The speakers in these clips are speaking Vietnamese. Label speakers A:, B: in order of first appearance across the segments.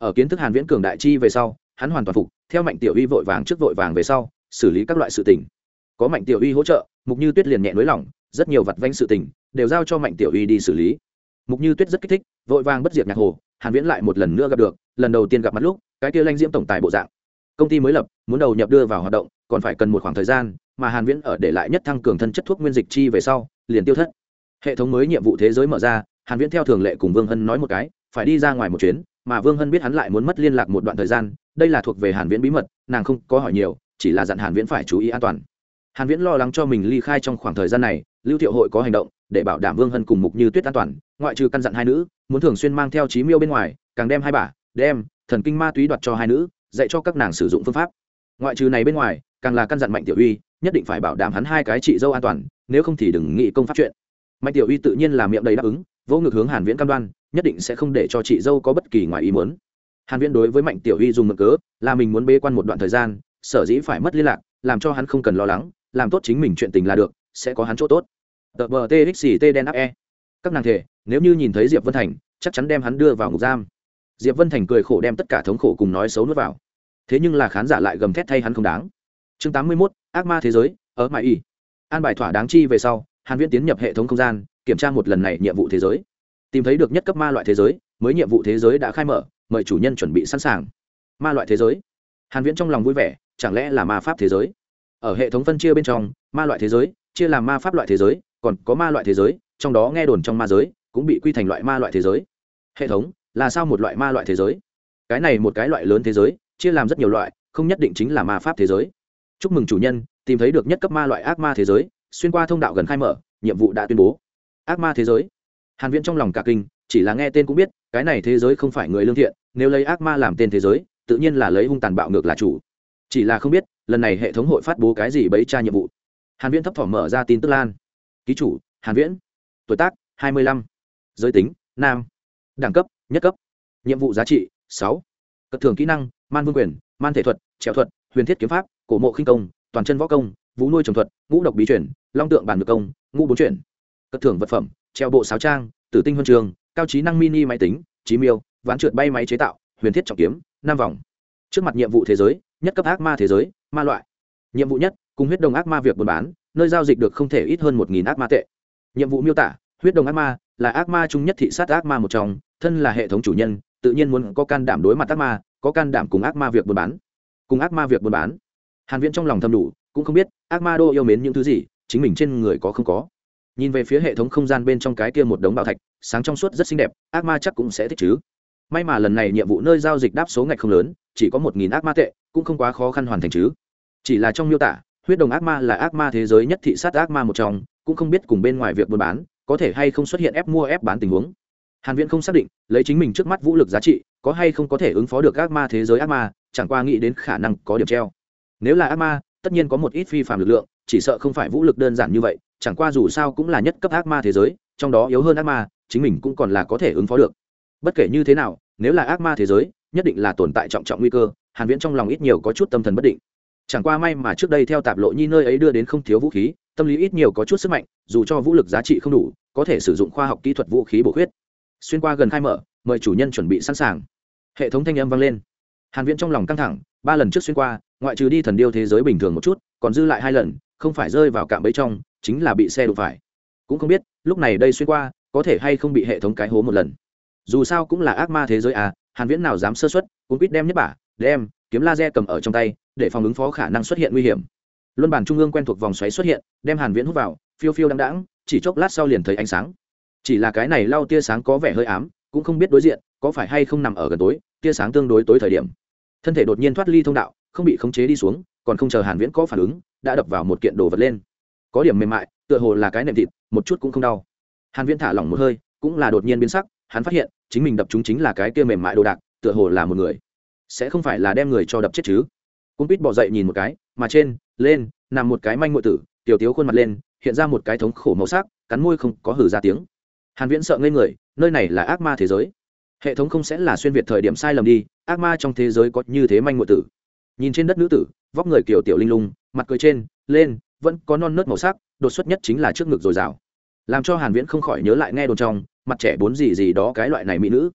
A: ở kiến thức hàn viễn cường đại chi về sau, hắn hoàn toàn phục, theo mạnh tiểu uy vội vàng trước vội vàng về sau, xử lý các loại sự tình. Có mạnh tiểu uy hỗ trợ, mục như tuyết liền nhẹ nới lỏng, rất nhiều vật vanh sự tình, đều giao cho mạnh tiểu uy đi xử lý. Mục như tuyết rất kích thích, vội vàng bất diệt nhạc hồ, hàn viễn lại một lần nữa gặp được, lần đầu tiên gặp mặt lúc, cái kia lanh diễm tổng tài bộ dạng. Công ty mới lập, muốn đầu nhập đưa vào hoạt động, còn phải cần một khoảng thời gian, mà hàn viễn ở để lại nhất thăng cường thân chất thuốc nguyên dịch chi về sau, liền tiêu thất. Hệ thống mới nhiệm vụ thế giới mở ra, hàn viễn theo thường lệ cùng vương hân nói một cái, phải đi ra ngoài một chuyến mà vương hân biết hắn lại muốn mất liên lạc một đoạn thời gian, đây là thuộc về hàn viễn bí mật, nàng không có hỏi nhiều, chỉ là dặn hàn viễn phải chú ý an toàn. Hàn viễn lo lắng cho mình ly khai trong khoảng thời gian này, lưu thiệu hội có hành động, để bảo đảm vương hân cùng mục như tuyết an toàn, ngoại trừ căn dặn hai nữ, muốn thường xuyên mang theo trí miêu bên ngoài, càng đem hai bà, đem thần kinh ma túy đoạt cho hai nữ, dạy cho các nàng sử dụng phương pháp. Ngoại trừ này bên ngoài, càng là căn dặn mạnh tiểu uy, nhất định phải bảo đảm hắn hai cái chị dâu an toàn, nếu không thì đừng nghĩ công pháp chuyện. Mạnh tiểu uy tự nhiên là miệng đầy đáp ứng vô ngực hướng hàn viễn cam đoan nhất định sẽ không để cho chị dâu có bất kỳ ngoài ý muốn. Hàn viễn đối với mạnh tiểu uy dùng mực cớ là mình muốn bế quan một đoạn thời gian sở dĩ phải mất liên lạc làm cho hắn không cần lo lắng làm tốt chính mình chuyện tình là được sẽ có hắn chỗ tốt. Tờ bờ txt đen áp e. Các nàng thể nếu như nhìn thấy diệp vân thành chắc chắn đem hắn đưa vào ngục giam. Diệp vân thành cười khổ đem tất cả thống khổ cùng nói xấu nuốt vào. Thế nhưng là khán giả lại gầm thét thay hắn không đáng. Chương 81, ác ma thế giới ở mãi y an bài thỏa đáng chi về sau hàn viễn tiến nhập hệ thống không gian kiểm tra một lần này nhiệm vụ thế giới tìm thấy được nhất cấp ma loại thế giới, mới nhiệm vụ thế giới đã khai mở, mời chủ nhân chuẩn bị sẵn sàng. Ma loại thế giới? Hàn viễn trong lòng vui vẻ, chẳng lẽ là ma pháp thế giới? Ở hệ thống phân chia bên trong, ma loại thế giới, chia làm ma pháp loại thế giới, còn có ma loại thế giới, trong đó nghe đồn trong ma giới, cũng bị quy thành loại ma loại thế giới. Hệ thống, là sao một loại ma loại thế giới? Cái này một cái loại lớn thế giới, chia làm rất nhiều loại, không nhất định chính là ma pháp thế giới. Chúc mừng chủ nhân, tìm thấy được nhất cấp ma loại ác ma thế giới, xuyên qua thông đạo gần khai mở, nhiệm vụ đã tuyên bố. Ác ma thế giới? Hàn viễn trong lòng cả kinh, chỉ là nghe tên cũng biết, cái này thế giới không phải người lương thiện, nếu lấy ác ma làm tên thế giới, tự nhiên là lấy hung tàn bạo ngược là chủ. Chỉ là không biết, lần này hệ thống hội phát bố cái gì bấy tra nhiệm vụ. Hàn viễn thấp thỏm mở ra tin tức lan. Ký chủ, hàn viễn. Tuổi tác 25. giới tính, nam. Đẳng cấp, nhất cấp. Nhiệm vụ giá trị 6. cất thường kỹ năng, man vương quyền, man thể thuật, trèo thuật, huyền thiết kiếm pháp, cổ mộ khinh công, toàn chân võ công, vũ nuôi trồng thuật, ngũ độc bí chuyển long tượng bản ngược công, ngũ bốn chuyển. Cất thưởng vật phẩm treo bộ sáo trang, tử tinh huân trường, cao trí năng mini máy tính trí miêu, ván trượt bay máy chế tạo, huyền thiết trọng kiếm, năm vòng. Trước mặt nhiệm vụ thế giới, nhất cấp ác ma thế giới, ma loại. Nhiệm vụ nhất, cùng huyết đồng ác ma việc buôn bán, nơi giao dịch được không thể ít hơn một nghìn ác ma tệ. Nhiệm vụ miêu tả, huyết đồng ác ma là ác ma chung nhất thị sát ác ma một trong, thân là hệ thống chủ nhân, tự nhiên muốn có can đảm đối mặt ác ma, có can đảm cùng ác ma việc buôn bán. Cùng ác ma việc buôn bán. Hàn viễn trong lòng thầm đủ, cũng không biết, ác ma đô yêu mến những thứ gì, chính mình trên người có không có nhìn về phía hệ thống không gian bên trong cái kia một đống bảo thạch, sáng trong suốt rất xinh đẹp, ác ma chắc cũng sẽ thích chứ. May mà lần này nhiệm vụ nơi giao dịch đáp số ngạch không lớn, chỉ có một nghìn ác ma tệ, cũng không quá khó khăn hoàn thành chứ. Chỉ là trong miêu tả, huyết đồng ác ma là ác ma thế giới nhất thị sát ác ma một trong, cũng không biết cùng bên ngoài việc buôn bán, có thể hay không xuất hiện ép mua ép bán tình huống. Hàn viễn không xác định, lấy chính mình trước mắt vũ lực giá trị, có hay không có thể ứng phó được ác ma thế giới ác ma, chẳng qua nghĩ đến khả năng có điểm treo. Nếu là ác ma, tất nhiên có một ít phi phạm lực lượng, chỉ sợ không phải vũ lực đơn giản như vậy chẳng qua dù sao cũng là nhất cấp ác ma thế giới, trong đó yếu hơn ác ma, chính mình cũng còn là có thể ứng phó được. Bất kể như thế nào, nếu là ác ma thế giới, nhất định là tồn tại trọng trọng nguy cơ, hàn viễn trong lòng ít nhiều có chút tâm thần bất định. Chẳng qua may mà trước đây theo tạp lộ nhi nơi ấy đưa đến không thiếu vũ khí, tâm lý ít nhiều có chút sức mạnh, dù cho vũ lực giá trị không đủ, có thể sử dụng khoa học kỹ thuật vũ khí bổ khuyết. Xuyên qua gần khai mở, mời chủ nhân chuẩn bị sẵn sàng. Hệ thống thanh âm vang lên. Hàn viễn trong lòng căng thẳng, ba lần trước xuyên qua, ngoại trừ đi thần điêu thế giới bình thường một chút, còn dư lại hai lần, không phải rơi vào cạm bẫy trong chính là bị xe đụng phải. Cũng không biết, lúc này đây xuyên qua, có thể hay không bị hệ thống cái hố một lần. Dù sao cũng là ác ma thế giới à hàn viễn nào dám sơ suất cũng quýt đem nhất bả, đem, kiếm laser cầm ở trong tay, để phòng ứng phó khả năng xuất hiện nguy hiểm. Luân bản trung ương quen thuộc vòng xoáy xuất hiện, đem hàn viễn hút vào, phiêu phiêu đắng đãng, chỉ chốc lát sau liền thấy ánh sáng. Chỉ là cái này lau tia sáng có vẻ hơi ám, cũng không biết đối diện, có phải hay không nằm ở gần tối, tia sáng tương đối tối thời điểm. Thân thể đột nhiên thoát ly thông đạo, không bị khống chế đi xuống, còn không chờ hàn viễn có phản ứng, đã đập vào một kiện đồ vật lên có điểm mềm mại, tựa hồ là cái nệm thịt, một chút cũng không đau. Hàn viễn thả lỏng một hơi, cũng là đột nhiên biến sắc, hắn phát hiện, chính mình đập chúng chính là cái kia mềm mại đồ đạc, tựa hồ là một người. Sẽ không phải là đem người cho đập chết chứ? Cung pít bỏ dậy nhìn một cái, mà trên, lên, nằm một cái manh ngụy tử, tiểu tiếu khuôn mặt lên, hiện ra một cái thống khổ màu sắc, cắn môi không có hử ra tiếng. Hàn viễn sợ ngây người, nơi này là ác ma thế giới. Hệ thống không sẽ là xuyên việt thời điểm sai lầm đi, ác ma trong thế giới có như thế manh ngụy tử. Nhìn trên đất nữ tử, vóc người kiểu tiểu linh lung, mặt cười trên, lên vẫn có non nớt màu sắc, đột xuất nhất chính là trước ngực dồi dào. Làm cho hàn viễn không khỏi nhớ lại nghe đồn trong, mặt trẻ bốn gì gì đó cái loại này mỹ nữ.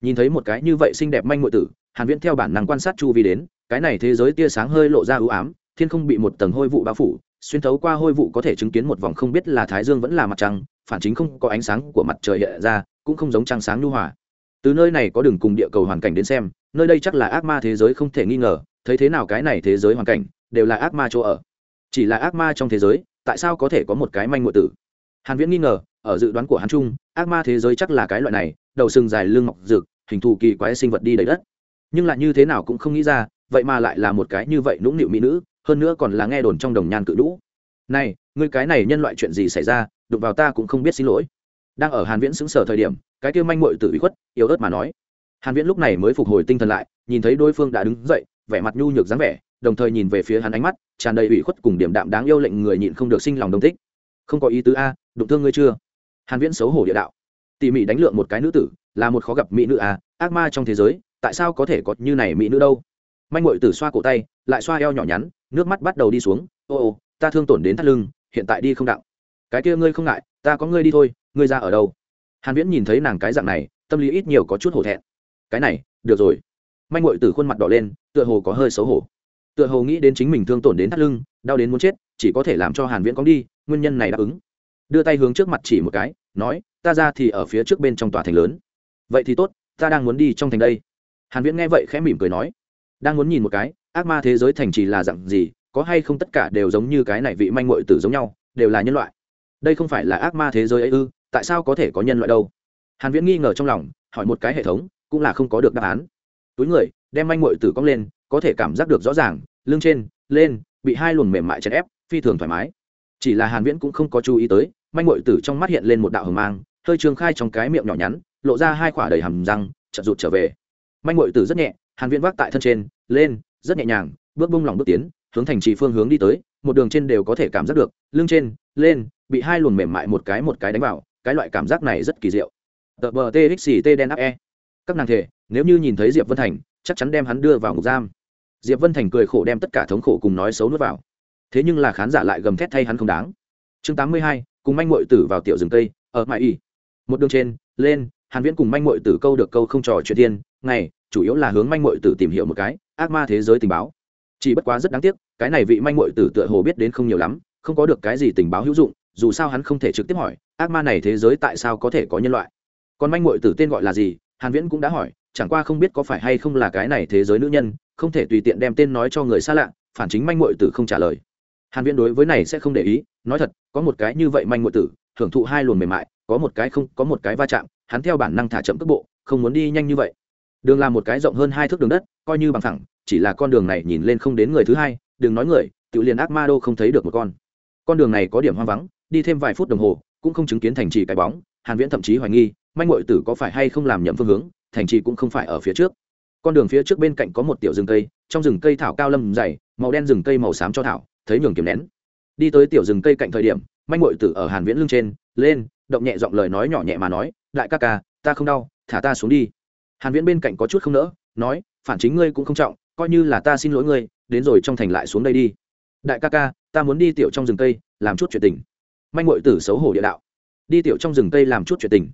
A: Nhìn thấy một cái như vậy xinh đẹp manh muội tử, hàn viễn theo bản năng quan sát chu vi đến, cái này thế giới tia sáng hơi lộ ra ưu ám, thiên không bị một tầng hôi vụ bao phủ, xuyên thấu qua hôi vụ có thể chứng kiến một vòng không biết là thái dương vẫn là mặt trăng, phản chính không có ánh sáng của mặt trời hiện ra, cũng không giống trăng sáng nhu hòa. Từ nơi này có đường cùng địa cầu hoàn cảnh đến xem, nơi đây chắc là ác ma thế giới không thể nghi ngờ, thấy thế nào cái này thế giới hoàn cảnh, đều là ác ma chỗ ở chỉ là ác ma trong thế giới, tại sao có thể có một cái manh ngụy tử? Hàn viễn nghi ngờ, ở dự đoán của hắn trung ác ma thế giới chắc là cái loại này, đầu sừng dài lưng mọc rực, hình thù kỳ quái sinh vật đi đầy đất. Nhưng lại như thế nào cũng không nghĩ ra, vậy mà lại là một cái như vậy nũng nịu mỹ nữ, hơn nữa còn là nghe đồn trong đồng nhan cự đũ này, ngươi cái này nhân loại chuyện gì xảy ra, đụng vào ta cũng không biết xin lỗi. Đang ở hàn viễn xứng sở thời điểm, cái kia manh muội tự ủy khuất, yếu ớt mà nói. Hàn viễn lúc này mới phục hồi tinh thần lại, nhìn thấy đối phương đã đứng dậy, vẻ mặt nhu nhược dáng vẻ đồng thời nhìn về phía hắn ánh mắt, tràn đầy ủy khuất cùng điểm đạm đáng yêu lệnh người nhịn không được sinh lòng đồng thích không có ý tứ a, đụng thương ngươi chưa? Hàn viễn xấu hổ địa đạo. Tỉ mỉ đánh lượng một cái nữ tử, là một khó gặp mỹ nữ a, ác ma trong thế giới, tại sao có thể có như này mỹ nữ đâu? Manh muội tử xoa cổ tay, lại xoa eo nhỏ nhắn, nước mắt bắt đầu đi xuống. Ô ô, ta thương tổn đến thắt lưng, hiện tại đi không đặng. Cái kia ngươi không ngại, ta có ngươi đi thôi, ngươi ra ở đâu? Hàn viễn nhìn thấy nàng cái dạng này, tâm lý ít nhiều có chút hổ thẹn. Cái này, được rồi. Manh muội tử khuôn mặt đỏ lên, tựa hồ có hơi xấu hổ tựa hồ nghĩ đến chính mình thương tổn đến thắt lưng, đau đến muốn chết, chỉ có thể làm cho hàn viễn cóng đi, nguyên nhân này đáp ứng. Đưa tay hướng trước mặt chỉ một cái, nói, ta ra thì ở phía trước bên trong tòa thành lớn. Vậy thì tốt, ta đang muốn đi trong thành đây. Hàn viễn nghe vậy khẽ mỉm cười nói, đang muốn nhìn một cái, ác ma thế giới thành trì là dạng gì, có hay không tất cả đều giống như cái này vị manh muội tử giống nhau, đều là nhân loại. Đây không phải là ác ma thế giới ấy ư, tại sao có thể có nhân loại đâu? Hàn viễn nghi ngờ trong lòng, hỏi một cái hệ thống, cũng là không có được đáp án. Túi người, đem manh muội tử cong lên, có thể cảm giác được rõ ràng lưng trên, lên, bị hai luồng mềm mại chèn ép, phi thường thoải mái. Chỉ là hàn viễn cũng không có chú ý tới, manh muội tử trong mắt hiện lên một đạo hờ mang, hơi trường khai trong cái miệng nhỏ nhắn, lộ ra hai quả đầy hàm răng, chợt rụt trở về. Manh muội tử rất nhẹ, hàn viễn vác tại thân trên, lên, rất nhẹ nhàng, bước bung lòng bước tiến, hướng thành trì phương hướng đi tới, một đường trên đều có thể cảm giác được, lưng trên, lên, bị hai luồng mềm mại một cái một cái đánh vào, cái loại cảm giác này rất kỳ diệu. Tờ bờ txt đen áp e. Các nàng thể, nếu như nhìn thấy diệp vân thành, chắc chắn đem hắn đưa vào ngục giam diệp vân thành cười khổ đem tất cả thống khổ cùng nói xấu nuốt vào. Thế nhưng là khán giả lại gầm thét thay hắn không đáng. Chương 82, cùng manh muội tử vào tiểu rừng tây ở mãi y một đường trên lên hàn viễn cùng manh muội tử câu được câu không trò chuyện thiên ngày chủ yếu là hướng manh muội tử tìm hiểu một cái ác ma thế giới tình báo. Chỉ bất quá rất đáng tiếc cái này vị manh muội tử tựa hồ biết đến không nhiều lắm không có được cái gì tình báo hữu dụng dù sao hắn không thể trực tiếp hỏi ác ma này thế giới tại sao có thể có nhân loại? Còn manh muội tử tên gọi là gì? Hàn viễn cũng đã hỏi chẳng qua không biết có phải hay không là cái này thế giới nữ nhân không thể tùy tiện đem tên nói cho người xa lạ, phản chính manh muội tử không trả lời. Hàn viễn đối với này sẽ không để ý, nói thật, có một cái như vậy manh muội tử thưởng thụ hai luồng mềm mại, có một cái không, có một cái va chạm, hắn theo bản năng thả chậm tốc bộ, không muốn đi nhanh như vậy. Đường là một cái rộng hơn hai thước đường đất, coi như bằng thẳng chỉ là con đường này nhìn lên không đến người thứ hai, đừng nói người tự liền ác ma đô không thấy được một con. Con đường này có điểm hoang vắng, đi thêm vài phút đồng hồ, cũng không chứng kiến thành trì cái bóng, hàn viễn thậm chí hoài nghi, manh muội tử có phải hay không làm nhầm phương hướng, thành trì cũng không phải ở phía trước con đường phía trước bên cạnh có một tiểu rừng cây, trong rừng cây thảo cao lâm dày, màu đen rừng cây màu xám cho thảo, thấy nhường kiếm nén. Đi tới tiểu rừng cây cạnh thời điểm, manh muội tử ở hàn viễn lưng trên, lên, động nhẹ giọng lời nói nhỏ nhẹ mà nói, đại ca ca, ta không đau, thả ta xuống đi. Hàn viễn bên cạnh có chút không nỡ, nói, phản chính ngươi cũng không trọng, coi như là ta xin lỗi ngươi, đến rồi trong thành lại xuống đây đi. Đại ca ca, ta muốn đi tiểu trong rừng cây, làm chút chuyện tình. Manh muội tử xấu hổ địa đạo, đi tiểu trong rừng cây làm chút chuyện tình.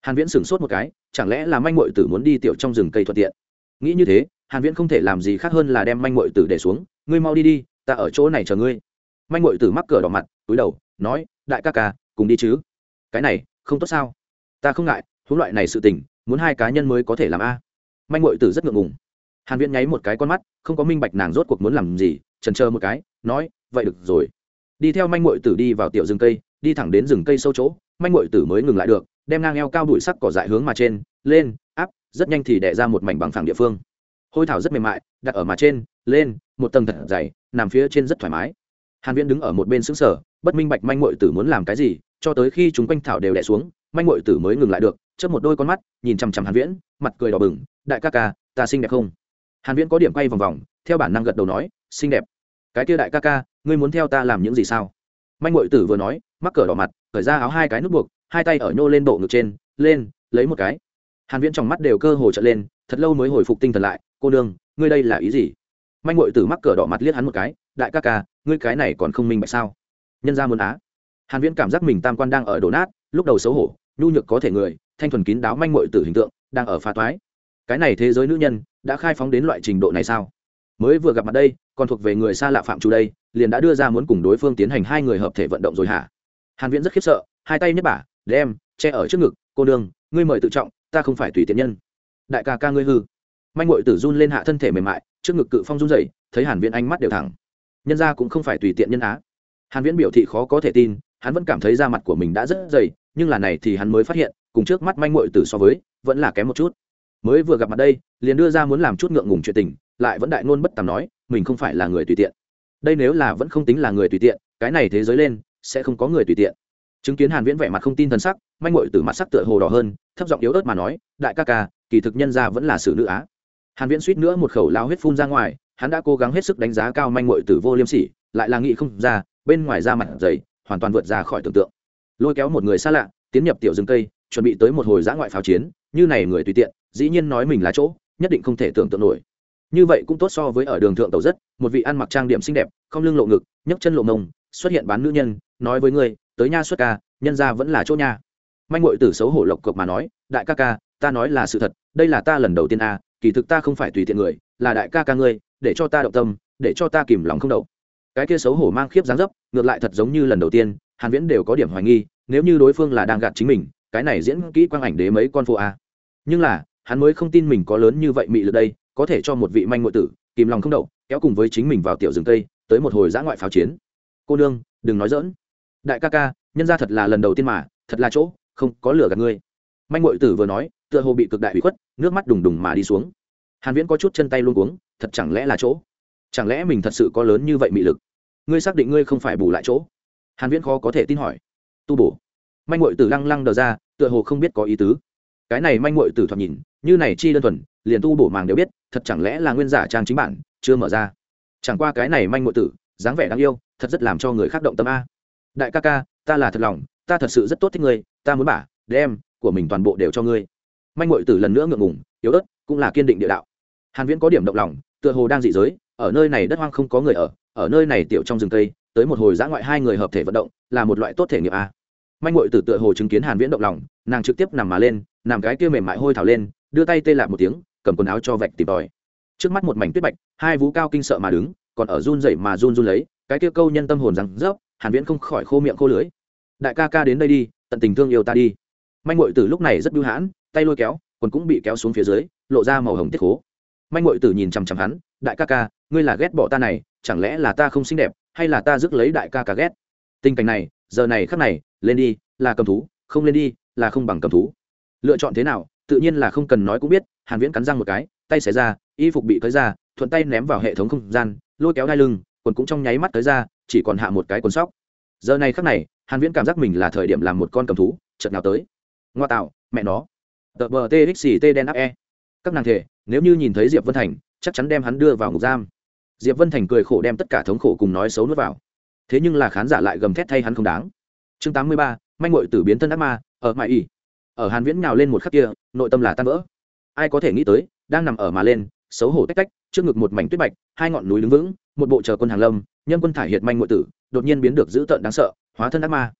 A: Hàn viễn sửng sốt một cái, chẳng lẽ là manh muội tử muốn đi tiểu trong rừng cây thuận tiện? Nghĩ như thế, hàn viễn không thể làm gì khác hơn là đem manh muội tử để xuống. Ngươi mau đi đi, ta ở chỗ này chờ ngươi. Manh muội tử mắc cửa đỏ mặt, túi đầu, nói, đại ca ca, cùng đi chứ. Cái này, không tốt sao? Ta không ngại, huống loại này sự tình, muốn hai cá nhân mới có thể làm a. Manh muội tử rất ngượng ngùng. Hàn viễn nháy một cái con mắt, không có minh bạch nàng rốt cuộc muốn làm gì, chần chờ một cái, nói, vậy được rồi. Đi theo manh muội tử đi vào tiểu rừng cây, đi thẳng đến rừng cây sâu chỗ, manh muội tử mới ngừng lại được, đem ngang eo cao đuổi sắc cỏ dại hướng mà trên, lên, áp rất nhanh thì đẻ ra một mảnh bằng phẳng địa phương. Hôi thảo rất mềm mại, đặt ở mà trên, lên, một tầng thật dày, nằm phía trên rất thoải mái. Hàn viễn đứng ở một bên xứng sở bất minh bạch manh muội tử muốn làm cái gì, cho tới khi chúng quanh thảo đều đè xuống, manh muội tử mới ngừng lại được, chớp một đôi con mắt, nhìn chằm chằm hàn viễn, mặt cười đỏ bừng, đại ca ca, ta xinh đẹp không? Hàn viễn có điểm quay vòng vòng, theo bản năng gật đầu nói, xinh đẹp. Cái kia đại ca ca, ngươi muốn theo ta làm những gì sao? Manh muội tử vừa nói, mắc cỡ đỏ mặt, cởi ra áo hai cái nút buộc, hai tay ở nhô lên bộ ngực trên, lên, lấy một cái hàn viễn trong mắt đều cơ hồ trợn lên, thật lâu mới hồi phục tinh thần lại, cô đương ngươi đây là ý gì? Manh muội tử mắc cờ đỏ mặt liếc hắn một cái, đại ca ca, ngươi cái này còn không minh bạch sao? Nhân ra muốn á. Hàn viễn cảm giác mình tam quan đang ở đổ nát, lúc đầu xấu hổ, nhu nhược có thể người, thanh thuần kín đáo manh muội tử hình tượng, đang ở phá toái. Cái này thế giới nữ nhân, đã khai phóng đến loại trình độ này sao? Mới vừa gặp mặt đây, còn thuộc về người xa lạ phạm chủ đây, liền đã đưa ra muốn cùng đối phương tiến hành hai người hợp thể vận động rồi hả? Hàn viễn rất khiếp sợ, hai tay nhấc bả, đem, che ở trước ngực, cô đương ngươi mời tự trọng ta không phải tùy tiện nhân. Đại ca ca ngươi hư. Manh ngội tử run lên hạ thân thể mềm mại, trước ngực cự phong run rẩy, thấy hàn viễn ánh mắt đều thẳng. Nhân ra cũng không phải tùy tiện nhân á. Hàn viễn biểu thị khó có thể tin, hắn vẫn cảm thấy da mặt của mình đã rất dày, nhưng là này thì hắn mới phát hiện, cùng trước mắt manh ngội tử so với, vẫn là kém một chút. Mới vừa gặp mặt đây, liền đưa ra muốn làm chút ngượng ngùng chuyện tình, lại vẫn đại ngôn bất tàm nói, mình không phải là người tùy tiện. Đây nếu là vẫn không tính là người tùy tiện, cái này thế giới lên, sẽ không có người tùy tiện chứng kiến hàn viễn vẻ mặt không tin thần sắc, manh muội từ mặt sắc tựa hồ đỏ hơn, thấp giọng yếu ớt mà nói, đại ca ca, kỳ thực nhân gia vẫn là xử nữ á. Hàn viễn suýt nữa một khẩu lao huyết phun ra ngoài, hắn đã cố gắng hết sức đánh giá cao manh muội tử vô liêm sỉ, lại là nghị không ra, bên ngoài da mặt dày, hoàn toàn vượt ra khỏi tưởng tượng. Lôi kéo một người xa lạ, tiến nhập tiểu rừng cây, chuẩn bị tới một hồi giã ngoại pháo chiến, như này người tùy tiện, dĩ nhiên nói mình là chỗ, nhất định không thể tưởng tượng nổi. Như vậy cũng tốt so với ở đường thượng tàu rất, một vị ăn mặc trang điểm xinh đẹp, không lưng lộ ngực, nhấc chân lộ mông, xuất hiện bán nữ nhân, nói với ngươi tới nha xuất ca, nhân ra vẫn là chỗ nha. Manh ngội tử xấu hổ lộc cộc mà nói, đại ca ca, ta nói là sự thật, đây là ta lần đầu tiên a, kỳ thực ta không phải tùy tiện người, là đại ca ca ngươi, để cho ta động tâm, để cho ta kìm lòng không đậu. Cái kia xấu hổ mang khiếp dáng dấp, ngược lại thật giống như lần đầu tiên, hàn viễn đều có điểm hoài nghi, nếu như đối phương là đang gạt chính mình, cái này diễn kỹ quang ảnh đế mấy con phụ a. Nhưng là, hắn mới không tin mình có lớn như vậy mị lực đây, có thể cho một vị manh ngội tử, kìm lòng không đậu, kéo cùng với chính mình vào tiểu rừng tây tới một hồi giã ngoại pháo chiến. Cô nương, đừng nói dỡn đại ca ca, nhân ra thật là lần đầu tiên mà, thật là chỗ, không có lửa gạt ngươi. Manh ngội tử vừa nói, tựa hồ bị cực đại bị khuất, nước mắt đùng đùng mà đi xuống. Hàn viễn có chút chân tay luôn cuống, thật chẳng lẽ là chỗ? Chẳng lẽ mình thật sự có lớn như vậy mị lực? Ngươi xác định ngươi không phải bù lại chỗ? Hàn viễn khó có thể tin hỏi. Tu bổ. Manh ngội tử lăng lăng đờ ra, tựa hồ không biết có ý tứ. Cái này manh ngội tử thoạt nhìn, như này chi đơn thuần, liền tu bổ màng đều biết, thật chẳng lẽ là nguyên giả trang chính bản, chưa mở ra? Chẳng qua cái này manh ngội tử, dáng vẻ đáng yêu, thật rất làm cho người khác động tâm a đại ca ca, ta là thật lòng, ta thật sự rất tốt thích ngươi, ta muốn bả, đem của mình toàn bộ đều cho ngươi. Manh ngội tử lần nữa ngượng ngùng, yếu ớt, cũng là kiên định địa đạo. Hàn viễn có điểm động lòng, tựa hồ đang dị giới, ở nơi này đất hoang không có người ở ở nơi này tiểu trong rừng cây, tới một hồi giã ngoại hai người hợp thể vận động, là một loại tốt thể nghiệm a. Manh ngội tử tựa hồ chứng kiến hàn viễn động lòng, nàng trực tiếp nằm mà lên, nằm cái kia mềm mại hôi thảo lên, đưa tay tê lại một tiếng, cầm quần áo cho vạch tìm tòi. Trước mắt một mảnh tuyết bạch, hai vú cao kinh sợ mà đứng, còn ở run rẩy mà run run lấy, cái kia câu nhân tâm hồn rằng rớp hàn viễn không khỏi khô miệng khô lưới đại ca ca đến đây đi, tận tình thương yêu ta đi. Manh ngội tử lúc này rất bưu hãn, tay lôi kéo, quần cũng bị kéo xuống phía dưới, lộ ra màu hồng tiết khố. Manh ngội tử nhìn chằm chằm hắn, đại ca ca, ngươi là ghét bỏ ta này, chẳng lẽ là ta không xinh đẹp, hay là ta rước lấy đại ca ca ghét? Tình cảnh này, giờ này khắc này, lên đi, là cầm thú, không lên đi, là không bằng cầm thú. Lựa chọn thế nào, tự nhiên là không cần nói cũng biết, hàn viễn cắn răng một cái, tay xé ra, y phục bị cởi ra, thuận tay ném vào hệ thống không gian, lôi kéo đai lưng quần cũng trong nháy mắt tới ra chỉ còn hạ một cái quần sóc. Giờ này khắc này hàn viễn cảm giác mình là thời điểm làm một con cầm thú chợt nào tới. Ngoa tạo mẹ nó. Tờ bờ txt đen áp e. Các nàng thể nếu như nhìn thấy diệp vân thành chắc chắn đem hắn đưa vào ngục giam. Diệp vân thành cười khổ đem tất cả thống khổ cùng nói xấu nuốt vào. Thế nhưng là khán giả lại gầm thét thay hắn không đáng. Chương 83, manh muội tử biến thân ác ma ở mại ỉ. Ở hàn viễn nhào lên một khắc kia nội tâm là tan vỡ. Ai có thể nghĩ tới đang nằm ở mà lên xấu hổ tách tách, trước ngực một mảnh tuyết bạch, hai ngọn núi đứng vững, một bộ chờ quân hàng lâm, nhân quân thải hiệt manh ngụy tử, đột nhiên biến được dữ tợn đáng sợ, hóa thân ác ma.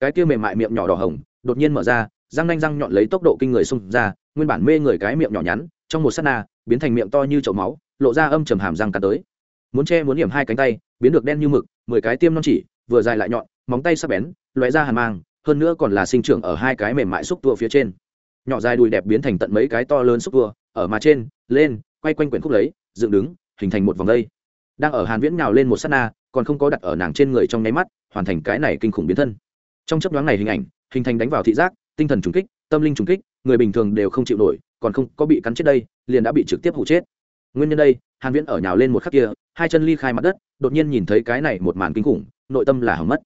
A: Cái kia mềm mại miệng nhỏ đỏ hồng, đột nhiên mở ra, răng nanh răng nhọn lấy tốc độ kinh người xung ra, nguyên bản mê người cái miệng nhỏ nhắn, trong một sát na, biến thành miệng to như chậu máu, lộ ra âm trầm hàm răng cắn tới. Muốn che muốn điểm hai cánh tay, biến được đen như mực, mười cái tiêm non chỉ, vừa dài lại nhọn, móng tay sắc bén, lóe ra hàn mang, hơn nữa còn là sinh trưởng ở hai cái mềm mại xúc tua phía trên. Nhỏ dài đùi đẹp biến thành tận mấy cái to lớn xúc tua, ở mà trên, lên quay quanh quyển khúc lấy, dựng đứng, hình thành một vòng dây đang ở hàn viễn nhào lên một sát na, còn không có đặt ở nàng trên người trong nháy mắt, hoàn thành cái này kinh khủng biến thân. Trong chấp đoán này hình ảnh, hình thành đánh vào thị giác, tinh thần trùng kích, tâm linh trùng kích, người bình thường đều không chịu nổi, còn không có bị cắn chết đây, liền đã bị trực tiếp hụ chết. Nguyên nhân đây, hàn viễn ở nhào lên một khắc kia, hai chân ly khai mặt đất, đột nhiên nhìn thấy cái này một màn kinh khủng, nội tâm là hỏng mất.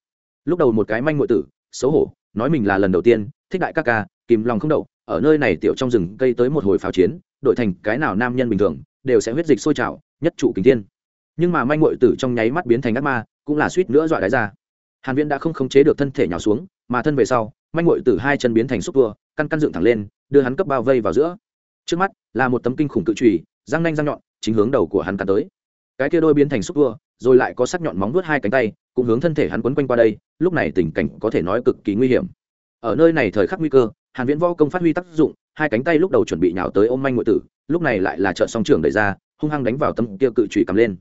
A: Lúc đầu một cái manh muội tử, xấu hổ, nói mình là lần đầu tiên, thích đại ca ca, kìm lòng không đậu, ở nơi này tiểu trong rừng cây tới một hồi pháo chiến đội thành cái nào nam nhân bình thường, đều sẽ huyết dịch sôi trào, nhất trụ kính thiên. Nhưng mà manh muội tử trong nháy mắt biến thành ác ma, cũng là suýt nữa dọa đáy ra. Hàn viễn đã không khống chế được thân thể nhào xuống, mà thân về sau, manh muội tử hai chân biến thành xúc tua, căn căn dựng thẳng lên, đưa hắn cấp bao vây vào giữa. Trước mắt, là một tấm kinh khủng cự trùy, răng nanh răng nhọn, chính hướng đầu của hắn cắn tới. Cái kia đôi biến thành xúc tua, rồi lại có sắc nhọn móng vuốt hai cánh tay, cũng hướng thân thể hắn quấn quanh qua đây, lúc này tình cảnh có thể nói cực kỳ nguy hiểm. Ở nơi này thời khắc nguy cơ hàn viễn võ công phát huy tác dụng, hai cánh tay lúc đầu chuẩn bị nhào tới ôm manh ngụy tử, lúc này lại là trợ song trưởng đẩy ra, hung hăng đánh vào tâm kia cự chủy cầm lên.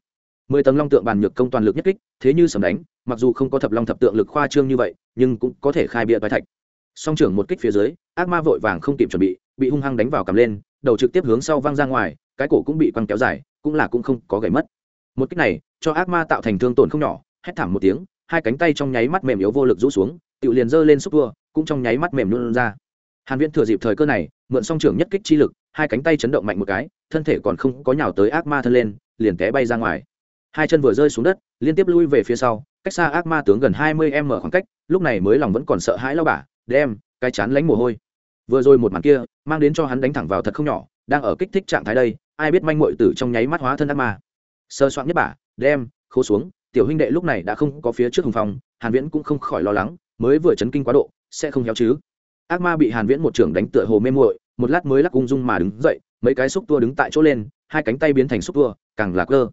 A: Mười tầng long tượng bàn nhược công toàn lực nhất kích, thế như sầm đánh, mặc dù không có thập long thập tượng lực khoa trương như vậy, nhưng cũng có thể khai bịa toái thạch. Song trưởng một kích phía dưới, ác ma vội vàng không kịp chuẩn bị bị hung hăng đánh vào cầm lên, đầu trực tiếp hướng sau văng ra ngoài, cái cổ cũng bị quăng kéo dài, cũng là cũng không có gãy mất. Một kích này, cho ác ma tạo thành thương tổn không nhỏ, hét thảm một tiếng, hai cánh tay trong nháy mắt mềm yếu vô lực rũ xuống tự liền giơ lên xúc tua cũng trong nháy mắt mềm luôn ra hàn viễn thừa dịp thời cơ này mượn song trưởng nhất kích chi lực hai cánh tay chấn động mạnh một cái thân thể còn không có nhào tới ác ma thân lên liền té bay ra ngoài. Hai chân vừa rơi xuống đất liên tiếp lui về phía sau cách xa ác ma tướng gần 20 m khoảng cách lúc này mới lòng vẫn còn sợ hãi lao bả đem cái chán lánh mồ hôi. Vừa rồi một màn kia mang đến cho hắn đánh thẳng vào thật không nhỏ đang ở kích thích trạng thái đây ai biết manh muội tử trong nháy mắt hóa thân ác ma. Sơ soạn nhất bả đem khô xuống. Tiểu huynh đệ lúc này đã không có phía trước hùng phòng, hàn viễn cũng không khỏi lo lắng mới vừa chấn kinh quá độ sẽ không héo chứ ác ma bị hàn viễn một trưởng đánh tựa hồ mê muội, một lát mới lắc ung dung mà đứng dậy, mấy cái xúc tua đứng tại chỗ lên, hai cánh tay biến thành xúc tua, càng là cơ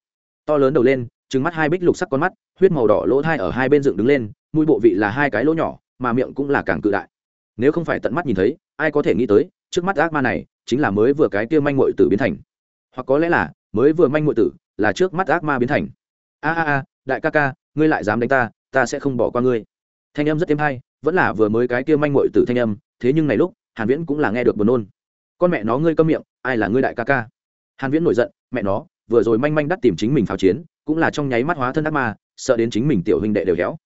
A: to lớn đầu lên, trừng mắt hai bích lục sắc con mắt, huyết màu đỏ lỗ thai ở hai bên dựng đứng lên, mũi bộ vị là hai cái lỗ nhỏ, mà miệng cũng là càng cự đại. Nếu không phải tận mắt nhìn thấy, ai có thể nghĩ tới, trước mắt ác ma này chính là mới vừa cái kia manh muội tử biến thành. Hoặc có lẽ là, mới vừa manh muội tử là trước mắt ác ma biến thành. A a a, đại ca ca, ngươi lại dám đánh ta ta sẽ không bỏ qua ngươi. Thanh âm rất êm hay vẫn là vừa mới cái kia manh muội tử thanh âm, thế nhưng này lúc, hàn viễn cũng là nghe được buồn nôn. Con mẹ nó ngươi câm miệng, ai là ngươi đại ca ca? Hàn viễn nổi giận, mẹ nó, vừa rồi manh manh đắt tìm chính mình pháo chiến, cũng là trong nháy mắt hóa thân ác ma, sợ đến chính mình tiểu huynh đệ đều héo.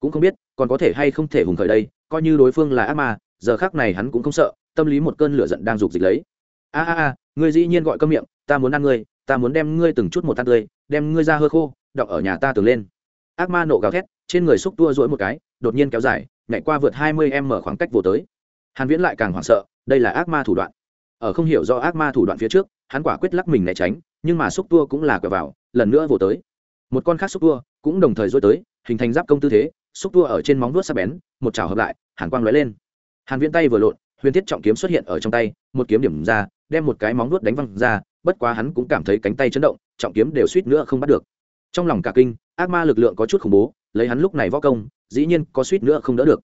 A: Cũng không biết, còn có thể hay không thể hùng khởi đây, coi như đối phương là ác ma, giờ khắc này hắn cũng không sợ, tâm lý một cơn lửa giận đang dục dịch lấy. A a a, ngươi dĩ nhiên gọi câm miệng, ta muốn ăn ngươi, ta muốn đem ngươi từng chút một tan tươi, đem ngươi ra hơ khô, đọc ở nhà ta tường lên. Ác ma nộ gào thét, trên người xúc tua rỗi một cái, đột nhiên kéo dài nhảy qua vượt hai mươi em mở khoảng cách vô tới. Hàn viễn lại càng hoảng sợ, đây là ác ma thủ đoạn. Ở không hiểu do ác ma thủ đoạn phía trước, hắn quả quyết lắc mình né tránh, nhưng mà xúc tua cũng là quẹo vào, lần nữa vô tới. Một con khác xúc tua cũng đồng thời dối tới, hình thành giáp công tư thế, xúc tua ở trên móng vuốt sắc bén, một chảo hợp lại, hàn quang lóe lên. Hàn viễn tay vừa lộn, huyền thiết trọng kiếm xuất hiện ở trong tay, một kiếm điểm ra, đem một cái móng vuốt đánh văng ra, bất quá hắn cũng cảm thấy cánh tay chấn động, trọng kiếm đều suýt nữa không bắt được. Trong lòng cả kinh, ác ma lực lượng có chút khủng bố, lấy hắn lúc này võ công dĩ nhiên có suýt nữa không đỡ được.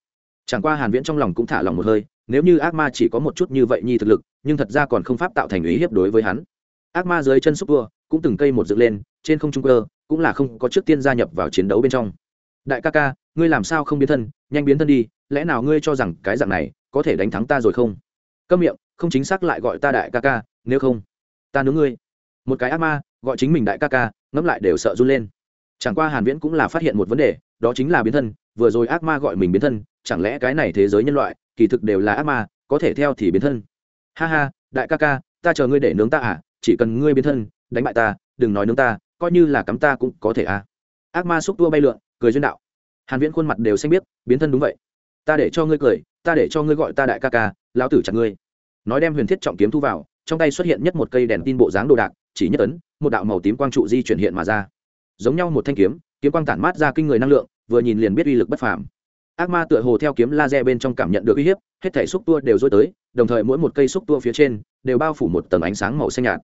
A: Chẳng qua hàn viễn trong lòng cũng thả lòng một hơi, nếu như ác ma chỉ có một chút như vậy nhi thực lực, nhưng thật ra còn không pháp tạo thành ý hiếp đối với hắn. Ác ma dưới chân xúc vua, cũng từng cây một dựng lên, trên không trung cơ, cũng là không có trước tiên gia nhập vào chiến đấu bên trong. Đại ca ca, ngươi làm sao không biến thân? Nhanh biến thân đi, lẽ nào ngươi cho rằng cái dạng này có thể đánh thắng ta rồi không? Câm miệng, không chính xác lại gọi ta đại ca ca, nếu không, ta nướng ngươi. Một cái ác ma, gọi chính mình đại ca ca, ngẫm lại đều sợ run lên. Chẳng qua hàn viễn cũng là phát hiện một vấn đề đó chính là biến thân, vừa rồi ác ma gọi mình biến thân, chẳng lẽ cái này thế giới nhân loại, kỳ thực đều là ác ma, có thể theo thì biến thân. Ha ha, đại ca ca, ta chờ ngươi để nướng ta à chỉ cần ngươi biến thân, đánh bại ta, đừng nói nướng ta, coi như là cắm ta cũng có thể à. Ác ma xúc tua bay lượn, cười duyên đạo. Hàn viễn khuôn mặt đều xanh biết biến thân đúng vậy. Ta để cho ngươi cười, ta để cho ngươi gọi ta đại ca ca, lão tử chặt ngươi. Nói đem huyền thiết trọng kiếm thu vào, trong tay xuất hiện nhất một cây đèn tin bộ dáng đồ đạc, chỉ nhất ấn, một đạo màu tím quang trụ di chuyển hiện mà ra. Giống nhau một thanh kiếm kiếm quang tản mát ra kinh người năng lượng, vừa nhìn liền biết uy lực bất phàm. Ác ma tựa hồ theo kiếm laser bên trong cảm nhận được uy hiếp, hết thảy xúc tua đều dối tới, đồng thời mỗi một cây xúc tua phía trên đều bao phủ một tầng ánh sáng màu xanh nhạt.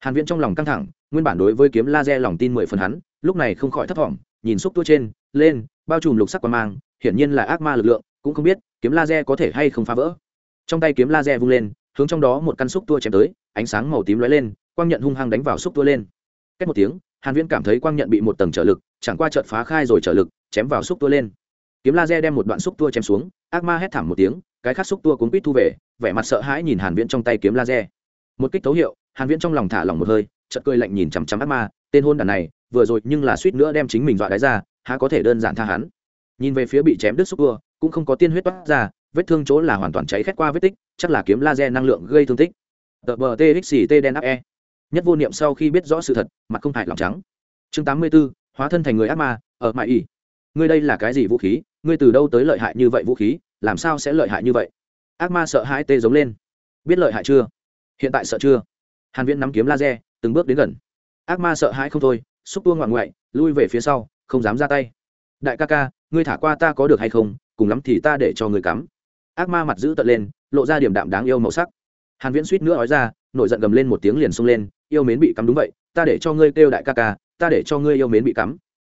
A: Hàn viễn trong lòng căng thẳng, nguyên bản đối với kiếm laser lòng tin mười phần hắn, lúc này không khỏi thất vọng nhìn xúc tua trên, lên, bao trùm lục sắc quang mang, hiển nhiên là ác ma lực lượng, cũng không biết kiếm laser có thể hay không phá vỡ. Trong tay kiếm laser vung lên, hướng trong đó một căn xúc tua chém tới, ánh sáng màu tím lóe lên, quang nhận hung hăng đánh vào xúc tua lên. Cách một tiếng hàn viễn cảm thấy quang nhận bị một tầng trở lực, chẳng qua chợt phá khai rồi trở lực, chém vào xúc tua lên. Kiếm laser đem một đoạn xúc tua chém xuống, ác ma hét thảm một tiếng, cái khác xúc tua cuốn quýt thu về, vẻ mặt sợ hãi nhìn hàn viễn trong tay kiếm laser. Một kích thấu hiệu, hàn viễn trong lòng thả lỏng một hơi, chợt cười lạnh nhìn chằm chằm ác ma, tên hôn đản này, vừa rồi nhưng là suýt nữa đem chính mình dọa đáy ra, há có thể đơn giản tha hắn. Nhìn về phía bị chém đứt xúc tua, cũng không có tiên huyết toát ra, vết thương chỗ là hoàn toàn cháy khét qua vết tích, chắc là kiếm laser năng lượng gây thương tích. Tờ bờ đen áp e nhất vô niệm sau khi biết rõ sự thật mặt không hại lòng trắng. Chương 84, hóa thân thành người ác ma ở mại y. ngươi đây là cái gì vũ khí? Ngươi từ đâu tới lợi hại như vậy vũ khí? Làm sao sẽ lợi hại như vậy? Ác ma sợ hãi tê giống lên. Biết lợi hại chưa? Hiện tại sợ chưa? Hàn viễn nắm kiếm laser từng bước đến gần. Ác ma sợ hãi không thôi xúc tua ngoạn ngoại lui về phía sau không dám ra tay. Đại ca ca ngươi thả qua ta có được hay không? Cùng lắm thì ta để cho ngươi cắm. Ác ma mặt giữ tận lên lộ ra điểm đạm đáng yêu màu sắc. Hàn viễn suýt nữa nói ra nổi giận gầm lên một tiếng liền xông lên yêu mến bị cắm đúng vậy, ta để cho ngươi kêu đại ca ca, ta để cho ngươi yêu mến bị cắm.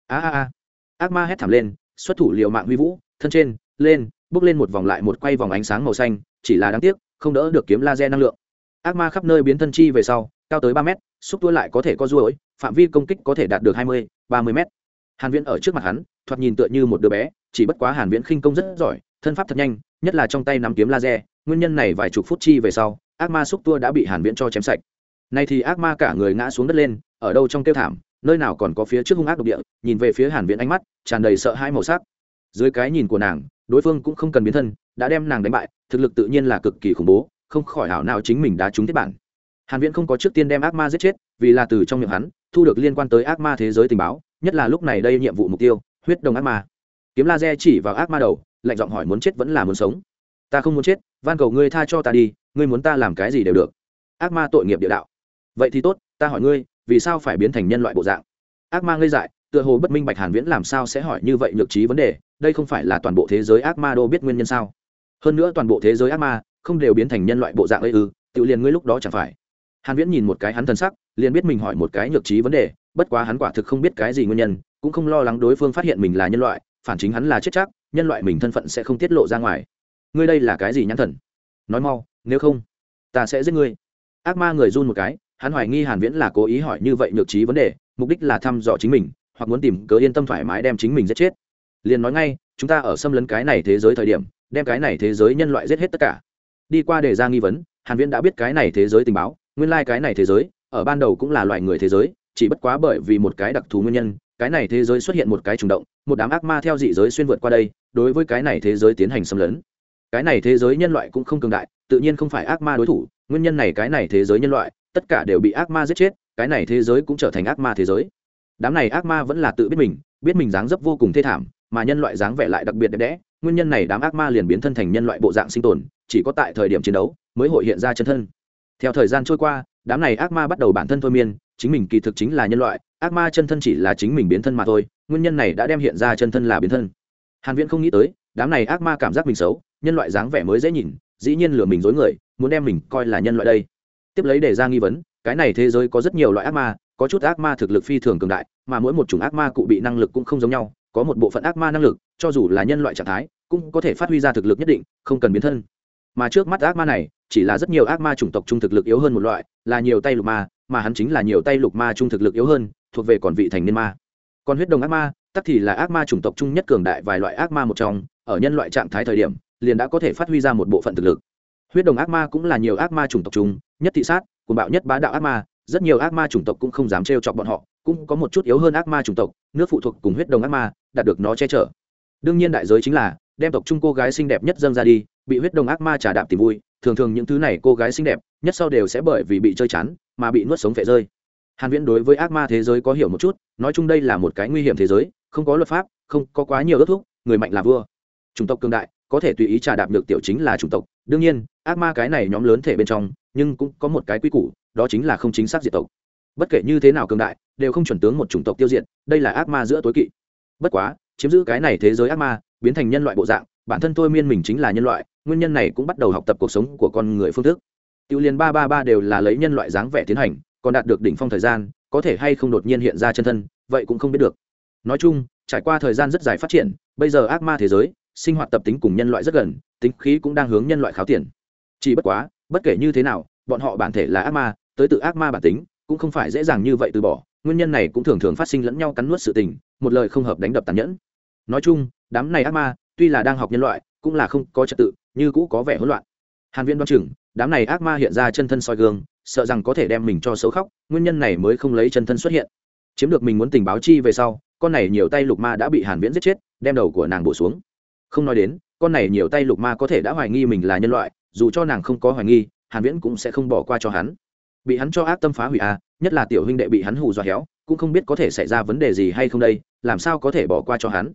A: A a a. Ác ma hét thảm lên, xuất thủ liều mạng huy vũ, thân trên, lên, bước lên một vòng lại một quay vòng ánh sáng màu xanh, chỉ là đáng tiếc, không đỡ được kiếm laser năng lượng. Ác ma khắp nơi biến thân chi về sau, cao tới ba mét, xúc tua lại có thể có ruỗi phạm vi công kích có thể đạt được hai mươi, ba mươi mét. Hàn viễn ở trước mặt hắn, thoạt nhìn tựa như một đứa bé, chỉ bất quá hàn viễn khinh công rất giỏi, thân pháp thật nhanh, nhất là trong tay nắm kiếm laser, nguyên nhân này vài chục phút chi về sau, ác ma xúc tua đã bị hàn viễn cho chém sạch nay thì ác ma cả người ngã xuống đất lên, ở đâu trong tiêu thảm, nơi nào còn có phía trước hung ác độc địa, nhìn về phía hàn viễn ánh mắt, tràn đầy sợ hãi màu sắc. Dưới cái nhìn của nàng, đối phương cũng không cần biến thân, đã đem nàng đánh bại, thực lực tự nhiên là cực kỳ khủng bố, không khỏi hảo nào chính mình đã trúng thiết bản. Hàn viễn không có trước tiên đem ác ma giết chết, vì là từ trong miệng hắn, thu được liên quan tới ác ma thế giới tình báo, nhất là lúc này đây nhiệm vụ mục tiêu, huyết đồng ác ma. Kiếm laser chỉ vào ác ma đầu, lạnh giọng hỏi muốn chết vẫn là muốn sống. Ta không muốn chết, van cầu ngươi tha cho ta đi, ngươi muốn ta làm cái gì đều được. Ác ma tội nghiệp địa đạo vậy thì tốt, ta hỏi ngươi, vì sao phải biến thành nhân loại bộ dạng? Ác ma ngây dại, tựa hồ bất minh bạch hàn viễn làm sao sẽ hỏi như vậy nhược trí vấn đề, đây không phải là toàn bộ thế giới ác ma đô biết nguyên nhân sao? Hơn nữa toàn bộ thế giới ác ma không đều biến thành nhân loại bộ dạng ấy ư, tự liền ngươi lúc đó chẳng phải. Hàn viễn nhìn một cái hắn thân sắc, liền biết mình hỏi một cái nhược trí vấn đề, bất quá hắn quả thực không biết cái gì nguyên nhân, cũng không lo lắng đối phương phát hiện mình là nhân loại, phản chính hắn là chết chắc, nhân loại mình thân phận sẽ không tiết lộ ra ngoài. Ngươi đây là cái gì nhãn thần? Nói mau, nếu không, ta sẽ giết ngươi. Ác ma người run một cái hắn hoài nghi hàn viễn là cố ý hỏi như vậy nhược trí vấn đề, mục đích là thăm dò chính mình, hoặc muốn tìm cớ yên tâm thoải mái đem chính mình giết chết. Liền nói ngay, chúng ta ở xâm lấn cái này thế giới thời điểm, đem cái này thế giới nhân loại giết hết tất cả. Đi qua đề ra nghi vấn, hàn viễn đã biết cái này thế giới tình báo, nguyên lai like cái này thế giới, ở ban đầu cũng là loài người thế giới, chỉ bất quá bởi vì một cái đặc thù nguyên nhân, cái này thế giới xuất hiện một cái trùng động, một đám ác ma theo dị giới xuyên vượt qua đây, đối với cái này thế giới tiến hành xâm lấn. Cái này thế giới nhân loại cũng không cường đại, tự nhiên không phải ác ma đối thủ, nguyên nhân này cái này thế giới nhân loại tất cả đều bị ác ma giết chết, cái này thế giới cũng trở thành ác ma thế giới. Đám này ác ma vẫn là tự biết mình biết mình dáng dấp vô cùng thê thảm, mà nhân loại dáng vẻ lại đặc biệt đẹp đẽ. Nguyên nhân này đám ác ma liền biến thân thành nhân loại bộ dạng sinh tồn, chỉ có tại thời điểm chiến đấu mới hội hiện ra chân thân. Theo thời gian trôi qua, đám này ác ma bắt đầu bản thân thôi miên, chính mình kỳ thực chính là nhân loại, ác ma chân thân chỉ là chính mình biến thân mà thôi, nguyên nhân này đã đem hiện ra chân thân là biến thân. Hàn viễn không nghĩ tới, đám này ác ma cảm giác mình xấu, nhân loại dáng vẻ mới dễ nhìn, dĩ nhiên lừa mình dối người, muốn đem mình coi là nhân loại đây tiếp lấy để ra nghi vấn, cái này thế giới có rất nhiều loại ác ma, có chút ác ma thực lực phi thường cường đại, mà mỗi một chủng ác ma cụ bị năng lực cũng không giống nhau, có một bộ phận ác ma năng lực, cho dù là nhân loại trạng thái, cũng có thể phát huy ra thực lực nhất định, không cần biến thân. Mà trước mắt ác ma này, chỉ là rất nhiều ác ma chủng tộc trung thực lực yếu hơn một loại, là nhiều tay lục ma, mà hắn chính là nhiều tay lục ma trung thực lực yếu hơn, thuộc về còn vị thành niên ma. Còn huyết đồng ác ma, tắc thì là ác ma chủng tộc chung nhất cường đại vài loại ác ma một trong, ở nhân loại trạng thái thời điểm, liền đã có thể phát huy ra một bộ phận thực lực. Huyết đồng ác ma cũng là nhiều ác ma chủng tộc chung nhất thị sát cùng bạo nhất bá đạo ác ma, rất nhiều ác ma chủng tộc cũng không dám trêu chọc bọn họ, cũng có một chút yếu hơn ác ma chủng tộc, nước phụ thuộc cùng huyết đồng ác ma, đạt được nó che chở. Đương nhiên đại giới chính là, đem tộc chung cô gái xinh đẹp nhất dâng ra đi, bị huyết đồng ác ma trả đạm tìm vui, thường thường những thứ này cô gái xinh đẹp, nhất sau đều sẽ bởi vì bị chơi chán, mà bị nuốt sống phệ rơi. Hàn viễn đối với ác ma thế giới có hiểu một chút, nói chung đây là một cái nguy hiểm thế giới, không có luật pháp, không có quá nhiều ước thúc, người mạnh là vua. Chủng tộc cường đại, có thể tùy ý trả đạp được tiểu chính là chủng tộc. Đương nhiên, ác ma cái này nhóm lớn thể bên trong nhưng cũng có một cái quy củ, đó chính là không chính xác diệt tộc. Bất kể như thế nào cường đại, đều không chuẩn tướng một chủng tộc tiêu diệt, đây là ác ma giữa tối kỵ. Bất quá, chiếm giữ cái này thế giới ác ma, biến thành nhân loại bộ dạng, bản thân tôi miên mình chính là nhân loại, nguyên nhân này cũng bắt đầu học tập cuộc sống của con người phương thức. Tiêu liên ba ba ba đều là lấy nhân loại dáng vẻ tiến hành, còn đạt được đỉnh phong thời gian, có thể hay không đột nhiên hiện ra chân thân, vậy cũng không biết được. Nói chung, trải qua thời gian rất dài phát triển, bây giờ ác ma thế giới, sinh hoạt tập tính cùng nhân loại rất gần, tính khí cũng đang hướng nhân loại kháo tiền. Chỉ bất quá bất kể như thế nào, bọn họ bản thể là ác ma, tới tự ác ma bản tính, cũng không phải dễ dàng như vậy từ bỏ. Nguyên nhân này cũng thường thường phát sinh lẫn nhau cắn nuốt sự tình, một lời không hợp đánh đập tàn nhẫn. Nói chung, đám này ác ma, tuy là đang học nhân loại, cũng là không có trật tự, như cũ có vẻ hỗn loạn. Hàn viễn đoán chừng, đám này ác ma hiện ra chân thân soi gương, sợ rằng có thể đem mình cho xấu khóc, nguyên nhân này mới không lấy chân thân xuất hiện. Chiếm được mình muốn tình báo chi về sau, con này nhiều tay lục ma đã bị hàn viễn giết chết, đem đầu của nàng bổ xuống. Không nói đến, con này nhiều tay lục ma có thể đã hoài nghi mình là nhân loại dù cho nàng không có hoài nghi, hàn viễn cũng sẽ không bỏ qua cho hắn. Bị hắn cho ác tâm phá hủy à nhất là tiểu huynh đệ bị hắn hù dọa héo, cũng không biết có thể xảy ra vấn đề gì hay không đây, làm sao có thể bỏ qua cho hắn?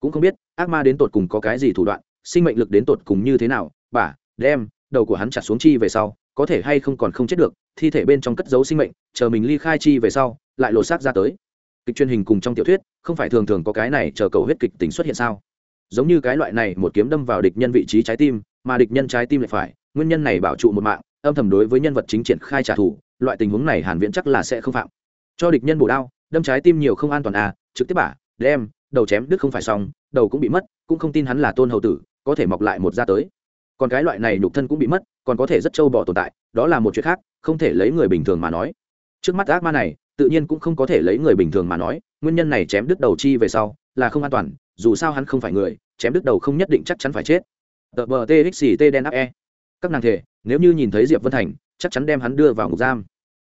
A: Cũng không biết, ác ma đến tột cùng có cái gì thủ đoạn, sinh mệnh lực đến tột cùng như thế nào, bà, đem, đầu của hắn chặt xuống chi về sau, có thể hay không còn không chết được, thi thể bên trong cất giấu sinh mệnh, chờ mình ly khai chi về sau, lại lột xác ra tới. Kịch truyền hình cùng trong tiểu thuyết, không phải thường thường có cái này chờ cầu huyết kịch tính xuất hiện sao? Giống như cái loại này, một kiếm đâm vào địch nhân vị trí trái tim mà địch nhân trái tim lại phải, nguyên nhân này bảo trụ một mạng, âm thầm đối với nhân vật chính triển khai trả thù, loại tình huống này hàn viễn chắc là sẽ không phạm. Cho địch nhân bổ đao, đâm trái tim nhiều không an toàn à trực tiếp bả, đem, đầu chém đứt không phải xong, đầu cũng bị mất, cũng không tin hắn là tôn hầu tử, có thể mọc lại một da tới. Còn cái loại này nhục thân cũng bị mất, còn có thể rất trâu bỏ tồn tại, đó là một chuyện khác, không thể lấy người bình thường mà nói. Trước mắt ác ma này, tự nhiên cũng không có thể lấy người bình thường mà nói, nguyên nhân này chém đứt đầu chi về sau là không an toàn, dù sao hắn không phải người, chém đứt đầu không nhất định chắc chắn phải chết tờ bờ T đen áp e. Các nàng thể, nếu như nhìn thấy diệp vân thành, chắc chắn đem hắn đưa vào ngục giam.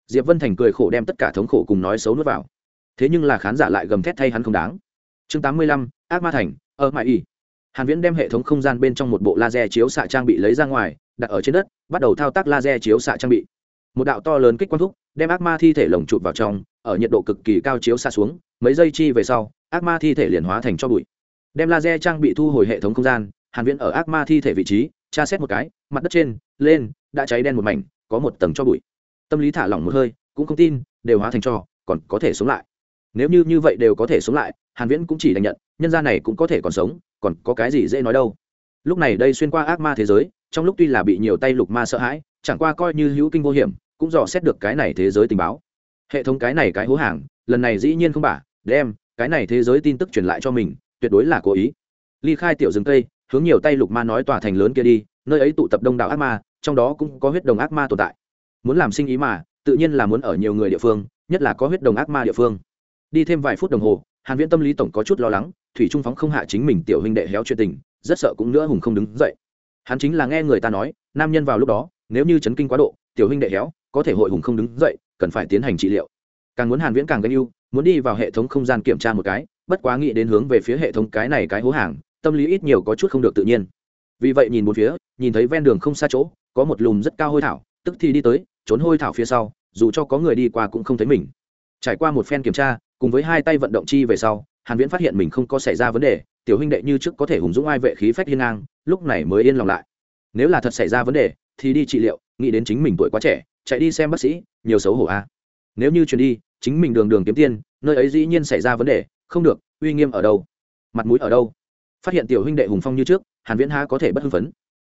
A: Diệp vân thành cười khổ đem tất cả thống khổ cùng nói xấu nuốt vào. Thế nhưng là khán giả lại gầm thét thay hắn không đáng. Chương tám mươi lăm, ác ma thành, ở mãi y. Hàn viễn đem hệ thống không gian bên trong một bộ laser chiếu xạ trang bị lấy ra ngoài, đặt ở trên đất, bắt đầu thao tác laser chiếu xạ trang bị. Một đạo to lớn kích quang thúc, đem ác ma thi thể lồng chụp vào trong, ở nhiệt độ cực kỳ cao chiếu xạ xuống, mấy giây chi về sau, ác ma thi thể liền hóa thành cho bụi. Đem laser trang bị thu hồi hệ thống không gian hàn viễn ở ác ma thi thể vị trí, tra xét một cái, mặt đất trên, lên, đã cháy đen một mảnh, có một tầng cho bụi. Tâm lý thả lỏng một hơi, cũng không tin, đều hóa thành cho, còn có thể sống lại. Nếu như như vậy đều có thể sống lại, hàn viễn cũng chỉ đành nhận, nhân gia này cũng có thể còn sống, còn có cái gì dễ nói đâu. Lúc này đây xuyên qua ác ma thế giới, trong lúc tuy là bị nhiều tay lục ma sợ hãi, chẳng qua coi như hữu kinh vô hiểm, cũng dò xét được cái này thế giới tình báo. Hệ thống cái này cái hố hàng, lần này dĩ nhiên không bả, đem, cái này thế giới tin tức truyền lại cho mình, tuyệt đối là cố ý. Ly khai tiểu rừng cây hướng nhiều tay lục ma nói tòa thành lớn kia đi, nơi ấy tụ tập đông đảo ác ma, trong đó cũng có huyết đồng ác ma tồn tại. Muốn làm sinh ý mà, tự nhiên là muốn ở nhiều người địa phương, nhất là có huyết đồng ác ma địa phương. Đi thêm vài phút đồng hồ, hàn viễn tâm lý tổng có chút lo lắng, thủy trung phóng không hạ chính mình tiểu huynh đệ héo chuyện tình, rất sợ cũng nữa hùng không đứng dậy. Hắn chính là nghe người ta nói, nam nhân vào lúc đó, nếu như chấn kinh quá độ, tiểu huynh đệ héo, có thể hội hùng không đứng dậy, cần phải tiến hành trị liệu. Càng muốn hàn viễn càng gây ưu, muốn đi vào hệ thống không gian kiểm tra một cái, bất quá nghĩ đến hướng về phía hệ thống cái này cái hố hàng tâm lý ít nhiều có chút không được tự nhiên. Vì vậy nhìn một phía, nhìn thấy ven đường không xa chỗ, có một lùm rất cao hôi thảo, tức thì đi tới, trốn hôi thảo phía sau, dù cho có người đi qua cũng không thấy mình. Trải qua một phen kiểm tra, cùng với hai tay vận động chi về sau, hàn viễn phát hiện mình không có xảy ra vấn đề, tiểu huynh đệ như trước có thể hùng dũng ai vệ khí phách hiên ngang, lúc này mới yên lòng lại. Nếu là thật xảy ra vấn đề, thì đi trị liệu, nghĩ đến chính mình tuổi quá trẻ, chạy đi xem bác sĩ, nhiều xấu hổ a. À. nếu như chuyển đi, chính mình đường đường kiếm tiền nơi ấy dĩ nhiên xảy ra vấn đề, không được, uy nghiêm ở đâu? Mặt mũi ở đâu? Phát hiện tiểu huynh đệ hùng phong như trước, hàn viễn há có thể bất hưng phấn.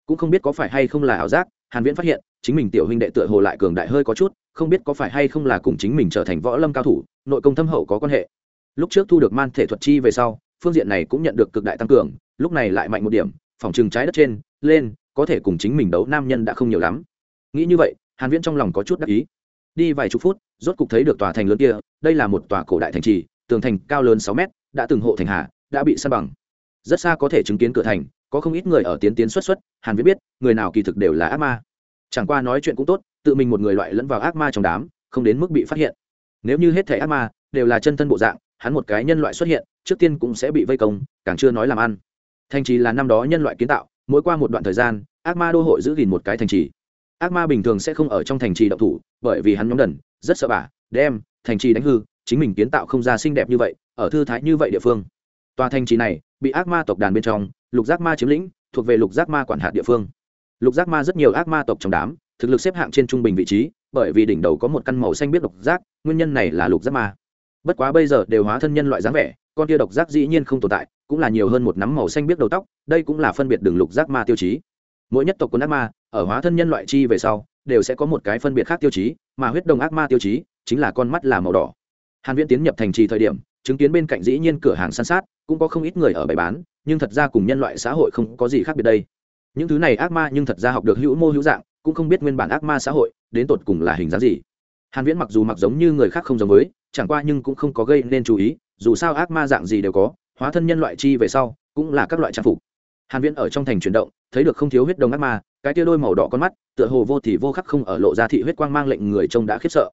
A: Cũng không biết có phải hay không là ảo giác, hàn viễn phát hiện, chính mình tiểu huynh đệ tựa hồ lại cường đại hơi có chút, không biết có phải hay không là cùng chính mình trở thành võ lâm cao thủ, nội công thâm hậu có quan hệ. Lúc trước thu được man thể thuật chi về sau, phương diện này cũng nhận được cực đại tăng cường, lúc này lại mạnh một điểm, phòng trường trái đất trên, lên, có thể cùng chính mình đấu nam nhân đã không nhiều lắm. Nghĩ như vậy, hàn viễn trong lòng có chút đắc ý. Đi vài chục phút, rốt cục thấy được tòa thành lớn kia, đây là một tòa cổ đại thành trì, tường thành cao lớn 6 mét, đã từng hộ thành hà đã bị san bằng rất xa có thể chứng kiến cửa thành, có không ít người ở tiến tiến xuất xuất, hàn viễn biết, người nào kỳ thực đều là ác ma. Chẳng qua nói chuyện cũng tốt, tự mình một người loại lẫn vào ác ma trong đám, không đến mức bị phát hiện. Nếu như hết thể ác ma đều là chân thân bộ dạng, hắn một cái nhân loại xuất hiện, trước tiên cũng sẽ bị vây công, càng chưa nói làm ăn. Thành trì là năm đó nhân loại kiến tạo, mỗi qua một đoạn thời gian, ác ma đô hội giữ gìn một cái thành trì. Ác ma bình thường sẽ không ở trong thành trì động thủ, bởi vì hắn nhóm đần, rất sợ bả đem thành trì đánh hư, chính mình kiến tạo không ra xinh đẹp như vậy, ở thư thái như vậy địa phương tòa thành trì này bị ác ma tộc đàn bên trong, lục giác ma chiếm lĩnh, thuộc về lục giác ma quản hạt địa phương. Lục giác ma rất nhiều ác ma tộc trong đám, thực lực xếp hạng trên trung bình vị trí, bởi vì đỉnh đầu có một căn màu xanh biết độc giác, nguyên nhân này là lục giác ma. Bất quá bây giờ đều hóa thân nhân loại dáng vẻ, con tia độc giác dĩ nhiên không tồn tại, cũng là nhiều hơn một nắm màu xanh biết đầu tóc, đây cũng là phân biệt đường lục giác ma tiêu chí. Mỗi nhất tộc quân ác ma, ở hóa thân nhân loại chi về sau, đều sẽ có một cái phân biệt khác tiêu chí, mà huyết đồng ác ma tiêu chí chính là con mắt là màu đỏ. Hàn viễn tiến nhập thành trì thời điểm chứng kiến bên cạnh dĩ nhiên cửa hàng săn sát, cũng có không ít người ở bày bán, nhưng thật ra cùng nhân loại xã hội không có gì khác biệt đây. Những thứ này ác ma nhưng thật ra học được hữu mô hữu dạng, cũng không biết nguyên bản ác ma xã hội đến tột cùng là hình dáng gì. Hàn viễn mặc dù mặc giống như người khác không giống với, chẳng qua nhưng cũng không có gây nên chú ý, dù sao ác ma dạng gì đều có, hóa thân nhân loại chi về sau cũng là các loại trang phục. Hàn viễn ở trong thành chuyển động, thấy được không thiếu huyết đồng ác ma, cái tia đôi màu đỏ con mắt, tựa hồ vô thì vô khắc không ở lộ ra thị huyết quang mang lệnh người trông đã khiếp sợ.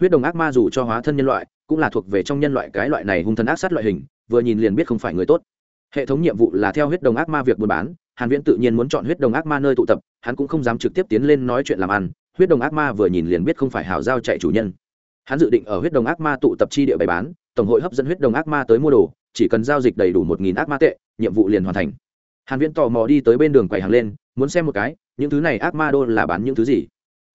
A: Huyết đồng ác ma dù cho hóa thân nhân loại cũng là thuộc về trong nhân loại cái loại này hung thần ác sát loại hình, vừa nhìn liền biết không phải người tốt. Hệ thống nhiệm vụ là theo huyết đồng ác ma việc buôn bán, hàn viễn tự nhiên muốn chọn huyết đồng ác ma nơi tụ tập, hắn cũng không dám trực tiếp tiến lên nói chuyện làm ăn, huyết đồng ác ma vừa nhìn liền biết không phải hảo giao chạy chủ nhân. Hắn dự định ở huyết đồng ác ma tụ tập chi địa bày bán, tổng hội hấp dẫn huyết đồng ác ma tới mua đồ, chỉ cần giao dịch đầy đủ một nghìn ác ma tệ, nhiệm vụ liền hoàn thành. Hàn viễn tò mò đi tới bên đường quầy hàng lên, muốn xem một cái, những thứ này ác ma đô là bán những thứ gì.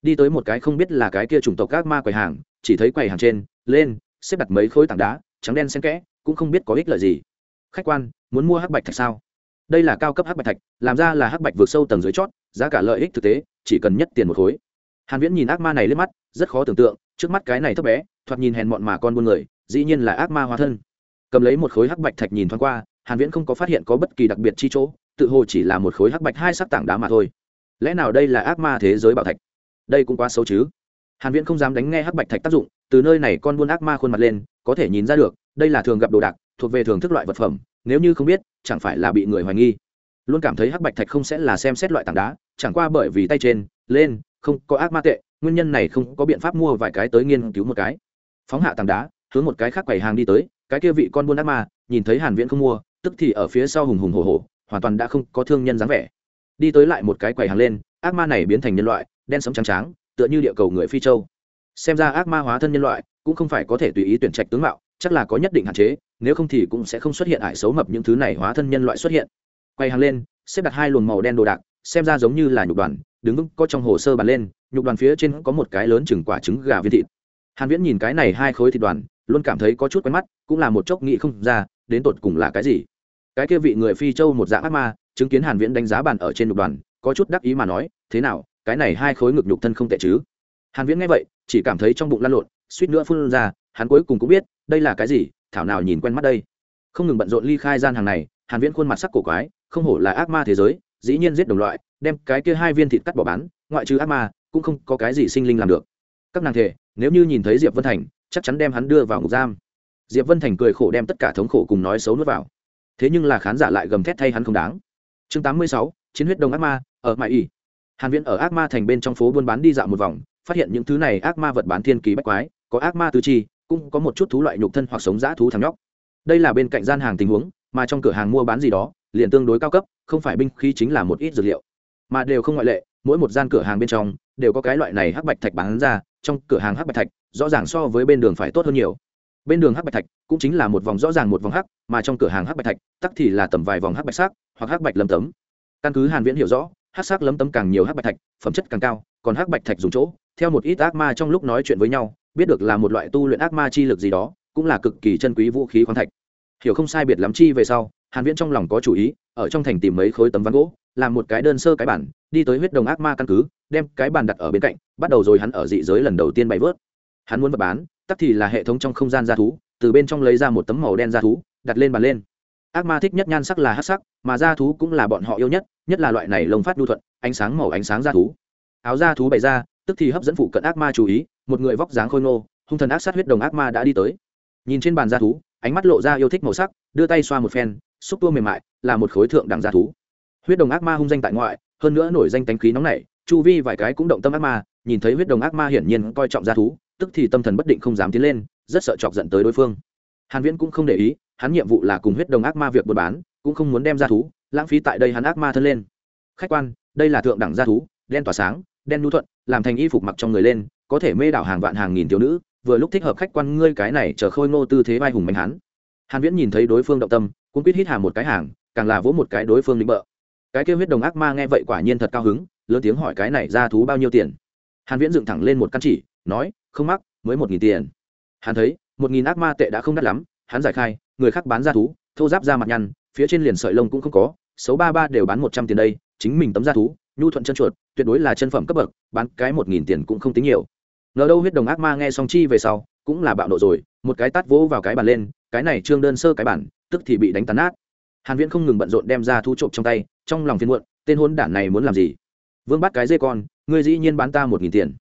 A: Đi tới một cái không biết là cái kia chủng tộc ác ma quầy hàng, chỉ thấy quầy hàng trên, lên xếp đặt mấy khối tảng đá, trắng đen xen kẽ, cũng không biết có ích lợi gì. Khách quan, muốn mua hắc bạch thạch sao? Đây là cao cấp hắc bạch thạch, làm ra là hắc bạch vượt sâu tầng dưới chót, giá cả lợi ích thực tế, chỉ cần nhất tiền một khối. Hàn viễn nhìn ác ma này lên mắt, rất khó tưởng tượng, trước mắt cái này thấp bé, thoạt nhìn hèn mọn mà con buôn người, dĩ nhiên là ác ma hóa thân. Cầm lấy một khối hắc bạch thạch nhìn thoáng qua, hàn viễn không có phát hiện có bất kỳ đặc biệt chi chỗ, tự hồ chỉ là một khối hắc bạch hai sắc tảng đá mà thôi. Lẽ nào đây là ác ma thế giới bảo thạch? Đây cũng quá xấu chứ. Hàn viễn không dám đánh nghe hắc bạch thạch tác dụng từ nơi này con buôn ác ma khuôn mặt lên, có thể nhìn ra được, đây là thường gặp đồ đạc, thuộc về thường thức loại vật phẩm, nếu như không biết, chẳng phải là bị người hoài nghi. Luôn cảm thấy hắc bạch thạch không sẽ là xem xét loại tảng đá, chẳng qua bởi vì tay trên, lên, không có ác ma tệ, nguyên nhân này không có biện pháp mua vài cái tới nghiên cứu một cái. Phóng hạ tảng đá, hướng một cái khác quầy hàng đi tới, cái kia vị con buôn ác ma, nhìn thấy hàn viễn không mua, tức thì ở phía sau hùng hùng hổ hổ, hoàn toàn đã không có thương nhân dáng vẻ. Đi tới lại một cái quầy hàng lên, ác ma này biến thành nhân loại, đen sẫm trắng trắng tựa như địa cầu người phi châu xem ra ác ma hóa thân nhân loại cũng không phải có thể tùy ý tuyển trạch tướng mạo, chắc là có nhất định hạn chế, nếu không thì cũng sẽ không xuất hiện ải xấu mập những thứ này hóa thân nhân loại xuất hiện. Quay hàng lên, xếp đặt hai luồng màu đen đồ đạc, xem ra giống như là nhục đoàn, đứng vững có trong hồ sơ bàn lên, nhục đoàn phía trên có một cái lớn chừng quả trứng gà viên thịt. Hàn viễn nhìn cái này hai khối thịt đoàn, luôn cảm thấy có chút quen mắt, cũng là một chốc nghĩ không ra, đến tột cùng là cái gì. Cái kia vị người phi châu một dạng ác ma, chứng kiến hàn viễn đánh giá bàn ở trên nhục đoàn, có chút đắc ý mà nói, thế nào, cái này hai khối ngực nhục thân không tệ chứ? Hàn viễn nghe vậy chỉ cảm thấy trong bụng lăn lộn suýt nữa phun ra hắn cuối cùng cũng biết đây là cái gì thảo nào nhìn quen mắt đây. Không ngừng bận rộn ly khai gian hàng này hàn viễn khuôn mặt sắc cổ quái không hổ là ác ma thế giới dĩ nhiên giết đồng loại đem cái kia hai viên thịt cắt bỏ bán ngoại trừ ác ma cũng không có cái gì sinh linh làm được. Các nàng thể nếu như nhìn thấy diệp vân thành chắc chắn đem hắn đưa vào ngục giam. Diệp vân thành cười khổ đem tất cả thống khổ cùng nói xấu nuốt vào. Thế nhưng là khán giả lại gầm thét thay hắn không đáng. Chương 86, chiến huyết đồng ác ma ở mại ỉ. Hàn viễn ở ác ma thành bên trong phố buôn bán đi dạo một vòng phát hiện những thứ này ác ma vật bán thiên kỳ bách quái, có ác ma tứ chi, cũng có một chút thú loại nhục thân hoặc sống dã thú thằng nhóc. Đây là bên cạnh gian hàng tình huống, mà trong cửa hàng mua bán gì đó, liền tương đối cao cấp, không phải binh khí chính là một ít dược liệu. Mà đều không ngoại lệ, mỗi một gian cửa hàng bên trong, đều có cái loại này hắc bạch thạch bán ra, trong cửa hàng hắc bạch thạch, rõ ràng so với bên đường phải tốt hơn nhiều. Bên đường hắc bạch thạch cũng chính là một vòng rõ ràng một vòng hắc, mà trong cửa hàng hắc bạch thạch, tắc thì là tầm vài vòng hắc bạch sắc, hoặc hắc bạch lâm tấm. Căn cứ hàn viễn hiểu rõ, hắc sắc lấm tấm càng nhiều hắc bạch thạch, phẩm chất càng cao, còn hắc bạch thạch dùng chỗ theo một ít ác ma trong lúc nói chuyện với nhau, biết được là một loại tu luyện ác ma chi lực gì đó, cũng là cực kỳ chân quý vũ khí khoáng thạch. Hiểu không sai biệt lắm chi về sau, hàn viễn trong lòng có chủ ý, ở trong thành tìm mấy khối tấm ván gỗ, làm một cái đơn sơ cái bản đi tới huyết đồng ác ma căn cứ, đem cái bàn đặt ở bên cạnh, bắt đầu rồi hắn ở dị giới lần đầu tiên bày vớt. Hắn muốn vật bán, tắc thì là hệ thống trong không gian gia thú, từ bên trong lấy ra một tấm màu đen gia thú, đặt lên bàn lên. Ác ma thích nhất nhan sắc là hắc sắc, mà gia thú cũng là bọn họ yêu nhất nhất là loại này lông phát nhu thuận, ánh sáng màu ánh sáng gia thú. Áo gia thú bày ra tức thì hấp dẫn phụ cận ác ma chú ý, một người vóc dáng khôi ngô, hung thần ác sát huyết đồng ác ma đã đi tới. Nhìn trên bàn gia thú, ánh mắt lộ ra yêu thích màu sắc, đưa tay xoa một phen, xúc tua mềm mại, là một khối thượng đẳng gia thú. Huyết đồng ác ma hung danh tại ngoại, hơn nữa nổi danh tánh khí nóng nảy, chu vi vài cái cũng động tâm ác ma, nhìn thấy huyết đồng ác ma hiển nhiên coi trọng gia thú, tức thì tâm thần bất định không dám tiến lên, rất sợ chọc giận tới đối phương. Hàn viễn cũng không để ý, hắn nhiệm vụ là cùng huyết đồng ác ma việc buôn bán, cũng không muốn đem gia thú, lãng phí tại đây hắn ác ma thân lên. Khách quan, đây là thượng đẳng gia thú, đen tỏa sáng đen nhu thuận, làm thành y phục mặc trong người lên, có thể mê đảo hàng vạn hàng nghìn thiếu nữ, vừa lúc thích hợp khách quan ngươi cái này chờ khôi ngô tư thế vai hùng mạnh hắn. Hàn viễn nhìn thấy đối phương động tâm cũng quyết hít hà một cái hàng, càng là vỗ một cái đối phương lĩnh bợ. Cái kêu huyết đồng ác ma nghe vậy quả nhiên thật cao hứng, lớn tiếng hỏi cái này ra thú bao nhiêu tiền? Hàn viễn dựng thẳng lên một căn chỉ, nói, không mắc, mới một nghìn tiền. Hắn thấy, một nghìn ác ma tệ đã không đắt lắm, hắn giải khai, người khác bán ra thú, thô giáp ra mặt nhăn, phía trên liền sợi lông cũng không có, xấu ba ba đều bán một trăm tiền đây, chính mình tấm ra thú nhu thuận chân chuột, tuyệt đối là chân phẩm cấp bậc, bán cái một nghìn tiền cũng không tính nhiều. Ngờ đâu huyết đồng ác ma nghe song chi về sau, cũng là bạo nộ rồi, một cái tát vỗ vào cái bàn lên, cái này trương đơn sơ cái bản tức thì bị đánh tàn nát. Hàn viễn không ngừng bận rộn đem ra thu trộm trong tay, trong lòng phiền muộn, tên hôn đản này muốn làm gì? Vương bắt cái dê con, ngươi dĩ nhiên bán ta một nghìn tiền.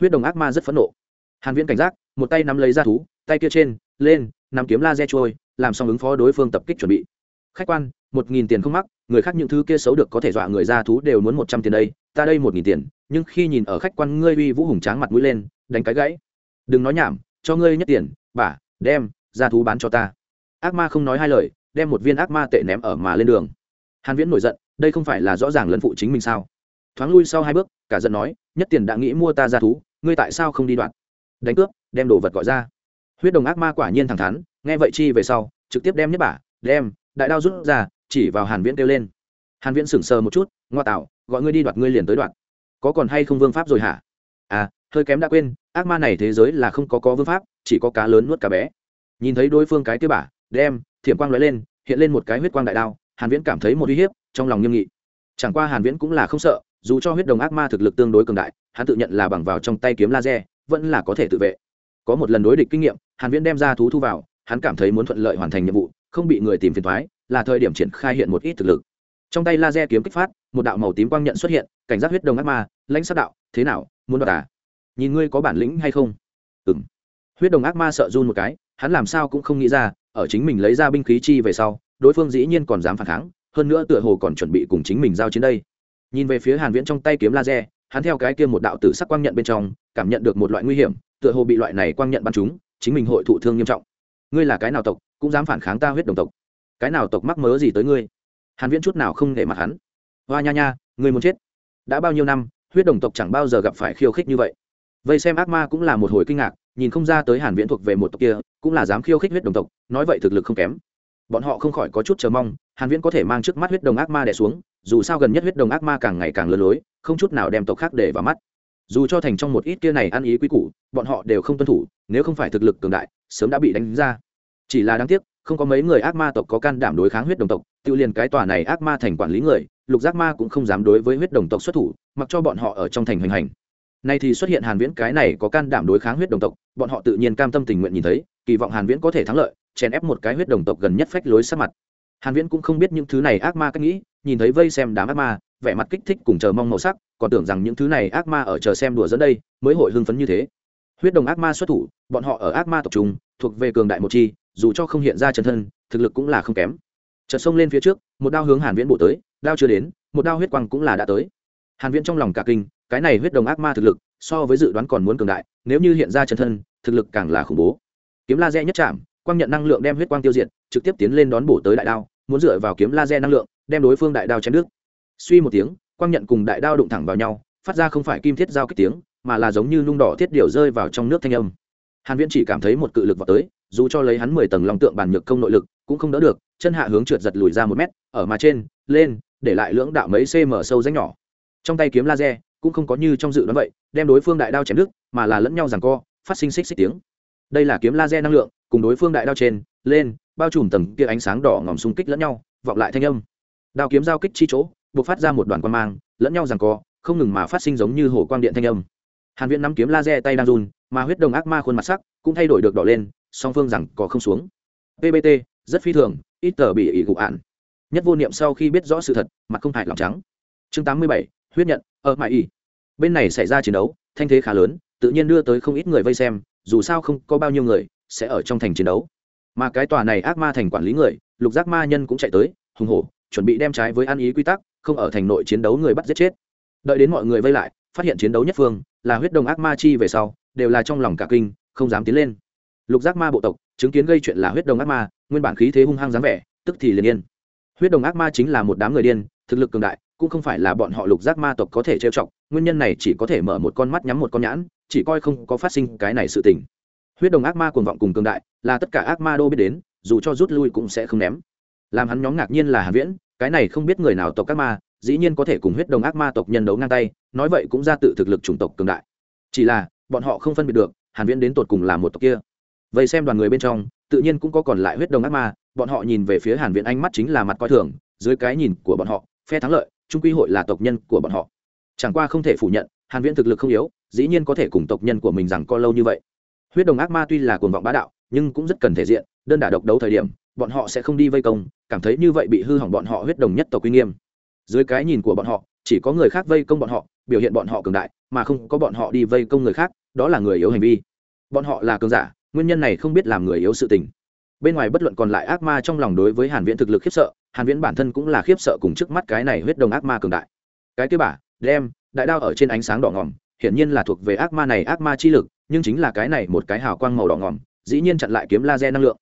A: Huyết đồng ác ma rất phẫn nộ. Hàn viễn cảnh giác, một tay nắm lấy ra thú, tay kia trên, lên, nắm kiếm laser trôi, làm xong ứng phó đối phương tập kích chuẩn bị khách quan, một nghìn tiền không mắc, người khác những thứ kia xấu được có thể dọa người ra thú đều muốn một trăm tiền đây, ta đây một nghìn tiền, nhưng khi nhìn ở khách quan ngươi uy vũ hùng tráng mặt mũi lên, đánh cái gãy. Đừng nói nhảm, cho ngươi nhất tiền, bả, đem, ra thú bán cho ta. Ác ma không nói hai lời, đem một viên ác ma tệ ném ở mà lên đường. Hàn viễn nổi giận, đây không phải là rõ ràng lấn phụ chính mình sao? Thoáng lui sau hai bước, cả giận nói, nhất tiền đã nghĩ mua ta ra thú, ngươi tại sao không đi đoạn? Đánh cướp, đem đồ vật gọi ra. Huyết đồng ác ma quả nhiên thẳng thắn, nghe vậy chi về sau, trực tiếp đem nhất bả, đem đại đao rút ra, chỉ vào hàn viễn kêu lên. Hàn viễn sững sờ một chút, ngoa tạo, gọi ngươi đi đoạt ngươi liền tới đoạt. Có còn hay không vương pháp rồi hả? À hơi kém đã quên, ác ma này thế giới là không có có vương pháp, chỉ có cá lớn nuốt cá bé. Nhìn thấy đối phương cái kia bả đem thiểm quang lóe lên, hiện lên một cái huyết quang đại đao, hàn viễn cảm thấy một uy hiếp, trong lòng nghiêm nghị. Chẳng qua hàn viễn cũng là không sợ, dù cho huyết đồng ác ma thực lực tương đối cường đại, hắn tự nhận là bằng vào trong tay kiếm laser, vẫn là có thể tự vệ. Có một lần đối địch kinh nghiệm, hàn viễn đem ra thú thu vào, hắn cảm thấy muốn thuận lợi hoàn thành nhiệm vụ không bị người tìm phiền toái là thời điểm triển khai hiện một ít thực lực. Trong tay laser kiếm kích phát, một đạo màu tím quang nhận xuất hiện, cảnh giác huyết đồng ác ma, lãnh sát đạo, thế nào, muốn đoạt à? Nhìn ngươi có bản lĩnh hay không? Ừ m huyết đồng ác ma sợ run một cái, hắn làm sao cũng không nghĩ ra, ở chính mình lấy ra binh khí chi về sau, đối phương dĩ nhiên còn dám phản kháng, hơn nữa tựa hồ còn chuẩn bị cùng chính mình giao chiến đây. Nhìn về phía hàn viễn trong tay kiếm laser, hắn theo cái kia một đạo tử sắc quang nhận bên trong, cảm nhận được một loại nguy hiểm, tựa hồ bị loại này quang nhận bắn chúng chính mình hội thụ thương nghiêm trọng. Ngươi là cái nào tộc cũng dám phản kháng ta huyết đồng tộc. Cái nào tộc mắc mớ gì tới ngươi? Hàn viễn chút nào không để mặt hắn. Hoa nha nha, ngươi muốn chết? Đã bao nhiêu năm, huyết đồng tộc chẳng bao giờ gặp phải khiêu khích như vậy. Vây xem ác ma cũng là một hồi kinh ngạc, nhìn không ra tới hàn viễn thuộc về một tộc kia, cũng là dám khiêu khích huyết đồng tộc, nói vậy thực lực không kém. Bọn họ không khỏi có chút chờ mong, hàn viễn có thể mang trước mắt huyết đồng ác ma đè xuống, dù sao gần nhất huyết đồng ác ma càng ngày càng lớn lối, không chút nào đem tộc khác để vào mắt. Dù cho thành trong một ít kia này ăn ý quý củ, bọn họ đều không tuân thủ, nếu không phải thực lực cường đại, sớm đã bị đánh ra chỉ là đáng tiếc, không có mấy người ác ma tộc có can đảm đối kháng huyết đồng tộc, tự liền cái tòa này ác ma thành quản lý người, lục giác ma cũng không dám đối với huyết đồng tộc xuất thủ, mặc cho bọn họ ở trong thành hoành hành. Nay thì xuất hiện hàn viễn cái này có can đảm đối kháng huyết đồng tộc, bọn họ tự nhiên cam tâm tình nguyện nhìn thấy, kỳ vọng hàn viễn có thể thắng lợi, chèn ép một cái huyết đồng tộc gần nhất phách lối sát mặt. Hàn viễn cũng không biết những thứ này ác ma cách nghĩ, nhìn thấy vây xem đám ác ma, vẻ mặt kích thích cùng chờ mong màu sắc, còn tưởng rằng những thứ này ác ma ở chờ xem đùa dẫn đây, mới hội hưng phấn như thế. Huyết đồng ác ma xuất thủ, bọn họ ở ác ma tộc trung thuộc về cường đại một chi dù cho không hiện ra chân thân, thực lực cũng là không kém. Chợt xông lên phía trước, một đao hướng hàn viễn bổ tới, đao chưa đến, một đao huyết quang cũng là đã tới. Hàn viễn trong lòng cả kinh, cái này huyết đồng ác ma thực lực, so với dự đoán còn muốn cường đại, nếu như hiện ra chân thân, thực lực càng là khủng bố. Kiếm laser nhất chạm, quang nhận năng lượng đem huyết quang tiêu diệt, trực tiếp tiến lên đón bổ tới đại đao, muốn dựa vào kiếm laser năng lượng, đem đối phương đại đao chém đứt. Suy một tiếng, quang nhận cùng đại đao đụng thẳng vào nhau, phát ra không phải kim thiết giao kích tiếng, mà là giống như nung đỏ thiết điều rơi vào trong nước thanh âm. Hàn viễn chỉ cảm thấy một cự lực vào tới dù cho lấy hắn 10 tầng long tượng bản nhược công nội lực, cũng không đỡ được, chân hạ hướng trượt giật lùi ra một mét, ở mà trên, lên, để lại lưỡng đạo mấy cm sâu rãnh nhỏ. Trong tay kiếm laser, cũng không có như trong dự đoán vậy, đem đối phương đại đao chém đứt, mà là lẫn nhau giằng co, phát sinh xích xích tiếng. Đây là kiếm laser năng lượng, cùng đối phương đại đao trên, lên, bao trùm tầng kia ánh sáng đỏ ngòm xung kích lẫn nhau, vọng lại thanh âm. Đao kiếm giao kích chi chỗ, buộc phát ra một đoàn quan mang, lẫn nhau rằng co, không ngừng mà phát sinh giống như hồ quang điện thanh âm. Hàn viễn nắm kiếm laser tay đang run, mà huyết đồng ác ma khuôn mặt sắc cũng thay đổi được đỏ lên song phương rằng có không xuống. Pbt rất phi thường ít tờ bị ỷ gục ạn nhất vô niệm sau khi biết rõ sự thật mặt không hại lòng trắng. Chương 87, huyết nhận ở mại y bên này xảy ra chiến đấu thanh thế khá lớn tự nhiên đưa tới không ít người vây xem dù sao không có bao nhiêu người sẽ ở trong thành chiến đấu. Mà cái tòa này ác ma thành quản lý người lục giác ma nhân cũng chạy tới hùng hổ chuẩn bị đem trái với ăn ý quy tắc không ở thành nội chiến đấu người bắt giết chết. Đợi đến mọi người vây lại phát hiện chiến đấu nhất phương là huyết đồng ác ma chi về sau đều là trong lòng cả kinh không dám tiến lên lục giác ma bộ tộc, chứng kiến gây chuyện là huyết đồng ác ma, nguyên bản khí thế hung hăng dáng vẻ, tức thì liền yên. Huyết đồng ác ma chính là một đám người điên, thực lực cường đại, cũng không phải là bọn họ lục giác ma tộc có thể trêu chọc, nguyên nhân này chỉ có thể mở một con mắt nhắm một con nhãn, chỉ coi không có phát sinh cái này sự tình. Huyết đồng ác ma cuồng vọng cùng cường đại, là tất cả ác ma đô biết đến, dù cho rút lui cũng sẽ không ném. Làm hắn nhóm ngạc nhiên là hàn viễn, cái này không biết người nào tộc ác ma, dĩ nhiên có thể cùng huyết đồng ác ma tộc nhân đấu ngang tay, nói vậy cũng ra tự thực lực chủng tộc cường đại. Chỉ là, bọn họ không phân biệt được, hàn viễn đến tột cùng là một tộc kia vậy xem đoàn người bên trong, tự nhiên cũng có còn lại huyết đồng ác ma, bọn họ nhìn về phía hàn viễn ánh mắt chính là mặt coi thường, dưới cái nhìn của bọn họ, phe thắng lợi, trung quy hội là tộc nhân của bọn họ. Chẳng qua không thể phủ nhận, hàn viễn thực lực không yếu, dĩ nhiên có thể cùng tộc nhân của mình rằng co lâu như vậy. Huyết đồng ác ma tuy là cuồng vọng bá đạo, nhưng cũng rất cần thể diện, đơn đả độc đấu thời điểm, bọn họ sẽ không đi vây công, cảm thấy như vậy bị hư hỏng bọn họ huyết đồng nhất tộc uy nghiêm. Dưới cái nhìn của bọn họ, chỉ có người khác vây công bọn họ, biểu hiện bọn họ cường đại, mà không có bọn họ đi vây công người khác, đó là người yếu hành vi. Bọn họ là cường giả nguyên nhân này không biết làm người yếu sự tình. Bên ngoài bất luận còn lại ác ma trong lòng đối với hàn viễn thực lực khiếp sợ, hàn viễn bản thân cũng là khiếp sợ cùng trước mắt cái này huyết đồng ác ma cường đại. Cái kia bả đem, đại đao ở trên ánh sáng đỏ ngòm, hiển nhiên là thuộc về ác ma này ác ma chi lực, nhưng chính là cái này một cái hào quang màu đỏ ngòm, dĩ nhiên chặn lại kiếm laser năng lượng.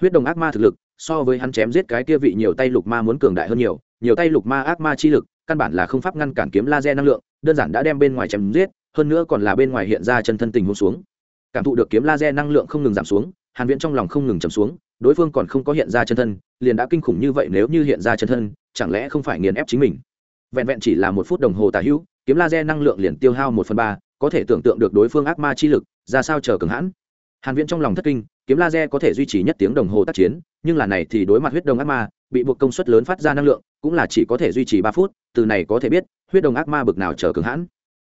A: Huyết đồng ác ma thực lực, so với hắn chém giết cái kia vị nhiều tay lục ma muốn cường đại hơn nhiều nhiều tay lục ma ác ma chi lực, căn bản là không pháp ngăn cản kiếm laser năng lượng, đơn giản đã đem bên ngoài chém giết, hơn nữa còn là bên ngoài hiện ra chân thân tình huống xuống cảm thụ được kiếm laser năng lượng không ngừng giảm xuống, hàn viễn trong lòng không ngừng chầm xuống, đối phương còn không có hiện ra chân thân, liền đã kinh khủng như vậy nếu như hiện ra chân thân, chẳng lẽ không phải nghiền ép chính mình? Vẹn vẹn chỉ là một phút đồng hồ tà hữu, kiếm laser năng lượng liền tiêu hao một phần ba, có thể tưởng tượng được đối phương ác ma chi lực, ra sao chờ cường hãn. Hàn viễn trong lòng thất kinh, kiếm laser có thể duy trì nhất tiếng đồng hồ tác chiến, nhưng là này thì đối mặt huyết đồng ác ma, bị buộc công suất lớn phát ra năng lượng, cũng là chỉ có thể duy trì ba phút, từ này có thể biết, huyết đồng ác ma bực nào chờ cường hãn.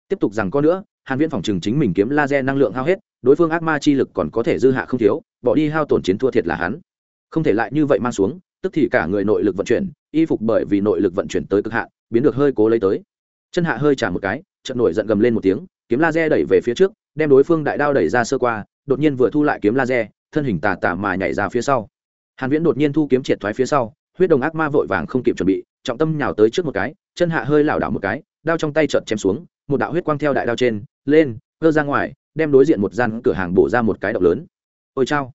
A: Tiếp tục rằng có nữa hàn viễn phòng trường chính mình kiếm laser năng lượng hao hết, đối phương ác ma chi lực còn có thể dư hạ không thiếu, bỏ đi hao tổn chiến thua thiệt là hắn. Không thể lại như vậy mang xuống, tức thì cả người nội lực vận chuyển, y phục bởi vì nội lực vận chuyển tới cực hạn, biến được hơi cố lấy tới. Chân hạ hơi trả một cái trận nổi giận gầm lên một tiếng, kiếm laser đẩy về phía trước, đem đối phương đại đao đẩy ra sơ qua, đột nhiên vừa thu lại kiếm laser, thân hình tà tà mà nhảy ra phía sau. Hàn viễn đột nhiên thu kiếm triệt thoái phía sau, huyết đồng ác ma vội vàng không kịp chuẩn bị, trọng tâm nhào tới trước một cái, chân hạ hơi lảo đảo một cái đao trong tay chợt chém xuống, một đạo huyết quang theo đại đao trên, lên cơ ra ngoài, đem đối diện một gian cửa hàng bổ ra một cái động lớn. Ôi chao.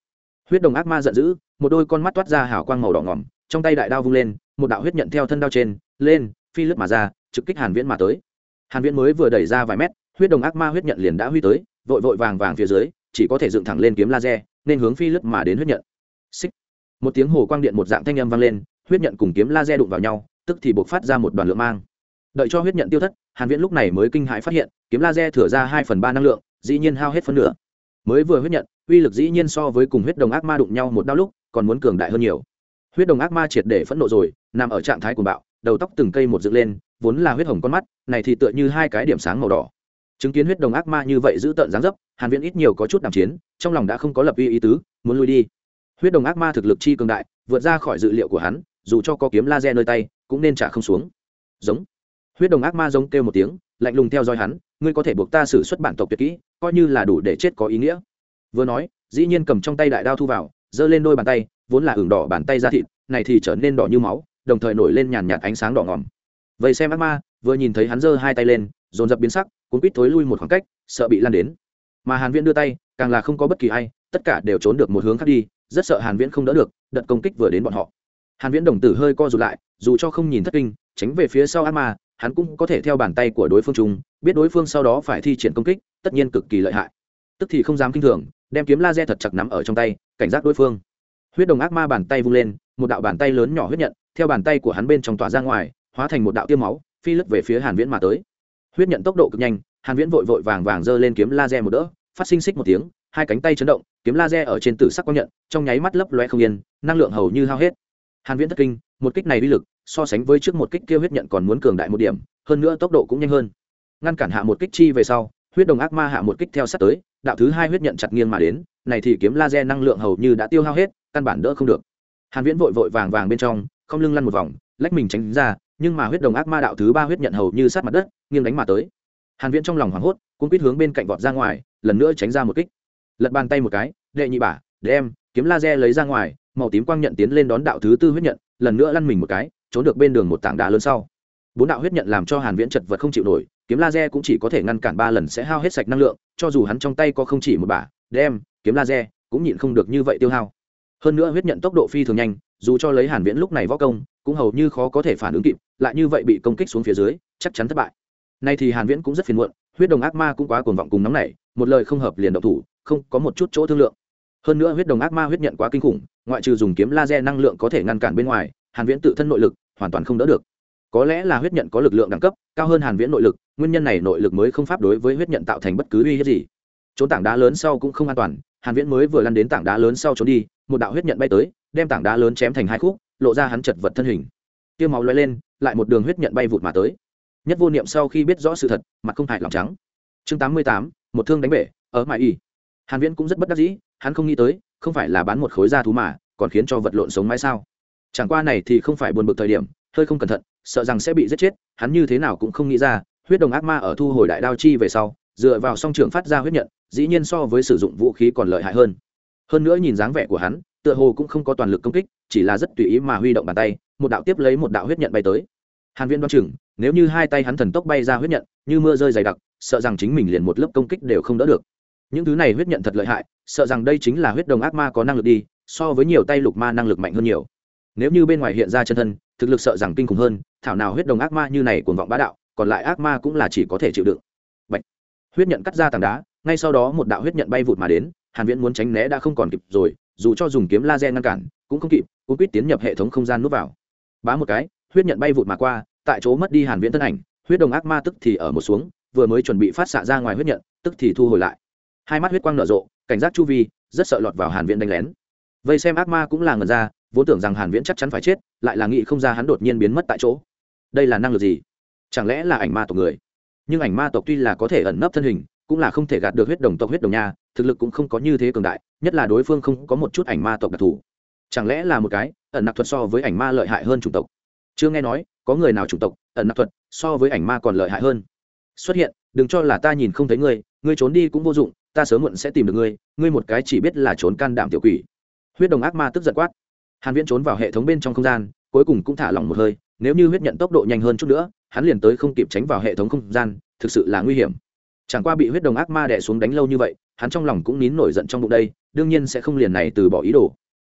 A: Huyết đồng ác ma giận dữ, một đôi con mắt toát ra hào quang màu đỏ ngỏm, trong tay đại đao vung lên, một đạo huyết nhận theo thân đao trên, lên, phi lướt mà ra, trực kích hàn viễn mà tới. Hàn viễn mới vừa đẩy ra vài mét, huyết đồng ác ma huyết nhận liền đã huy tới, vội vội vàng vàng phía dưới, chỉ có thể dựng thẳng lên kiếm laser, nên hướng phi lướt mà đến huyết nhận. Xích. Một tiếng hồ quang điện một dạng thanh âm vang lên, huyết nhận cùng kiếm laser đụng vào nhau, tức thì buộc phát ra một đoàn lượng mang đợi cho huyết nhận tiêu thất, hàn viễn lúc này mới kinh hãi phát hiện, kiếm laser thừa ra hai phần ba năng lượng, dĩ nhiên hao hết phân nửa. Mới vừa huyết nhận, uy lực dĩ nhiên so với cùng huyết đồng ác ma đụng nhau một đao lúc, còn muốn cường đại hơn nhiều. Huyết đồng ác ma triệt để phẫn nộ rồi, nằm ở trạng thái cuồng bạo, đầu tóc từng cây một dựng lên, vốn là huyết hồng con mắt, này thì tựa như hai cái điểm sáng màu đỏ. Chứng kiến huyết đồng ác ma như vậy giữ tợn dáng dấp, hàn viễn ít nhiều có chút đàm chiến, trong lòng đã không có lập uy ý tứ, muốn lui đi. Huyết đồng ác ma thực lực chi cường đại, vượt ra khỏi dự liệu của hắn, dù cho có kiếm laser nơi tay, cũng nên trả không xuống. Giống huyết đồng ác ma giống kêu một tiếng, lạnh lùng theo dõi hắn, ngươi có thể buộc ta xử xuất bản tộc tuyệt kỹ, coi như là đủ để chết có ý nghĩa. Vừa nói, dĩ nhiên cầm trong tay đại đao thu vào, giơ lên đôi bàn tay, vốn là ửng đỏ bàn tay ra thịt, này thì trở nên đỏ như máu, đồng thời nổi lên nhàn nhạt ánh sáng đỏ ngòm. Vậy xem ác ma, vừa nhìn thấy hắn giơ hai tay lên, dồn dập biến sắc, cuốn quýt thối lui một khoảng cách, sợ bị lan đến. Mà hàn viễn đưa tay, càng là không có bất kỳ ai, tất cả đều trốn được một hướng khác đi, rất sợ hàn viễn không đỡ được, đợt công kích vừa đến bọn họ. Hàn viễn đồng tử hơi co rụt lại, dù cho không nhìn thất kinh, tránh về phía sau ác ma hắn cũng có thể theo bàn tay của đối phương chung, biết đối phương sau đó phải thi triển công kích, tất nhiên cực kỳ lợi hại. Tức thì không dám kinh thường, đem kiếm laser thật chặt nắm ở trong tay, cảnh giác đối phương. Huyết đồng ác ma bàn tay vung lên, một đạo bàn tay lớn nhỏ huyết nhận, theo bàn tay của hắn bên trong tỏa ra ngoài, hóa thành một đạo tiêm máu, phi lướt về phía hàn viễn mà tới. Huyết nhận tốc độ cực nhanh, hàn viễn vội vội vàng vàng giơ lên kiếm laser một đỡ, phát sinh xích một tiếng, hai cánh tay chấn động, kiếm laser ở trên tử sắc quang nhận, trong nháy mắt lấp loe không yên, năng lượng hầu như hao hết. Hàn viễn thất kinh, một kích này uy lực so sánh với trước một kích kia huyết nhận còn muốn cường đại một điểm, hơn nữa tốc độ cũng nhanh hơn. Ngăn cản hạ một kích chi về sau, huyết đồng ác ma hạ một kích theo sát tới, đạo thứ hai huyết nhận chặt nghiêng mà đến, này thì kiếm laser năng lượng hầu như đã tiêu hao hết, căn bản đỡ không được. Hàn viễn vội vội vàng vàng bên trong, không lưng lăn một vòng, lách mình tránh ra, nhưng mà huyết đồng ác ma đạo thứ ba huyết nhận hầu như sát mặt đất, nghiêng đánh mà tới. Hàn viễn trong lòng hoảng hốt cũng quyết hướng bên cạnh vọt ra ngoài, lần nữa tránh ra một kích. Lật bàn tay một cái, đệ nhị bả đem kiếm laser lấy ra ngoài, màu tím quang nhận tiến lên đón đạo thứ tư huyết nhận, lần nữa lăn mình một cái trốn được bên đường một tảng đá lớn sau. Bốn đạo huyết nhận làm cho hàn viễn chật vật không chịu nổi, kiếm laser cũng chỉ có thể ngăn cản ba lần sẽ hao hết sạch năng lượng, cho dù hắn trong tay có không chỉ một bả đem kiếm laser cũng nhịn không được như vậy tiêu hao. Hơn nữa huyết nhận tốc độ phi thường nhanh, dù cho lấy hàn viễn lúc này võ công, cũng hầu như khó có thể phản ứng kịp, lại như vậy bị công kích xuống phía dưới, chắc chắn thất bại. Nay thì hàn viễn cũng rất phiền muộn, huyết đồng ác ma cũng quá cuồng vọng cùng nóng nảy, một lời không hợp liền động thủ, không có một chút chỗ thương lượng. Hơn nữa huyết đồng ác ma huyết nhận quá kinh khủng, ngoại trừ dùng kiếm laser năng lượng có thể ngăn cản bên ngoài hàn viễn tự thân nội lực hoàn toàn không đỡ được. Có lẽ là huyết nhận có lực lượng đẳng cấp cao hơn hàn viễn nội lực nguyên nhân này nội lực mới không pháp đối với huyết nhận tạo thành bất cứ uy hiếp gì. Trốn tảng đá lớn sau cũng không an toàn hàn viễn mới vừa lăn đến tảng đá lớn sau trốn đi một đạo huyết nhận bay tới đem tảng đá lớn chém thành hai khúc lộ ra hắn chật vật thân hình. Tiêu máu lóe lên lại một đường huyết nhận bay vụt mà tới. Nhất vô niệm sau khi biết rõ sự thật mặt không hại lòng trắng. Chương 88, một thương đánh bể ở mại y. Hàn viễn cũng rất bất đắc dĩ hắn không nghĩ tới không phải là bán một khối da thú mà còn khiến cho vật lộn sống mãi sao? Chẳng qua này thì không phải buồn bực thời điểm, hơi không cẩn thận, sợ rằng sẽ bị giết chết, hắn như thế nào cũng không nghĩ ra, huyết đồng ác ma ở thu hồi đại đao chi về sau, dựa vào song trường phát ra huyết nhận, dĩ nhiên so với sử dụng vũ khí còn lợi hại hơn. Hơn nữa nhìn dáng vẻ của hắn, tựa hồ cũng không có toàn lực công kích, chỉ là rất tùy ý mà huy động bàn tay, một đạo tiếp lấy một đạo huyết nhận bay tới. Hàn viên đoan chừng, nếu như hai tay hắn thần tốc bay ra huyết nhận, như mưa rơi dày đặc, sợ rằng chính mình liền một lớp công kích đều không đỡ được. Những thứ này huyết nhận thật lợi hại, sợ rằng đây chính là huyết đồng ác ma có năng lực đi, so với nhiều tay lục ma năng lực mạnh hơn nhiều nếu như bên ngoài hiện ra chân thân, thực lực sợ rằng kinh khủng hơn, thảo nào huyết đồng ác ma như này cuồng vọng bá đạo, còn lại ác ma cũng là chỉ có thể chịu đựng. Bạch. huyết nhận cắt ra tảng đá, ngay sau đó một đạo huyết nhận bay vụt mà đến, hàn viễn muốn tránh né đã không còn kịp rồi, dù cho dùng kiếm laser ngăn cản, cũng không kịp cũng quyết tiến nhập hệ thống không gian núp vào. Bá một cái, huyết nhận bay vụt mà qua, tại chỗ mất đi hàn viễn thân ảnh, huyết đồng ác ma tức thì ở một xuống, vừa mới chuẩn bị phát xạ ra ngoài huyết nhận, tức thì thu hồi lại. Hai mắt huyết quang nở rộ, cảnh giác chu vi, rất sợ lọt vào hàn viễn đánh lén. Vây xem ác ma cũng là ngần ra vốn tưởng rằng hàn viễn chắc chắn phải chết, lại là nghĩ không ra hắn đột nhiên biến mất tại chỗ. Đây là năng lực gì? Chẳng lẽ là ảnh ma tộc người? Nhưng ảnh ma tộc tuy là có thể ẩn nấp thân hình, cũng là không thể gạt được huyết đồng tộc, huyết đồng nha, thực lực cũng không có như thế cường đại, nhất là đối phương không có một chút ảnh ma tộc đặc thù. Chẳng lẽ là một cái ẩn nặc thuật so với ảnh ma lợi hại hơn chủng tộc? Chưa nghe nói, có người nào chủng tộc ẩn nặc thuật so với ảnh ma còn lợi hại hơn? Xuất hiện, đừng cho là ta nhìn không thấy ngươi ngươi trốn đi cũng vô dụng, ta sớm muộn sẽ tìm được ngươi ngươi một cái chỉ biết là trốn can đảm tiểu quỷ. Huyết đồng ác ma tức giận quát hàn viễn trốn vào hệ thống bên trong không gian, cuối cùng cũng thả lỏng một hơi, nếu như huyết nhận tốc độ nhanh hơn chút nữa, hắn liền tới không kịp tránh vào hệ thống không gian, thực sự là nguy hiểm. Chẳng qua bị huyết đồng ác ma đè xuống đánh lâu như vậy, hắn trong lòng cũng nín nổi giận trong bụng đây, đương nhiên sẽ không liền này từ bỏ ý đồ.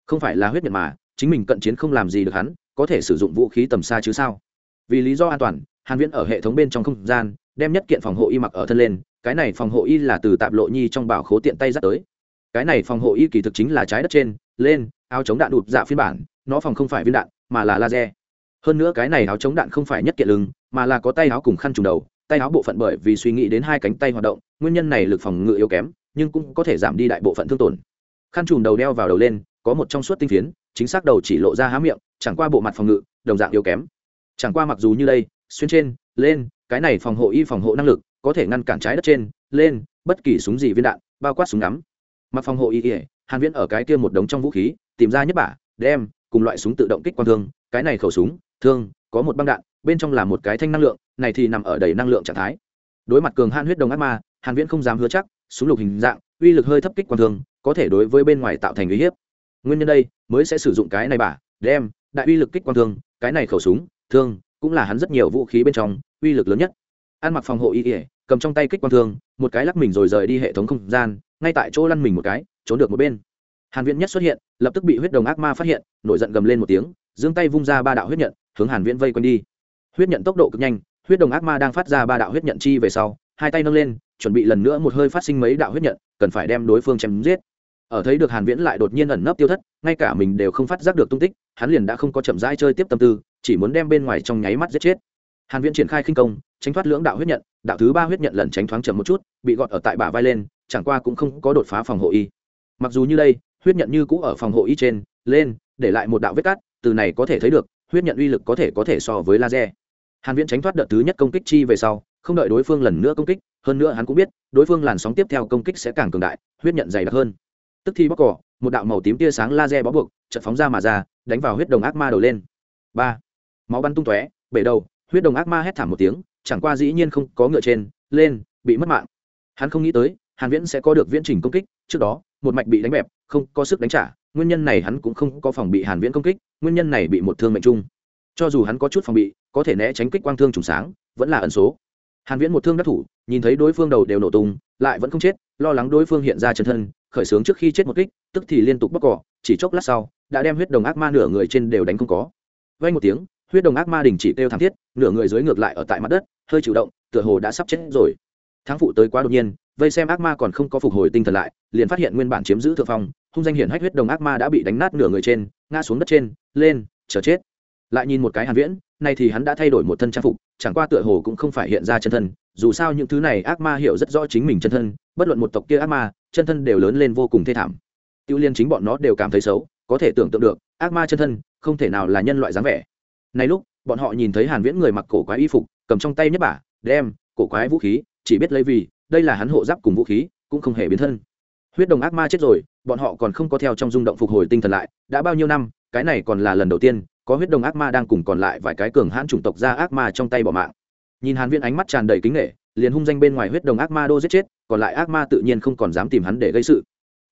A: Không phải là huyết nhận mà, chính mình cận chiến không làm gì được hắn, có thể sử dụng vũ khí tầm xa chứ sao? Vì lý do an toàn, hàn viễn ở hệ thống bên trong không gian, đem nhất kiện phòng hộ y mặc ở thân lên, cái này phòng hộ y là từ tạp lộ nhi trong bảo khố tiện tay dắt tới. Cái này phòng hộ y kỳ thực chính là trái đất trên, lên áo chống đạn đụt dạ phiên bản, nó phòng không phải viên đạn, mà là laser. Hơn nữa cái này áo chống đạn không phải nhất kiện lưng, mà là có tay áo cùng khăn trùng đầu. Tay áo bộ phận bởi vì suy nghĩ đến hai cánh tay hoạt động, nguyên nhân này lực phòng ngự yếu kém, nhưng cũng có thể giảm đi đại bộ phận thương tổn. Khăn trùm đầu đeo vào đầu lên, có một trong suốt tinh phiến, chính xác đầu chỉ lộ ra há miệng, chẳng qua bộ mặt phòng ngự, đồng dạng yếu kém. Chẳng qua mặc dù như đây, xuyên trên, lên, cái này phòng hộ y phòng hộ năng lực, có thể ngăn cản trái đất trên, lên, bất kỳ súng gì viên đạn, bao quát súng ngắm. Mặc phòng hộ y ỉa hàn viễn ở cái kia một đống trong vũ khí, tìm ra nhất bả, đem, cùng loại súng tự động kích quang thương, cái này khẩu súng, thương, có một băng đạn, bên trong là một cái thanh năng lượng, này thì nằm ở đầy năng lượng trạng thái. Đối mặt cường hàn huyết đồng ác ma, hàn viễn không dám hứa chắc, súng lục hình dạng, uy lực hơi thấp kích quang thương, có thể đối với bên ngoài tạo thành uy hiếp. Nguyên nhân đây, mới sẽ sử dụng cái này bả, đem, đại uy lực kích quang thương, cái này khẩu súng, thương, cũng là hắn rất nhiều vũ khí bên trong, uy lực lớn nhất. Ăn mặc phòng hộ y ỉa cầm trong tay kích quang thương, một cái lắc mình rồi rời đi hệ thống không gian, ngay tại chỗ lăn mình một cái trốn được một bên. Hàn viễn nhất xuất hiện, lập tức bị huyết đồng ác ma phát hiện, nổi giận gầm lên một tiếng, giương tay vung ra ba đạo huyết nhận, hướng hàn viễn vây quanh đi. Huyết nhận tốc độ cực nhanh, huyết đồng ác ma đang phát ra ba đạo huyết nhận chi về sau, hai tay nâng lên, chuẩn bị lần nữa một hơi phát sinh mấy đạo huyết nhận, cần phải đem đối phương chém giết. Ở thấy được hàn viễn lại đột nhiên ẩn nấp tiêu thất, ngay cả mình đều không phát giác được tung tích, hắn liền đã không có chậm rãi chơi tiếp tâm tư, chỉ muốn đem bên ngoài trong nháy mắt giết chết. Hàn viễn triển khai khinh công, tránh thoát lưỡng đạo huyết nhận, đạo thứ ba huyết nhận lần tránh thoáng chậm một chút, bị gọt ở tại bả vai lên, chẳng qua cũng không có đột phá phòng hộ y mặc dù như đây, huyết nhận như cũ ở phòng hộ y trên, lên, để lại một đạo vết cắt, từ này có thể thấy được, huyết nhận uy lực có thể có thể so với laser. Hàn viễn tránh thoát đợt thứ nhất công kích chi về sau, không đợi đối phương lần nữa công kích, hơn nữa hắn cũng biết, đối phương làn sóng tiếp theo công kích sẽ càng cường đại, huyết nhận dày đặc hơn. Tức thì bóc cỏ một đạo màu tím tia sáng laser bó buộc, chợt phóng ra mà ra, đánh vào huyết đồng ác ma đầu lên. Ba. Máu bắn tung tóe, bể đầu, huyết đồng ác ma hét thảm một tiếng, chẳng qua dĩ nhiên không có ngựa trên, lên, bị mất mạng. Hắn không nghĩ tới, hàn viễn sẽ có được viễn trình công kích, trước đó một mạch bị đánh bẹp, không có sức đánh trả, nguyên nhân này hắn cũng không có phòng bị hàn viễn công kích, nguyên nhân này bị một thương mệnh trung. Cho dù hắn có chút phòng bị, có thể né tránh kích quang thương trùng sáng, vẫn là ẩn số. Hàn viễn một thương đắc thủ, nhìn thấy đối phương đầu đều nổ tung, lại vẫn không chết, lo lắng đối phương hiện ra chân thân, khởi sướng trước khi chết một kích, tức thì liên tục bóc cỏ, chỉ chốc lát sau, đã đem huyết đồng ác ma nửa người trên đều đánh không có. Vang một tiếng, huyết đồng ác ma đình chỉ kêu thảm thiết, nửa người dưới ngược lại ở tại mặt đất, hơi chịu động, tựa hồ đã sắp chết rồi. Thắng phụ tới quá đột nhiên vây xem ác ma còn không có phục hồi tinh thần lại, liền phát hiện nguyên bản chiếm giữ thượng phong, hung danh hiển hách huyết đồng ác ma đã bị đánh nát nửa người trên, ngã xuống đất trên, lên, chờ chết. Lại nhìn một cái hàn viễn, nay thì hắn đã thay đổi một thân trang phục, chẳng qua tựa hồ cũng không phải hiện ra chân thân, dù sao những thứ này ác ma hiểu rất rõ chính mình chân thân, bất luận một tộc kia ác ma, chân thân đều lớn lên vô cùng thê thảm. Tiêu liên chính bọn nó đều cảm thấy xấu, có thể tưởng tượng được, ác ma chân thân không thể nào là nhân loại dáng vẻ. Này lúc, bọn họ nhìn thấy hàn viễn người mặc cổ quái y phục, cầm trong tay nhất bả, đem cổ quái vũ khí, chỉ biết lấy vì đây là hắn hộ giáp cùng vũ khí, cũng không hề biến thân. Huyết đồng ác ma chết rồi, bọn họ còn không có theo trong rung động phục hồi tinh thần lại, đã bao nhiêu năm, cái này còn là lần đầu tiên, có huyết đồng ác ma đang cùng còn lại vài cái cường hãn chủng tộc ra ác ma trong tay bỏ mạng. Nhìn hàn viên ánh mắt tràn đầy kính nể, liền hung danh bên ngoài huyết đồng ác ma đô giết chết, còn lại ác ma tự nhiên không còn dám tìm hắn để gây sự.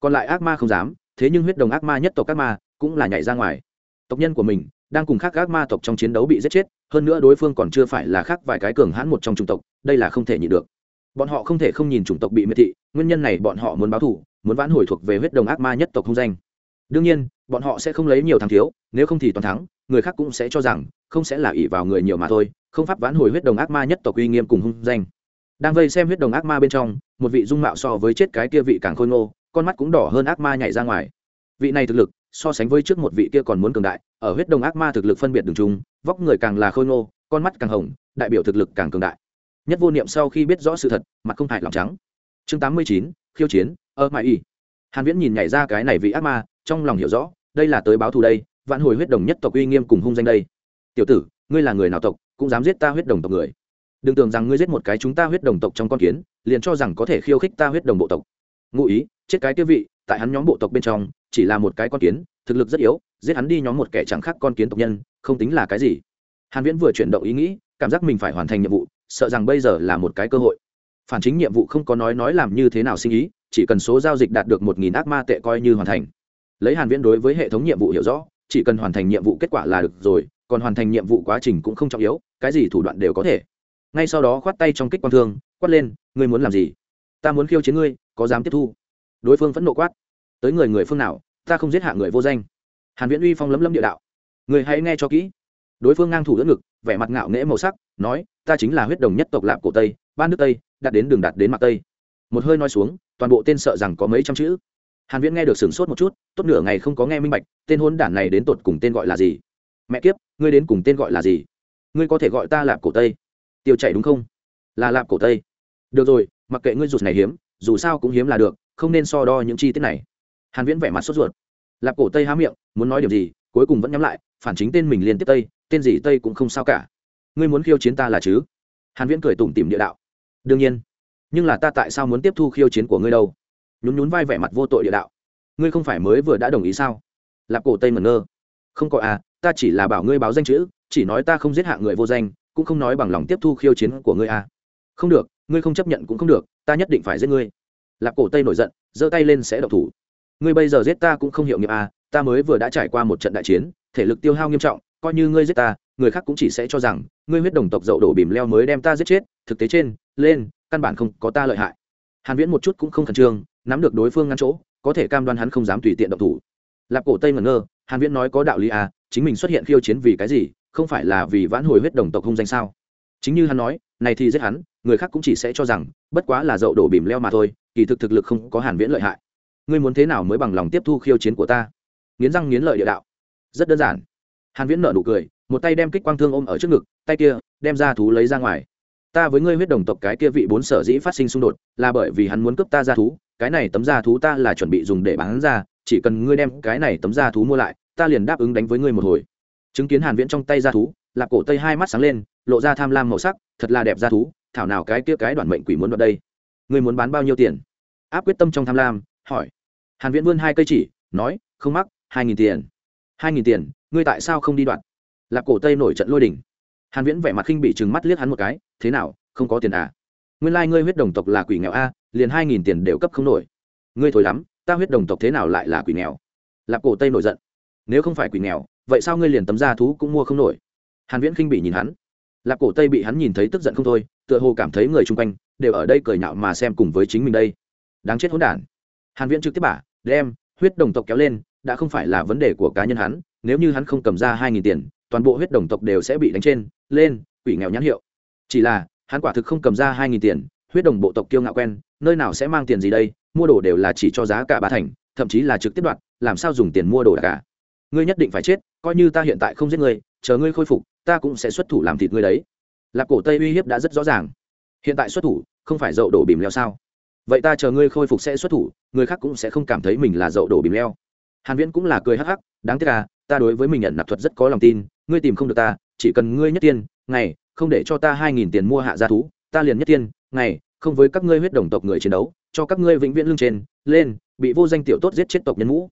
A: Còn lại ác ma không dám, thế nhưng huyết đồng ác ma nhất tộc ác ma cũng là nhảy ra ngoài. Tộc nhân của mình đang cùng khác ác ma tộc trong chiến đấu bị giết chết, hơn nữa đối phương còn chưa phải là khác vài cái cường hãn một trong chủng tộc, đây là không thể nhịn được bọn họ không thể không nhìn chủng tộc bị miệt thị, nguyên nhân này bọn họ muốn báo thù, muốn vãn hồi thuộc về huyết đồng ác ma nhất tộc không danh. Đương nhiên, bọn họ sẽ không lấy nhiều thắng thiếu, nếu không thì toàn thắng, người khác cũng sẽ cho rằng, không sẽ là ỷ vào người nhiều mà thôi, không pháp vãn hồi huyết đồng ác ma nhất tộc uy nghiêm cùng hung danh. Đang vây xem huyết đồng ác ma bên trong, một vị dung mạo so với chết cái kia vị càng khôi ngô, con mắt cũng đỏ hơn ác ma nhảy ra ngoài. Vị này thực lực, so sánh với trước một vị kia còn muốn cường đại, ở huyết đồng ác ma thực lực phân biệt đường chung, vóc người càng là khôi ngô, con mắt càng hồng, đại biểu thực lực càng cường đại nhất vô niệm sau khi biết rõ sự thật, mặt không hại lòng trắng. Chương tám mươi chín, khiêu chiến, ơ mãi y hàn viễn nhìn nhảy ra cái này vị ác ma, trong lòng hiểu rõ, đây là tới báo thù đây, vạn hồi huyết đồng nhất tộc uy nghiêm cùng hung danh đây. Tiểu tử, ngươi là người nào tộc, cũng dám giết ta huyết đồng tộc người. Đừng tưởng rằng ngươi giết một cái chúng ta huyết đồng tộc trong con kiến, liền cho rằng có thể khiêu khích ta huyết đồng bộ tộc. Ngụ ý, chết cái tiêu vị, tại hắn nhóm bộ tộc bên trong, chỉ là một cái con kiến, thực lực rất yếu, giết hắn đi nhóm một kẻ chẳng khác con kiến tộc nhân, không tính là cái gì. Hàn viễn vừa chuyển động ý nghĩ, cảm giác mình phải hoàn thành nhiệm vụ sợ rằng bây giờ là một cái cơ hội. Phản chính nhiệm vụ không có nói nói làm như thế nào sinh ý, chỉ cần số giao dịch đạt được một nghìn ác ma tệ coi như hoàn thành. Lấy hàn viễn đối với hệ thống nhiệm vụ hiểu rõ, chỉ cần hoàn thành nhiệm vụ kết quả là được rồi, còn hoàn thành nhiệm vụ quá trình cũng không trọng yếu, cái gì thủ đoạn đều có thể. Ngay sau đó khoát tay trong kích quan thương, quát lên, ngươi muốn làm gì? Ta muốn khiêu chiến ngươi, có dám tiếp thu? Đối phương phẫn nộ quát, tới người người phương nào, ta không giết hạ người vô danh. Hàn viễn uy phong lấm lấm địa đạo người hãy nghe cho kỹ. Đối phương ngang thủ đỡ ngực, vẻ mặt ngạo nghễ màu sắc, nói ta chính là huyết đồng nhất tộc lạp cổ tây ban nước tây đặt đến đường đặt đến mặt tây. Một hơi nói xuống, toàn bộ tên sợ rằng có mấy trăm chữ. Hàn viễn nghe được sửng sốt một chút, tốt nửa ngày không có nghe minh bạch, tên hôn đản này đến tột cùng tên gọi là gì? Mẹ kiếp, ngươi đến cùng tên gọi là gì? Ngươi có thể gọi ta lạp cổ tây. Tiêu chạy đúng không? Là lạp cổ tây. Được rồi, mặc kệ ngươi rụt này hiếm, dù sao cũng hiếm là được, không nên so đo những chi tiết này. Hàn viễn vẻ mặt sốt ruột. Lạp cổ tây há miệng, muốn nói điều gì, cuối cùng vẫn nhắm lại, phản chính tên mình liên tiếp tây, tên gì tây cũng không sao cả ngươi muốn khiêu chiến ta là chứ? Hàn viễn cười tủm tỉm địa đạo. Đương nhiên. Nhưng là ta tại sao muốn tiếp thu khiêu chiến của ngươi đâu? Nhún nhún vai vẻ mặt vô tội địa đạo. Ngươi không phải mới vừa đã đồng ý sao? Lạp cổ tây mẩn ngơ. Không có à ta chỉ là bảo ngươi báo danh chữ, chỉ nói ta không giết hạ người vô danh, cũng không nói bằng lòng tiếp thu khiêu chiến của ngươi à. Không được, ngươi không chấp nhận cũng không được, ta nhất định phải giết ngươi. Lạp cổ tây nổi giận, giơ tay lên sẽ độc thủ. Ngươi bây giờ giết ta cũng không hiệu nghiệp à ta mới vừa đã trải qua một trận đại chiến, thể lực tiêu hao nghiêm trọng, coi như ngươi giết ta người khác cũng chỉ sẽ cho rằng, ngươi huyết đồng tộc dậu đổ bìm leo mới đem ta giết chết, thực tế trên, lên, căn bản không có ta lợi hại. Hàn viễn một chút cũng không khẩn trương, nắm được đối phương ngăn chỗ, có thể cam đoan hắn không dám tùy tiện động thủ. Lạp cổ tây ngẩn ngơ, hàn viễn nói có đạo lý à chính mình xuất hiện khiêu chiến vì cái gì, không phải là vì vãn hồi huyết đồng tộc hung danh sao? Chính như hắn nói, này thì giết hắn, người khác cũng chỉ sẽ cho rằng, bất quá là dậu đổ bìm leo mà thôi, kỳ thực thực lực không có hàn viễn lợi hại. Ngươi muốn thế nào mới bằng lòng tiếp thu khiêu chiến của ta? Nghiến răng nghiến lợi địa đạo. Rất đơn giản hàn viễn nở nụ cười, một tay đem kích quang thương ôm ở trước ngực, tay kia, đem ra thú lấy ra ngoài. Ta với ngươi huyết đồng tộc cái kia vị bốn sở dĩ phát sinh xung đột, là bởi vì hắn muốn cướp ta ra thú, cái này tấm da thú ta là chuẩn bị dùng để bán ra, chỉ cần ngươi đem cái này tấm da thú mua lại, ta liền đáp ứng đánh với ngươi một hồi. Chứng kiến hàn viễn trong tay da thú lạp cổ tây hai mắt sáng lên, lộ ra tham lam màu sắc, thật là đẹp da thú, thảo nào cái kia cái đoạn mệnh quỷ muốn đoạt đây. Ngươi muốn bán bao nhiêu tiền? Áp quyết tâm trong tham lam, hỏi. Hàn viễn vươn hai cây chỉ, nói, không mắc, hai nghìn tiền. Hai nghìn tiền ngươi tại sao không đi đoạn? Lạc cổ tây nổi trận lôi đỉnh hàn viễn vẻ mặt khinh bị trừng mắt liếc hắn một cái, thế nào, không có tiền à? Nguyên lai like ngươi huyết đồng tộc là quỷ nghèo a, liền hai nghìn tiền đều cấp không nổi. Ngươi thối lắm, ta huyết đồng tộc thế nào lại là quỷ nghèo? Lạc cổ tây nổi giận. Nếu không phải quỷ nghèo, vậy sao ngươi liền tấm da thú cũng mua không nổi? Hàn viễn khinh bị nhìn hắn. Lạc cổ tây bị hắn nhìn thấy tức giận không thôi, tựa hồ cảm thấy người chung quanh đều ở đây cười nhạo mà xem cùng với chính mình đây. Đáng chết hỗn đản. Hàn viễn trực tiếp bả đem huyết đồng tộc kéo lên, đã không phải là vấn đề của cá nhân hắn nếu như hắn không cầm ra hai nghìn tiền, toàn bộ huyết đồng tộc đều sẽ bị đánh trên, lên, quỷ nghèo nhãn hiệu. Chỉ là, hắn quả thực không cầm ra hai nghìn tiền, huyết đồng bộ tộc kiêu ngạo quen, nơi nào sẽ mang tiền gì đây, mua đồ đều là chỉ cho giá cả ba thành, thậm chí là trực tiếp đoạt, làm sao dùng tiền mua đồ cả. Ngươi nhất định phải chết, coi như ta hiện tại không giết ngươi, chờ ngươi khôi phục, ta cũng sẽ xuất thủ làm thịt ngươi đấy. Lạc cổ tây uy hiếp đã rất rõ ràng. Hiện tại xuất thủ, không phải dậu đổ bìm leo sao? Vậy ta chờ ngươi khôi phục sẽ xuất thủ, người khác cũng sẽ không cảm thấy mình là dậu đổ bìm leo. Hàn viễn cũng là cười hắc hắc, đáng tiếc à ta đối với mình nhận nạp thuật rất có lòng tin, ngươi tìm không được ta, chỉ cần ngươi nhất tiên, ngày, không để cho ta hai nghìn tiền mua hạ gia thú, ta liền nhất tiên, ngày, không với các ngươi huyết đồng tộc người chiến đấu, cho các ngươi vĩnh viễn lương trên, lên, bị vô danh tiểu tốt giết chết tộc nhân ngũ.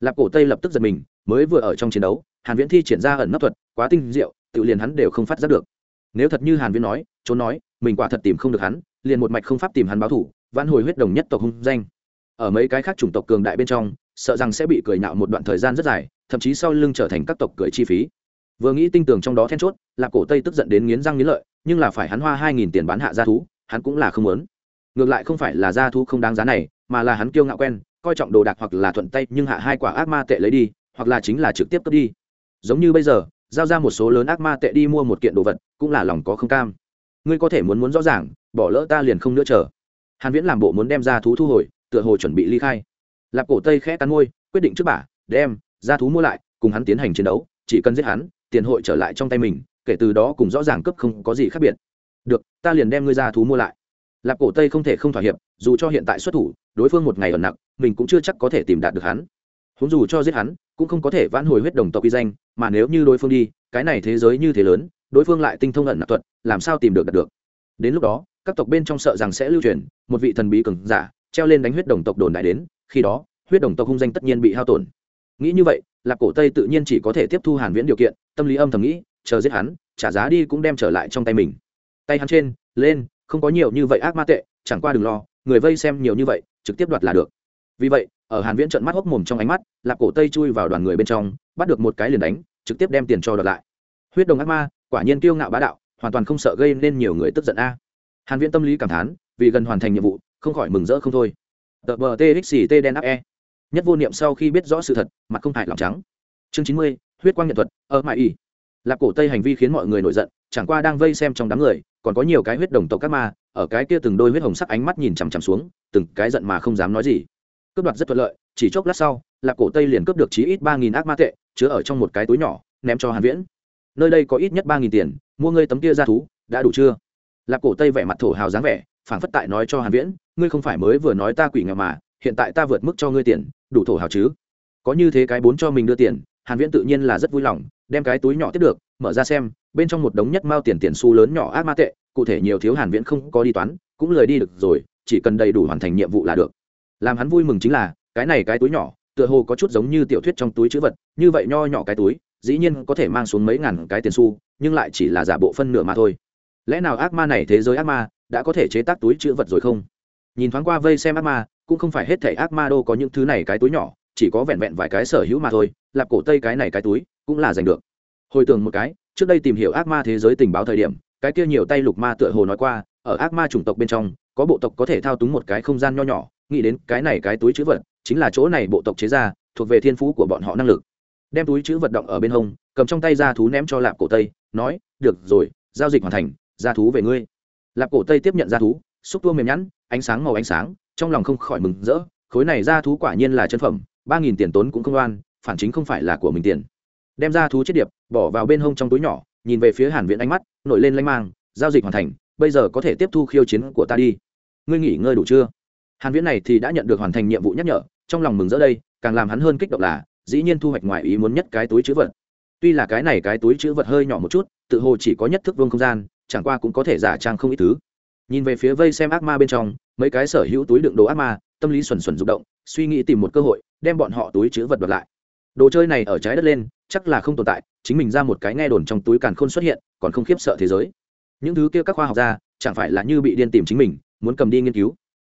A: Lạp cổ tây lập tức giật mình, mới vừa ở trong chiến đấu, hàn viễn thi triển ra ẩn nấp thuật, quá tinh diệu, tự liền hắn đều không phát giác được. Nếu thật như hàn viễn nói, trốn nói, mình quả thật tìm không được hắn, liền một mạch không pháp tìm hắn báo thủ, vãn hồi huyết đồng nhất tộc hung danh. Ở mấy cái khác chủng tộc cường đại bên trong sợ rằng sẽ bị cười nhạo một đoạn thời gian rất dài, thậm chí sau lưng trở thành các tộc cười chi phí. Vừa nghĩ tinh tường trong đó then chốt là cổ tây tức giận đến nghiến răng nghiến lợi, nhưng là phải hắn hoa hai nghìn tiền bán hạ gia thú, hắn cũng là không muốn. Ngược lại không phải là gia thú không đáng giá này, mà là hắn kiêu ngạo quen, coi trọng đồ đạc hoặc là thuận tay nhưng hạ hai quả ác ma tệ lấy đi, hoặc là chính là trực tiếp cướp đi. Giống như bây giờ, giao ra một số lớn ác ma tệ đi mua một kiện đồ vật, cũng là lòng có không cam. Ngươi có thể muốn muốn rõ ràng, bỏ lỡ ta liền không nữa chờ. Hàn viễn làm bộ muốn đem ra thú thu hồi, tựa hồ chuẩn bị ly khai lạp cổ tây khẽ cắn môi quyết định trước bả, đem, ra thú mua lại, cùng hắn tiến hành chiến đấu, chỉ cần giết hắn, tiền hội trở lại trong tay mình, kể từ đó cùng rõ ràng cấp không có gì khác biệt. Được, ta liền đem ngươi ra thú mua lại. Lạp cổ tây không thể không thỏa hiệp, dù cho hiện tại xuất thủ, đối phương một ngày ở nặng, mình cũng chưa chắc có thể tìm đạt được hắn. Húng dù cho giết hắn, cũng không có thể vãn hồi huyết đồng tộc uy danh, mà nếu như đối phương đi, cái này thế giới như thế lớn, đối phương lại tinh thông ẩn nặc thuật, làm sao tìm được đạt được? Đến lúc đó, các tộc bên trong sợ rằng sẽ lưu truyền, một vị thần bí cường giả, treo lên đánh huyết đồng tộc đồn đại đến khi đó, huyết đồng tộc hung danh tất nhiên bị hao tổn. Nghĩ như vậy, lạc cổ tây tự nhiên chỉ có thể tiếp thu hàn viễn điều kiện, tâm lý âm thầm nghĩ, chờ giết hắn, trả giá đi cũng đem trở lại trong tay mình. Tay hắn trên, lên, không có nhiều như vậy ác ma tệ, chẳng qua đừng lo, người vây xem nhiều như vậy, trực tiếp đoạt là được. Vì vậy, ở hàn viễn trợn mắt hốc mồm trong ánh mắt lạp cổ tây chui vào đoàn người bên trong, bắt được một cái liền đánh, trực tiếp đem tiền cho đoạt lại. Huyết đồng ác ma, quả nhiên kiêu ngạo bá đạo, hoàn toàn không sợ gây nên nhiều người tức giận a. Hàn viễn tâm lý cảm thán, vì gần hoàn thành nhiệm vụ, không khỏi mừng rỡ không thôi tờ bờ txt đen áp e. Nhất vô niệm sau khi biết rõ sự thật mặt không hại lòng trắng. Chương 90, huyết quang nhận thuật ở mãi y. Lạp cổ tây hành vi khiến mọi người nổi giận chẳng qua đang vây xem trong đám người còn có nhiều cái huyết đồng tộc các ma ở cái kia từng đôi huyết hồng sắc ánh mắt nhìn chằm chằm xuống từng cái giận mà không dám nói gì. Cướp đoạt rất thuận lợi chỉ chốc lát sau lạp cổ tây liền cướp được chí ít ba nghìn ác ma tệ chứa ở trong một cái túi nhỏ ném cho hàn viễn. Nơi đây có ít nhất ba nghìn tiền mua ngươi tấm kia ra thú đã đủ chưa? Lạp cổ tây vẻ mặt thổ hào dáng vẻ phảng phất tại nói cho hàn viễn, ngươi không phải mới vừa nói ta quỷ nghèo mà, hiện tại ta vượt mức cho ngươi tiền, đủ thổ hào chứ? Có như thế cái bốn cho mình đưa tiền, hàn viễn tự nhiên là rất vui lòng, đem cái túi nhỏ tiếp được, mở ra xem, bên trong một đống nhất mao tiền tiền xu lớn nhỏ ác ma tệ, cụ thể nhiều thiếu hàn viễn không có đi toán, cũng lời đi được rồi, chỉ cần đầy đủ hoàn thành nhiệm vụ là được. Làm hắn vui mừng chính là, cái này cái túi nhỏ, tựa hồ có chút giống như tiểu thuyết trong túi chữ vật, như vậy nho nhỏ cái túi, dĩ nhiên có thể mang xuống mấy ngàn cái tiền xu, nhưng lại chỉ là giả bộ phân nửa mà thôi. Lẽ nào ác ma này thế giới ác ma đã có thể chế tác túi chữ vật rồi không? Nhìn thoáng qua vây xem ác ma, cũng không phải hết thảy ác ma đô có những thứ này cái túi nhỏ, chỉ có vẹn vẹn vài cái sở hữu mà thôi, lạp cổ tây cái này cái túi, cũng là giành được. Hồi tưởng một cái, trước đây tìm hiểu ác ma thế giới tình báo thời điểm, cái kia nhiều tay lục ma tựa hồ nói qua, ở ác ma chủng tộc bên trong, có bộ tộc có thể thao túng một cái không gian nho nhỏ, nghĩ đến cái này cái túi chữ vật, chính là chỗ này bộ tộc chế ra, thuộc về thiên phú của bọn họ năng lực. Đem túi chữ vật động ở bên hông, cầm trong tay ra thú ném cho lạp cổ tây, nói, được rồi, giao dịch hoàn thành, ra thú về ngươi lạp cổ tây tiếp nhận ra thú, xúc tua mềm nhẵn, ánh sáng màu ánh sáng, trong lòng không khỏi mừng rỡ, khối này ra thú quả nhiên là chân phẩm, ba nghìn tiền tốn cũng không oan, phản chính không phải là của mình tiền. Đem ra thú chết điệp, bỏ vào bên hông trong túi nhỏ, nhìn về phía hàn viễn ánh mắt, nổi lên lanh mang, giao dịch hoàn thành, bây giờ có thể tiếp thu khiêu chiến của ta đi. Ngươi nghỉ ngơi đủ chưa? Hàn viễn này thì đã nhận được hoàn thành nhiệm vụ nhắc nhở, trong lòng mừng rỡ đây, càng làm hắn hơn kích động là, dĩ nhiên thu hoạch ngoài ý muốn nhất cái túi chữ vật. Tuy là cái này cái túi chữ vật hơi nhỏ một chút, tự hồ chỉ có nhất thức vương không gian chẳng qua cũng có thể giả trang không ít thứ. Nhìn về phía vây xem ác ma bên trong, mấy cái sở hữu túi đựng đồ ác ma, tâm lý xuẩn xuẩn rụng động, suy nghĩ tìm một cơ hội, đem bọn họ túi chữ vật vật lại. Đồ chơi này ở trái đất lên, chắc là không tồn tại, chính mình ra một cái nghe đồn trong túi càn khôn xuất hiện, còn không khiếp sợ thế giới. Những thứ kia các khoa học gia, chẳng phải là như bị điên tìm chính mình, muốn cầm đi nghiên cứu.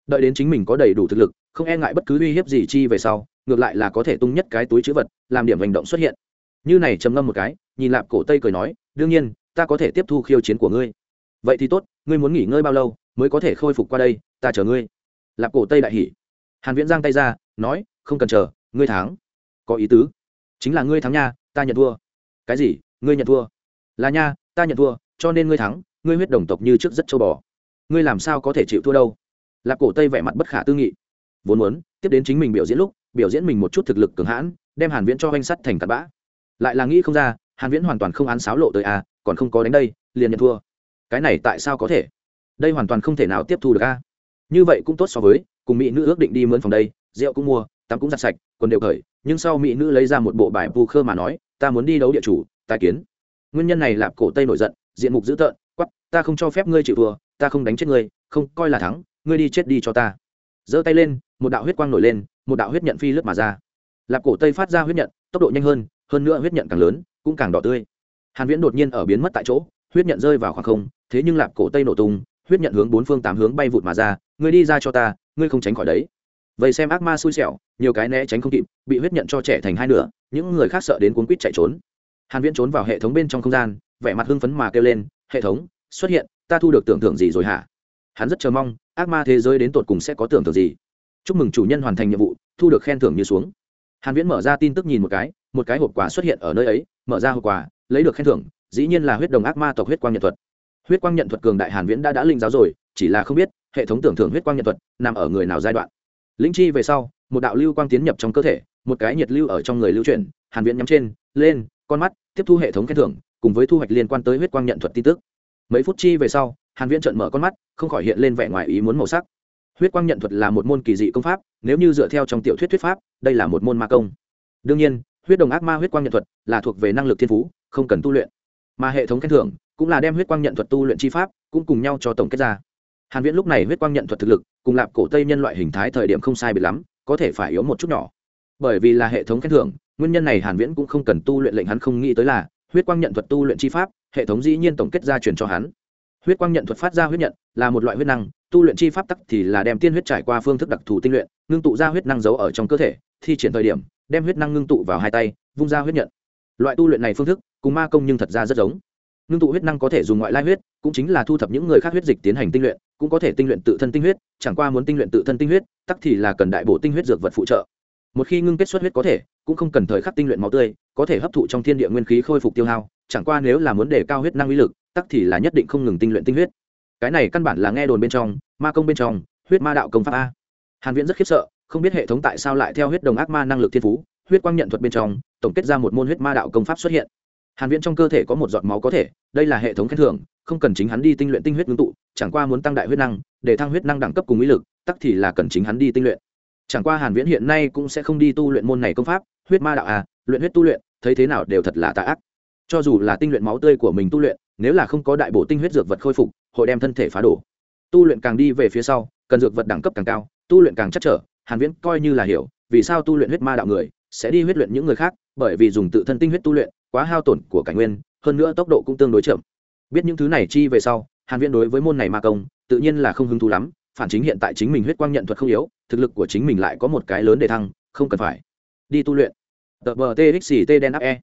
A: Đợi đến chính mình có đầy đủ thực lực, không e ngại bất cứ uy hiếp gì chi về sau, ngược lại là có thể tung nhất cái túi chữ vật, làm điểm hành động xuất hiện. Như này trầm ngâm một cái, nhìn lạp cổ tây cười nói, đương nhiên ta có thể tiếp thu khiêu chiến của ngươi. Vậy thì tốt, ngươi muốn nghỉ ngơi bao lâu mới có thể khôi phục qua đây, ta chờ ngươi. Lạp cổ tây đại hỉ. Hàn viễn giang tay ra, nói, không cần chờ, ngươi thắng. Có ý tứ. Chính là ngươi thắng nha, ta nhận thua. Cái gì? Ngươi nhận thua. Là nha, ta nhận thua, cho nên ngươi thắng, ngươi huyết đồng tộc như trước rất châu bò. Ngươi làm sao có thể chịu thua đâu? Lạp cổ tây vẻ mặt bất khả tư nghị. Vốn muốn, tiếp đến chính mình biểu diễn lúc, biểu diễn mình một chút thực lực cường hãn, đem hàn viễn cho oanh sắt thành cặn bã. Lại là nghĩ không ra hàn viễn hoàn toàn không án sáo lộ tới a, còn không có đánh đây, liền nhận thua. Cái này tại sao có thể? Đây hoàn toàn không thể nào tiếp thu được a. Như vậy cũng tốt so với, cùng mỹ nữ ước định đi mướn phòng đây, rượu cũng mua, tắm cũng giặt sạch, quần đều khởi nhưng sau mỹ nữ lấy ra một bộ bài pu khơ mà nói, ta muốn đi đấu địa chủ tài kiến. Nguyên nhân này lạp cổ tây nổi giận, diện mục dữ tợn quắp ta không cho phép ngươi chịu thua, ta không đánh chết ngươi, không, coi là thắng, ngươi đi chết đi cho ta. Giơ tay lên, một đạo huyết quang nổi lên, một đạo huyết nhận phi lướt mà ra. Lạp cổ tây phát ra huyết nhận, tốc độ nhanh hơn hơn nữa huyết nhận càng lớn cũng càng đỏ tươi. Hàn viễn đột nhiên ở biến mất tại chỗ, huyết nhận rơi vào khoảng không, thế nhưng lạp cổ tây nổ tung, huyết nhận hướng bốn phương tám hướng bay vụt mà ra, ngươi đi ra cho ta, ngươi không tránh khỏi đấy. Vậy xem ác ma xui xẻo, nhiều cái né tránh không kịp, bị huyết nhận cho trẻ thành hai nửa, những người khác sợ đến cuốn quýt chạy trốn. Hàn viễn trốn vào hệ thống bên trong không gian, vẻ mặt hưng phấn mà kêu lên, hệ thống, xuất hiện, ta thu được tưởng tượng gì rồi hả? Hắn rất chờ mong, ác ma thế giới đến tột cùng sẽ có tưởng tượng gì. Chúc mừng chủ nhân hoàn thành nhiệm vụ, thu được khen thưởng như xuống. Hàn viễn mở ra tin tức nhìn một cái một cái hộp quà xuất hiện ở nơi ấy mở ra hộp quà lấy được khen thưởng, dĩ nhiên là huyết đồng ác ma tộc huyết quang nhận thuật. Huyết quang nhận thuật cường đại hàn viễn đã đã linh giáo rồi, chỉ là không biết, hệ thống tưởng thưởng huyết quang nhận thuật nằm ở người nào giai đoạn. Linh chi về sau, một đạo lưu quang tiến nhập trong cơ thể, một cái nhiệt lưu ở trong người lưu chuyển, hàn viễn nhắm trên, lên, con mắt, tiếp thu hệ thống khen thưởng, cùng với thu hoạch liên quan tới huyết quang nhận thuật tin tức. Mấy phút chi về sau, hàn viễn trợn mở con mắt, không khỏi hiện lên vẻ ngoài ý muốn màu sắc. Huyết quang nhận thuật là một môn kỳ dị công pháp, nếu như dựa theo trong tiểu thuyết thuyết pháp, đây là một môn ma công. Đương nhiên huyết đồng ác ma huyết quang nhận thuật là thuộc về năng lực thiên phú, không cần tu luyện. Mà hệ thống khen thưởng cũng là đem huyết quang nhận thuật tu luyện chi pháp cũng cùng nhau cho tổng kết ra. Hàn viễn lúc này huyết quang nhận thuật thực lực cùng lạp cổ tây nhân loại hình thái thời điểm không sai biệt lắm, có thể phải yếu một chút nhỏ. Bởi vì là hệ thống khen thưởng, nguyên nhân này hàn viễn cũng không cần tu luyện lệnh hắn không nghĩ tới là huyết quang nhận thuật tu luyện chi pháp, hệ thống dĩ nhiên tổng kết ra truyền cho hắn. Huyết quang nhận thuật phát ra huyết nhận là một loại huyết năng, tu luyện chi pháp tắc thì là đem tiên huyết trải qua phương thức đặc thù tinh luyện, ngưng tụ ra huyết năng giấu ở trong cơ thể, thi triển thời điểm đem huyết năng ngưng tụ vào hai tay, vung ra huyết nhận. Loại tu luyện này phương thức, cùng ma công nhưng thật ra rất giống. Ngưng tụ huyết năng có thể dùng ngoại lai huyết, cũng chính là thu thập những người khác huyết dịch tiến hành tinh luyện, cũng có thể tinh luyện tự thân tinh huyết, chẳng qua muốn tinh luyện tự thân tinh huyết, tắc thì là cần đại bổ tinh huyết dược vật phụ trợ. Một khi ngưng kết xuất huyết có thể, cũng không cần thời khắc tinh luyện máu tươi, có thể hấp thụ trong thiên địa nguyên khí khôi phục tiêu hao, chẳng qua nếu là muốn đề cao huyết năng uy lực, tắc thì là nhất định không ngừng tinh luyện tinh huyết. Cái này căn bản là nghe đồn bên trong, ma công bên trong, huyết ma đạo công pháp a. Hàn viễn rất khiếp sợ không biết hệ thống tại sao lại theo huyết đồng ác ma năng lực thiên phú, huyết quang nhận thuật bên trong, tổng kết ra một môn huyết ma đạo công pháp xuất hiện. Hàn viễn trong cơ thể có một giọt máu có thể, đây là hệ thống khen thưởng, không cần chính hắn đi tinh luyện tinh huyết ngưng tụ, chẳng qua muốn tăng đại huyết năng, để thăng huyết năng đẳng cấp cùng ý lực, tắc thì là cần chính hắn đi tinh luyện. Chẳng qua hàn viễn hiện nay cũng sẽ không đi tu luyện môn này công pháp, huyết ma đạo à luyện huyết tu luyện, thấy thế nào đều thật là tà ác. Cho dù là tinh luyện máu tươi của mình tu luyện, nếu là không có đại bổ tinh huyết dược vật khôi phục, hội đem thân thể phá đổ. Tu luyện càng đi về phía sau, cần dược vật đẳng cấp càng cao, tu luyện càng chắc trở hàn viễn coi như là hiểu vì sao tu luyện huyết ma đạo người sẽ đi huyết luyện những người khác bởi vì dùng tự thân tinh huyết tu luyện quá hao tổn của cảnh nguyên hơn nữa tốc độ cũng tương đối chậm. Biết những thứ này chi về sau hàn viễn đối với môn này ma công tự nhiên là không hứng thú lắm phản chính hiện tại chính mình huyết quang nhận thuật không yếu thực lực của chính mình lại có một cái lớn để thăng không cần phải đi tu luyện. Tờ bờ txt đen áp e.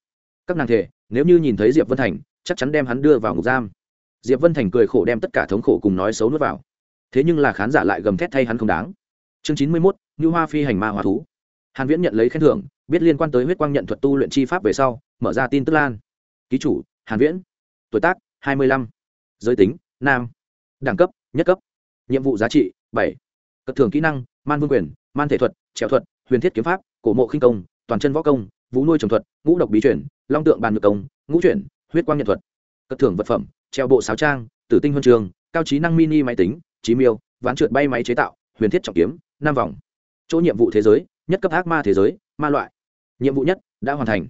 A: Các nàng thể nếu như nhìn thấy diệp vân thành chắc chắn đem hắn đưa vào ngục giam. Diệp vân thành cười khổ đem tất cả thống khổ cùng nói xấu nuốt vào. Thế nhưng là khán giả lại gầm thét thay hắn không đáng. Chương chín mươi 91, như hoa phi hành ma hóa thú. Hàn viễn nhận lấy khen thưởng biết liên quan tới huyết quang nhận thuật tu luyện chi pháp về sau mở ra tin tức lan. Ký chủ hàn viễn. Tuổi tác hai mươi lăm, giới tính nam. Đẳng cấp nhất cấp. Nhiệm vụ giá trị 7. cất thường kỹ năng man vương quyền man thể thuật trèo thuật huyền thiết kiếm pháp cổ mộ khinh công toàn chân võ công vũ nuôi trồng thuật ngũ độc bí chuyển long tượng bàn ngược công ngũ chuyển huyết quang nhận thuật. Cất thưởng vật phẩm treo bộ sáo trang tử tinh huân trường cao trí năng mini máy tính trí miêu ván trượt bay máy chế tạo huyền thiết trọng kiếm năm vòng chỗ nhiệm vụ thế giới, nhất cấp ác ma thế giới, ma loại. Nhiệm vụ nhất, đã hoàn thành.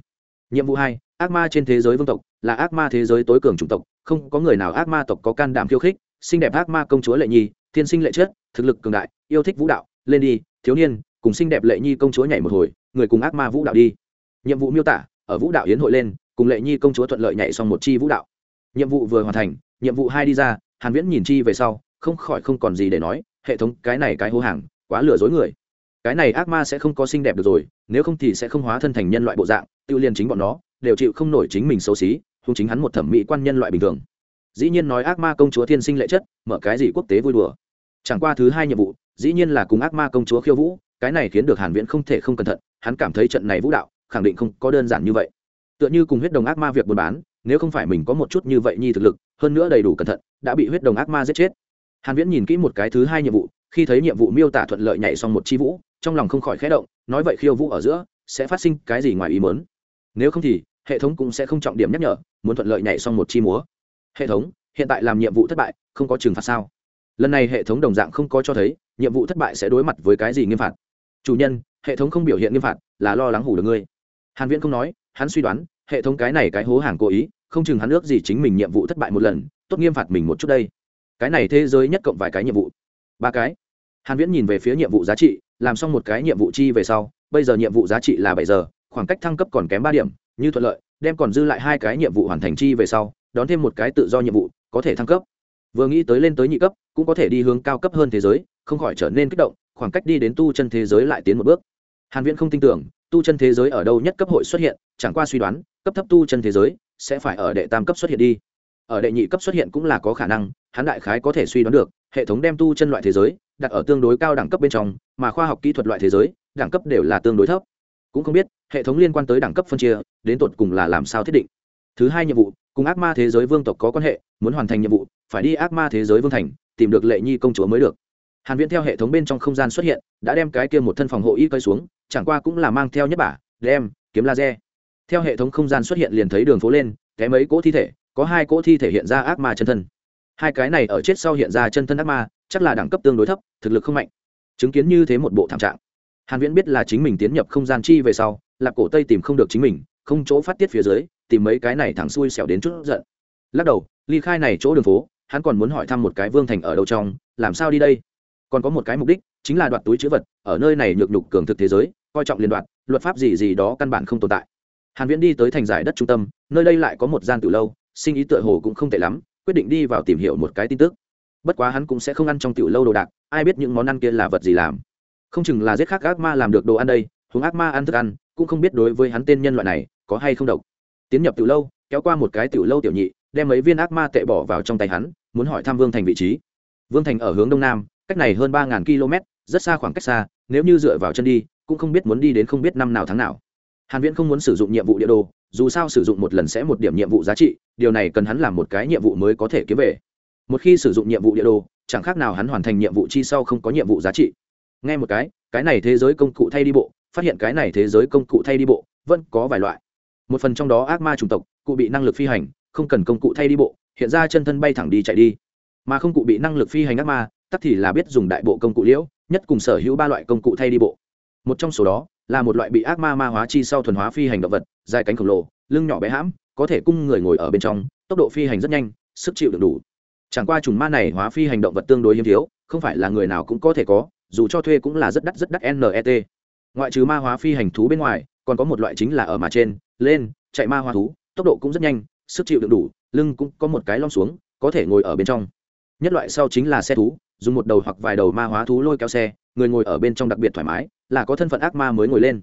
A: Nhiệm vụ hai, ác ma trên thế giới vương tộc, là ác ma thế giới tối cường chủng tộc, không có người nào ác ma tộc có can đảm khiêu khích, xinh đẹp ác ma công chúa lệ nhi, thiên sinh lệ chất, thực lực cường đại, yêu thích vũ đạo, lên đi, thiếu niên, cùng xinh đẹp lệ nhi công chúa nhảy một hồi, người cùng ác ma vũ đạo đi. Nhiệm vụ miêu tả, ở vũ đạo yến hội lên, cùng lệ nhi công chúa thuận lợi nhảy xong một chi vũ đạo. Nhiệm vụ vừa hoàn thành, nhiệm vụ hai đi ra, hàn viễn nhìn chi về sau, không khỏi không còn gì để nói, hệ thống cái này cái hô hàng, quá lừa dối người cái này ác ma sẽ không có xinh đẹp được rồi, nếu không thì sẽ không hóa thân thành nhân loại bộ dạng, tiêu liên chính bọn nó, đều chịu không nổi chính mình xấu xí không chính hắn một thẩm mỹ quan nhân loại bình thường. Dĩ nhiên nói ác ma công chúa thiên sinh lệ chất, mở cái gì quốc tế vui đùa. Chẳng qua thứ hai nhiệm vụ, dĩ nhiên là cùng ác ma công chúa khiêu vũ, cái này khiến được hàn viễn không thể không cẩn thận, hắn cảm thấy trận này vũ đạo, khẳng định không có đơn giản như vậy. Tựa như cùng huyết đồng ác ma việc buôn bán, nếu không phải mình có một chút như vậy nhi thực lực, hơn nữa đầy đủ cẩn thận, đã bị huyết đồng ác ma giết chết. Hàn viễn nhìn kỹ một cái thứ hai nhiệm vụ khi thấy nhiệm vụ miêu tả thuận lợi nhảy xong một chi vũ, trong lòng không khỏi khẽ động, nói vậy khiêu vũ ở giữa, sẽ phát sinh cái gì ngoài ý muốn? Nếu không thì, hệ thống cũng sẽ không trọng điểm nhắc nhở, muốn thuận lợi nhảy xong một chi múa. Hệ thống, hiện tại làm nhiệm vụ thất bại, không có trừng phạt sao? Lần này hệ thống đồng dạng không có cho thấy, nhiệm vụ thất bại sẽ đối mặt với cái gì nghiêm phạt. Chủ nhân, hệ thống không biểu hiện nghiêm phạt, là lo lắng hủ được ngươi. Hàn viễn không nói, hắn suy đoán, hệ thống cái này cái hố hàng cố ý, không chừng hắn ước gì chính mình nhiệm vụ thất bại một lần, tốt nghiêm phạt mình một chút đây. Cái này thế giới nhất cộng vài cái nhiệm vụ. Ba cái hàn viễn nhìn về phía nhiệm vụ giá trị, làm xong một cái nhiệm vụ chi về sau, bây giờ nhiệm vụ giá trị là bảy giờ, khoảng cách thăng cấp còn kém ba điểm, như thuận lợi, đem còn dư lại hai cái nhiệm vụ hoàn thành chi về sau, đón thêm một cái tự do nhiệm vụ, có thể thăng cấp. Vừa nghĩ tới lên tới nhị cấp, cũng có thể đi hướng cao cấp hơn thế giới, không khỏi trở nên kích động, khoảng cách đi đến tu chân thế giới lại tiến một bước. Hàn viễn không tin tưởng, tu chân thế giới ở đâu nhất cấp hội xuất hiện, chẳng qua suy đoán, cấp thấp tu chân thế giới sẽ phải ở đệ tam cấp xuất hiện đi. Ở đệ nhị cấp xuất hiện cũng là có khả năng, hắn đại khái có thể suy đoán được, hệ thống đem tu chân loại thế giới đặt ở tương đối cao đẳng cấp bên trong, mà khoa học kỹ thuật loại thế giới, đẳng cấp đều là tương đối thấp. Cũng không biết, hệ thống liên quan tới đẳng cấp phân chia, đến tột cùng là làm sao thiết định. Thứ hai nhiệm vụ, cùng ác ma thế giới vương tộc có quan hệ, muốn hoàn thành nhiệm vụ, phải đi ác ma thế giới vương thành, tìm được lệ nhi công chúa mới được. Hàn viễn theo hệ thống bên trong không gian xuất hiện, đã đem cái kia một thân phòng hộ y cơi xuống, chẳng qua cũng là mang theo nhất bả, đem, kiếm laser. Theo hệ thống không gian xuất hiện liền thấy đường phố lên cái mấy cỗ thi thể, có hai cỗ thi thể hiện ra ác ma chân thân. Hai cái này ở chết sau hiện ra chân thân ác ma chắc là đẳng cấp tương đối thấp, thực lực không mạnh. Chứng kiến như thế một bộ thảm trạng. Hàn viễn biết là chính mình tiến nhập không gian chi về sau là cổ tây tìm không được chính mình, không chỗ phát tiết phía dưới, tìm mấy cái này thẳng xuôi xẻo đến chút giận. Lắc đầu, ly khai này chỗ đường phố, hắn còn muốn hỏi thăm một cái vương thành ở đâu trong, làm sao đi đây? Còn có một cái mục đích, chính là đoạt túi chữ vật, ở nơi này nhược nhục cường thực thế giới, coi trọng liên đoạn, luật pháp gì gì đó căn bản không tồn tại. Hàn viễn đi tới thành giải đất trung tâm, nơi đây lại có một gian tử lâu, sinh ý tựa hồ cũng không tệ lắm, quyết định đi vào tìm hiểu một cái tin tức bất quá hắn cũng sẽ không ăn trong tiểu lâu đồ đạc, ai biết những món ăn kia là vật gì làm. Không chừng là giết khác ác ma làm được đồ ăn đây, huống ác ma ăn thức ăn, cũng không biết đối với hắn tên nhân loại này, có hay không độc. Tiến nhập tiểu lâu, kéo qua một cái tiểu lâu tiểu nhị, đem mấy viên ác ma tệ bỏ vào trong tay hắn, muốn hỏi thăm vương thành vị trí. Vương thành ở hướng đông nam, cách này hơn ba km, rất xa khoảng cách xa, nếu như dựa vào chân đi, cũng không biết muốn đi đến không biết năm nào tháng nào. Hàn viễn không muốn sử dụng nhiệm vụ địa đồ, dù sao sử dụng một lần sẽ một điểm nhiệm vụ giá trị, điều này cần hắn làm một cái nhiệm vụ mới có thể kiếm về một khi sử dụng nhiệm vụ địa đồ, chẳng khác nào hắn hoàn thành nhiệm vụ chi sau không có nhiệm vụ giá trị. Nghe một cái cái này thế giới công cụ thay đi bộ, phát hiện cái này thế giới công cụ thay đi bộ, vẫn có vài loại. Một phần trong đó ác ma chủng tộc, cụ bị năng lực phi hành, không cần công cụ thay đi bộ, hiện ra chân thân bay thẳng đi chạy đi. Mà không cụ bị năng lực phi hành ác ma, tắc thì là biết dùng đại bộ công cụ liễu, nhất cùng sở hữu ba loại công cụ thay đi bộ. Một trong số đó là một loại bị ác ma ma hóa chi sau thuần hóa phi hành động vật, dài cánh khổng lồ, lưng nhỏ bé hãm, có thể cung người ngồi ở bên trong, tốc độ phi hành rất nhanh, sức chịu được đủ chẳng qua trùng ma này hóa phi hành động vật tương đối hiếm thiếu, không phải là người nào cũng có thể có, dù cho thuê cũng là rất đắt rất đắt net ngoại trừ ma hóa phi hành thú bên ngoài, còn có một loại chính là ở mà trên, lên, chạy ma hóa thú, tốc độ cũng rất nhanh, sức chịu được đủ, lưng cũng có một cái lom xuống, có thể ngồi ở bên trong. Nhất loại sau chính là xe thú, dùng một đầu hoặc vài đầu ma hóa thú lôi kéo xe, người ngồi ở bên trong đặc biệt thoải mái, là có thân phận ác ma mới ngồi lên.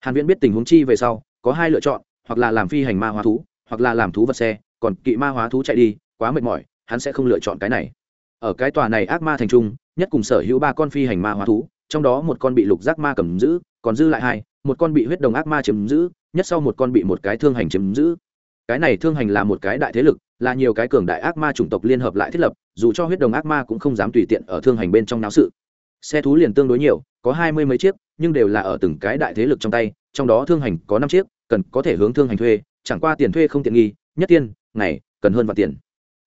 A: Hàn viễn biết tình huống chi về sau, có hai lựa chọn, hoặc là làm phi hành ma hóa thú, hoặc là làm thú vật xe, còn kỵ ma hóa thú chạy đi, quá mệt mỏi hắn sẽ không lựa chọn cái này. Ở cái tòa này ác ma thành trung, nhất cùng sở hữu ba con phi hành ma hóa thú, trong đó một con bị lục giác ma cầm giữ, còn dư lại hai, một con bị huyết đồng ác ma chiếm giữ, nhất sau một con bị một cái thương hành chiếm giữ. Cái này thương hành là một cái đại thế lực, là nhiều cái cường đại ác ma chủng tộc liên hợp lại thiết lập, dù cho huyết đồng ác ma cũng không dám tùy tiện ở thương hành bên trong náo sự. Xe thú liền tương đối nhiều, có hai mươi mấy chiếc, nhưng đều là ở từng cái đại thế lực trong tay, trong đó thương hành có năm chiếc, cần có thể hướng thương hành thuê, chẳng qua tiền thuê không tiện nghi, nhất tiên, ngày, cần hơn vạn tiền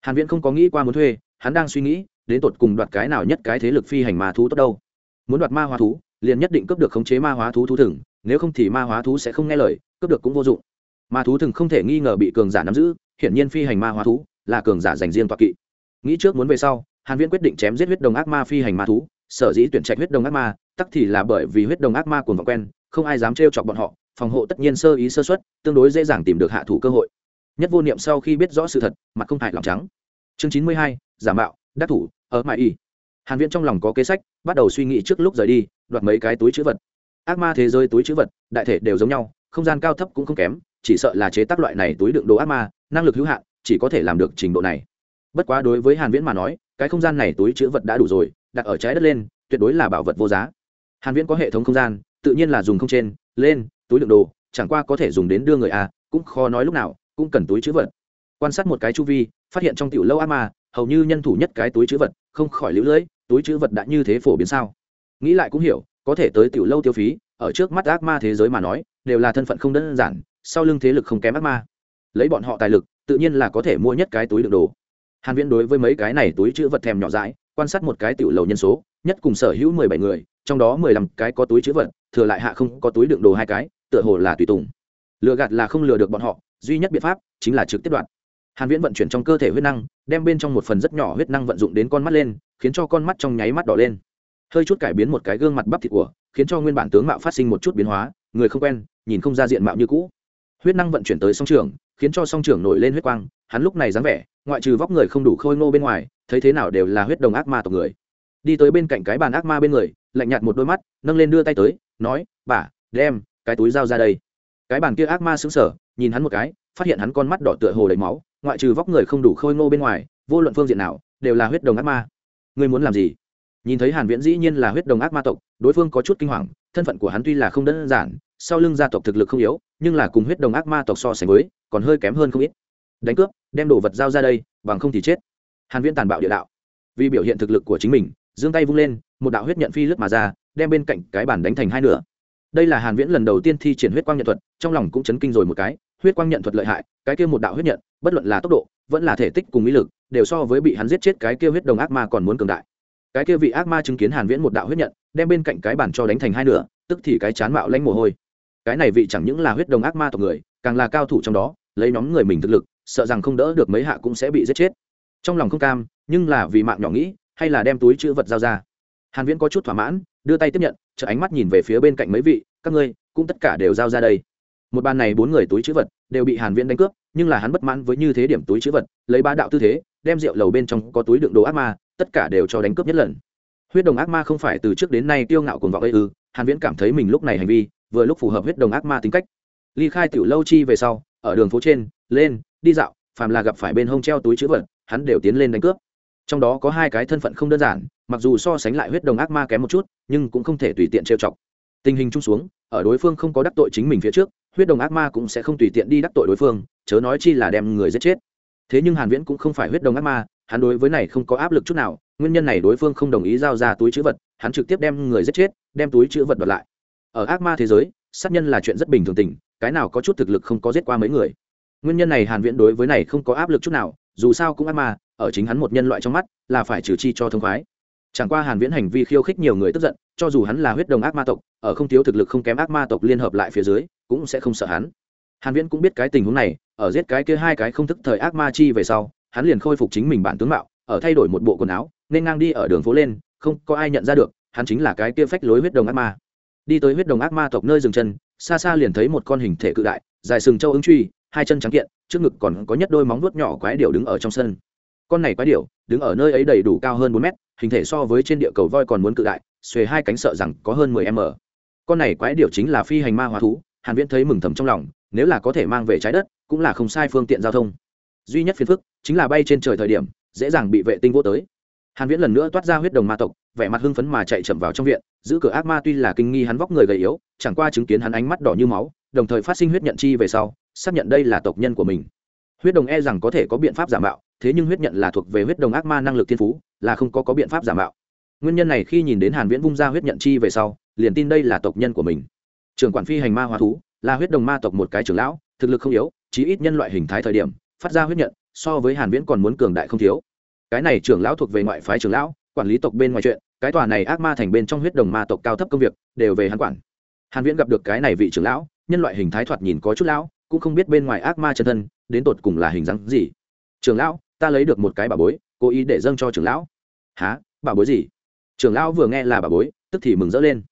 A: hàn viễn không có nghĩ qua muốn thuê, hắn đang suy nghĩ, đến tột cùng đoạt cái nào nhất cái thế lực phi hành ma thú tốt đâu. Muốn đoạt ma hóa thú, liền nhất định cướp được khống chế ma hóa thú thú thừng, nếu không thì ma hóa thú sẽ không nghe lời, cướp được cũng vô dụng. Ma thú thừng không thể nghi ngờ bị cường giả nắm giữ, hiển nhiên phi hành ma hóa thú là cường giả dành riêng toạc kỵ. Nghĩ trước muốn về sau, hàn viễn quyết định chém giết huyết đồng ác ma phi hành ma thú, sở dĩ tuyển trạch huyết đồng ác ma, tắc thì là bởi vì huyết đồng ác ma cuồng vọng quen, không ai dám trêu chọc bọn họ, phòng hộ tất nhiên sơ ý sơ suất, tương đối dễ dàng tìm được hạ thủ cơ hội nhất vô niệm sau khi biết rõ sự thật, mặt không hại lòng trắng. Chương chín mươi hai, giả mạo, đắc thủ, ở mãi y. Hàn viễn trong lòng có kế sách, bắt đầu suy nghĩ trước lúc rời đi, đoạt mấy cái túi chữ vật. Ác ma thế giới túi chữ vật, đại thể đều giống nhau, không gian cao thấp cũng không kém, chỉ sợ là chế tác loại này túi đựng đồ ác ma, năng lực hữu hạn, chỉ có thể làm được trình độ này. Bất quá đối với hàn viễn mà nói, cái không gian này túi chữ vật đã đủ rồi, đặt ở trái đất lên, tuyệt đối là bảo vật vô giá. Hàn viễn có hệ thống không gian, tự nhiên là dùng không trên, lên, túi đựng đồ, chẳng qua có thể dùng đến đưa người a cũng khó nói lúc nào cũng cần túi chữ vật. Quan sát một cái chu vi, phát hiện trong tiểu lâu ác ma hầu như nhân thủ nhất cái túi chữ vật, không khỏi lũ lưỡi, túi chữ vật đã như thế phổ biến sao? Nghĩ lại cũng hiểu, có thể tới tiểu lâu tiêu phí, ở trước mắt ác ma thế giới mà nói, đều là thân phận không đơn giản, sau lưng thế lực không kém ác ma. Lấy bọn họ tài lực, tự nhiên là có thể mua nhất cái túi đựng đồ. Hàn viễn đối với mấy cái này túi chữ vật thèm nhỏ dãi, quan sát một cái tiểu lầu nhân số, nhất cùng sở hữu mười bảy người, trong đó mười lăm cái có túi chữ vật, thừa lại hạ không có túi đựng đồ hai cái, tựa hồ là tùy tùng. Lừa gạt là không lừa được bọn họ duy nhất biện pháp chính là trực tiếp đoạn. Hàn viễn vận chuyển trong cơ thể huyết năng, đem bên trong một phần rất nhỏ huyết năng vận dụng đến con mắt lên, khiến cho con mắt trong nháy mắt đỏ lên. Hơi chút cải biến một cái gương mặt bắp thịt của, khiến cho nguyên bản tướng mạo phát sinh một chút biến hóa, người không quen, nhìn không ra diện mạo như cũ. Huyết năng vận chuyển tới song trường, khiến cho song trường nổi lên huyết quang, hắn lúc này dáng vẻ, ngoại trừ vóc người không đủ khôi ngô bên ngoài, thấy thế nào đều là huyết đồng ác ma tộc người. Đi tới bên cạnh cái bàn ác ma bên người, lạnh nhạt một đôi mắt, nâng lên đưa tay tới, nói, bà, đem cái túi dao ra đây. Cái bàn kia ác ma xứng sở nhìn hắn một cái, phát hiện hắn con mắt đỏ tựa hồ đầy máu, ngoại trừ vóc người không đủ khôi ngô bên ngoài, vô luận phương diện nào, đều là huyết đồng ác ma. Ngươi muốn làm gì? Nhìn thấy hàn viễn dĩ nhiên là huyết đồng ác ma tộc, đối phương có chút kinh hoàng, thân phận của hắn tuy là không đơn giản, sau lưng gia tộc thực lực không yếu, nhưng là cùng huyết đồng ác ma tộc so sánh với, còn hơi kém hơn không ít. Đánh cướp, đem đồ vật giao ra đây, bằng không thì chết. Hàn viễn tàn bạo địa đạo. Vì biểu hiện thực lực của chính mình, giương tay vung lên, một đạo huyết nhận phi lướt mà ra, đem bên cạnh cái bản đánh thành hai nửa. Đây là hàn viễn lần đầu tiên thi triển huyết quang nhận thuật, trong lòng cũng chấn kinh rồi một cái huyết quang nhận thuật lợi hại, cái kia một đạo huyết nhận, bất luận là tốc độ, vẫn là thể tích cùng ý lực, đều so với bị hắn giết chết cái kia huyết đồng ác ma còn muốn cường đại. Cái kia vị ác ma chứng kiến hàn viễn một đạo huyết nhận, đem bên cạnh cái bản cho đánh thành hai nửa, tức thì cái chán mạo lanh mồ hôi. Cái này vị chẳng những là huyết đồng ác ma tộc người, càng là cao thủ trong đó, lấy nhóm người mình thực lực, sợ rằng không đỡ được mấy hạ cũng sẽ bị giết chết. Trong lòng không cam, nhưng là vì mạng nhỏ nghĩ, hay là đem túi chữ vật giao ra. Hàn viễn có chút thỏa mãn, đưa tay tiếp nhận chợ ánh mắt nhìn về phía bên cạnh mấy vị, các ngươi, cũng tất cả đều giao ra đây một bàn này bốn người túi chữ vật đều bị hàn viễn đánh cướp, nhưng là hắn bất mãn với như thế điểm túi chữ vật, lấy ba đạo tư thế, đem rượu lầu bên trong có túi đựng đồ ác ma, tất cả đều cho đánh cướp nhất lần. Huyết đồng ác ma không phải từ trước đến nay tiêu ngạo cuồng vọng ấy ư, hàn viễn cảm thấy mình lúc này hành vi vừa lúc phù hợp huyết đồng ác ma tính cách. Ly khai tiểu lâu chi về sau, ở đường phố trên, lên, đi dạo, phàm là gặp phải bên hông treo túi chữ vật, hắn đều tiến lên đánh cướp. Trong đó có hai cái thân phận không đơn giản, mặc dù so sánh lại huyết đồng ác ma kém một chút, nhưng cũng không thể tùy tiện trêu chọc tình hình chung xuống, ở đối phương không có đắc tội chính mình phía trước, huyết đồng ác ma cũng sẽ không tùy tiện đi đắc tội đối phương, chớ nói chi là đem người giết chết. Thế nhưng hàn viễn cũng không phải huyết đồng ác ma, hắn đối với này không có áp lực chút nào, nguyên nhân này đối phương không đồng ý giao ra túi chữ vật, hắn trực tiếp đem người giết chết, đem túi chữ vật đoạt lại. Ở ác ma thế giới, sát nhân là chuyện rất bình thường tình, cái nào có chút thực lực không có giết qua mấy người. Nguyên nhân này hàn viễn đối với này không có áp lực chút nào, dù sao cũng ác ma, ở chính hắn một nhân loại trong mắt, là phải trừ chi cho thông khoái chẳng qua hàn viễn hành vi khiêu khích nhiều người tức giận, cho dù hắn là huyết đồng ác ma tộc, ở không thiếu thực lực không kém ác ma tộc liên hợp lại phía dưới, cũng sẽ không sợ hắn. Hàn viễn cũng biết cái tình huống này, ở giết cái kia hai cái không thức thời ác ma chi về sau, hắn liền khôi phục chính mình bản tướng mạo, ở thay đổi một bộ quần áo, nên ngang đi ở đường phố lên, không có ai nhận ra được, hắn chính là cái kia phách lối huyết đồng ác ma. Đi tới huyết đồng ác ma tộc nơi dừng chân, xa xa liền thấy một con hình thể cự đại, dài sừng châu ứng truy, hai chân trắng kiện, trước ngực còn có nhất đôi móng vuốt nhỏ quái điểu đứng ở trong sân con này quái điểu, đứng ở nơi ấy đầy đủ cao hơn bốn mét, hình thể so với trên địa cầu voi còn muốn cự đại, xuề hai cánh sợ rằng có hơn mười m. Con này quái điểu chính là phi hành ma hóa thú, hàn viễn thấy mừng thầm trong lòng, nếu là có thể mang về trái đất, cũng là không sai phương tiện giao thông. Duy nhất phiền phức, chính là bay trên trời thời điểm, dễ dàng bị vệ tinh vô tới. Hàn viễn lần nữa toát ra huyết đồng ma tộc, vẻ mặt hưng phấn mà chạy chậm vào trong viện, giữ cửa ác ma tuy là kinh nghi hắn vóc người gầy yếu, chẳng qua chứng kiến hắn ánh mắt đỏ như máu, đồng thời phát sinh huyết nhận chi về sau, xác nhận đây là tộc nhân của mình huyết đồng e rằng có thể có biện pháp giả mạo, thế nhưng huyết nhận là thuộc về huyết đồng ác ma năng lực thiên phú, là không có có biện pháp giả mạo. Nguyên nhân này khi nhìn đến hàn viễn vung ra huyết nhận chi về sau, liền tin đây là tộc nhân của mình. Trưởng quản phi hành ma hóa thú, là huyết đồng ma tộc một cái trưởng lão, thực lực không yếu, chí ít nhân loại hình thái thời điểm, phát ra huyết nhận, so với hàn viễn còn muốn cường đại không thiếu. Cái này trưởng lão thuộc về ngoại phái trưởng lão, quản lý tộc bên ngoài chuyện, cái tòa này ác ma thành bên trong huyết đồng ma tộc cao thấp công việc, đều về hắn quản. Hàn viễn gặp được cái này vị trưởng lão, nhân loại hình thái thoạt nhìn có chút lão cũng không biết bên ngoài ác ma chân thân, đến tột cùng là hình dáng gì. Trường lão, ta lấy được một cái bà bối, cố ý để dâng cho trưởng lão. Há bà bối gì? Trưởng lão vừa nghe là bà bối, tức thì mừng rỡ lên.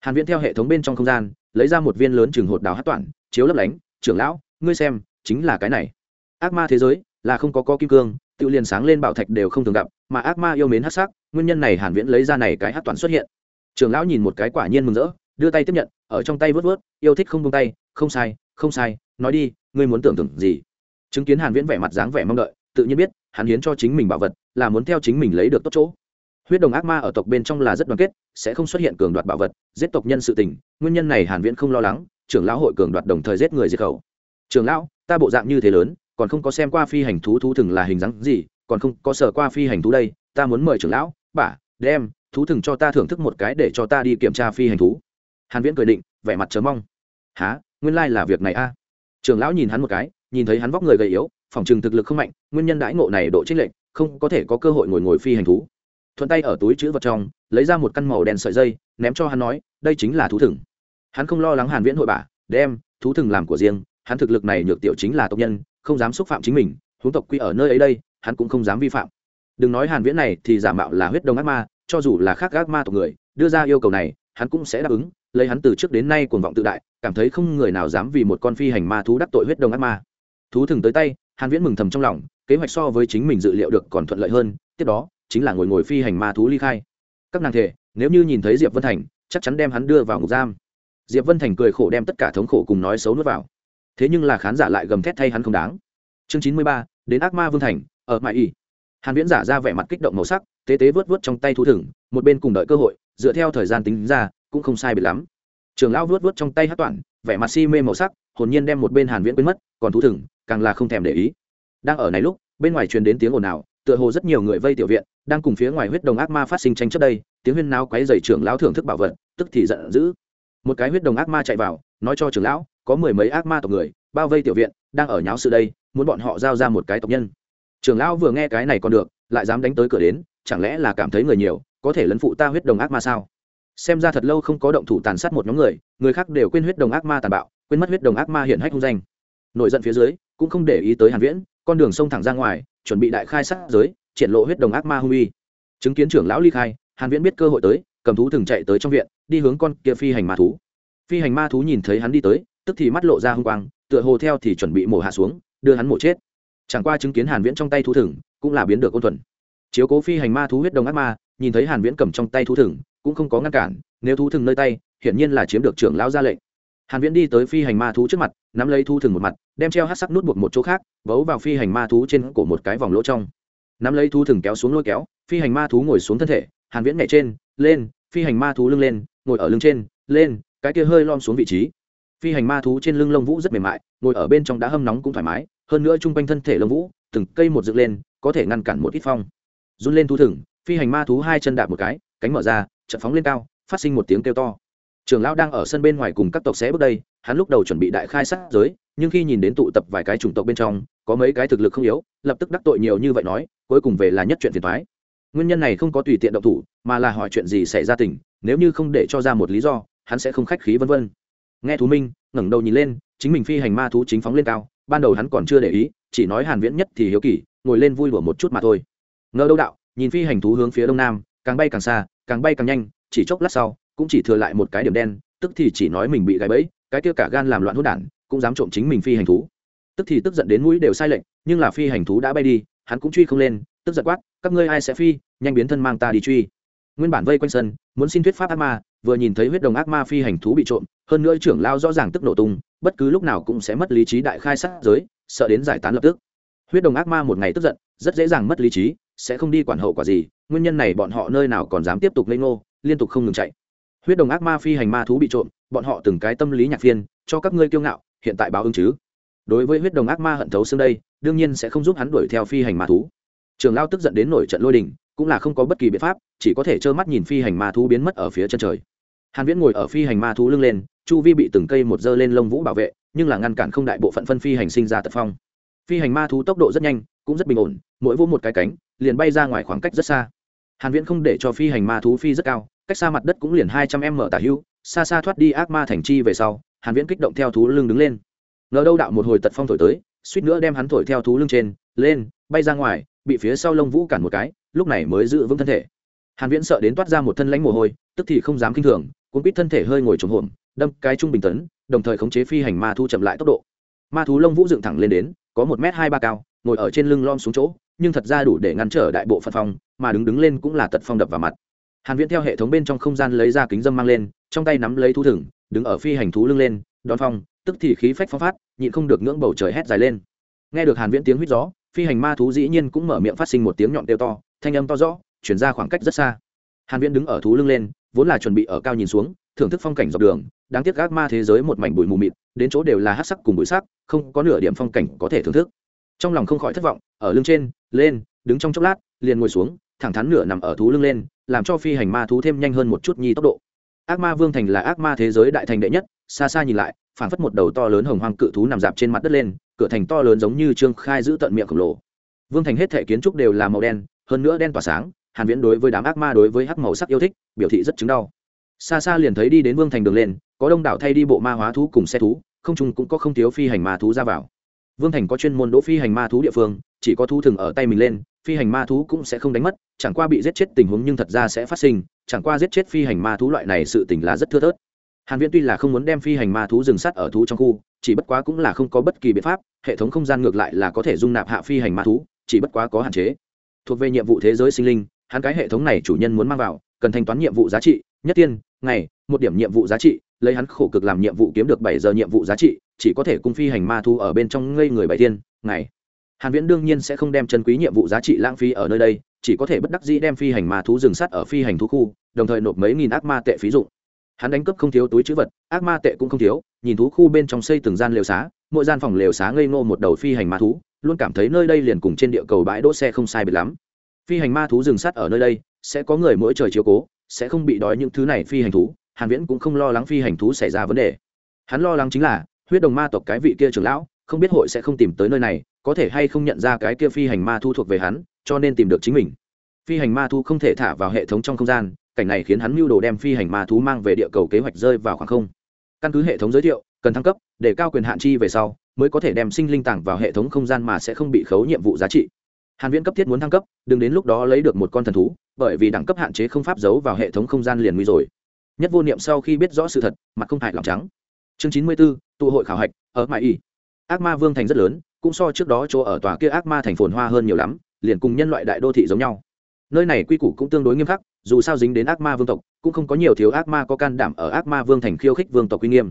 A: Hàn viễn theo hệ thống bên trong không gian, lấy ra một viên lớn trường hột đào hát toản, chiếu lấp lánh trưởng lão, ngươi xem, chính là cái này. Ác ma thế giới, là không có có kim cương, tự liền sáng lên bảo thạch đều không thường gặp, mà ác ma yêu mến hát sắc, nguyên nhân này hàn viễn lấy ra này cái hát toản xuất hiện. Trưởng lão nhìn một cái quả nhiên mừng rỡ, đưa tay tiếp nhận, ở trong tay vớt vớt, yêu thích không buông tay không sai không sai, nói đi, ngươi muốn tưởng tượng gì? Chứng kiến hàn viễn vẻ mặt dáng vẻ mong đợi, tự nhiên biết, hắn hiến cho chính mình bảo vật, là muốn theo chính mình lấy được tốt chỗ. Huyết đồng ác ma ở tộc bên trong là rất đoàn kết, sẽ không xuất hiện cường đoạt bảo vật, giết tộc nhân sự tình, nguyên nhân này hàn viễn không lo lắng, trưởng lão hội cường đoạt đồng thời giết người diệt khẩu. Trưởng lão, ta bộ dạng như thế lớn, còn không có xem qua phi hành thú thú thừng là hình dáng gì, còn không có sở qua phi hành thú đây, ta muốn mời trưởng lão bả đem, thú thừng cho ta thưởng thức một cái để cho ta đi kiểm tra phi hành thú. Hàn viễn cười định, vẻ mặt chờ mong. Há nguyên lai là việc này a. Trưởng lão nhìn hắn một cái, nhìn thấy hắn vóc người gầy yếu, phòng trường thực lực không mạnh, nguyên nhân đãi ngộ này độ trích lệnh không có thể có cơ hội ngồi ngồi phi hành thú. Thuận tay ở túi chữ vật trong, lấy ra một căn màu đen sợi dây, ném cho hắn nói, đây chính là thú thừng. Hắn không lo lắng hàn viễn hội bả đem, thú thừng làm của riêng, hắn thực lực này nhược tiểu chính là tộc nhân, không dám xúc phạm chính mình, huống tộc quy ở nơi ấy đây, hắn cũng không dám vi phạm. Đừng nói hàn viễn này thì giả mạo là huyết đông ác ma, cho dù là khác ác ma tộc người, đưa ra yêu cầu này, hắn cũng sẽ đáp ứng, lấy hắn từ trước đến nay cuồng vọng tự đại cảm thấy không người nào dám vì một con phi hành ma thú đắc tội huyết đông ác ma. Thú thừng tới tay, hàn viễn mừng thầm trong lòng, kế hoạch so với chính mình dự liệu được còn thuận lợi hơn, tiếp đó, chính là ngồi ngồi phi hành ma thú ly khai. Các nàng thể, nếu như nhìn thấy diệp vân thành, chắc chắn đem hắn đưa vào ngục giam. Diệp vân thành cười khổ đem tất cả thống khổ cùng nói xấu nuốt vào. Thế nhưng là khán giả lại gầm thét thay hắn không đáng. Chương chín mươi ba, đến ác ma vương thành, ở mãi y hàn viễn giả ra vẻ mặt kích động màu sắc, tế tế vớt vớt trong tay thú thừng, một bên cùng đợi cơ hội, dựa theo thời gian tính ra, cũng không sai biệt lắm trường lão vuốt vuốt trong tay hát toản, vẻ mặt si mê màu sắc, hồn nhiên đem một bên hàn viễn quên mất, còn thú thừng, càng là không thèm để ý. Đang ở này lúc, bên ngoài truyền đến tiếng ồn ào, tựa hồ rất nhiều người vây tiểu viện, đang cùng phía ngoài huyết đồng ác ma phát sinh tranh chấp đây, tiếng huyên náo quấy dày trưởng lão thưởng thức bảo vật, tức thì giận dữ. Một cái huyết đồng ác ma chạy vào, nói cho trưởng lão, có mười mấy ác ma tộc người, bao vây tiểu viện, đang ở nháo sự đây, muốn bọn họ giao ra một cái tộc nhân. Trưởng lão vừa nghe cái này còn được, lại dám đánh tới cửa đến, chẳng lẽ là cảm thấy người nhiều, có thể lấn phụ ta huyết đồng ác ma sao? Xem ra thật lâu không có động thủ tàn sát một nhóm người người khác đều quên huyết đồng ác ma tàn bạo, quên mất huyết đồng ác ma hiện hách hung danh. Nội giận phía dưới, cũng không để ý tới hàn viễn, con đường sông thẳng ra ngoài, chuẩn bị đại khai sát giới, triển lộ huyết đồng ác ma hung uy chứng kiến trưởng lão ly khai, hàn viễn biết cơ hội tới, cầm thú thường chạy tới trong viện, đi hướng con kia phi hành ma thú. Phi hành ma thú nhìn thấy hắn đi tới, tức thì mắt lộ ra hung quang, tựa hồ theo thì chuẩn bị mổ hạ xuống, đưa hắn mổ chết. Chẳng qua chứng kiến hàn viễn trong tay thú thừng, cũng là biến được ôn thuần. Chiếu cố phi hành ma thú huyết đồng ác ma, nhìn thấy hàn viễn cầm trong tay thú thừng cũng không có ngăn cản, nếu thú thừng nơi tay, hiển nhiên là chiếm được trưởng lão ra lệnh. Hàn viễn đi tới phi hành ma thú trước mặt, nắm lấy thú thừng một mặt, đem treo hắc sắc nút buộc một chỗ khác vấu vào phi hành ma thú trên cổ một cái vòng lỗ trong. Nắm lấy thú thừng kéo xuống lôi kéo, phi hành ma thú ngồi xuống thân thể, hàn viễn nhảy trên, lên, phi hành ma thú lưng lên, ngồi ở lưng trên, lên, cái kia hơi lom xuống vị trí. Phi hành ma thú trên lưng lông vũ rất mềm mại, ngồi ở bên trong đã hâm nóng cũng thoải mái, hơn nữa chung quanh thân thể lông vũ, từng cây một dựng lên, có thể ngăn cản một ít phong. Run lên thú thừng, phi hành ma thú hai chân đạp một cái, cánh mở ra trận phóng lên cao, phát sinh một tiếng kêu to. Trường lão đang ở sân bên ngoài cùng các tộc xé bước đây, hắn lúc đầu chuẩn bị đại khai sát giới, nhưng khi nhìn đến tụ tập vài cái chủng tộc bên trong, có mấy cái thực lực không yếu, lập tức đắc tội nhiều như vậy nói, cuối cùng về là nhất chuyện phiền thoái nguyên nhân này không có tùy tiện động thủ, mà là hỏi chuyện gì xảy ra tình, nếu như không để cho ra một lý do, hắn sẽ không khách khí vân vân. Nghe thú minh, ngẩng đầu nhìn lên, chính mình phi hành ma thú chính phóng lên cao, ban đầu hắn còn chưa để ý, chỉ nói hàn viễn nhất thì hiếu kỳ, ngồi lên vui đùa một chút mà thôi. Ngờ đâu đạo, nhìn phi hành thú hướng phía đông nam, càng bay càng xa càng bay càng nhanh, chỉ chốc lát sau, cũng chỉ thừa lại một cái điểm đen, tức thì chỉ nói mình bị gáy bẫy, cái kia cả gan làm loạn hốt đản, cũng dám trộm chính mình phi hành thú. Tức thì tức giận đến mũi đều sai lệnh nhưng là phi hành thú đã bay đi, hắn cũng truy không lên, tức giận quát, các ngươi ai sẽ phi? Nhanh biến thân mang ta đi truy. Nguyên bản vây quanh sân, muốn xin thuyết pháp ác ma, vừa nhìn thấy huyết đồng ác ma phi hành thú bị trộm, hơn nữa trưởng lao rõ ràng tức nổ tung, bất cứ lúc nào cũng sẽ mất lý trí đại khai sát giới, sợ đến giải tán lập tức. Huyết đồng ác ma một ngày tức giận, rất dễ dàng mất lý trí, sẽ không đi quản hậu quả gì nguyên nhân này bọn họ nơi nào còn dám tiếp tục lên ngô, liên tục không ngừng chạy. Huyết đồng ác ma phi hành ma thú bị trộm, bọn họ từng cái tâm lý nhạc phiên, cho các ngươi kiêu ngạo, hiện tại báo ứng chứ. Đối với huyết đồng ác ma hận thấu xương đây, đương nhiên sẽ không giúp hắn đuổi theo phi hành ma thú. Trường lao tức giận đến nổi trận lôi đình, cũng là không có bất kỳ biện pháp, chỉ có thể trơ mắt nhìn phi hành ma thú biến mất ở phía chân trời. Hàn viễn ngồi ở phi hành ma thú lưng lên, chu vi bị từng cây một dơ lên lông vũ bảo vệ, nhưng là ngăn cản không đại bộ phận phân phi hành sinh ra tật phong. Phi hành ma thú tốc độ rất nhanh, cũng rất bình ổn, mỗi vô một cái cánh, liền bay ra ngoài khoảng cách rất xa hàn viễn không để cho phi hành ma thú phi rất cao, cách xa mặt đất cũng liền 200 m tả hữu xa xa thoát đi ác ma thành chi về sau, hàn viễn kích động theo thú lưng đứng lên. Ngờ đâu đạo một hồi tật phong thổi tới, suýt nữa đem hắn thổi theo thú lưng trên, lên, bay ra ngoài, bị phía sau lông vũ cản một cái, lúc này mới giữ vững thân thể. Hàn viễn sợ đến toát ra một thân lãnh mồ hôi, tức thì không dám kinh thường, cuốn quít thân thể hơi ngồi trống hổm, đâm cái trung bình tấn, đồng thời khống chế phi hành ma thu chậm lại tốc độ. Ma thú lông vũ dựng thẳng lên đến, có một m hai ba cao, ngồi ở trên lưng lom xuống chỗ nhưng thật ra đủ để ngăn trở đại bộ phận phong, mà đứng đứng lên cũng là tật phong đập vào mặt. Hàn viễn theo hệ thống bên trong không gian lấy ra kính dâm mang lên, trong tay nắm lấy thú thừng, đứng ở phi hành thú lưng lên, đón phong, tức thì khí phách phong phát, nhịn không được ngưỡng bầu trời hét dài lên. Nghe được hàn viễn tiếng huýt gió, phi hành ma thú dĩ nhiên cũng mở miệng phát sinh một tiếng nhọn kêu to, thanh âm to rõ, chuyển ra khoảng cách rất xa. Hàn viễn đứng ở thú lưng lên, vốn là chuẩn bị ở cao nhìn xuống, thưởng thức phong cảnh dọc đường, đáng tiếc gác ma thế giới một mảnh bụi mù mịt, đến chỗ đều là hắc sắc cùng bụi sắc, không có nửa điểm phong cảnh có thể thưởng thức trong lòng không khỏi thất vọng, ở lưng trên, lên, đứng trong chốc lát, liền ngồi xuống, thẳng thắn nửa nằm ở thú lưng lên, làm cho phi hành ma thú thêm nhanh hơn một chút nhi tốc độ. Ác ma vương thành là ác ma thế giới đại thành đệ nhất, xa xa nhìn lại phản phất một đầu to lớn hồng hoang cự thú nằm dạp trên mặt đất lên, cửa thành to lớn giống như trương khai giữ tận miệng khổng lồ. Vương thành hết thể kiến trúc đều là màu đen, hơn nữa đen tỏa sáng, hàn viễn đối với đám ác ma đối với hắc màu sắc yêu thích, biểu thị rất chứng đau. Xa xa liền thấy đi đến vương thành đường lên, có đông đảo thay đi bộ ma hóa thú cùng xe thú, không chung cũng có không thiếu phi hành ma thú ra vào vương thành có chuyên môn đỗ phi hành ma thú địa phương, chỉ có thú thường ở tay mình lên, phi hành ma thú cũng sẽ không đánh mất, chẳng qua bị giết chết tình huống nhưng thật ra sẽ phát sinh, chẳng qua giết chết phi hành ma thú loại này sự tình là rất thưa thớt. Hàn viễn tuy là không muốn đem phi hành ma thú dừng sát ở thú trong khu, chỉ bất quá cũng là không có bất kỳ biện pháp, hệ thống không gian ngược lại là có thể dung nạp hạ phi hành ma thú, chỉ bất quá có hạn chế. Thuộc về nhiệm vụ thế giới sinh linh, hắn cái hệ thống này chủ nhân muốn mang vào, cần thanh toán nhiệm vụ giá trị, nhất tiên, ngày, một điểm nhiệm vụ giá trị, lấy hắn khổ cực làm nhiệm vụ kiếm được bảy giờ nhiệm vụ giá trị chỉ có thể cung phi hành ma thu ở bên trong ngây người bảy tiên ngày. Hàn viễn đương nhiên sẽ không đem chân quý nhiệm vụ giá trị lãng phí ở nơi đây, chỉ có thể bất đắc dĩ đem phi hành ma thú dừng sát ở phi hành thú khu, đồng thời nộp mấy nghìn ác ma tệ phí dụng. Hắn đánh cướp không thiếu túi chữ vật, ác ma tệ cũng không thiếu, nhìn thú khu bên trong xây từng gian lều xá, mỗi gian phòng lều xá ngây ngô một đầu phi hành ma thú, luôn cảm thấy nơi đây liền cùng trên địa cầu bãi đỗ xe không sai biệt lắm. Phi hành ma thú dừng sát ở nơi đây, sẽ có người mỗi trời chiếu cố, sẽ không bị đói những thứ này phi hành thú, hàn viễn cũng không lo lắng phi hành thú xảy ra vấn đề. Hắn lo lắng chính là huyết đồng ma tộc cái vị kia trưởng lão, không biết hội sẽ không tìm tới nơi này, có thể hay không nhận ra cái kia phi hành ma thu thuộc về hắn, cho nên tìm được chính mình. Phi hành ma thu không thể thả vào hệ thống trong không gian, cảnh này khiến hắn mưu đồ đem phi hành ma thú mang về địa cầu kế hoạch rơi vào khoảng không. Căn cứ hệ thống giới thiệu, cần thăng cấp, để cao quyền hạn chi về sau, mới có thể đem sinh linh tảng vào hệ thống không gian mà sẽ không bị khấu nhiệm vụ giá trị. Hàn viễn cấp thiết muốn thăng cấp, đừng đến lúc đó lấy được một con thần thú, bởi vì đẳng cấp hạn chế không pháp giấu vào hệ thống không gian liền nguy rồi. Nhất vô niệm sau khi biết rõ sự thật, mặt không hại lòng trắng chương chín mươi b ố tụ hội khảo hạch, ở mãi y ác ma vương thành rất lớn, cũng so trước đó chỗ ở tòa kia ác ma thành phồn hoa hơn nhiều lắm, liền cùng nhân loại đại đô thị giống nhau. Nơi này quy củ cũng tương đối nghiêm khắc, dù sao dính đến ác ma vương tộc, cũng không có nhiều thiếu ác ma có can đảm ở ác ma vương thành khiêu khích vương tộc uy nghiêm.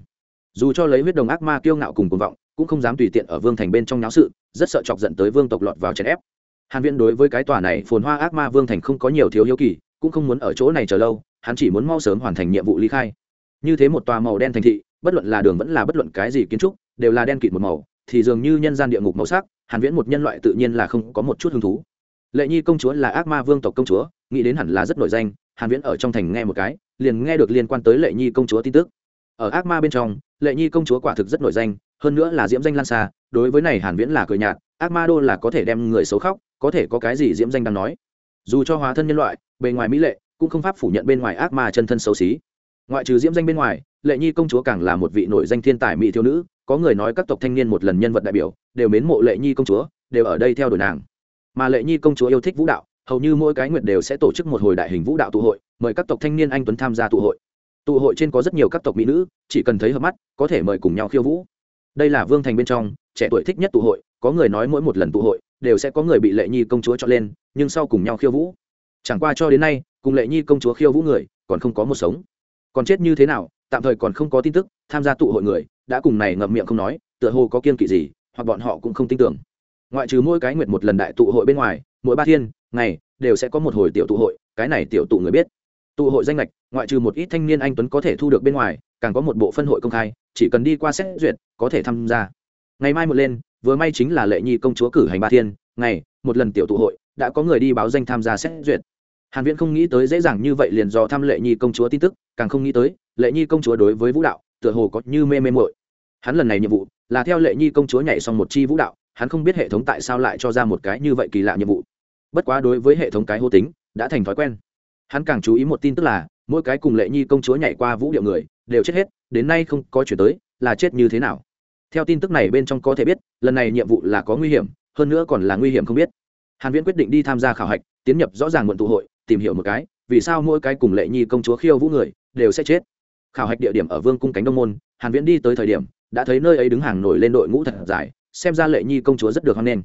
A: Dù cho lấy huyết đồng ác ma kiêu ngạo cùng cuồng vọng, cũng không dám tùy tiện ở vương thành bên trong nháo sự, rất sợ chọc giận tới vương tộc lọt vào chèn ép. Hàn viễn đối với cái tòa này phồn hoa ác ma vương thành không có nhiều thiếu hiếu kỳ, cũng không muốn ở chỗ này chờ lâu, hắn chỉ muốn mau sớm hoàn thành nhiệm vụ ly khai. Như thế một tòa màu đen thành thị bất luận là đường vẫn là bất luận cái gì kiến trúc, đều là đen kịt một màu, thì dường như nhân gian địa ngục màu sắc, hàn viễn một nhân loại tự nhiên là không có một chút hứng thú. Lệ nhi công chúa là ác ma vương tộc công chúa, nghĩ đến hẳn là rất nổi danh, hàn viễn ở trong thành nghe một cái, liền nghe được liên quan tới lệ nhi công chúa tin tức. Ở ác ma bên trong, lệ nhi công chúa quả thực rất nổi danh, hơn nữa là diễm danh lan xa, đối với này hàn viễn là cười nhạt, ác ma đô là có thể đem người xấu khóc, có thể có cái gì diễm danh đang nói. Dù cho hóa thân nhân loại, bề ngoài mỹ lệ, cũng không pháp phủ nhận bên ngoài ác ma chân thân xấu xí. Ngoại trừ diễm danh bên ngoài lệ nhi công chúa càng là một vị nổi danh thiên tài mỹ thiếu nữ, có người nói các tộc thanh niên một lần nhân vật đại biểu, đều mến mộ lệ nhi công chúa, đều ở đây theo đuổi nàng. Mà lệ nhi công chúa yêu thích vũ đạo, hầu như mỗi cái nguyệt đều sẽ tổ chức một hồi đại hình vũ đạo tụ hội, mời các tộc thanh niên anh tuấn tham gia tụ hội. Tụ hội trên có rất nhiều các tộc mỹ nữ, chỉ cần thấy hợp mắt, có thể mời cùng nhau khiêu vũ. Đây là vương thành bên trong, trẻ tuổi thích nhất tụ hội, có người nói mỗi một lần tụ hội, đều sẽ có người bị lệ nhi công chúa chọn lên, nhưng sau cùng nhau khiêu vũ. Chẳng qua cho đến nay, cùng lệ nhi công chúa khiêu vũ người, còn không có một sống. Còn chết như thế nào tạm thời còn không có tin tức, tham gia tụ hội người, đã cùng này ngậm miệng không nói, tựa hồ có kiên kỵ gì, hoặc bọn họ cũng không tin tưởng. Ngoại trừ mỗi cái nguyệt một lần đại tụ hội bên ngoài, mỗi ba thiên, ngày, đều sẽ có một hồi tiểu tụ hội, cái này tiểu tụ người biết. Tụ hội danh lệch ngoại trừ một ít thanh niên anh tuấn có thể thu được bên ngoài, càng có một bộ phân hội công khai, chỉ cần đi qua xét duyệt, có thể tham gia. Ngày mai một lên, vừa may chính là lệ nhi công chúa cử hành ba thiên, ngày, một lần tiểu tụ hội, đã có người đi báo danh tham gia xét duyệt. Hàn viễn không nghĩ tới dễ dàng như vậy liền do thăm lệ nhi công chúa tin tức, càng không nghĩ tới lệ nhi công chúa đối với vũ đạo, tựa hồ có như mê mê muội. Hắn lần này nhiệm vụ là theo lệ nhi công chúa nhảy xong một chi vũ đạo, hắn không biết hệ thống tại sao lại cho ra một cái như vậy kỳ lạ nhiệm vụ. Bất quá đối với hệ thống cái hô tính, đã thành thói quen. Hắn càng chú ý một tin tức là, mỗi cái cùng lệ nhi công chúa nhảy qua vũ điệu người, đều chết hết, đến nay không có chuyển tới, là chết như thế nào? Theo tin tức này bên trong có thể biết, lần này nhiệm vụ là có nguy hiểm, hơn nữa còn là nguy hiểm không biết. Hàn viễn quyết định đi tham gia khảo hạch, tiến nhập rõ ràng muộn tụ hội, tìm hiểu một cái, vì sao mỗi cái cùng lệ nhi công chúa khiêu vũ người, đều sẽ chết khảo hạch địa điểm ở vương cung cánh đông môn, hàn viễn đi tới thời điểm, đã thấy nơi ấy đứng hàng nổi lên đội ngũ thật dài, xem ra lệ nhi công chúa rất được hoan nghênh.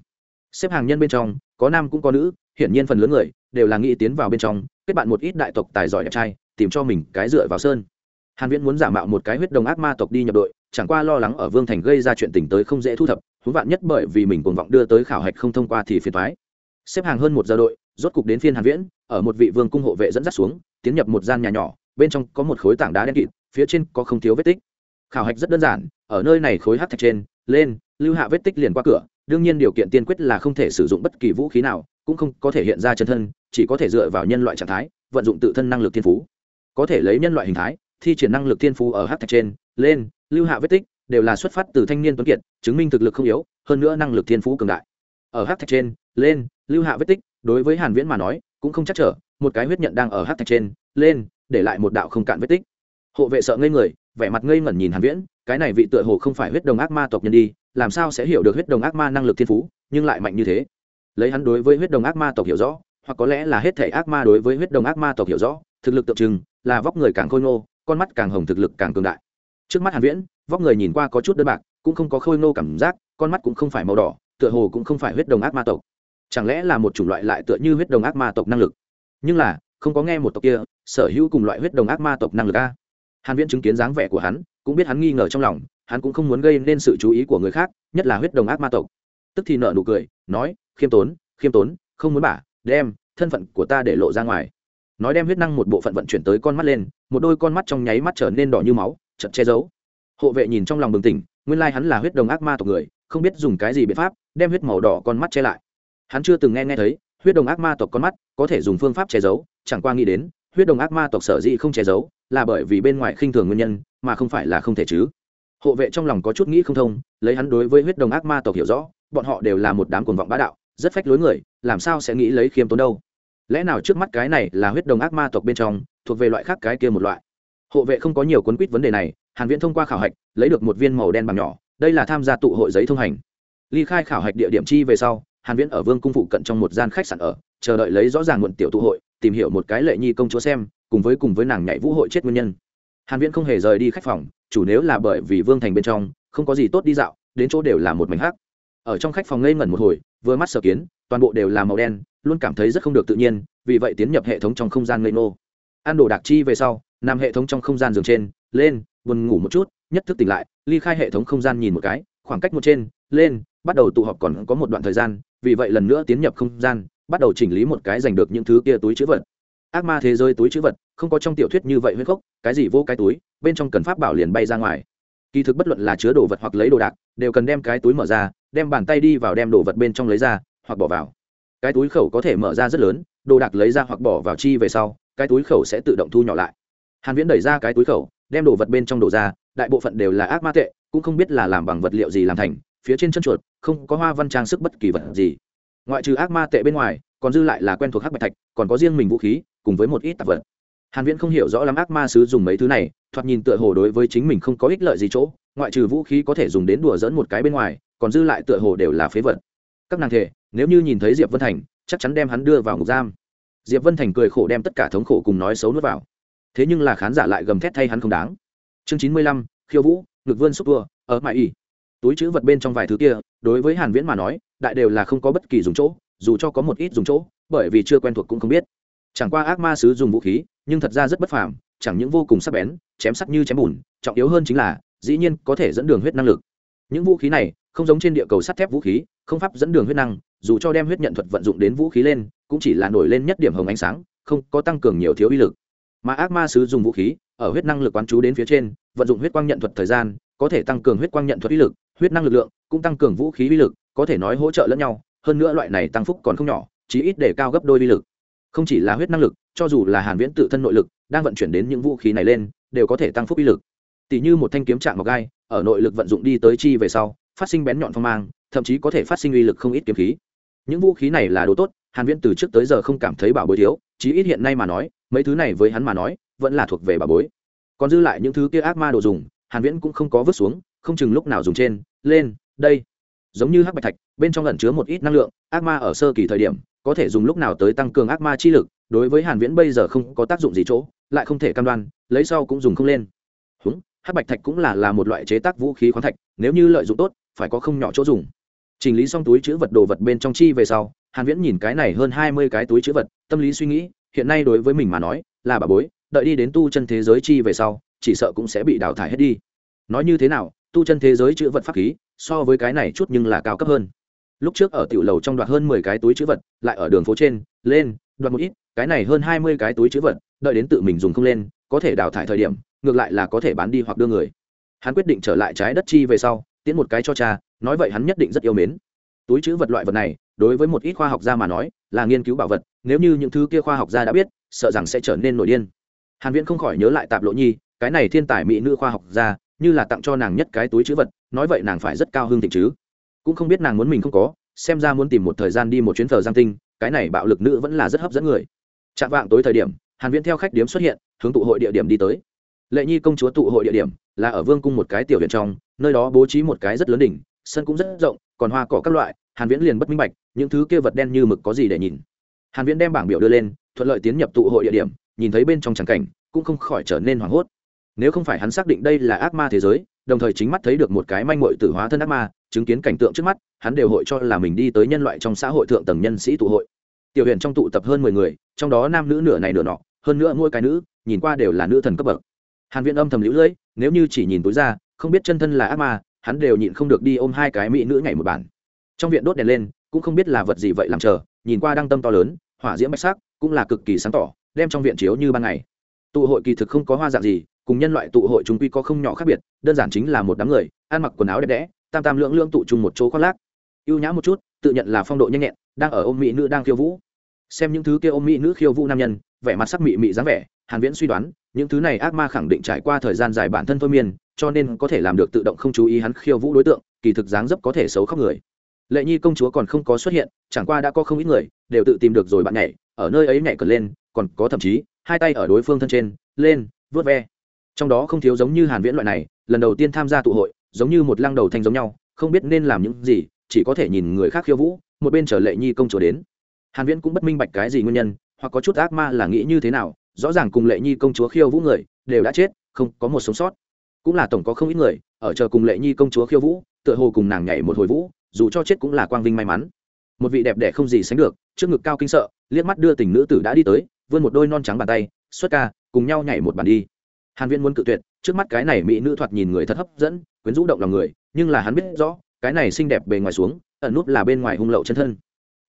A: Xếp hàng nhân bên trong, có nam cũng có nữ, hiển nhiên phần lớn người đều là nghĩ tiến vào bên trong, kết bạn một ít đại tộc tài giỏi đẹp trai, tìm cho mình cái dựa vào sơn. Hàn viễn muốn giả mạo một cái huyết đồng ác ma tộc đi nhập đội, chẳng qua lo lắng ở vương thành gây ra chuyện tình tới không dễ thu thập thú vạn nhất bởi vì mình cuồng vọng đưa tới khảo hạch không thông qua thì phiền toái. Xếp hàng hơn một giờ đội, rốt cục đến phiên hàn viễn, ở một vị vương cung hộ vệ dẫn dắt xuống, tiến nhập một gian nhà nhỏ, bên trong có một khối tảng đá đen kịt phía trên có không thiếu vết tích. Khảo hạch rất đơn giản, ở nơi này khối hắc thạch trên, lên, lưu hạ vết tích liền qua cửa, đương nhiên điều kiện tiên quyết là không thể sử dụng bất kỳ vũ khí nào, cũng không có thể hiện ra chân thân, chỉ có thể dựa vào nhân loại trạng thái, vận dụng tự thân năng lực thiên phú. Có thể lấy nhân loại hình thái, thi triển năng lực thiên phú ở hát thạch trên, lên, lưu hạ vết tích, đều là xuất phát từ thanh niên tuấn kiệt, chứng minh thực lực không yếu, hơn nữa năng lực thiên phú cường đại. Ở hát thạch trên, lên, lưu hạ vết tích, đối với hàn viễn mà nói, cũng không chắc trở, một cái huyết nhận đang ở hát thạch trên, lên, để lại một đạo không cạn vết tích hộ vệ sợ ngây người, vẻ mặt ngây ngẩn nhìn hàn viễn, cái này vị tựa hồ không phải huyết đồng ác ma tộc nhân đi, làm sao sẽ hiểu được huyết đồng ác ma năng lực thiên phú, nhưng lại mạnh như thế. Lấy hắn đối với huyết đồng ác ma tộc hiểu rõ, hoặc có lẽ là hết thể ác ma đối với huyết đồng ác ma tộc hiểu rõ, thực lực tượng trưng là vóc người càng khôi ngô, con mắt càng hồng thực lực càng cường đại. Trước mắt hàn viễn, vóc người nhìn qua có chút đơn bạc, cũng không có khôi ngô cảm giác, con mắt cũng không phải màu đỏ, tựa hồ cũng không phải huyết đồng ác ma tộc. Chẳng lẽ là một chủng loại lại tựa như huyết đồng ác ma tộc năng lực? Nhưng là, không có nghe một tộc kia, sở hữu cùng loại huyết đồng ác ma tộc năng lực a? Hàn viễn chứng kiến dáng vẻ của hắn, cũng biết hắn nghi ngờ trong lòng, hắn cũng không muốn gây nên sự chú ý của người khác, nhất là huyết đồng ác ma tộc. Tức thì nợ nụ cười, nói, khiêm tốn khiêm tốn, không muốn bả, đem thân phận của ta để lộ ra ngoài. Nói đem huyết năng một bộ phận vận chuyển tới con mắt lên, một đôi con mắt trong nháy mắt trở nên đỏ như máu chật che giấu. Hộ vệ nhìn trong lòng bừng tỉnh, nguyên lai hắn là huyết đồng ác ma tộc người, không biết dùng cái gì biện pháp đem huyết màu đỏ con mắt che lại. Hắn chưa từng nghe nghe thấy, huyết đồng ác ma tộc con mắt có thể dùng phương pháp che giấu, chẳng qua nghĩ đến huyết đồng ác ma tộc sở dĩ không che giấu, là bởi vì bên ngoài khinh thường nguyên nhân, mà không phải là không thể chứ. Hộ vệ trong lòng có chút nghĩ không thông, lấy hắn đối với huyết đồng ác ma tộc hiểu rõ, bọn họ đều là một đám cuồng vọng bá đạo, rất phách lối người, làm sao sẽ nghĩ lấy khiêm tốn đâu? Lẽ nào trước mắt cái này là huyết đồng ác ma tộc bên trong, thuộc về loại khác cái kia một loại? Hộ vệ không có nhiều cuốn quýt vấn đề này, hàn viễn thông qua khảo hạch, lấy được một viên màu đen bằng nhỏ, đây là tham gia tụ hội giấy thông hành. Ly khai khảo hạch địa điểm chi về sau hàn viễn ở vương cung phụ cận trong một gian khách sạn ở, chờ đợi lấy rõ ràng muộn tiểu tụ hội, tìm hiểu một cái lệ nhi công chúa xem, cùng với cùng với nàng nhảy vũ hội chết nguyên nhân. Hàn viễn không hề rời đi khách phòng, chủ nếu là bởi vì vương thành bên trong, không có gì tốt đi dạo, đến chỗ đều là một mảnh hắc. Ở trong khách phòng ngây ngẩn một hồi, vừa mắt sở kiến, toàn bộ đều là màu đen, luôn cảm thấy rất không được tự nhiên, vì vậy tiến nhập hệ thống trong không gian ngây nô ăn đồ đạc chi về sau, nằm hệ thống trong không gian giường trên, lên, buồn ngủ một chút, nhất thức tỉnh lại, ly khai hệ thống không gian nhìn một cái, khoảng cách một trên, lên, bắt đầu tụ họp còn có một đoạn thời gian vì vậy lần nữa tiến nhập không gian, bắt đầu chỉnh lý một cái giành được những thứ kia túi chữ vật. Ác ma thế giới túi chữ vật, không có trong tiểu thuyết như vậy huyết khốc cái gì vô cái túi, bên trong cần pháp bảo liền bay ra ngoài. Kỳ thực bất luận là chứa đồ vật hoặc lấy đồ đạc, đều cần đem cái túi mở ra, đem bàn tay đi vào đem đồ vật bên trong lấy ra, hoặc bỏ vào. Cái túi khẩu có thể mở ra rất lớn, đồ đạc lấy ra hoặc bỏ vào chi về sau, cái túi khẩu sẽ tự động thu nhỏ lại. Hàn viễn đẩy ra cái túi khẩu, đem đồ vật bên trong đổ ra, đại bộ phận đều là ác ma tệ, cũng không biết là làm bằng vật liệu gì làm thành phía trên chân chuột, không có hoa văn trang sức bất kỳ vật gì. Ngoại trừ ác ma tệ bên ngoài, còn dư lại là quen thuộc hắc bạch thạch, còn có riêng mình vũ khí, cùng với một ít tạp vật. Hàn viễn không hiểu rõ lắm ác ma sứ dùng mấy thứ này, thoạt nhìn tựa hồ đối với chính mình không có ích lợi gì chỗ, ngoại trừ vũ khí có thể dùng đến đùa dẫn một cái bên ngoài, còn dư lại tựa hồ đều là phế vật. Các nàng thể, nếu như nhìn thấy diệp vân thành, chắc chắn đem hắn đưa vào ngục giam. Diệp vân thành cười khổ đem tất cả thống khổ cùng nói xấu nuốt vào. Thế nhưng là khán giả lại gầm thét thay hắn không đáng. Chương chín mươi lăm, khiêu vũ, ngực vươn xúc tua, ở mãi ỉ túi chữ vật bên trong vài thứ kia, đối với hàn viễn mà nói, đại đều là không có bất kỳ dùng chỗ, dù cho có một ít dùng chỗ, bởi vì chưa quen thuộc cũng không biết. Chẳng qua ác ma sứ dùng vũ khí, nhưng thật ra rất bất phàm, chẳng những vô cùng sắc bén, chém sắc như chém bùn, trọng yếu hơn chính là, dĩ nhiên có thể dẫn đường huyết năng lực. Những vũ khí này, không giống trên địa cầu sắt thép vũ khí, không pháp dẫn đường huyết năng, dù cho đem huyết nhận thuật vận dụng đến vũ khí lên, cũng chỉ là nổi lên nhất điểm hồng ánh sáng, không có tăng cường nhiều thiếu uy lực. Mà ác ma sứ dùng vũ khí, ở huyết năng lực quán chú đến phía trên, vận dụng huyết quang nhận thuật thời gian, có thể tăng cường huyết quang nhận thuật uy lực huyết năng lực lượng, cũng tăng cường vũ khí uy lực, có thể nói hỗ trợ lẫn nhau, hơn nữa loại này tăng phúc còn không nhỏ, chí ít để cao gấp đôi uy lực. Không chỉ là huyết năng lực, cho dù là hàn viễn tự thân nội lực, đang vận chuyển đến những vũ khí này lên, đều có thể tăng phúc uy lực. Tỷ như một thanh kiếm trạng ngọc gai, ở nội lực vận dụng đi tới chi về sau, phát sinh bén nhọn phong mang, thậm chí có thể phát sinh uy lực không ít kiếm khí. Những vũ khí này là đồ tốt, hàn viễn từ trước tới giờ không cảm thấy bảo bối thiếu, chí ít hiện nay mà nói, mấy thứ này với hắn mà nói, vẫn là thuộc về bảo bối. Còn dư lại những thứ kia ác ma đồ dùng, hàn viễn cũng không có vứt xuống, không chừng lúc nào dùng trên lên, đây. Giống như hắc bạch thạch, bên trong lẩn chứa một ít năng lượng, ác ma ở sơ kỳ thời điểm, có thể dùng lúc nào tới tăng cường ác ma chi lực, đối với hàn viễn bây giờ không có tác dụng gì chỗ, lại không thể cam đoan, lấy sau cũng dùng không lên. Húng, hắc bạch thạch cũng là là một loại chế tác vũ khí khoáng thạch, nếu như lợi dụng tốt, phải có không nhỏ chỗ dùng. Chỉnh lý xong túi chứa vật đồ vật bên trong chi về sau, hàn viễn nhìn cái này hơn 20 cái túi chứa vật, tâm lý suy nghĩ, hiện nay đối với mình mà nói, là bà bối, đợi đi đến tu chân thế giới chi về sau, chỉ sợ cũng sẽ bị đào thải hết đi. Nói như thế nào tu chân thế giới chữ vật pháp khí, so với cái này chút nhưng là cao cấp hơn. Lúc trước ở tiểu lầu trong đoạt hơn mười cái túi chữ vật, lại ở đường phố trên, lên, đoạt một ít, cái này hơn hai mươi cái túi chữ vật, đợi đến tự mình dùng không lên, có thể đào thải thời điểm, ngược lại là có thể bán đi hoặc đưa người. Hắn quyết định trở lại trái đất chi về sau tiến một cái cho cha, nói vậy hắn nhất định rất yêu mến. Túi chữ vật loại vật này, đối với một ít khoa học gia mà nói, là nghiên cứu bảo vật, nếu như những thứ kia khoa học gia đã biết, sợ rằng sẽ trở nên nổi điên. Hàn viễn không khỏi nhớ lại tạp lộ nhi, cái này thiên tài mỹ nữ khoa học gia như là tặng cho nàng nhất cái túi chữ vật, nói vậy nàng phải rất cao hương thịnh chứ. Cũng không biết nàng muốn mình không có, xem ra muốn tìm một thời gian đi một chuyến thờ giang tinh, cái này bạo lực nữ vẫn là rất hấp dẫn người. Chạm vạng tối thời điểm, hàn viễn theo khách điếm xuất hiện, hướng tụ hội địa điểm đi tới. Lệ nhi công chúa tụ hội địa điểm, là ở vương cung một cái tiểu viện trong, nơi đó bố trí một cái rất lớn đỉnh, sân cũng rất rộng, còn hoa cỏ các loại, hàn viễn liền bất minh bạch, những thứ kia vật đen như mực có gì để nhìn. Hàn viễn đem bảng biểu đưa lên, thuận lợi tiến nhập tụ hội địa điểm, nhìn thấy bên trong tràng cảnh, cũng không khỏi trở nên hoảng hốt nếu không phải hắn xác định đây là ác ma thế giới, đồng thời chính mắt thấy được một cái manh mội tử hóa thân ác ma, chứng kiến cảnh tượng trước mắt, hắn đều hội cho là mình đi tới nhân loại trong xã hội thượng tầng nhân sĩ tụ hội. Tiểu huyện trong tụ tập hơn mười người, trong đó nam nữ nửa này nửa nọ, hơn nữa mỗi cái nữ, nhìn qua đều là nữ thần cấp bậc. Hàn viện âm thầm lũ lưỡi, nếu như chỉ nhìn túi ra, không biết chân thân là ác ma, hắn đều nhịn không được đi ôm hai cái mỹ nữ nhảy một bản trong viện đốt đèn lên, cũng không biết là vật gì vậy làm chờ, nhìn qua đăng tâm to lớn, hỏa diễm bạch sắc, cũng là cực kỳ sáng tỏ, đem trong viện chiếu như ban ngày. Tụ hội kỳ thực không có hoa dạng gì cùng nhân loại tụ hội chúng quy có không nhỏ khác biệt, đơn giản chính là một đám người, ăn mặc quần áo đẹp đẽ, tam tam lưỡng lưỡng tụ chung một chỗ khoác lác. Ưu nhã một chút, tự nhận là phong độ nhanh nhẹn, đang ở ôm mỹ nữ đang khiêu vũ. Xem những thứ kia ôm mỹ nữ khiêu vũ nam nhân, vẻ mặt sắc mị mị dáng vẻ, hàn viễn suy đoán, những thứ này ác ma khẳng định trải qua thời gian dài bản thân thôi miên, cho nên có thể làm được tự động không chú ý hắn khiêu vũ đối tượng, kỳ thực dáng dấp có thể xấu khóc người. Lệ nhi công chúa còn không có xuất hiện, chẳng qua đã có không ít người, đều tự tìm được rồi bạn nhảy, ở nơi ấy nhảy cờ lên, còn có thậm chí, hai tay ở đối phương thân trên, lên vớt ve trong đó không thiếu giống như hàn viễn loại này, lần đầu tiên tham gia tụ hội, giống như một lăng đầu thanh giống nhau, không biết nên làm những gì, chỉ có thể nhìn người khác khiêu vũ, một bên chờ lệ nhi công chúa đến. Hàn viễn cũng bất minh bạch cái gì nguyên nhân, hoặc có chút ác ma là nghĩ như thế nào, rõ ràng cùng lệ nhi công chúa khiêu vũ người, đều đã chết, không có một sống sót. Cũng là tổng có không ít người, ở chờ cùng lệ nhi công chúa khiêu vũ, tựa hồ cùng nàng nhảy một hồi vũ, dù cho chết cũng là quang vinh may mắn. Một vị đẹp đẽ không gì sánh được, trước ngực cao kinh sợ, liếc mắt đưa tình nữ tử đã đi tới, vươn một đôi non trắng bàn tay, xuất ca, cùng nhau nhảy một bàn đi hàn viễn muốn cự tuyệt, trước mắt cái này mỹ nữ thoạt nhìn người thật hấp dẫn, quyến rũ động lòng người, nhưng là hắn biết rõ, cái này xinh đẹp bề ngoài xuống, ẩn nút là bên ngoài hung lậu chân thân.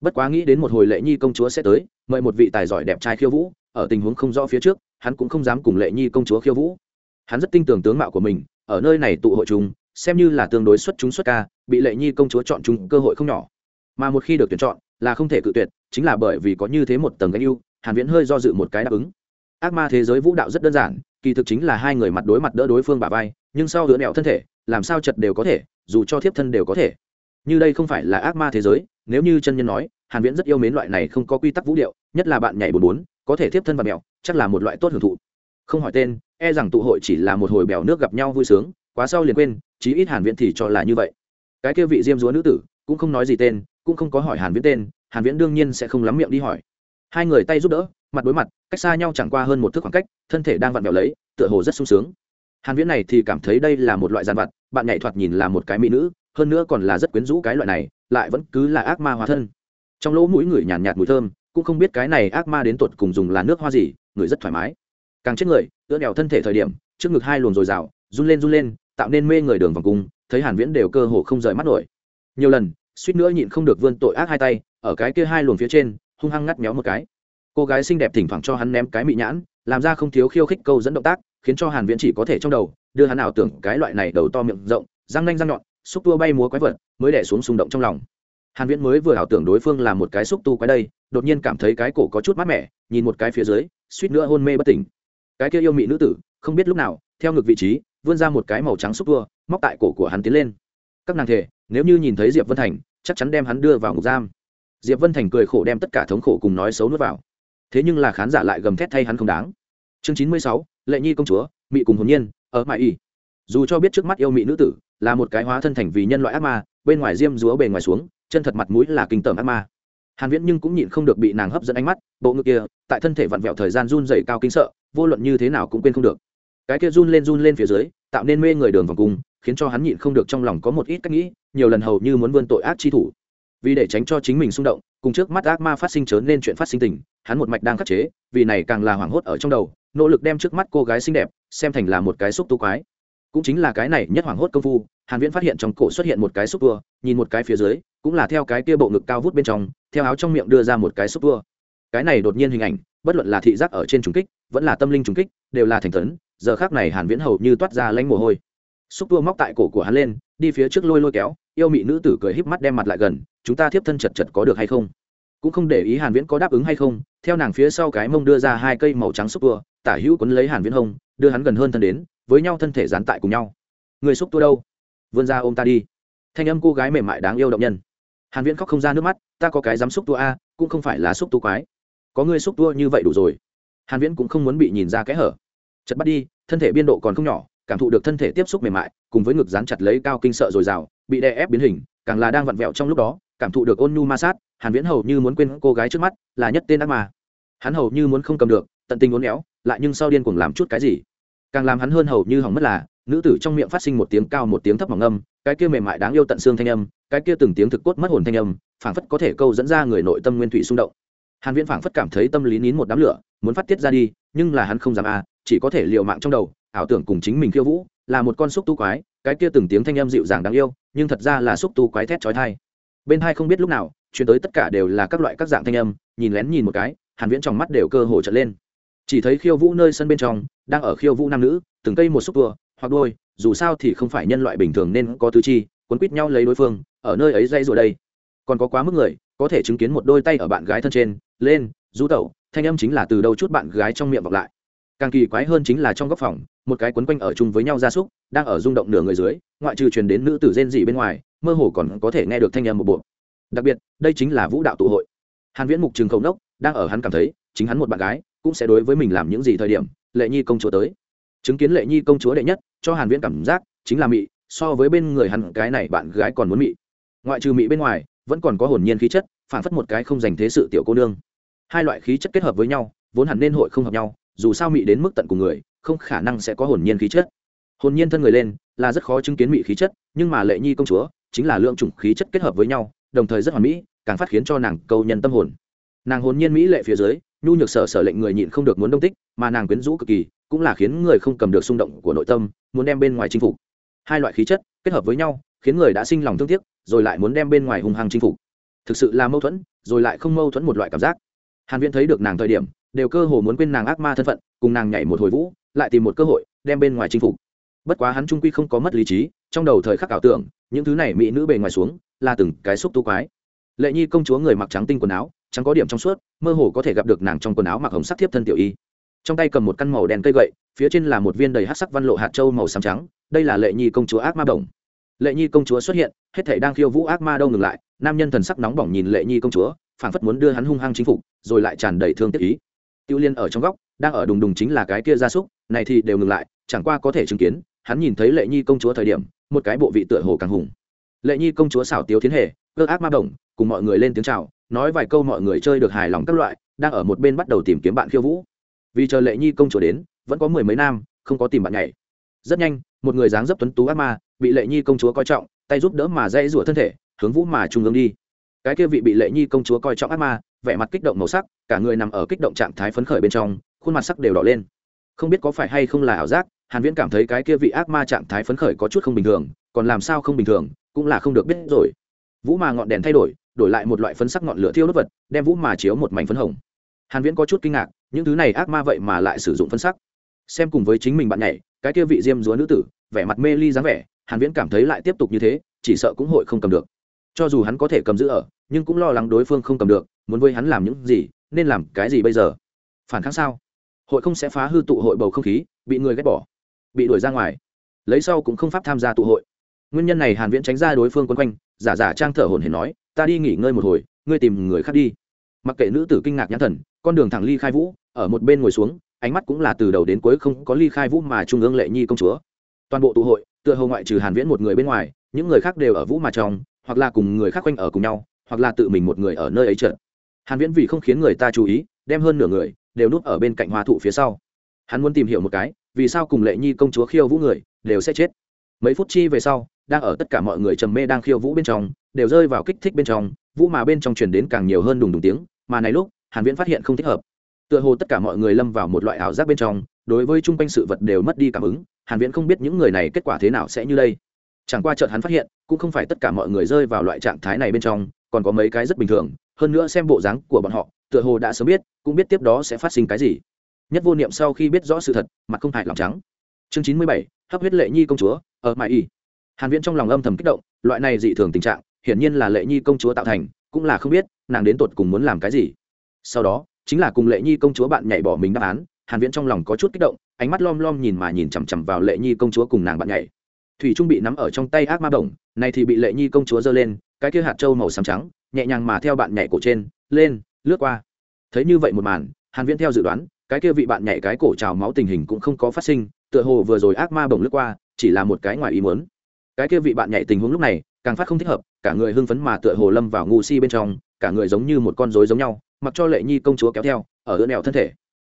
A: Bất quá nghĩ đến một hồi lệ nhi công chúa sẽ tới, mời một vị tài giỏi đẹp trai khiêu vũ, ở tình huống không rõ phía trước, hắn cũng không dám cùng lệ nhi công chúa khiêu vũ. Hắn rất tin tưởng tướng mạo của mình, ở nơi này tụ hội chúng xem như là tương đối xuất chúng xuất ca, bị lệ nhi công chúa chọn chúng cơ hội không nhỏ. Mà một khi được tuyển chọn, là không thể cự tuyệt, chính là bởi vì có như thế một tầng gánh ưu, hàn viễn hơi do dự một cái đáp ứng. Ác ma thế giới vũ đạo rất đơn giản kỳ thực chính là hai người mặt đối mặt đỡ đối phương bả vai, nhưng sau đỡ nẹo thân thể, làm sao chật đều có thể, dù cho thiếp thân đều có thể. Như đây không phải là ác ma thế giới, nếu như chân nhân nói, hàn viễn rất yêu mến loại này không có quy tắc vũ điệu, nhất là bạn nhảy bốn bốn, có thể thiếp thân và mèo chắc là một loại tốt hưởng thụ. Không hỏi tên e rằng tụ hội chỉ là một hồi bèo nước gặp nhau vui sướng, quá sau liền quên, chí ít hàn viễn thì cho là như vậy. Cái kia vị diêm dúa nữ tử, cũng không nói gì tên, cũng không có hỏi hàn viễn tên, hàn viễn đương nhiên sẽ không lắm miệng đi hỏi hai người tay giúp đỡ mặt đối mặt cách xa nhau chẳng qua hơn một thước khoảng cách thân thể đang vặn vẹo lấy tựa hồ rất sung sướng. Hàn viễn này thì cảm thấy đây là một loại giàn vật bạn nhảy thoạt nhìn là một cái mỹ nữ hơn nữa còn là rất quyến rũ cái loại này lại vẫn cứ là ác ma hóa thân. Trong lỗ mũi người nhàn nhạt, nhạt mùi thơm cũng không biết cái này ác ma đến tuột cùng dùng là nước hoa gì người rất thoải mái. Càng chết người ưỡn đèo thân thể thời điểm trước ngực hai luồng dồi dào run lên run lên tạo nên mê người đường vòng cung thấy hàn viễn đều cơ hồ không rời mắt nổi. Nhiều lần suýt nữa nhịn không được vươn tội ác hai tay ở cái kia hai luồng phía trên hung hăng ngắt méo một cái. Cô gái xinh đẹp thỉnh thoảng cho hắn ném cái mị nhãn, làm ra không thiếu khiêu khích câu dẫn động tác, khiến cho hàn viễn chỉ có thể trong đầu, đưa hắn ảo tưởng cái loại này đầu to miệng rộng, răng nanh răng nhọn, xúc tua bay múa quái vật, mới đè xuống xung động trong lòng. Hàn viễn mới vừa ảo tưởng đối phương là một cái xúc tu quái đây, đột nhiên cảm thấy cái cổ có chút mát mẻ, nhìn một cái phía dưới, suýt nữa hôn mê bất tỉnh. Cái kia yêu mị nữ tử, không biết lúc nào, theo ngược vị trí, vươn ra một cái màu trắng xúc tua, móc tại cổ của hắn tiến lên. Các nàng thể, nếu như nhìn thấy diệp vân thành, chắc chắn đem hắn đưa vào ngục giam diệp vân thành cười khổ đem tất cả thống khổ cùng nói xấu nuốt vào. Thế nhưng là khán giả lại gầm thét thay hắn không đáng. Chương chín mươi sáu, lệ nhi công chúa, mị cùng hồn nhiên, ở mại y dù cho biết trước mắt yêu mị nữ tử là một cái hóa thân thành vì nhân loại ác ma, bên ngoài diêm rúa bề ngoài xuống, chân thật mặt mũi là kinh tởm ác ma. Hàn viễn nhưng cũng nhịn không được bị nàng hấp dẫn ánh mắt, bộ ngực kia, tại thân thể vặn vẹo thời gian run dày cao kinh sợ, vô luận như thế nào cũng quên không được. Cái kia run lên run lên phía dưới, tạo nên mê người đường vòng cung, khiến cho hắn nhịn không được trong lòng có một ít cách nghĩ, nhiều lần hầu như muốn vươn tội ác chi thủ vì để tránh cho chính mình xung động, cùng trước mắt ác ma phát sinh chớ nên chuyện phát sinh tình, hắn một mạch đang khắc chế, vì này càng là hoảng hốt ở trong đầu, nỗ lực đem trước mắt cô gái xinh đẹp, xem thành là một cái xúc tu quái. Cũng chính là cái này nhất hoảng hốt công phu, hàn viễn phát hiện trong cổ xuất hiện một cái xúc tua nhìn một cái phía dưới, cũng là theo cái kia bộ ngực cao vút bên trong, theo áo trong miệng đưa ra một cái xúc tua cái này đột nhiên hình ảnh, bất luận là thị giác ở trên trùng kích, vẫn là tâm linh trùng kích, đều là thành tấn, giờ khác này hàn viễn hầu như toát ra lánh mồ hôi. Xúc tua móc tại cổ của hắn lên đi phía trước lôi lôi kéo, yêu mị nữ tử cười híp mắt đem mặt lại gần, chúng ta thiếp thân chật chật có được hay không? Cũng không để ý hàn viễn có đáp ứng hay không, theo nàng phía sau cái mông đưa ra hai cây màu trắng xúc tua, tả hữu quấn lấy hàn viễn hông, đưa hắn gần hơn thân đến, với nhau thân thể dán tại cùng nhau. Người xúc tua đâu? Vươn ra ôm ta đi. Thanh âm cô gái mềm mại đáng yêu động nhân. Hàn viễn khóc không ra nước mắt, ta có cái dám xúc tua a, cũng không phải là xúc tua quái. Có người xúc tua như vậy đủ rồi. Hàn viễn cũng không muốn bị nhìn ra cái hở. Chật bắt đi, thân thể biên độ còn không nhỏ, cảm thụ được thân thể tiếp xúc mềm mại cùng với ngực dán chặt lấy cao kinh sợ dồi dào, bị đè ép biến hình, càng là đang vặn vẹo trong lúc đó, cảm thụ được ôn nhu ma sát, hàn viễn hầu như muốn quên cô gái trước mắt, là nhất tên ác mà hắn hầu như muốn không cầm được, tận tình uốn éo, lại nhưng sau điên cuồng làm chút cái gì. Càng làm hắn hơn hầu như hỏng mất là, nữ tử trong miệng phát sinh một tiếng cao một tiếng thấp mỏng âm, cái kia mềm mại đáng yêu tận xương thanh âm, cái kia từng tiếng thực cốt mất hồn thanh âm, phảng phất có thể câu dẫn ra người nội tâm nguyên thủy xung động. Hàn viễn phảng phất cảm thấy tâm lý nín một đám lửa, muốn phát tiết ra đi, nhưng là hắn không dám à chỉ có thể liều mạng trong đầu, ảo tưởng cùng chính mình khiêu vũ là một con xúc tu quái, cái kia từng tiếng thanh âm dịu dàng đáng yêu, nhưng thật ra là xúc tu quái thét chói tai. Bên hai không biết lúc nào chuyển tới tất cả đều là các loại các dạng thanh âm, nhìn lén nhìn một cái, hàn viễn trong mắt đều cơ hồ trở lên. Chỉ thấy khiêu vũ nơi sân bên trong, đang ở khiêu vũ nam nữ, từng cây một xúc tua, hoặc đôi, dù sao thì không phải nhân loại bình thường nên có tứ chi, quấn quít nhau lấy đối phương, ở nơi ấy dây rồi đây. Còn có quá mức người, có thể chứng kiến một đôi tay ở bạn gái thân trên, lên, du tẩu, thanh âm chính là từ đâu chút bạn gái trong miệng vọng lại càng kỳ quái hơn chính là trong góc phòng, một cái quấn quanh ở chung với nhau gia súc, đang ở rung động nửa người dưới, ngoại trừ truyền đến nữ tử rên dị bên ngoài, mơ hồ còn có thể nghe được thanh âm một bộ. Đặc biệt, đây chính là vũ đạo tụ hội. Hàn viễn mục trường khẩu nốc, đang ở hắn cảm thấy, chính hắn một bạn gái, cũng sẽ đối với mình làm những gì thời điểm, lệ nhi công chúa tới. Chứng kiến lệ nhi công chúa đệ nhất, cho hàn viễn cảm giác, chính là mị, so với bên người hắn cái này bạn gái còn muốn mị. Ngoại trừ mị bên ngoài, vẫn còn có hồn nhiên khí chất phản phất một cái không dành thế sự tiểu cô nương. Hai loại khí chất kết hợp với nhau, vốn hẳn nên hội không hợp nhau dù sao mị đến mức tận cùng người, không khả năng sẽ có hồn nhiên khí chất. Hồn nhiên thân người lên là rất khó chứng kiến mỹ khí chất, nhưng mà lệ nhi công chúa chính là lượng chủng khí chất kết hợp với nhau, đồng thời rất hoàn mỹ, càng phát khiến cho nàng câu nhân tâm hồn. Nàng hồn nhiên mỹ lệ phía dưới, nhu nhược sở sở lệnh người nhịn không được muốn đông tích, mà nàng quyến rũ cực kỳ, cũng là khiến người không cầm được xung động của nội tâm, muốn đem bên ngoài chinh phục. Hai loại khí chất kết hợp với nhau, khiến người đã sinh lòng thương tiếc, rồi lại muốn đem bên ngoài hung hăng chinh phục. Thực sự là mâu thuẫn, rồi lại không mâu thuẫn một loại cảm giác hàn viễn thấy được nàng thời điểm, đều cơ hồ muốn quên nàng ác ma thân phận, cùng nàng nhảy một hồi vũ, lại tìm một cơ hội, đem bên ngoài chinh phục. Bất quá hắn trung quy không có mất lý trí, trong đầu thời khắc ảo tưởng, những thứ này mỹ nữ bề ngoài xuống, là từng cái xúc tu quái. Lệ nhi công chúa người mặc trắng tinh quần áo trắng có điểm trong suốt, mơ hồ có thể gặp được nàng trong quần áo mặc hồng sắc thiếp thân tiểu y. Trong tay cầm một căn màu đen cây gậy, phía trên là một viên đầy hát sắc văn lộ hạt châu màu xám trắng, đây là lệ nhi công chúa ác ma đồng. Lệ nhi công chúa xuất hiện, hết thể đang khiêu vũ ác ma đâu ngừng lại, nam nhân thần sắc nóng bỏng nhìn lệ nhi công chúa phảng phất muốn đưa hắn hung hăng chính phục, rồi lại tràn đầy thương tiếc ý. Tiêu liên ở trong góc, đang ở đùng đùng chính là cái kia gia súc, này thì đều ngừng lại, chẳng qua có thể chứng kiến, hắn nhìn thấy lệ nhi công chúa thời điểm, một cái bộ vị tựa hồ càng hùng. Lệ nhi công chúa xảo tiếu thiên hề cơ ác ma đồng, cùng mọi người lên tiếng chào, nói vài câu mọi người chơi được hài lòng các loại, đang ở một bên bắt đầu tìm kiếm bạn khiêu vũ. Vì chờ lệ nhi công chúa đến, vẫn có mười mấy nam, không có tìm bạn nhảy. Rất nhanh, một người dáng dấp tuấn tú ác ma, bị lệ nhi công chúa coi trọng, tay giúp đỡ mà dây rủa thân thể, hướng vũ mà trung ương đi cái kia vị bị lệ nhi công chúa coi trọng ác ma, vẻ mặt kích động màu sắc, cả người nằm ở kích động trạng thái phấn khởi bên trong, khuôn mặt sắc đều đỏ lên. Không biết có phải hay không là ảo giác, hàn viễn cảm thấy cái kia vị ác ma trạng thái phấn khởi có chút không bình thường, còn làm sao không bình thường, cũng là không được biết rồi. Vũ mà ngọn đèn thay đổi đổi lại một loại phấn sắc ngọn lửa thiêu đốt vật, đem vũ mà chiếu một mảnh phấn hồng. Hàn viễn có chút kinh ngạc, những thứ này ác ma vậy mà lại sử dụng phấn sắc. Xem cùng với chính mình bạn nhảy, cái kia vị diêm dúa nữ tử, vẻ mặt mê ly dáng vẻ, hàn viễn cảm thấy lại tiếp tục như thế, chỉ sợ cũng hội không cầm được cho dù hắn có thể cầm giữ ở, nhưng cũng lo lắng đối phương không cầm được, muốn với hắn làm những gì, nên làm cái gì bây giờ? Phản kháng sao? Hội không sẽ phá hư tụ hội bầu không khí, bị người ghét bỏ, bị đuổi ra ngoài. Lấy sau cũng không pháp tham gia tụ hội. Nguyên nhân này hàn viễn tránh ra đối phương quấn quanh, giả giả trang thở hổn hển nói, ta đi nghỉ ngơi một hồi, ngươi tìm người khác đi. Mặc kệ nữ tử kinh ngạc nhãn thần, con đường thẳng ly khai vũ, ở một bên ngồi xuống, ánh mắt cũng là từ đầu đến cuối không có ly khai vũ mà trung ương lệ nhi công chúa. Toàn bộ tụ hội, tựa hồ ngoại trừ hàn viễn một người bên ngoài, những người khác đều ở vũ mà trong hoặc là cùng người khác quanh ở cùng nhau, hoặc là tự mình một người ở nơi ấy trượt hàn viễn vì không khiến người ta chú ý, đem hơn nửa người đều núp ở bên cạnh hoa thụ phía sau. Hắn muốn tìm hiểu một cái, vì sao cùng lệ nhi công chúa khiêu vũ người đều sẽ chết. Mấy phút chi về sau, đang ở tất cả mọi người trầm mê đang khiêu vũ bên trong, đều rơi vào kích thích bên trong, vũ mà bên trong truyền đến càng nhiều hơn đùng đùng tiếng, mà này lúc, hàn viễn phát hiện không thích hợp. Tựa hồ tất cả mọi người lâm vào một loại ảo giác bên trong, đối với chung quanh sự vật đều mất đi cảm ứng, hàn viễn không biết những người này kết quả thế nào sẽ như đây chẳng qua chợt hắn phát hiện, cũng không phải tất cả mọi người rơi vào loại trạng thái này bên trong, còn có mấy cái rất bình thường, hơn nữa xem bộ dáng của bọn họ, tựa hồ đã sớm biết, cũng biết tiếp đó sẽ phát sinh cái gì. Nhất vô niệm sau khi biết rõ sự thật, mặt không hại lòng trắng. Chương chín mươi bảy, hấp huyết lệ nhi công chúa, ở mãi y. Hàn viễn trong lòng âm thầm kích động, loại này dị thường tình trạng, hiển nhiên là lệ nhi công chúa tạo thành, cũng là không biết, nàng đến tột cùng muốn làm cái gì. Sau đó, chính là cùng lệ nhi công chúa bạn nhảy bỏ mình đáp án, hàn viễn trong lòng có chút kích động, ánh mắt lom lom nhìn mà nhìn chằm chằm vào lệ nhi công chúa cùng nàng bạn nhảy thủy trung bị nắm ở trong tay ác ma đồng này thì bị lệ nhi công chúa giơ lên, cái kia hạt châu màu xám trắng, nhẹ nhàng mà theo bạn nhảy cổ trên, lên, lướt qua. Thấy như vậy một màn, hàn viễn theo dự đoán, cái kia vị bạn nhảy cái cổ trào máu tình hình cũng không có phát sinh, tựa hồ vừa rồi ác ma bồng lướt qua, chỉ là một cái ngoài ý muốn. Cái kia vị bạn nhảy tình huống lúc này, càng phát không thích hợp, cả người hưng phấn mà tựa hồ lâm vào ngu si bên trong, cả người giống như một con rối giống nhau, mặc cho lệ nhi công chúa kéo theo, ở ưỡn đèo thân thể.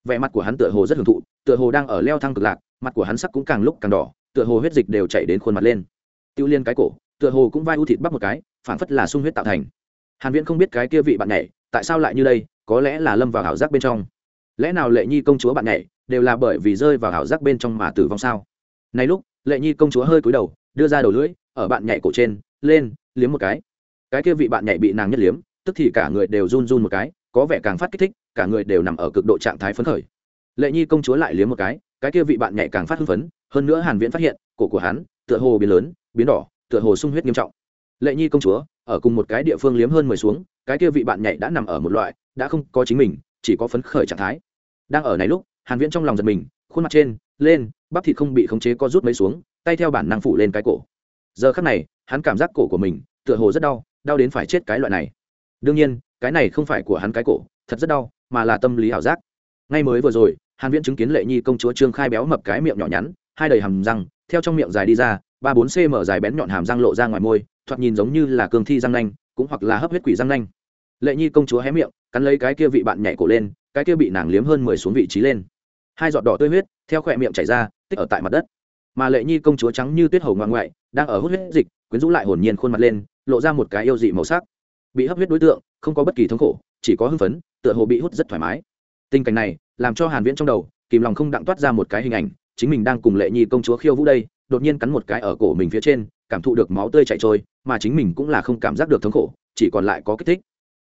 A: Vẻ mặt của hắn tựa hồ rất hưởng thụ, tựa hồ đang ở leo thang cực lạc, mặt của hắn sắc cũng càng lúc càng đỏ tựa hồ huyết dịch đều chảy đến khuôn mặt lên. Tiêu liên cái cổ, tựa hồ cũng vai u thịt bắp một cái phản phất là sung huyết tạo thành. Hàn viễn không biết cái kia vị bạn nhảy, tại sao lại như đây, có lẽ là lâm vào ảo giác bên trong. Lẽ nào lệ nhi công chúa bạn nhảy, đều là bởi vì rơi vào ảo giác bên trong mà tử vong sao? Này lúc, lệ nhi công chúa hơi cúi đầu, đưa ra đầu lưỡi, ở bạn nhảy cổ trên, lên, liếm một cái. Cái kia vị bạn nhảy bị nàng nhất liếm, tức thì cả người đều run run một cái, có vẻ càng phát kích thích, cả người đều nằm ở cực độ trạng thái phấn khởi. Lệ nhi công chúa lại liếm một cái cái kia vị bạn nhảy càng phát hưng phấn hơn nữa hàn viễn phát hiện, cổ của hắn, tựa hồ biến lớn, biến đỏ, tựa hồ sung huyết nghiêm trọng. Lệ nhi công chúa, ở cùng một cái địa phương liếm hơn mười xuống, cái kia vị bạn nhảy đã nằm ở một loại, đã không có chính mình, chỉ có phấn khởi trạng thái. Đang ở này lúc, hàn viễn trong lòng giật mình, khuôn mặt trên, lên, bắp thịt không bị khống chế co rút mấy xuống, tay theo bản năng phủ lên cái cổ. Giờ khắc này, hắn cảm giác cổ của mình, tựa hồ rất đau đau đến phải chết cái loại này. Đương nhiên, cái này không phải của hắn cái cổ, thật rất đau, mà là tâm lý ảo giác. Ngay mới vừa rồi, hàn viễn chứng kiến lệ nhi công chúa trương khai béo mập cái miệng nhỏ nhắn hai đầy hàm răng, theo trong miệng dài đi ra, ba bốn cm dài bén nhọn hàm răng lộ ra ngoài môi, thoạt nhìn giống như là cương thi răng nanh, cũng hoặc là hấp huyết quỷ răng nanh. Lệ nhi công chúa hé miệng, cắn lấy cái kia vị bạn nhảy cổ lên, cái kia bị nàng liếm hơn mười xuống vị trí lên. Hai giọt đỏ tươi huyết, theo khỏe miệng chảy ra, tích ở tại mặt đất. Mà lệ nhi công chúa trắng như tuyết hầu ngoan ngoại, đang ở hút huyết dịch, quyến rũ lại hồn nhiên khuôn mặt lên, lộ ra một cái yêu dị màu sắc. Bị hấp huyết đối tượng, không có bất kỳ thống khổ, chỉ có hưng phấn, tựa hồ bị hút rất thoải mái. Tình cảnh này, làm cho hàn viễn trong đầu, kìm lòng không đặng toát ra một cái hình ảnh chính mình đang cùng lệ nhi công chúa khiêu vũ đây, đột nhiên cắn một cái ở cổ mình phía trên, cảm thụ được máu tươi chảy trôi, mà chính mình cũng là không cảm giác được thống khổ, chỉ còn lại có kích thích.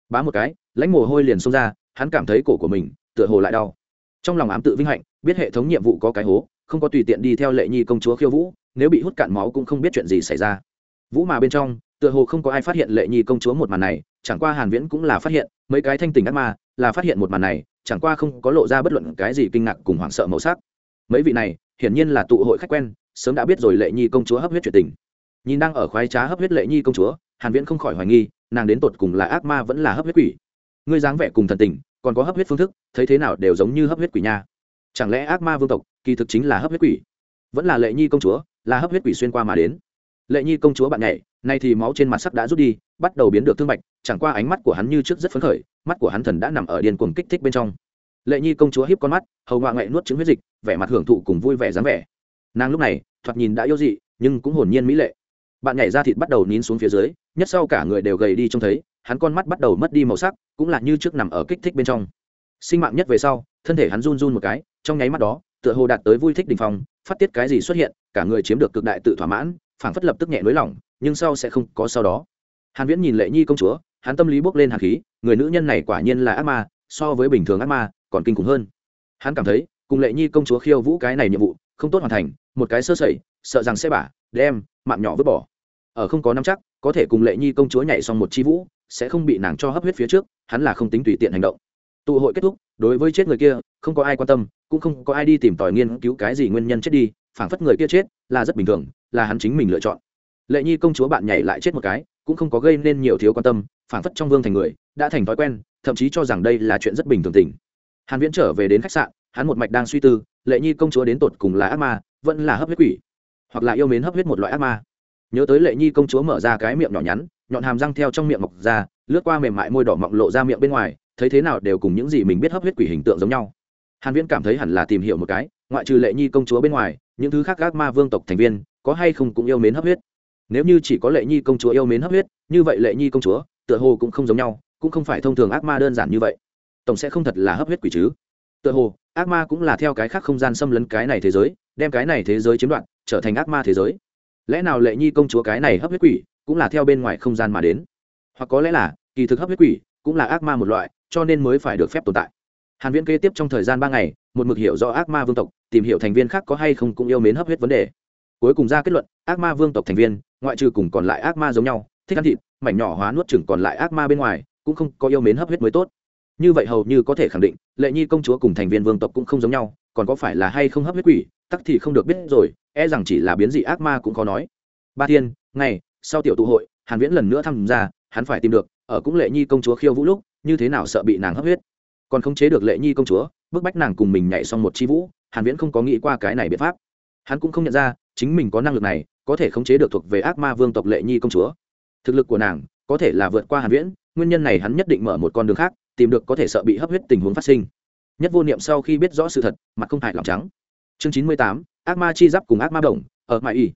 A: Bá một cái, lãnh mồ hôi liền xông ra, hắn cảm thấy cổ của mình, tựa hồ lại đau. Trong lòng ám tự vinh hạnh, biết hệ thống nhiệm vụ có cái hố, không có tùy tiện đi theo lệ nhi công chúa khiêu vũ, nếu bị hút cạn máu cũng không biết chuyện gì xảy ra. Vũ mà bên trong, tựa hồ không có ai phát hiện lệ nhi công chúa một màn này, chẳng qua hàn viễn cũng là phát hiện, mấy cái thanh tình ác ma là phát hiện một màn này, chẳng qua không có lộ ra bất luận cái gì kinh ngạc cùng hoảng sợ màu sắc. Mấy vị này hiển nhiên là tụ hội khách quen, sớm đã biết rồi lệ nhi công chúa hấp huyết chuyện tình. Nhìn đang ở khoái trá hấp huyết lệ nhi công chúa, hàn viễn không khỏi hoài nghi, nàng đến tột cùng là ác ma vẫn là hấp huyết quỷ. Ngươi dáng vẻ cùng thần tình, còn có hấp huyết phương thức, thấy thế nào đều giống như hấp huyết quỷ nha. Chẳng lẽ ác ma vương tộc, kỳ thực chính là hấp huyết quỷ? Vẫn là lệ nhi công chúa, là hấp huyết quỷ xuyên qua mà đến. Lệ nhi công chúa bạn nhảy, nay thì máu trên mặt sắc đã rút đi, bắt đầu biến được thương bạch, chẳng qua ánh mắt của hắn như trước rất phấn khởi, mắt của hắn thần đã nằm ở điên cuồng kích thích bên trong lệ nhi công chúa hiếp con mắt, hầu ngoại ngoại nuốt trứng huyết dịch, vẻ mặt hưởng thụ cùng vui vẻ dáng vẻ. Nàng lúc này, thoạt nhìn đã yếu dị, nhưng cũng hồn nhiên mỹ lệ. Bạn nhảy ra thịt bắt đầu nín xuống phía dưới, nhất sau cả người đều gầy đi trông thấy, hắn con mắt bắt đầu mất đi màu sắc, cũng là như trước nằm ở kích thích bên trong. Sinh mạng nhất về sau, thân thể hắn run run một cái, trong nháy mắt đó, tựa hồ đạt tới vui thích đình phong, phát tiết cái gì xuất hiện, cả người chiếm được cực đại tự thỏa mãn, phảng phất lập tức nhẹ nới lỏng, nhưng sau sẽ không có sau đó. Hàn viễn nhìn lệ nhi công chúa, hắn tâm lý bốc lên hàn khí, người nữ nhân này quả nhiên là ác ma, so với bình thường ác ma còn kinh khủng hơn. Hắn cảm thấy, cùng lệ nhi công chúa khiêu vũ cái này nhiệm vụ, không tốt hoàn thành, một cái sơ sẩy, sợ rằng sẽ bả, đem, mạng nhỏ vứt bỏ. Ở không có nắm chắc, có thể cùng lệ nhi công chúa nhảy xong một chi vũ, sẽ không bị nàng cho hấp huyết phía trước, hắn là không tính tùy tiện hành động. Tụ hội kết thúc, đối với chết người kia, không có ai quan tâm, cũng không có ai đi tìm tòi nghiên cứu cái gì nguyên nhân chết đi, phảng phất người kia chết, là rất bình thường, là hắn chính mình lựa chọn. Lệ nhi công chúa bạn nhảy lại chết một cái, cũng không có gây nên nhiều thiếu quan tâm, phảng phất trong vương thành người, đã thành thói quen, thậm chí cho rằng đây là chuyện rất bình thường tình hàn viễn trở về đến khách sạn, hắn một mạch đang suy tư, lệ nhi công chúa đến tột cùng là ác ma, vẫn là hấp huyết quỷ, hoặc là yêu mến hấp huyết một loại ác ma. Nhớ tới lệ nhi công chúa mở ra cái miệng nhỏ nhắn, nhọn hàm răng theo trong miệng mọc ra, lướt qua mềm mại môi đỏ mọng lộ ra miệng bên ngoài, thấy thế nào đều cùng những gì mình biết hấp huyết quỷ hình tượng giống nhau. Hàn viễn cảm thấy hẳn là tìm hiểu một cái, ngoại trừ lệ nhi công chúa bên ngoài, những thứ khác ác ma vương tộc thành viên, có hay không cũng yêu mến hấp huyết. Nếu như chỉ có lệ nhi công chúa yêu mến hấp huyết, như vậy lệ nhi công chúa, tựa hồ cũng không giống nhau, cũng không phải thông thường ác ma đơn giản như vậy tổng sẽ không thật là hấp huyết quỷ chứ. Tựa hồ, ác ma cũng là theo cái khác không gian xâm lấn cái này thế giới, đem cái này thế giới chiếm đoạt, trở thành ác ma thế giới. Lẽ nào lệ nhi công chúa cái này hấp huyết quỷ cũng là theo bên ngoài không gian mà đến? Hoặc có lẽ là, kỳ thực hấp huyết quỷ cũng là ác ma một loại, cho nên mới phải được phép tồn tại. Hàn viễn kế tiếp trong thời gian ba ngày, một mực hiểu rõ ác ma vương tộc, tìm hiểu thành viên khác có hay không cũng yêu mến hấp huyết vấn đề. Cuối cùng ra kết luận, ác ma vương tộc thành viên, ngoại trừ cùng còn lại ác ma giống nhau, thích ăn thịt, mảnh nhỏ hóa nuốt chửng còn lại ác ma bên ngoài, cũng không có yêu mến hấp huyết mới tốt như vậy hầu như có thể khẳng định, lệ nhi công chúa cùng thành viên vương tộc cũng không giống nhau, còn có phải là hay không hấp huyết quỷ, tắc thì không được biết rồi e rằng chỉ là biến dị ác ma cũng khó nói. Ba thiên, ngày, sau tiểu tụ hội, hàn viễn lần nữa tham gia, hắn phải tìm được, ở cũng lệ nhi công chúa khiêu vũ lúc, như thế nào sợ bị nàng hấp huyết. Còn không chế được lệ nhi công chúa, bức bách nàng cùng mình nhảy xong một chi vũ, hàn viễn không có nghĩ qua cái này biện pháp. Hắn cũng không nhận ra, chính mình có năng lực này, có thể khống chế được thuộc về ác ma vương tộc lệ nhi công chúa. Thực lực của nàng, có thể là vượt qua hàn viễn, nguyên nhân này hắn nhất định mở một con đường khác tìm được có thể sợ bị hấp huyết tình huống phát sinh. Nhất vô niệm sau khi biết rõ sự thật mặt không hại lòng trắng. Chương 98, ác ma chi giáp cùng ác ma đồng ở mại y.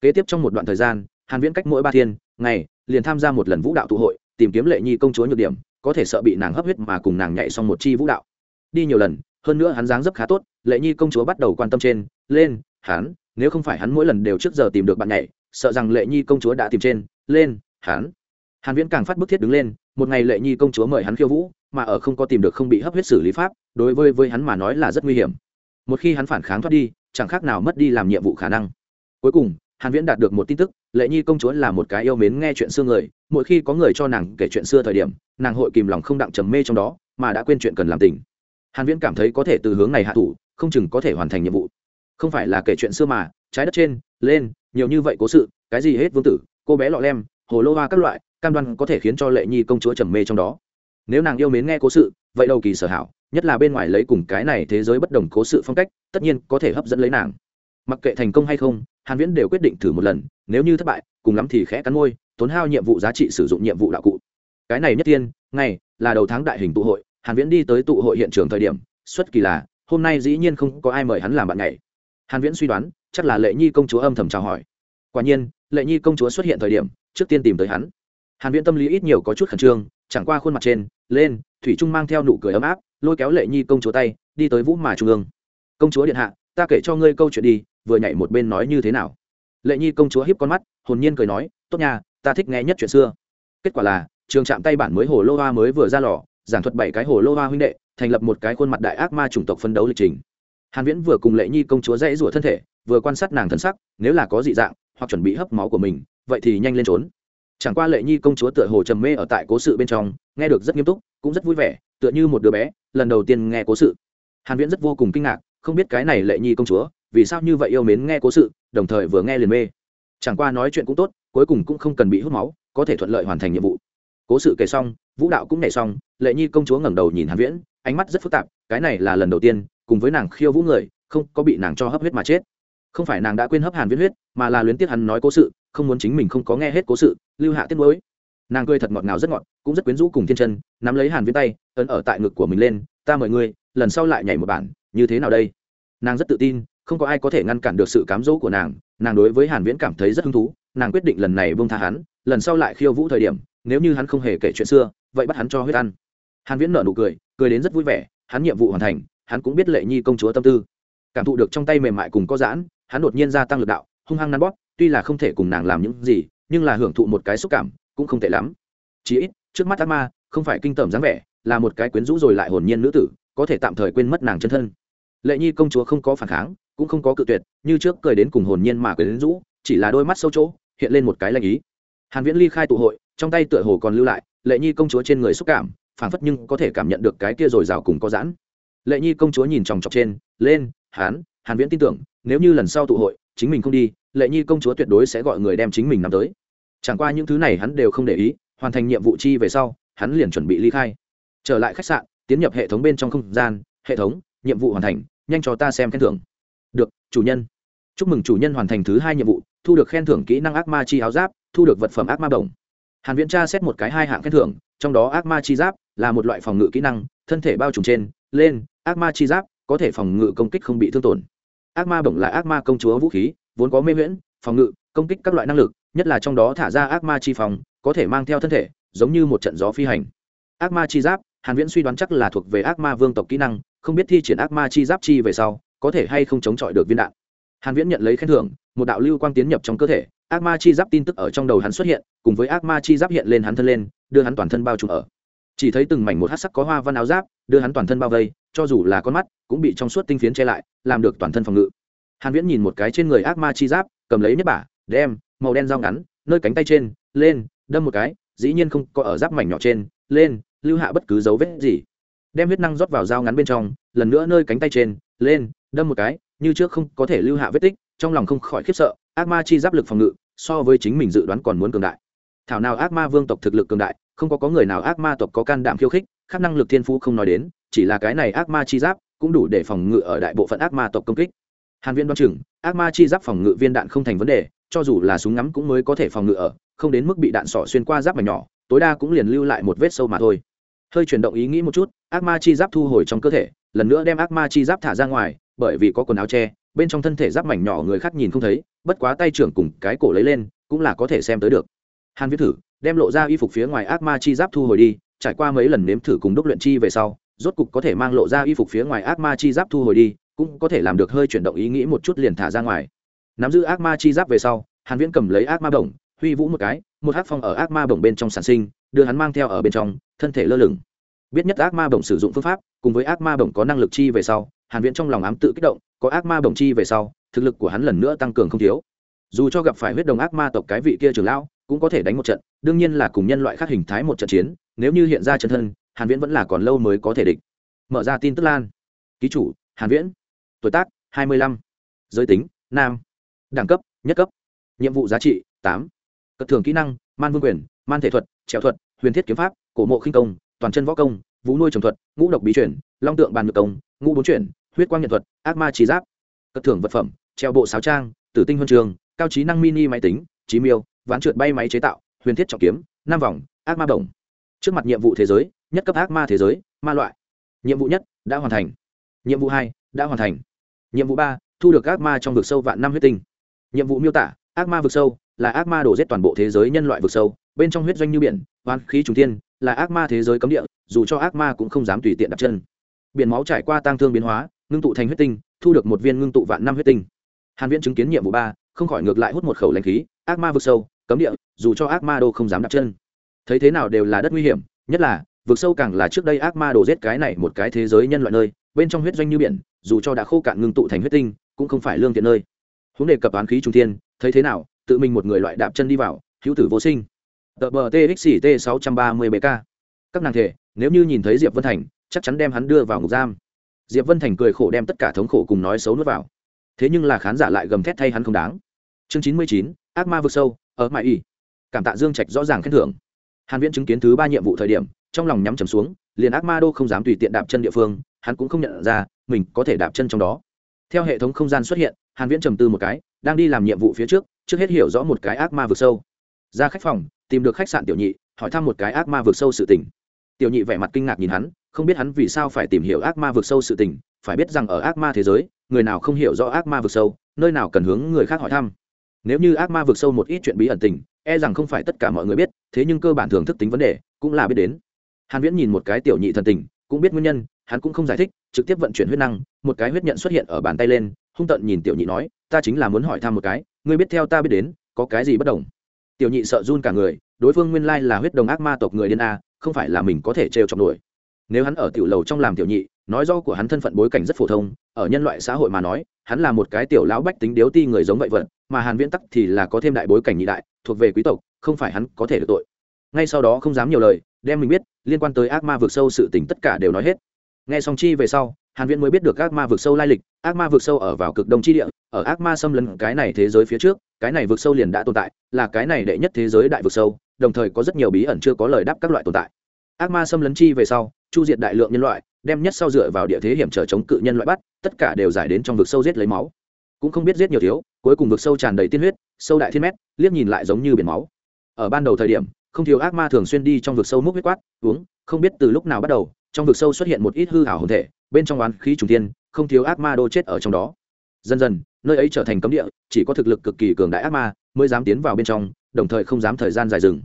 A: Kế tiếp trong một đoạn thời gian hàn viễn cách mỗi ba thiên ngày liền tham gia một lần vũ đạo tụ hội tìm kiếm lệ nhi công chúa nhược điểm có thể sợ bị nàng hấp huyết mà cùng nàng nhảy xong một chi vũ đạo. Đi nhiều lần hơn nữa hắn dáng dấp khá tốt lệ nhi công chúa bắt đầu quan tâm trên lên hắn nếu không phải hắn mỗi lần đều trước giờ tìm được bạn nhảy sợ rằng lệ nhi công chúa đã tìm trên lên hắn. Hàn viễn càng phát bức thiết đứng lên một ngày lệ nhi công chúa mời hắn khiêu vũ mà ở không có tìm được không bị hấp huyết xử lý pháp, đối với với hắn mà nói là rất nguy hiểm. Một khi hắn phản kháng thoát đi, chẳng khác nào mất đi làm nhiệm vụ khả năng. Cuối cùng, hàn viễn đạt được một tin tức, lệ nhi công chúa là một cái yêu mến nghe chuyện xưa người, mỗi khi có người cho nàng kể chuyện xưa thời điểm, nàng hội kìm lòng không đặng trầm mê trong đó, mà đã quên chuyện cần làm tình. Hàn viễn cảm thấy có thể từ hướng này hạ thủ, không chừng có thể hoàn thành nhiệm vụ. Không phải là kể chuyện xưa mà, trái đất trên, lên, nhiều như vậy cố sự, cái gì hết vương tử, cô bé lọ lem, hồ lô hoa các loại, cam đoan có thể khiến cho lệ nhi công chúa trầm mê trong đó nếu nàng yêu mến nghe cố sự, vậy đầu kỳ sở hảo, nhất là bên ngoài lấy cùng cái này thế giới bất đồng cố sự phong cách, tất nhiên có thể hấp dẫn lấy nàng. Mặc kệ thành công hay không, hàn viễn đều quyết định thử một lần, nếu như thất bại, cùng lắm thì khẽ cắn môi, tốn hao nhiệm vụ giá trị sử dụng nhiệm vụ đạo cụ. Cái này nhất tiên, ngày, là đầu tháng đại hình tụ hội, hàn viễn đi tới tụ hội hiện trường thời điểm, xuất kỳ là, hôm nay dĩ nhiên không có ai mời hắn làm bạn nhảy. Hàn viễn suy đoán, chắc là lệ nhi công chúa âm thầm chào hỏi. Quả nhiên, lệ nhi công chúa xuất hiện thời điểm, trước tiên tìm tới hắn. Hàn viễn tâm lý ít nhiều có chút khẩn trương chẳng qua khuôn mặt trên, lên, thủy trung mang theo nụ cười ấm áp, lôi kéo lệ nhi công chúa tay, đi tới vũ mà trung ương. Công chúa điện hạ, ta kể cho ngươi câu chuyện đi, vừa nhảy một bên nói như thế nào. Lệ nhi công chúa hiếp con mắt, hồn nhiên cười nói, tốt nha, ta thích nghe nhất chuyện xưa. Kết quả là, trường trạm tay bản mới hồ lô hoa mới vừa ra lò, giảng thuật bảy cái hồ lô hoa huynh đệ, thành lập một cái khuôn mặt đại ác ma chủng tộc phân đấu lịch trình. Hàn viễn vừa cùng lệ nhi công chúa dãy rủa thân thể, vừa quan sát nàng thân sắc, nếu là có dị dạng, hoặc chuẩn bị hấp máu của mình, vậy thì nhanh lên trốn chẳng qua lệ nhi công chúa tựa hồ trầm mê ở tại cố sự bên trong, nghe được rất nghiêm túc, cũng rất vui vẻ, tựa như một đứa bé, lần đầu tiên nghe cố sự. Hàn viễn rất vô cùng kinh ngạc, không biết cái này lệ nhi công chúa, vì sao như vậy yêu mến nghe cố sự, đồng thời vừa nghe liền mê. Chẳng qua nói chuyện cũng tốt, cuối cùng cũng không cần bị hút máu, có thể thuận lợi hoàn thành nhiệm vụ. Cố sự kể xong, vũ đạo cũng nhảy xong, lệ nhi công chúa ngẩng đầu nhìn hàn viễn, ánh mắt rất phức tạp, cái này là lần đầu tiên, cùng với nàng khiêu vũ người, không có bị nàng cho hấp huyết mà chết. Không phải nàng đã quên hấp hàn viễn huyết, mà là luyến tiếc hắn nói cố sự không muốn chính mình không có nghe hết cố sự, lưu hạ tiết mới nàng cười thật ngọt ngào rất ngọt, cũng rất quyến rũ cùng thiên chân, nắm lấy hàn viễn tay, ấn ở tại ngực của mình lên, ta mời ngươi, lần sau lại nhảy một bản, như thế nào đây? Nàng rất tự tin, không có ai có thể ngăn cản được sự cám dỗ của nàng nàng đối với hàn viễn cảm thấy rất hứng thú, nàng quyết định lần này buông tha hắn, lần sau lại khiêu vũ thời điểm, nếu như hắn không hề kể chuyện xưa, vậy bắt hắn cho huyết ăn. Hàn viễn nở nụ cười cười đến rất vui vẻ, hắn nhiệm vụ hoàn thành, hắn cũng biết lệ nhi công chúa tâm tư. Cảm thụ được trong tay mềm mại cùng có giãn, hắn đột nhiên gia tăng lực đạo, hung hăng nắn bóp tuy là không thể cùng nàng làm những gì, nhưng là hưởng thụ một cái xúc cảm, cũng không tệ lắm. Chí ít, trước mắt ác ma, không phải kinh tởm dáng vẻ, là một cái quyến rũ rồi lại hồn nhiên nữ tử, có thể tạm thời quên mất nàng chân thân. Lệ nhi công chúa không có phản kháng, cũng không có cự tuyệt, như trước cười đến cùng hồn nhiên mà quyến rũ, chỉ là đôi mắt sâu chỗ, hiện lên một cái lanh ý. Hàn viễn ly khai tụ hội, trong tay tựa hồ còn lưu lại, lệ nhi công chúa trên người xúc cảm, phảng phất nhưng có thể cảm nhận được cái kia rồi rào cùng có giãn. Lệ nhi công chúa nhìn chòng chọc trên, lên, hán, hàn viễn tin tưởng, nếu như lần sau tụ hội, chính mình không đi lệ nhi công chúa tuyệt đối sẽ gọi người đem chính mình nắm tới. Chẳng qua những thứ này hắn đều không để ý, hoàn thành nhiệm vụ chi về sau, hắn liền chuẩn bị ly khai. Trở lại khách sạn, tiến nhập hệ thống bên trong không gian, hệ thống, nhiệm vụ hoàn thành, nhanh cho ta xem khen thưởng. Được, chủ nhân. Chúc mừng chủ nhân hoàn thành thứ hai nhiệm vụ, thu được khen thưởng kỹ năng ác ma chi áo giáp, thu được vật phẩm ác ma Đồng. hàn viễn tra xét một cái hai hạng khen thưởng, trong đó ác ma chi giáp là một loại phòng ngự kỹ năng, thân thể bao trùm trên, lên, ác ma chi giáp có thể phòng ngự công kích không bị thương tổn. Ác ma bổng là ác ma công chúa vũ khí vốn có mê miễn phòng ngự, công kích các loại năng lực, nhất là trong đó thả ra ác ma chi phòng, có thể mang theo thân thể, giống như một trận gió phi hành. Ác ma chi giáp, hàn viễn suy đoán chắc là thuộc về ác ma vương tộc kỹ năng, không biết thi triển ác ma chi giáp chi về sau, có thể hay không chống chọi được viên đạn. Hàn viễn nhận lấy khen thưởng, một đạo lưu quang tiến nhập trong cơ thể, ác ma chi giáp tin tức ở trong đầu hắn xuất hiện, cùng với ác ma chi giáp hiện lên hắn thân lên, đưa hắn toàn thân bao trùm ở. Chỉ thấy từng mảnh một hắc sắc có hoa văn áo giáp, đưa hắn toàn thân bao vây, cho dù là con mắt, cũng bị trong suốt tinh phiến che lại, làm được toàn thân phòng ngự hàn viễn nhìn một cái trên người ác ma chi giáp, cầm lấy nhất bả, đem, màu đen dao ngắn, nơi cánh tay trên, lên, đâm một cái, dĩ nhiên không có ở giáp mảnh nhỏ trên, lên, lưu hạ bất cứ dấu vết gì. Đem huyết năng rót vào dao ngắn bên trong, lần nữa nơi cánh tay trên, lên, đâm một cái, như trước không có thể lưu hạ vết tích, trong lòng không khỏi khiếp sợ, ác ma chi giáp lực phòng ngự, so với chính mình dự đoán còn muốn cường đại. Thảo nào ác ma vương tộc thực lực cường đại, không có có người nào ác ma tộc có can đảm khiêu khích khác năng lực thiên phú không nói đến, chỉ là cái này ác ma chi giáp cũng đủ để phòng ngự ở đại bộ phận ác ma tộc công kích hàn viên đoan chừng, ác ma chi giáp phòng ngự viên đạn không thành vấn đề, cho dù là súng ngắm cũng mới có thể phòng ngự ở, không đến mức bị đạn sỏ xuyên qua giáp mà nhỏ, tối đa cũng liền lưu lại một vết sâu mà thôi. Hơi chuyển động ý nghĩ một chút, ác ma chi giáp thu hồi trong cơ thể, lần nữa đem ác ma chi giáp thả ra ngoài, bởi vì có quần áo che, bên trong thân thể giáp mảnh nhỏ người khác nhìn không thấy, bất quá tay trưởng cùng cái cổ lấy lên, cũng là có thể xem tới được. Hàn viết thử, đem lộ ra y phục phía ngoài ác ma chi giáp thu hồi đi, trải qua mấy lần nếm thử cùng đúc luyện chi về sau, rốt cục có thể mang lộ ra y phục phía ngoài ác ma chi giáp thu hồi đi cũng có thể làm được hơi chuyển động ý nghĩ một chút liền thả ra ngoài. Nắm giữ ác ma chi giáp về sau, hàn viễn cầm lấy ác ma bổng, huy vũ một cái, một hắc phong ở ác ma bổng bên trong sản sinh, đưa hắn mang theo ở bên trong, thân thể lơ lửng. Biết nhất ác ma bổng sử dụng phương pháp, cùng với ác ma bổng có năng lực chi về sau, hàn viễn trong lòng ám tự kích động, có ác ma bổng chi về sau, thực lực của hắn lần nữa tăng cường không thiếu. Dù cho gặp phải huyết đồng ác ma tộc cái vị kia trưởng lão, cũng có thể đánh một trận, đương nhiên là cùng nhân loại khác hình thái một trận chiến, nếu như hiện ra chân thân, hàn viễn vẫn là còn lâu mới có thể địch. Mở ra tin tức lan. Ký chủ, hàn viễn tuổi tác 25. giới tính, nam. Đẳng cấp, nhất cấp. Nhiệm vụ giá trị 8. cất thường kỹ năng, man vương quyền, man thể thuật, trèo thuật, huyền thiết kiếm pháp, cổ mộ khinh công, toàn chân võ công, vũ nuôi trồng thuật, ngũ độc bí chuyển, long tượng bàn ngược công, ngũ bốn chuyển, huyết quang nhận thuật, ác ma trí giáp. Cất thưởng vật phẩm, treo bộ sáo trang, tử tinh huân trường, cao trí năng mini máy tính trí miêu, ván trượt bay máy chế tạo, huyền thiết trọng kiếm nam vòng, ác ma đồng trước mặt nhiệm vụ thế giới, nhất cấp ác ma thế giới, ma loại. Nhiệm vụ nhất, đã hoàn thành. Nhiệm vụ hai, đã hoàn thành nhiệm vụ ba, thu được ác ma trong vực sâu vạn năm huyết tinh. Nhiệm vụ miêu tả, ác ma vực sâu là ác ma đổ giết toàn bộ thế giới nhân loại vực sâu, bên trong huyết doanh như biển hoan khí trùng thiên, là ác ma thế giới cấm địa, dù cho ác ma cũng không dám tùy tiện đặt chân. Biển máu trải qua tang thương biến hóa, ngưng tụ thành huyết tinh, thu được một viên ngưng tụ vạn năm huyết tinh. Hàn viễn chứng kiến nhiệm vụ ba, không khỏi ngược lại hút một khẩu lãnh khí, ác ma vực sâu, cấm địa, dù cho ác ma đô không dám đặt chân. Thấy thế nào đều là đất nguy hiểm, nhất là, vực sâu càng là trước đây ác ma đổ giết cái này một cái thế giới nhân loại nơi, bên trong huyết doanh như biển dù cho đã khô cạn ngưng tụ thành huyết tinh, cũng không phải lương thiện nơi. Huống đề cập án khí trung thiên, thấy thế nào, tự mình một người loại đạp chân đi vào, hữu tử vô sinh. Tờ bờ txt sáu trăm ba mươi bk các nàng thể, nếu như nhìn thấy diệp vân thành, chắc chắn đem hắn đưa vào ngục giam. Diệp vân thành cười khổ đem tất cả thống khổ cùng nói xấu nuốt vào. Thế nhưng là khán giả lại gầm thét thay hắn không đáng. Chương chín mươi chín, ác ma vực sâu, ở mãi y cảm tạ dương trạch rõ ràng khen thưởng. Hàn viễn chứng kiến thứ ba nhiệm vụ thời điểm, trong lòng nhắm chầm xuống, liền ác ma đô không dám tùy tiện đạp chân địa phương hắn cũng không nhận ra mình có thể đạp chân trong đó. Theo hệ thống không gian xuất hiện, hàn viễn trầm tư một cái, đang đi làm nhiệm vụ phía trước trước hết hiểu rõ một cái ác ma vượt sâu. Ra khách phòng, tìm được khách sạn tiểu nhị, hỏi thăm một cái ác ma vượt sâu sự tình. Tiểu nhị vẻ mặt kinh ngạc nhìn hắn, không biết hắn vì sao phải tìm hiểu ác ma vượt sâu sự tình, phải biết rằng ở ác ma thế giới, người nào không hiểu rõ ác ma vượt sâu, nơi nào cần hướng người khác hỏi thăm. Nếu như ác ma vượt sâu một ít chuyện bí ẩn tình e rằng không phải tất cả mọi người biết, thế nhưng cơ bản thường thức tính vấn đề cũng là biết đến. Hàn viễn nhìn một cái tiểu nhị thần tình, cũng biết nguyên nhân hắn cũng không giải thích, trực tiếp vận chuyển huyết năng, một cái huyết nhận xuất hiện ở bàn tay lên, hung tận nhìn tiểu nhị nói, ta chính là muốn hỏi thăm một cái, ngươi biết theo ta biết đến, có cái gì bất đồng? Tiểu nhị sợ run cả người, đối phương nguyên lai là huyết đồng ác ma tộc người điên a, không phải là mình có thể trêu chọc nổi. Nếu hắn ở tiểu lầu trong làm tiểu nhị, nói do của hắn thân phận bối cảnh rất phổ thông, ở nhân loại xã hội mà nói, hắn là một cái tiểu lão bách tính điếu ti người giống vậy vật, mà hàn viễn tắc thì là có thêm đại bối cảnh nhị đại, thuộc về quý tộc, không phải hắn có thể được tội. Ngay sau đó không dám nhiều lời, đem mình biết, liên quan tới ác ma vượt sâu sự tình tất cả đều nói hết nghe song chi về sau, hàn viễn mới biết được ác ma vượt sâu lai lịch, ác ma vượt sâu ở vào cực đông chi địa, ở ác ma xâm lấn cái này thế giới phía trước, cái này vượt sâu liền đã tồn tại, là cái này đệ nhất thế giới đại vượt sâu, đồng thời có rất nhiều bí ẩn chưa có lời đáp các loại tồn tại. Ác ma xâm lấn chi về sau, chu diệt đại lượng nhân loại, đem nhất sau dựa vào địa thế hiểm trở chống cự nhân loại bắt, tất cả đều giải đến trong vực sâu giết lấy máu. Cũng không biết giết nhiều thiếu, cuối cùng vực sâu tràn đầy tiên huyết, sâu đại thiên mét, liếc nhìn lại giống như biển máu. Ở ban đầu thời điểm, không thiếu ác ma thường xuyên đi trong vực sâu múc huyết quát, uống, không biết từ lúc nào bắt đầu trong vực sâu xuất hiện một ít hư hảo hồn thể, bên trong oán khí trùng tiên không thiếu ác ma đô chết ở trong đó. Dần dần, nơi ấy trở thành cấm địa, chỉ có thực lực cực kỳ cường đại ác ma mới dám tiến vào bên trong, đồng thời không dám thời gian dài dừng.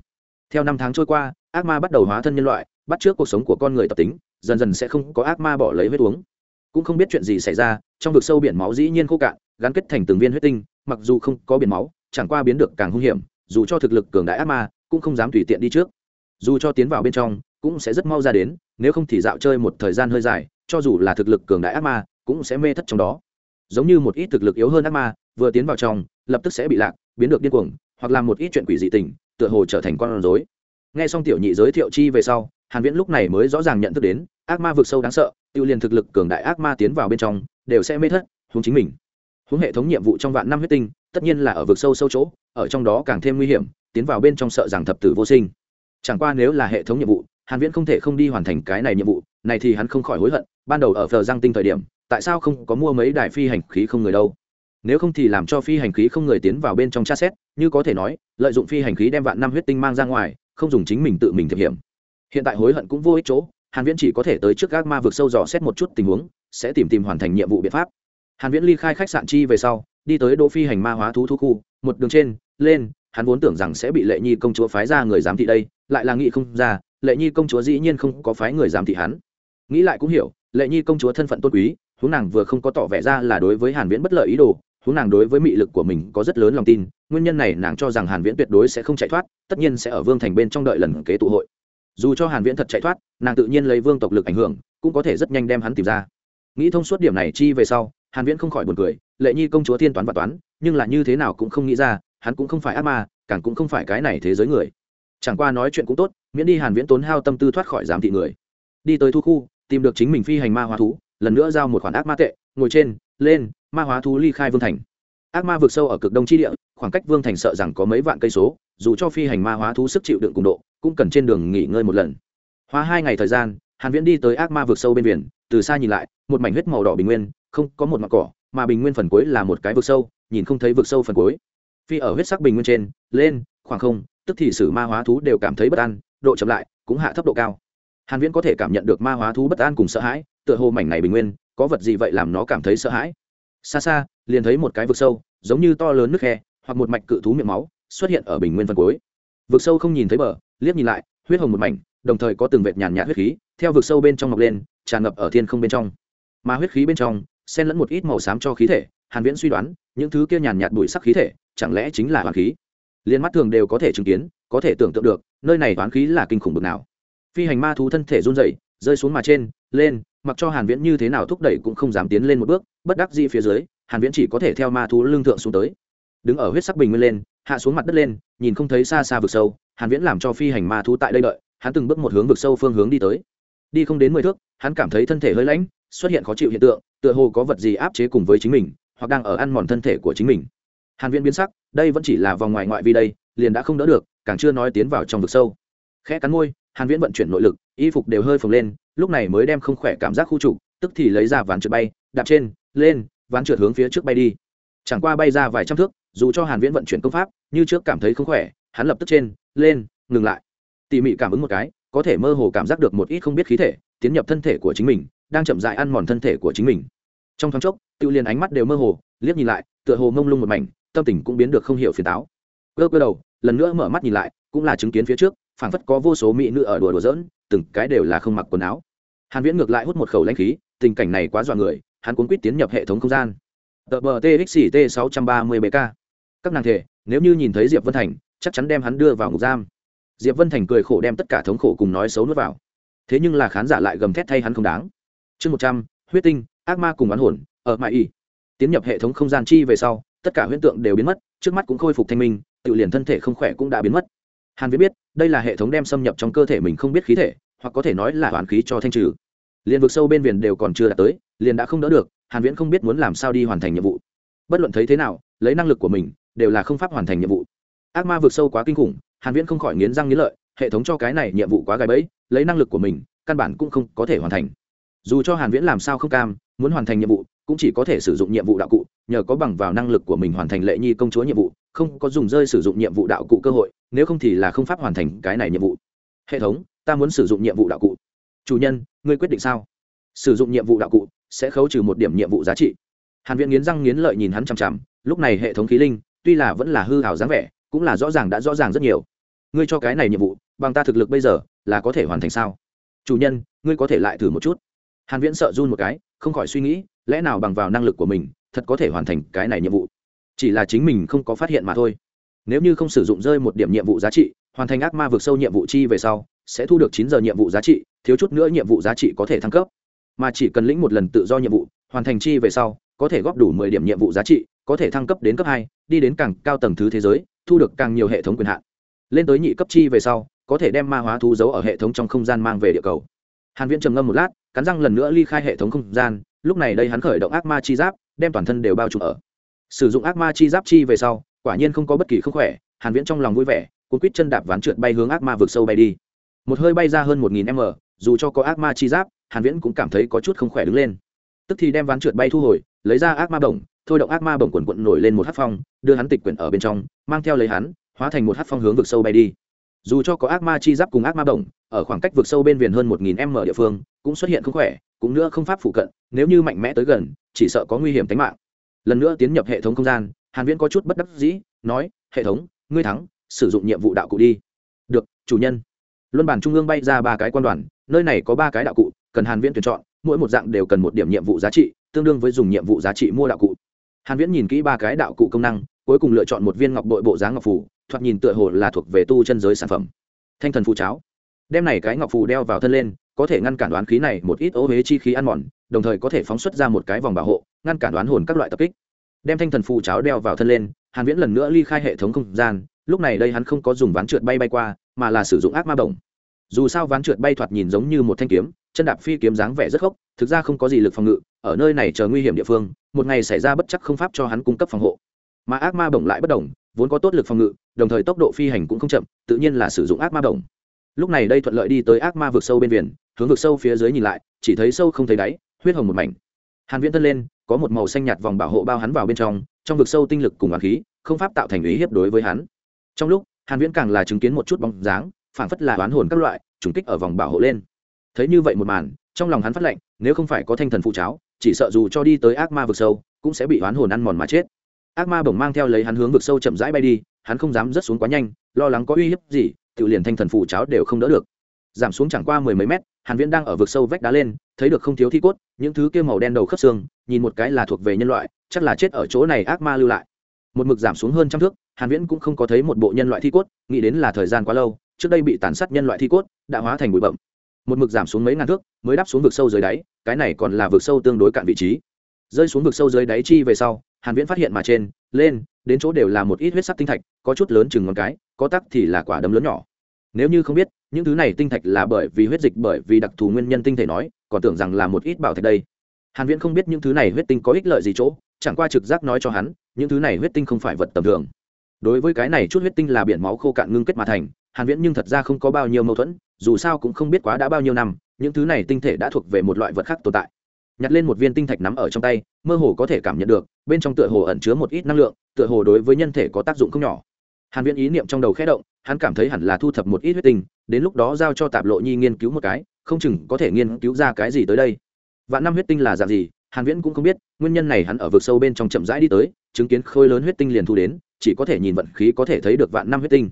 A: Theo năm tháng trôi qua, ác ma bắt đầu hóa thân nhân loại, bắt trước cuộc sống của con người tập tính, dần dần sẽ không có ác ma bỏ lấy huyết uống. Cũng không biết chuyện gì xảy ra, trong vực sâu biển máu dĩ nhiên khô cạn, gắn kết thành từng viên huyết tinh, mặc dù không có biển máu, chẳng qua biến được càng hung hiểm, dù cho thực lực cường đại ác ma, cũng không dám tùy tiện đi trước. Dù cho tiến vào bên trong, cũng sẽ rất mau ra đến nếu không thì dạo chơi một thời gian hơi dài, cho dù là thực lực cường đại ác ma, cũng sẽ mê thất trong đó. Giống như một ít thực lực yếu hơn ác ma, vừa tiến vào trong, lập tức sẽ bị lạc, biến được điên cuồng, hoặc làm một ít chuyện quỷ dị tình, tựa hồ trở thành con rối. Nghe xong tiểu nhị giới thiệu chi về sau, hàn viễn lúc này mới rõ ràng nhận thức đến, ác ma vực sâu đáng sợ, tiêu liền thực lực cường đại ác ma tiến vào bên trong, đều sẽ mê thất huống chính mình. Huống hệ thống nhiệm vụ trong vạn năm huyết tinh, tất nhiên là ở vực sâu sâu chỗ, ở trong đó càng thêm nguy hiểm, tiến vào bên trong sợ rằng thập tử vô sinh. Chẳng qua nếu là hệ thống nhiệm vụ hàn viễn không thể không đi hoàn thành cái này nhiệm vụ, này thì hắn không khỏi hối hận, ban đầu ở phờ giang tinh thời điểm, tại sao không có mua mấy đài phi hành khí không người đâu? Nếu không thì làm cho phi hành khí không người tiến vào bên trong tra xét, như có thể nói, lợi dụng phi hành khí đem vạn năm huyết tinh mang ra ngoài, không dùng chính mình tự mình thực hiểm hiện tại hối hận cũng vô ích chỗ, hàn viễn chỉ có thể tới trước các ma vực sâu dò xét một chút tình huống, sẽ tìm tìm hoàn thành nhiệm vụ biện pháp. Hàn viễn ly khai khách sạn chi về sau, đi tới đỗ phi hành ma hóa thú thú khu, một đường trên, lên, hắn vốn tưởng rằng sẽ bị lệ nhi công chúa phái ra người giám thị đây, lại là nghĩ không ra lệ nhi công chúa dĩ nhiên không có phái người giám thị hắn. Nghĩ lại cũng hiểu, lệ nhi công chúa thân phận tôn quý, huống nàng vừa không có tỏ vẻ ra là đối với hàn viễn bất lợi ý đồ, huống nàng đối với mị lực của mình có rất lớn lòng tin, nguyên nhân này nàng cho rằng hàn viễn tuyệt đối sẽ không chạy thoát, tất nhiên sẽ ở vương thành bên trong đợi lần kế tụ hội. Dù cho hàn viễn thật chạy thoát, nàng tự nhiên lấy vương tộc lực ảnh hưởng, cũng có thể rất nhanh đem hắn tìm ra. Nghĩ thông suốt điểm này chi về sau, hàn viễn không khỏi buồn cười, lệ nhi công chúa thiên toán và toán, nhưng là như thế nào cũng không nghĩ ra, hắn cũng không phải ác ma, càng cũng không phải cái này thế giới người chẳng qua nói chuyện cũng tốt, miễn đi hàn viễn tốn hao tâm tư thoát khỏi giám thị người. Đi tới thu khu, tìm được chính mình phi hành ma hóa thú, lần nữa giao một khoản ác ma tệ, ngồi trên, lên, ma hóa thú ly khai vương thành. Ác ma vượt sâu ở cực đông chi địa, khoảng cách vương thành sợ rằng có mấy vạn cây số, dù cho phi hành ma hóa thú sức chịu đựng cùng độ, cũng cần trên đường nghỉ ngơi một lần. Hóa hai ngày thời gian, hàn viễn đi tới ác ma vượt sâu bên biển, từ xa nhìn lại, một mảnh huyết màu đỏ bình nguyên, không có một mặt cỏ, mà bình nguyên phần cuối là một cái vực sâu, nhìn không thấy vực sâu phần cuối. Phi ở huyết sắc bình nguyên trên, lên, khoảng không tức thì sử ma hóa thú đều cảm thấy bất an, độ chậm lại, cũng hạ thấp độ cao. Hàn viễn có thể cảm nhận được ma hóa thú bất an cùng sợ hãi, tựa hồ mảnh này bình nguyên, có vật gì vậy làm nó cảm thấy sợ hãi? Xa xa, liền thấy một cái vực sâu, giống như to lớn nước khe, hoặc một mạch cự thú miệng máu, xuất hiện ở bình nguyên phân cuối. Vực sâu không nhìn thấy bờ, liếc nhìn lại, huyết hồng một mảnh, đồng thời có từng vệt nhàn nhạt huyết khí, theo vực sâu bên trong ngọc lên, tràn ngập ở thiên không bên trong. Mà huyết khí bên trong, xen lẫn một ít màu xám cho khí thể, hàn viễn suy đoán, những thứ kia nhàn nhạt bụi sắc khí thể, chẳng lẽ chính là hoàng khí? Liên mắt thường đều có thể chứng kiến, có thể tưởng tượng được, nơi này toán khí là kinh khủng bực nào. Phi hành ma thú thân thể run rẩy, rơi xuống mà trên, lên, mặc cho hàn viễn như thế nào thúc đẩy cũng không dám tiến lên một bước, bất đắc dĩ phía dưới, hàn viễn chỉ có thể theo ma thú lưng thượng xuống tới. Đứng ở huyết sắc bình nguyên lên, hạ xuống mặt đất lên, nhìn không thấy xa xa vực sâu, hàn viễn làm cho phi hành ma thú tại đây đợi, hắn từng bước một hướng vực sâu phương hướng đi tới. Đi không đến mười thước, hắn cảm thấy thân thể hơi lãnh, xuất hiện khó chịu hiện tượng, tựa hồ có vật gì áp chế cùng với chính mình, hoặc đang ở ăn mòn thân thể của chính mình hàn viễn biến sắc, đây vẫn chỉ là vòng ngoài ngoại vi đây, liền đã không đỡ được, càng chưa nói tiến vào trong vực sâu. Khẽ cắn môi, hàn viễn vận chuyển nội lực, y phục đều hơi phồng lên, lúc này mới đem không khỏe cảm giác khu trục, tức thì lấy ra ván trượt bay, đạp trên, lên, ván trượt hướng phía trước bay đi. Chẳng qua bay ra vài trăm thước, dù cho hàn viễn vận chuyển công pháp, như trước cảm thấy không khỏe, hắn lập tức trên, lên, ngừng lại. Tỉ mỉ cảm ứng một cái, có thể mơ hồ cảm giác được một ít không biết khí thể, tiến nhập thân thể của chính mình, đang chậm rãi ăn mòn thân thể của chính mình. Trong thoáng chốc tự liền ánh mắt đều mơ hồ, liếc nhìn lại, tựa hồ mông lung một mảnh tâm tình cũng biến được không hiểu phiền táo. Cơ cơ đầu, lần nữa mở mắt nhìn lại, cũng là chứng kiến phía trước, phảng phất có vô số mỹ nữ ở đùa đùa giỡn, từng cái đều là không mặc quần áo. Hàn viễn ngược lại hút một khẩu lãnh khí, tình cảnh này quá dọa người, hắn cuốn quýt tiến nhập hệ thống không gian. Tờ bờ txt 630 bk các nàng thể, nếu như nhìn thấy diệp vân thành, chắc chắn đem hắn đưa vào ngục giam. Diệp vân thành cười khổ đem tất cả thống khổ cùng nói xấu nuốt vào. Thế nhưng là khán giả lại gầm thét thay hắn không đáng. Chương một trăm, huyết tinh, ác ma cùng oán hồn, ở mãi y. Tiến nhập hệ thống không gian chi về sau tất cả huyễn tượng đều biến mất, trước mắt cũng khôi phục thanh minh, tự liền thân thể không khỏe cũng đã biến mất. Hàn viết biết, đây là hệ thống đem xâm nhập trong cơ thể mình không biết khí thể, hoặc có thể nói là hoàn khí cho thanh trừ. Liền vực sâu bên viền đều còn chưa đạt tới, liền đã không đỡ được, hàn viễn không biết muốn làm sao đi hoàn thành nhiệm vụ. Bất luận thấy thế nào, lấy năng lực của mình, đều là không pháp hoàn thành nhiệm vụ. Ác ma vực sâu quá kinh khủng, hàn viễn không khỏi nghiến răng nghiến lợi, hệ thống cho cái này nhiệm vụ quá gai bẫy, lấy năng lực của mình, căn bản cũng không có thể hoàn thành. Dù cho hàn viễn làm sao không cam, muốn hoàn thành nhiệm vụ cũng chỉ có thể sử dụng nhiệm vụ đạo cụ, nhờ có bằng vào năng lực của mình hoàn thành lệ nhi công chúa nhiệm vụ, không có dùng rơi sử dụng nhiệm vụ đạo cụ cơ hội, nếu không thì là không pháp hoàn thành cái này nhiệm vụ. Hệ thống, ta muốn sử dụng nhiệm vụ đạo cụ. Chủ nhân, ngươi quyết định sao? Sử dụng nhiệm vụ đạo cụ sẽ khấu trừ một điểm nhiệm vụ giá trị. Hàn viện nghiến răng nghiến lợi nhìn hắn chằm chằm, lúc này hệ thống khí linh, tuy là vẫn là hư hào dáng vẻ, cũng là rõ ràng đã rõ ràng rất nhiều. Ngươi cho cái này nhiệm vụ, bằng ta thực lực bây giờ, là có thể hoàn thành sao? Chủ nhân, ngươi có thể lại thử một chút. Hàn viễn sợ run một cái không khỏi suy nghĩ, lẽ nào bằng vào năng lực của mình, thật có thể hoàn thành cái này nhiệm vụ? Chỉ là chính mình không có phát hiện mà thôi. Nếu như không sử dụng rơi một điểm nhiệm vụ giá trị, hoàn thành ác ma vượt sâu nhiệm vụ chi về sau, sẽ thu được chín giờ nhiệm vụ giá trị, thiếu chút nữa nhiệm vụ giá trị có thể thăng cấp. Mà chỉ cần lĩnh một lần tự do nhiệm vụ, hoàn thành chi về sau, có thể góp đủ mười điểm nhiệm vụ giá trị, có thể thăng cấp đến cấp hai, đi đến càng cao tầng thứ thế giới, thu được càng nhiều hệ thống quyền hạn. Lên tới nhị cấp chi về sau, có thể đem ma hóa thú giấu ở hệ thống trong không gian mang về địa cầu. Hàn viễn trầm ngâm một lát cắn răng lần nữa ly khai hệ thống không gian, lúc này đây hắn khởi động ác ma chi giáp, đem toàn thân đều bao trùm ở. Sử dụng ác ma chi giáp chi về sau, quả nhiên không có bất kỳ không khỏe, hàn viễn trong lòng vui vẻ, cuốn quýt chân đạp ván trượt bay hướng ác ma vượt sâu bay đi. Một hơi bay ra hơn 1000 m, dù cho có ác ma chi giáp, hàn viễn cũng cảm thấy có chút không khỏe đứng lên. Tức thì đem ván trượt bay thu hồi, lấy ra ác ma bổng, thôi động ác ma bổng quần quận nổi lên một hát phong, đưa hắn tịch quyển ở bên trong, mang theo lấy hắn, hóa thành một hát phong hướng vực sâu bay đi dù cho có ác ma chi giáp cùng ác ma Đồng ở khoảng cách vượt sâu bên viền hơn một nghìn m địa phương, cũng xuất hiện không khỏe, cũng nữa không pháp phụ cận, nếu như mạnh mẽ tới gần, chỉ sợ có nguy hiểm tính mạng. Lần nữa tiến nhập hệ thống không gian, hàn viễn có chút bất đắc dĩ, nói, hệ thống, ngươi thắng, sử dụng nhiệm vụ đạo cụ đi. Được, chủ nhân. Luân bản trung ương bay ra ba cái quan đoàn, nơi này có ba cái đạo cụ, cần hàn viễn tuyển chọn, mỗi một dạng đều cần một điểm nhiệm vụ giá trị, tương đương với dùng nhiệm vụ giá trị mua đạo cụ. Hàn viễn nhìn kỹ ba cái đạo cụ công năng, cuối cùng lựa chọn một viên ngọc bội bộ dáng ngọc phủ thoạt nhìn tựa hồ là thuộc về tu chân giới sản phẩm. Thanh thần phù cháo. Đem này cái ngọc phù đeo vào thân lên, có thể ngăn cản đoán khí này một ít ô huế chi khí ăn mòn, đồng thời có thể phóng xuất ra một cái vòng bảo hộ, ngăn cản đoán hồn các loại tập kích. Đem thanh thần phù cháo đeo vào thân lên, hàn viễn lần nữa ly khai hệ thống không gian, lúc này đây hắn không có dùng ván trượt bay bay qua, mà là sử dụng ác ma bổng. Dù sao ván trượt bay thoạt nhìn giống như một thanh kiếm, chân đạp phi kiếm dáng vẻ rất khốc thực ra không có gì lực phòng ngự, ở nơi này chờ nguy hiểm địa phương, một ngày xảy ra bất chắc không pháp cho hắn cung cấp phòng hộ. Mà ác ma bổng lại bất đồng vốn có tốt lực phòng ngự đồng thời tốc độ phi hành cũng không chậm, tự nhiên là sử dụng ác ma đồng. lúc này đây thuận lợi đi tới ác ma vực sâu bên viền hướng vực sâu phía dưới nhìn lại, chỉ thấy sâu không thấy đáy, huyết hồng một mảnh. Hàn viễn thân lên, có một màu xanh nhạt vòng bảo hộ bao hắn vào bên trong trong vực sâu tinh lực cùng oán khí, không pháp tạo thành ý hiếp đối với hắn. Trong lúc, hàn viễn càng là chứng kiến một chút bóng dáng, phảng phất là oán hồn các loại, trùng kích ở vòng bảo hộ lên. Thấy như vậy một màn, trong lòng hắn phát lệnh, nếu không phải có thanh thần phụ cháo, chỉ sợ dù cho đi tới ác ma vực sâu, cũng sẽ bị oán hồn ăn mòn mà chết. Ác ma bổng mang theo lấy hắn hướng vực sâu chậm rãi bay đi hắn không dám rớt xuống quá nhanh, lo lắng có uy hiếp gì tự liền thanh thần phủ cháo đều không đỡ được. Giảm xuống chẳng qua mười mấy mét, hàn viễn đang ở vực sâu vách đá lên, thấy được không thiếu thi cốt, những thứ kia màu đen đầu khớp xương, nhìn một cái là thuộc về nhân loại, chắc là chết ở chỗ này ác ma lưu lại. Một mực giảm xuống hơn trăm thước, hàn viễn cũng không có thấy một bộ nhân loại thi cốt, nghĩ đến là thời gian quá lâu, trước đây bị tàn sát nhân loại thi cốt, đã hóa thành bụi bậm một mực giảm xuống mấy ngàn thước, mới đáp xuống vực sâu dưới đáy, cái này còn là vực sâu tương đối cạn vị trí. Rơi xuống vực sâu dưới đáy chi về sau, hàn viễn phát hiện mà trên, lên đến chỗ đều là một ít huyết sắc tinh thạch, có chút lớn chừng ngón cái, có tắc thì là quả đấm lớn nhỏ. Nếu như không biết, những thứ này tinh thạch là bởi vì huyết dịch, bởi vì đặc thù nguyên nhân tinh thể nói, còn tưởng rằng là một ít bảo thạch đây. Hàn viễn không biết những thứ này huyết tinh có ích lợi gì chỗ, chẳng qua trực giác nói cho hắn, những thứ này huyết tinh không phải vật tầm thường. Đối với cái này chút huyết tinh là biển máu khô cạn ngưng kết mà thành, hàn viễn nhưng thật ra không có bao nhiêu mâu thuẫn, dù sao cũng không biết quá đã bao nhiêu năm, những thứ này tinh thể đã thuộc về một loại vật khác tồn tại nhặt lên một viên tinh thạch nắm ở trong tay, mơ hồ có thể cảm nhận được, bên trong tựa hồ ẩn chứa một ít năng lượng, tựa hồ đối với nhân thể có tác dụng không nhỏ. Hàn viễn ý niệm trong đầu khẽ động, hắn cảm thấy hẳn là thu thập một ít huyết tinh, đến lúc đó giao cho tạp lộ nhi nghiên cứu một cái, không chừng có thể nghiên cứu ra cái gì tới đây. Vạn năm huyết tinh là dạng gì, hàn viễn cũng không biết, nguyên nhân này hắn ở vực sâu bên trong chậm rãi đi tới, chứng kiến khối lớn huyết tinh liền thu đến, chỉ có thể nhìn vận khí có thể thấy được vạn năm huyết tinh.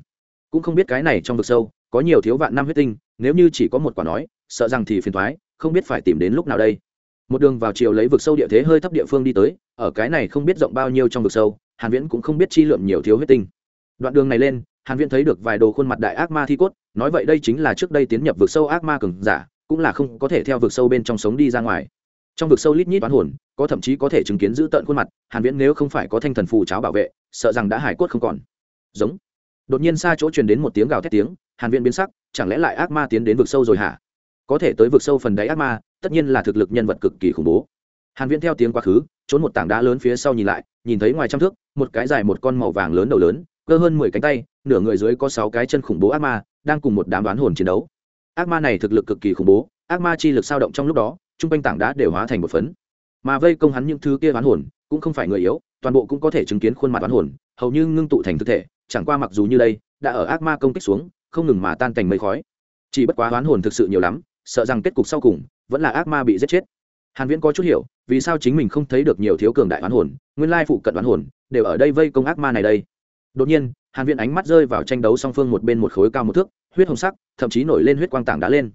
A: Cũng không biết cái này trong vực sâu, có nhiều thiếu vạn năm huyết tinh, nếu như chỉ có một quả nói, sợ rằng thì phiền toái, không biết phải tìm đến lúc nào đây một đường vào chiều lấy vực sâu địa thế hơi thấp địa phương đi tới, ở cái này không biết rộng bao nhiêu trong vực sâu, hàn viễn cũng không biết chi lượng nhiều thiếu huyết tinh. Đoạn đường này lên, hàn viễn thấy được vài đồ khuôn mặt đại ác ma thi cốt, nói vậy đây chính là trước đây tiến nhập vực sâu ác ma cường giả, cũng là không có thể theo vực sâu bên trong sống đi ra ngoài. Trong vực sâu lít nhít toán hồn, có thậm chí có thể chứng kiến giữ tận khuôn mặt, hàn viễn nếu không phải có thanh thần phù cháo bảo vệ, sợ rằng đã hải cốt không còn. Giống. Đột nhiên xa chỗ truyền đến một tiếng gào thét tiếng, hàn viễn biến sắc, chẳng lẽ lại ác ma tiến đến vực sâu rồi hả? Có thể tới vực sâu phần đáy ác ma tất nhiên là thực lực nhân vật cực kỳ khủng bố. Hàn viễn theo tiếng quá khứ, trốn một tảng đá lớn phía sau nhìn lại, nhìn thấy ngoài trăm thước, một cái dài một con màu vàng lớn đầu lớn, cơ hơn mười cánh tay, nửa người dưới có sáu cái chân khủng bố ác ma, đang cùng một đám đoán hồn chiến đấu. Ác ma này thực lực cực kỳ khủng bố, ác ma chi lực sao động trong lúc đó trung quanh tảng đá đều hóa thành một phấn. Mà vây công hắn những thứ kia đoán hồn, cũng không phải người yếu, toàn bộ cũng có thể chứng kiến khuôn mặt đoán hồn, hầu như ngưng tụ thành thực thể, chẳng qua mặc dù như đây, đã ở ác ma công kích xuống, không ngừng mà tan thành mây khói. Chỉ bất quá đoán hồn thực sự nhiều lắm, sợ rằng kết cục sau cùng vẫn là ác ma bị giết chết. Hàn viễn có chút hiểu, vì sao chính mình không thấy được nhiều thiếu cường đại đoán hồn, nguyên lai phụ cận đoán hồn đều ở đây vây công ác ma này đây. Đột nhiên, hàn viễn ánh mắt rơi vào tranh đấu song phương một bên một khối cao một thước, huyết hồng sắc, thậm chí nổi lên huyết quang tảng đá lên.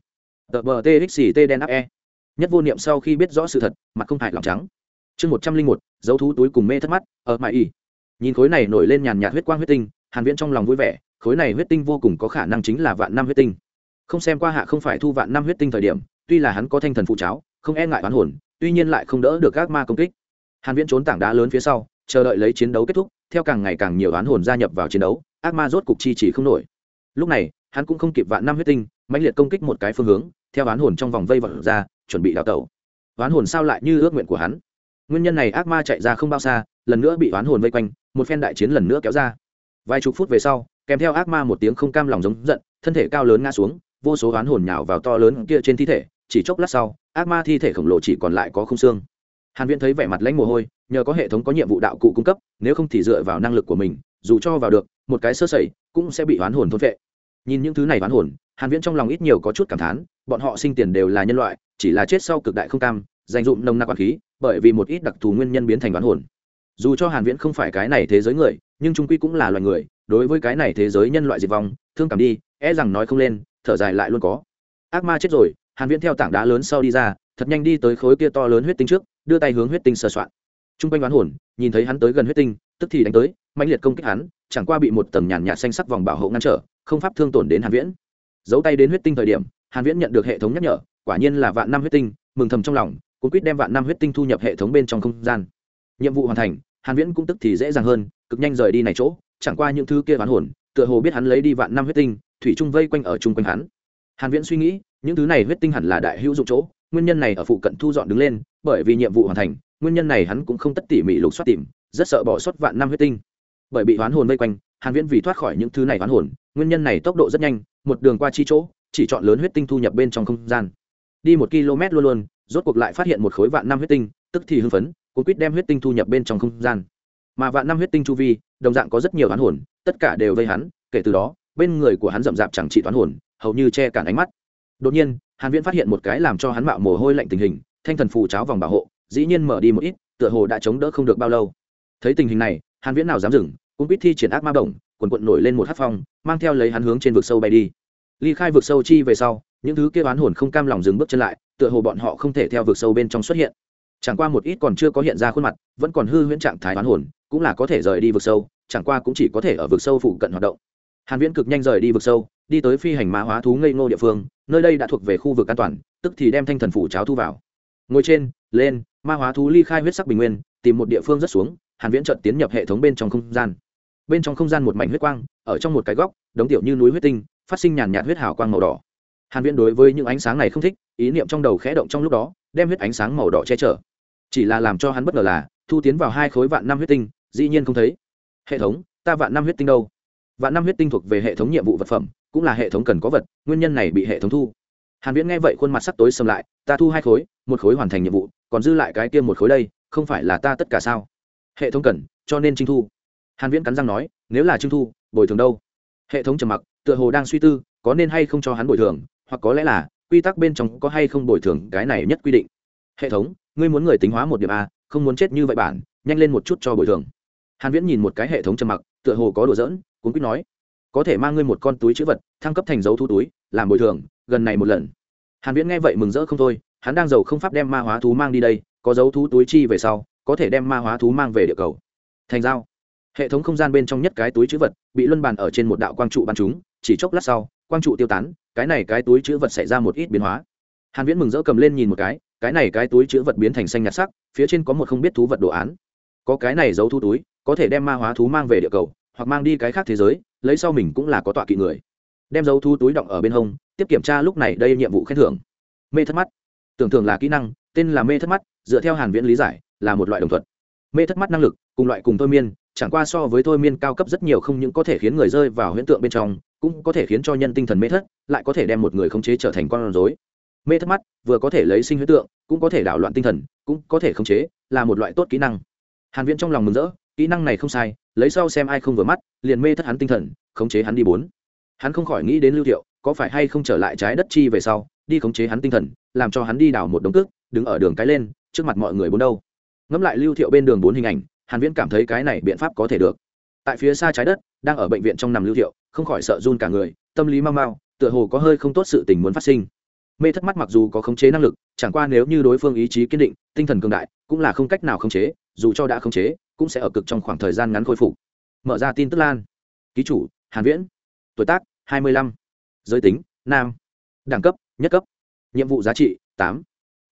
A: Tờ bờ txt đen áp e. Nhất vô niệm sau khi biết rõ sự thật, mặt không hại lòng trắng. Chương một trăm linh một, dấu thú túi cùng mê thất mắt, ở mãi y nhìn khối này nổi lên nhàn nhạt huyết quang huyết tinh, hàn viễn trong lòng vui vẻ, khối này huyết tinh vô cùng có khả năng chính là vạn năm huyết tinh. Không xem qua hạ không phải thu vạn năm huyết tinh thời điểm tuy là hắn có thanh thần phụ cháo, không e ngại oán hồn, tuy nhiên lại không đỡ được các ma công kích. Hàn viễn trốn tảng đá lớn phía sau, chờ đợi lấy chiến đấu kết thúc, theo càng ngày càng nhiều oán hồn gia nhập vào chiến đấu, ác ma rốt cục chi chỉ không nổi. Lúc này, hắn cũng không kịp vạn năm huyết tinh, mãnh liệt công kích một cái phương hướng, theo oán hồn trong vòng vây vật ra, chuẩn bị đào tẩu. Oán hồn sao lại như ước nguyện của hắn? Nguyên nhân này ác ma chạy ra không bao xa, lần nữa bị oán hồn vây quanh, một phen đại chiến lần nữa kéo ra. Vài chục phút về sau, kèm theo ác ma một tiếng không cam lòng giống giận, thân thể cao lớn ngã xuống, vô số oán hồn nhào vào to lớn kia trên thi thể chỉ chốc lát sau, ác ma thi thể khổng lồ chỉ còn lại có không xương. Hàn viễn thấy vẻ mặt lãnh mồ hôi, nhờ có hệ thống có nhiệm vụ đạo cụ cung cấp, nếu không thì dựa vào năng lực của mình, dù cho vào được, một cái sơ sẩy cũng sẽ bị oán hồn thôn vệ. Nhìn những thứ này oán hồn, hàn viễn trong lòng ít nhiều có chút cảm thán, bọn họ sinh tiền đều là nhân loại, chỉ là chết sau cực đại không cam, dành dụm nồng nặc quan khí, bởi vì một ít đặc thù nguyên nhân biến thành oán hồn. Dù cho hàn viễn không phải cái này thế giới người, nhưng trung quy cũng là loài người, đối với cái này thế giới nhân loại diệt vong, thương cảm đi e rằng nói không lên, thở dài lại luôn có. Ác ma chết rồi hàn viễn theo tảng đá lớn sau đi ra, thật nhanh đi tới khối kia to lớn huyết tinh trước, đưa tay hướng huyết tinh sờ soạn. Trung quanh đoán hồn, nhìn thấy hắn tới gần huyết tinh, tức thì đánh tới mạnh liệt công kích hắn, chẳng qua bị một tầng nhàn nhạt xanh sắc vòng bảo hộ ngăn trở, không pháp thương tổn đến hàn viễn. Giấu tay đến huyết tinh thời điểm, hàn viễn nhận được hệ thống nhắc nhở, quả nhiên là vạn năm huyết tinh, mừng thầm trong lòng cũng quyết đem vạn năm huyết tinh thu nhập hệ thống bên trong không gian. Nhiệm vụ hoàn thành, hàn viễn cũng tức thì dễ dàng hơn, cực nhanh rời đi này chỗ, chẳng qua những thứ kia đoán hồn, tựa hồ biết hắn lấy đi vạn năm huyết tinh, thủy trung vây quanh ở trung quanh hắn hàn viễn suy nghĩ, những thứ này huyết tinh hẳn là đại hữu dụng chỗ, nguyên nhân này ở phụ cận thu dọn đứng lên, bởi vì nhiệm vụ hoàn thành, nguyên nhân này hắn cũng không tất tỉ mỉ lục soát tìm, rất sợ bỏ sót vạn năm huyết tinh. Bởi bị hoán hồn vây quanh, hàn viễn vì thoát khỏi những thứ này hoán hồn, nguyên nhân này tốc độ rất nhanh, một đường qua chi chỗ, chỉ chọn lớn huyết tinh thu nhập bên trong không gian. Đi một km luôn luôn, rốt cuộc lại phát hiện một khối vạn năm huyết tinh, tức thì hưng phấn cũng quýt đem huyết tinh thu nhập bên trong không gian. Mà vạn năm huyết tinh chu vi, đồng dạng có rất nhiều hoán hồn, tất cả đều vây hắn, kể từ đó bên người của hắn rậm rạp chẳng chỉ toán hồn, hầu như che cản ánh mắt. Đột nhiên, hàn viễn phát hiện một cái làm cho hắn mạo mồ hôi lạnh tình hình, thanh thần phù cháo vòng bảo hộ, dĩ nhiên mở đi một ít, tựa hồ đã chống đỡ không được bao lâu. Thấy tình hình này, hàn viễn nào dám dừng, cũng biết thi triển ác ma bổng, quần cuộn nổi lên một hát phong, mang theo lấy hắn hướng trên vực sâu bay đi. Ly khai vực sâu chi về sau, những thứ kia oán hồn không cam lòng dừng bước chân lại, tựa hồ bọn họ không thể theo vực sâu bên trong xuất hiện. Chẳng qua một ít còn chưa có hiện ra khuôn mặt, vẫn còn hư huyễn trạng thái oán hồn, cũng là có thể rời đi vực sâu, chẳng qua cũng chỉ có thể ở vực sâu phụ cận hoạt động hàn viễn cực nhanh rời đi vực sâu, đi tới phi hành mã hóa thú ngây ngô địa phương, nơi đây đã thuộc về khu vực an toàn, tức thì đem thanh thần phủ cháo thu vào. Ngồi trên, lên, ma hóa thú ly khai huyết sắc bình nguyên, tìm một địa phương rất xuống, hàn viễn chợt tiến nhập hệ thống bên trong không gian. Bên trong không gian một mảnh huyết quang, ở trong một cái góc, đống tiểu như núi huyết tinh, phát sinh nhàn nhạt huyết hào quang màu đỏ. Hàn viễn đối với những ánh sáng này không thích, ý niệm trong đầu khẽ động trong lúc đó, đem huyết ánh sáng màu đỏ che chở. Chỉ là làm cho hắn bất ngờ là, thu tiến vào hai khối vạn năm huyết tinh, dĩ nhiên không thấy. Hệ thống, ta vạn năm huyết tinh đâu? Vạn năm huyết tinh thuộc về hệ thống nhiệm vụ vật phẩm, cũng là hệ thống cần có vật, nguyên nhân này bị hệ thống thu. Hàn viễn nghe vậy khuôn mặt sắc tối sầm lại, ta thu hai khối, một khối hoàn thành nhiệm vụ, còn dư lại cái kia một khối đây, không phải là ta tất cả sao? Hệ thống cần, cho nên trinh thu. Hàn viễn cắn răng nói, nếu là trinh thu, bồi thường đâu? Hệ thống trầm mặc, tựa hồ đang suy tư, có nên hay không cho hắn bồi thường, hoặc có lẽ là, quy tắc bên trong có hay không bồi thường cái này nhất quy định. Hệ thống, ngươi muốn người tính hóa một điểm a, không muốn chết như vậy bản, nhanh lên một chút cho bồi thường hàn viễn nhìn một cái hệ thống trầm mặc, tựa hồ có đùa giỡn cũng quyết nói, có thể mang ngươi một con túi chữ vật, thăng cấp thành dấu thú túi, làm bồi thường, gần này một lần. Hàn viễn nghe vậy mừng rỡ không thôi, hắn đang giàu không pháp đem ma hóa thú mang đi đây, có dấu thú túi chi về sau, có thể đem ma hóa thú mang về địa cầu. Thành giao. Hệ thống không gian bên trong nhất cái túi chữ vật bị luân bàn ở trên một đạo quang trụ bắn chúng chỉ chốc lát sau, quang trụ tiêu tán, cái này cái túi chữ vật xảy ra một ít biến hóa. Hàn viễn mừng rỡ cầm lên nhìn một cái cái này cái túi chữ vật biến thành xanh nhạt sắc, phía trên có một không biết thú vật đồ án. Có cái này giấu thú túi có thể đem ma hóa thú mang về địa cầu, hoặc mang đi cái khác thế giới, lấy sau mình cũng là có tọa kỵ người. Đem dấu thu túi động ở bên hông, tiếp kiểm tra lúc này đây nhiệm vụ khen thưởng. Mê thất mắt. Tưởng thường là kỹ năng, tên là mê thất mắt, dựa theo hàn viễn lý giải, là một loại đồng thuật. Mê thất mắt năng lực, cùng loại cùng thôi miên, chẳng qua so với thôi miên cao cấp rất nhiều không những có thể khiến người rơi vào huyễn tượng bên trong, cũng có thể khiến cho nhân tinh thần mê thất, lại có thể đem một người khống chế trở thành con rối. Mê thất mắt, vừa có thể lấy sinh huyễn tượng, cũng có thể đảo loạn tinh thần, cũng có thể khống chế, là một loại tốt kỹ năng. Hàn viễn trong lòng mừng rỡ kỹ năng này không sai, lấy sau xem ai không vừa mắt, liền mê thất hắn tinh thần, khống chế hắn đi bốn. Hắn không khỏi nghĩ đến lưu thiệu, có phải hay không trở lại trái đất chi về sau, đi khống chế hắn tinh thần, làm cho hắn đi đảo một đống cước, đứng ở đường cái lên, trước mặt mọi người bốn đâu. Ngẫm lại lưu thiệu bên đường bốn hình ảnh, hàn viễn cảm thấy cái này biện pháp có thể được. Tại phía xa trái đất, đang ở bệnh viện trong nằm lưu thiệu, không khỏi sợ run cả người, tâm lý mau mau, tựa hồ có hơi không tốt sự tình muốn phát sinh. Mê thất mắt mặc dù có khống chế năng lực, chẳng qua nếu như đối phương ý chí kiên định, tinh thần cường đại, cũng là không cách nào khống chế, dù cho đã khống chế cũng sẽ ở cực trong khoảng thời gian ngắn khôi phục. Mở ra tin tức lan. Ký chủ, hàn viễn. Tuổi tác 25. giới tính, nam. Đẳng cấp, nhất cấp. Nhiệm vụ giá trị 8.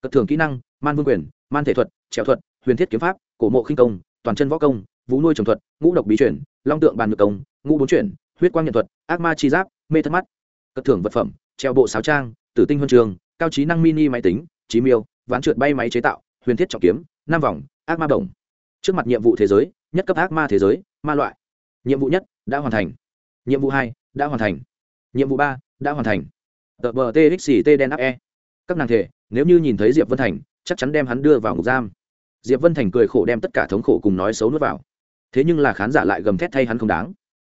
A: cất thường kỹ năng, man vương quyền, man thể thuật, trèo thuật, huyền thiết kiếm pháp, cổ mộ khinh công, toàn chân võ công, vũ nuôi trồng thuật, ngũ độc bí chuyển, long tượng bàn ngược công, ngũ bốn chuyển, huyết quang nhận thuật, ác ma chi giáp, mê thất mắt. Cất thưởng vật phẩm, treo bộ sáo trang, tử tinh huân trường, cao trí năng mini máy tính trí miêu, ván trượt bay máy chế tạo, huyền thiết trọng kiếm nam vòng, ác ma đồng trước mặt nhiệm vụ thế giới, nhất cấp ác ma thế giới, ma loại. Nhiệm vụ nhất, đã hoàn thành. Nhiệm vụ hai, đã hoàn thành. Nhiệm vụ ba, đã hoàn thành. Tờ bờ txt đen áp e. Các nàng thể, nếu như nhìn thấy diệp vân thành, chắc chắn đem hắn đưa vào ngục giam. Diệp vân thành cười khổ đem tất cả thống khổ cùng nói xấu nuốt vào. Thế nhưng là khán giả lại gầm thét thay hắn không đáng.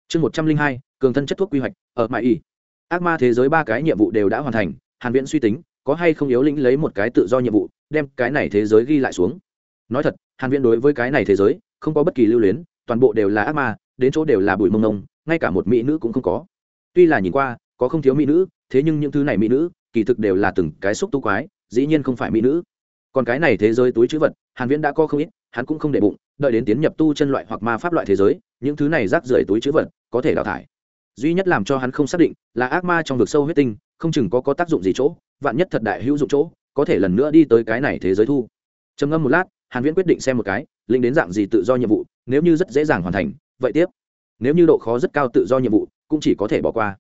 A: Chương một trăm linh hai, cường thân chất thuốc quy hoạch, ở mãi y ác ma thế giới ba cái nhiệm vụ đều đã hoàn thành, hàn viễn suy tính, có hay không yếu lĩnh lấy một cái tự do nhiệm vụ, đem cái này thế giới ghi lại xuống. Nói thật hàn viễn đối với cái này thế giới, không có bất kỳ lưu luyến, toàn bộ đều là ác ma, đến chỗ đều là bụi mông mông ngay cả một mỹ nữ cũng không có. Tuy là nhìn qua, có không thiếu mỹ nữ, thế nhưng những thứ này mỹ nữ, kỳ thực đều là từng cái xúc tu quái, dĩ nhiên không phải mỹ nữ. Còn cái này thế giới túi chữ vật, hàn viễn đã có không ít, hắn cũng không để bụng, đợi đến tiến nhập tu chân loại hoặc ma pháp loại thế giới, những thứ này rác rưởi túi chữ vật, có thể đào thải. Duy nhất làm cho hắn không xác định, là ác ma trong vực sâu huyết tinh, không chừng có có tác dụng gì chỗ, vạn nhất thật đại hữu dụng chỗ, có thể lần nữa đi tới cái này thế giới thu. Trầm ngâm một lát hàn viễn quyết định xem một cái linh đến dạng gì tự do nhiệm vụ, nếu như rất dễ dàng hoàn thành, vậy tiếp. Nếu như độ khó rất cao tự do nhiệm vụ, cũng chỉ có thể bỏ qua.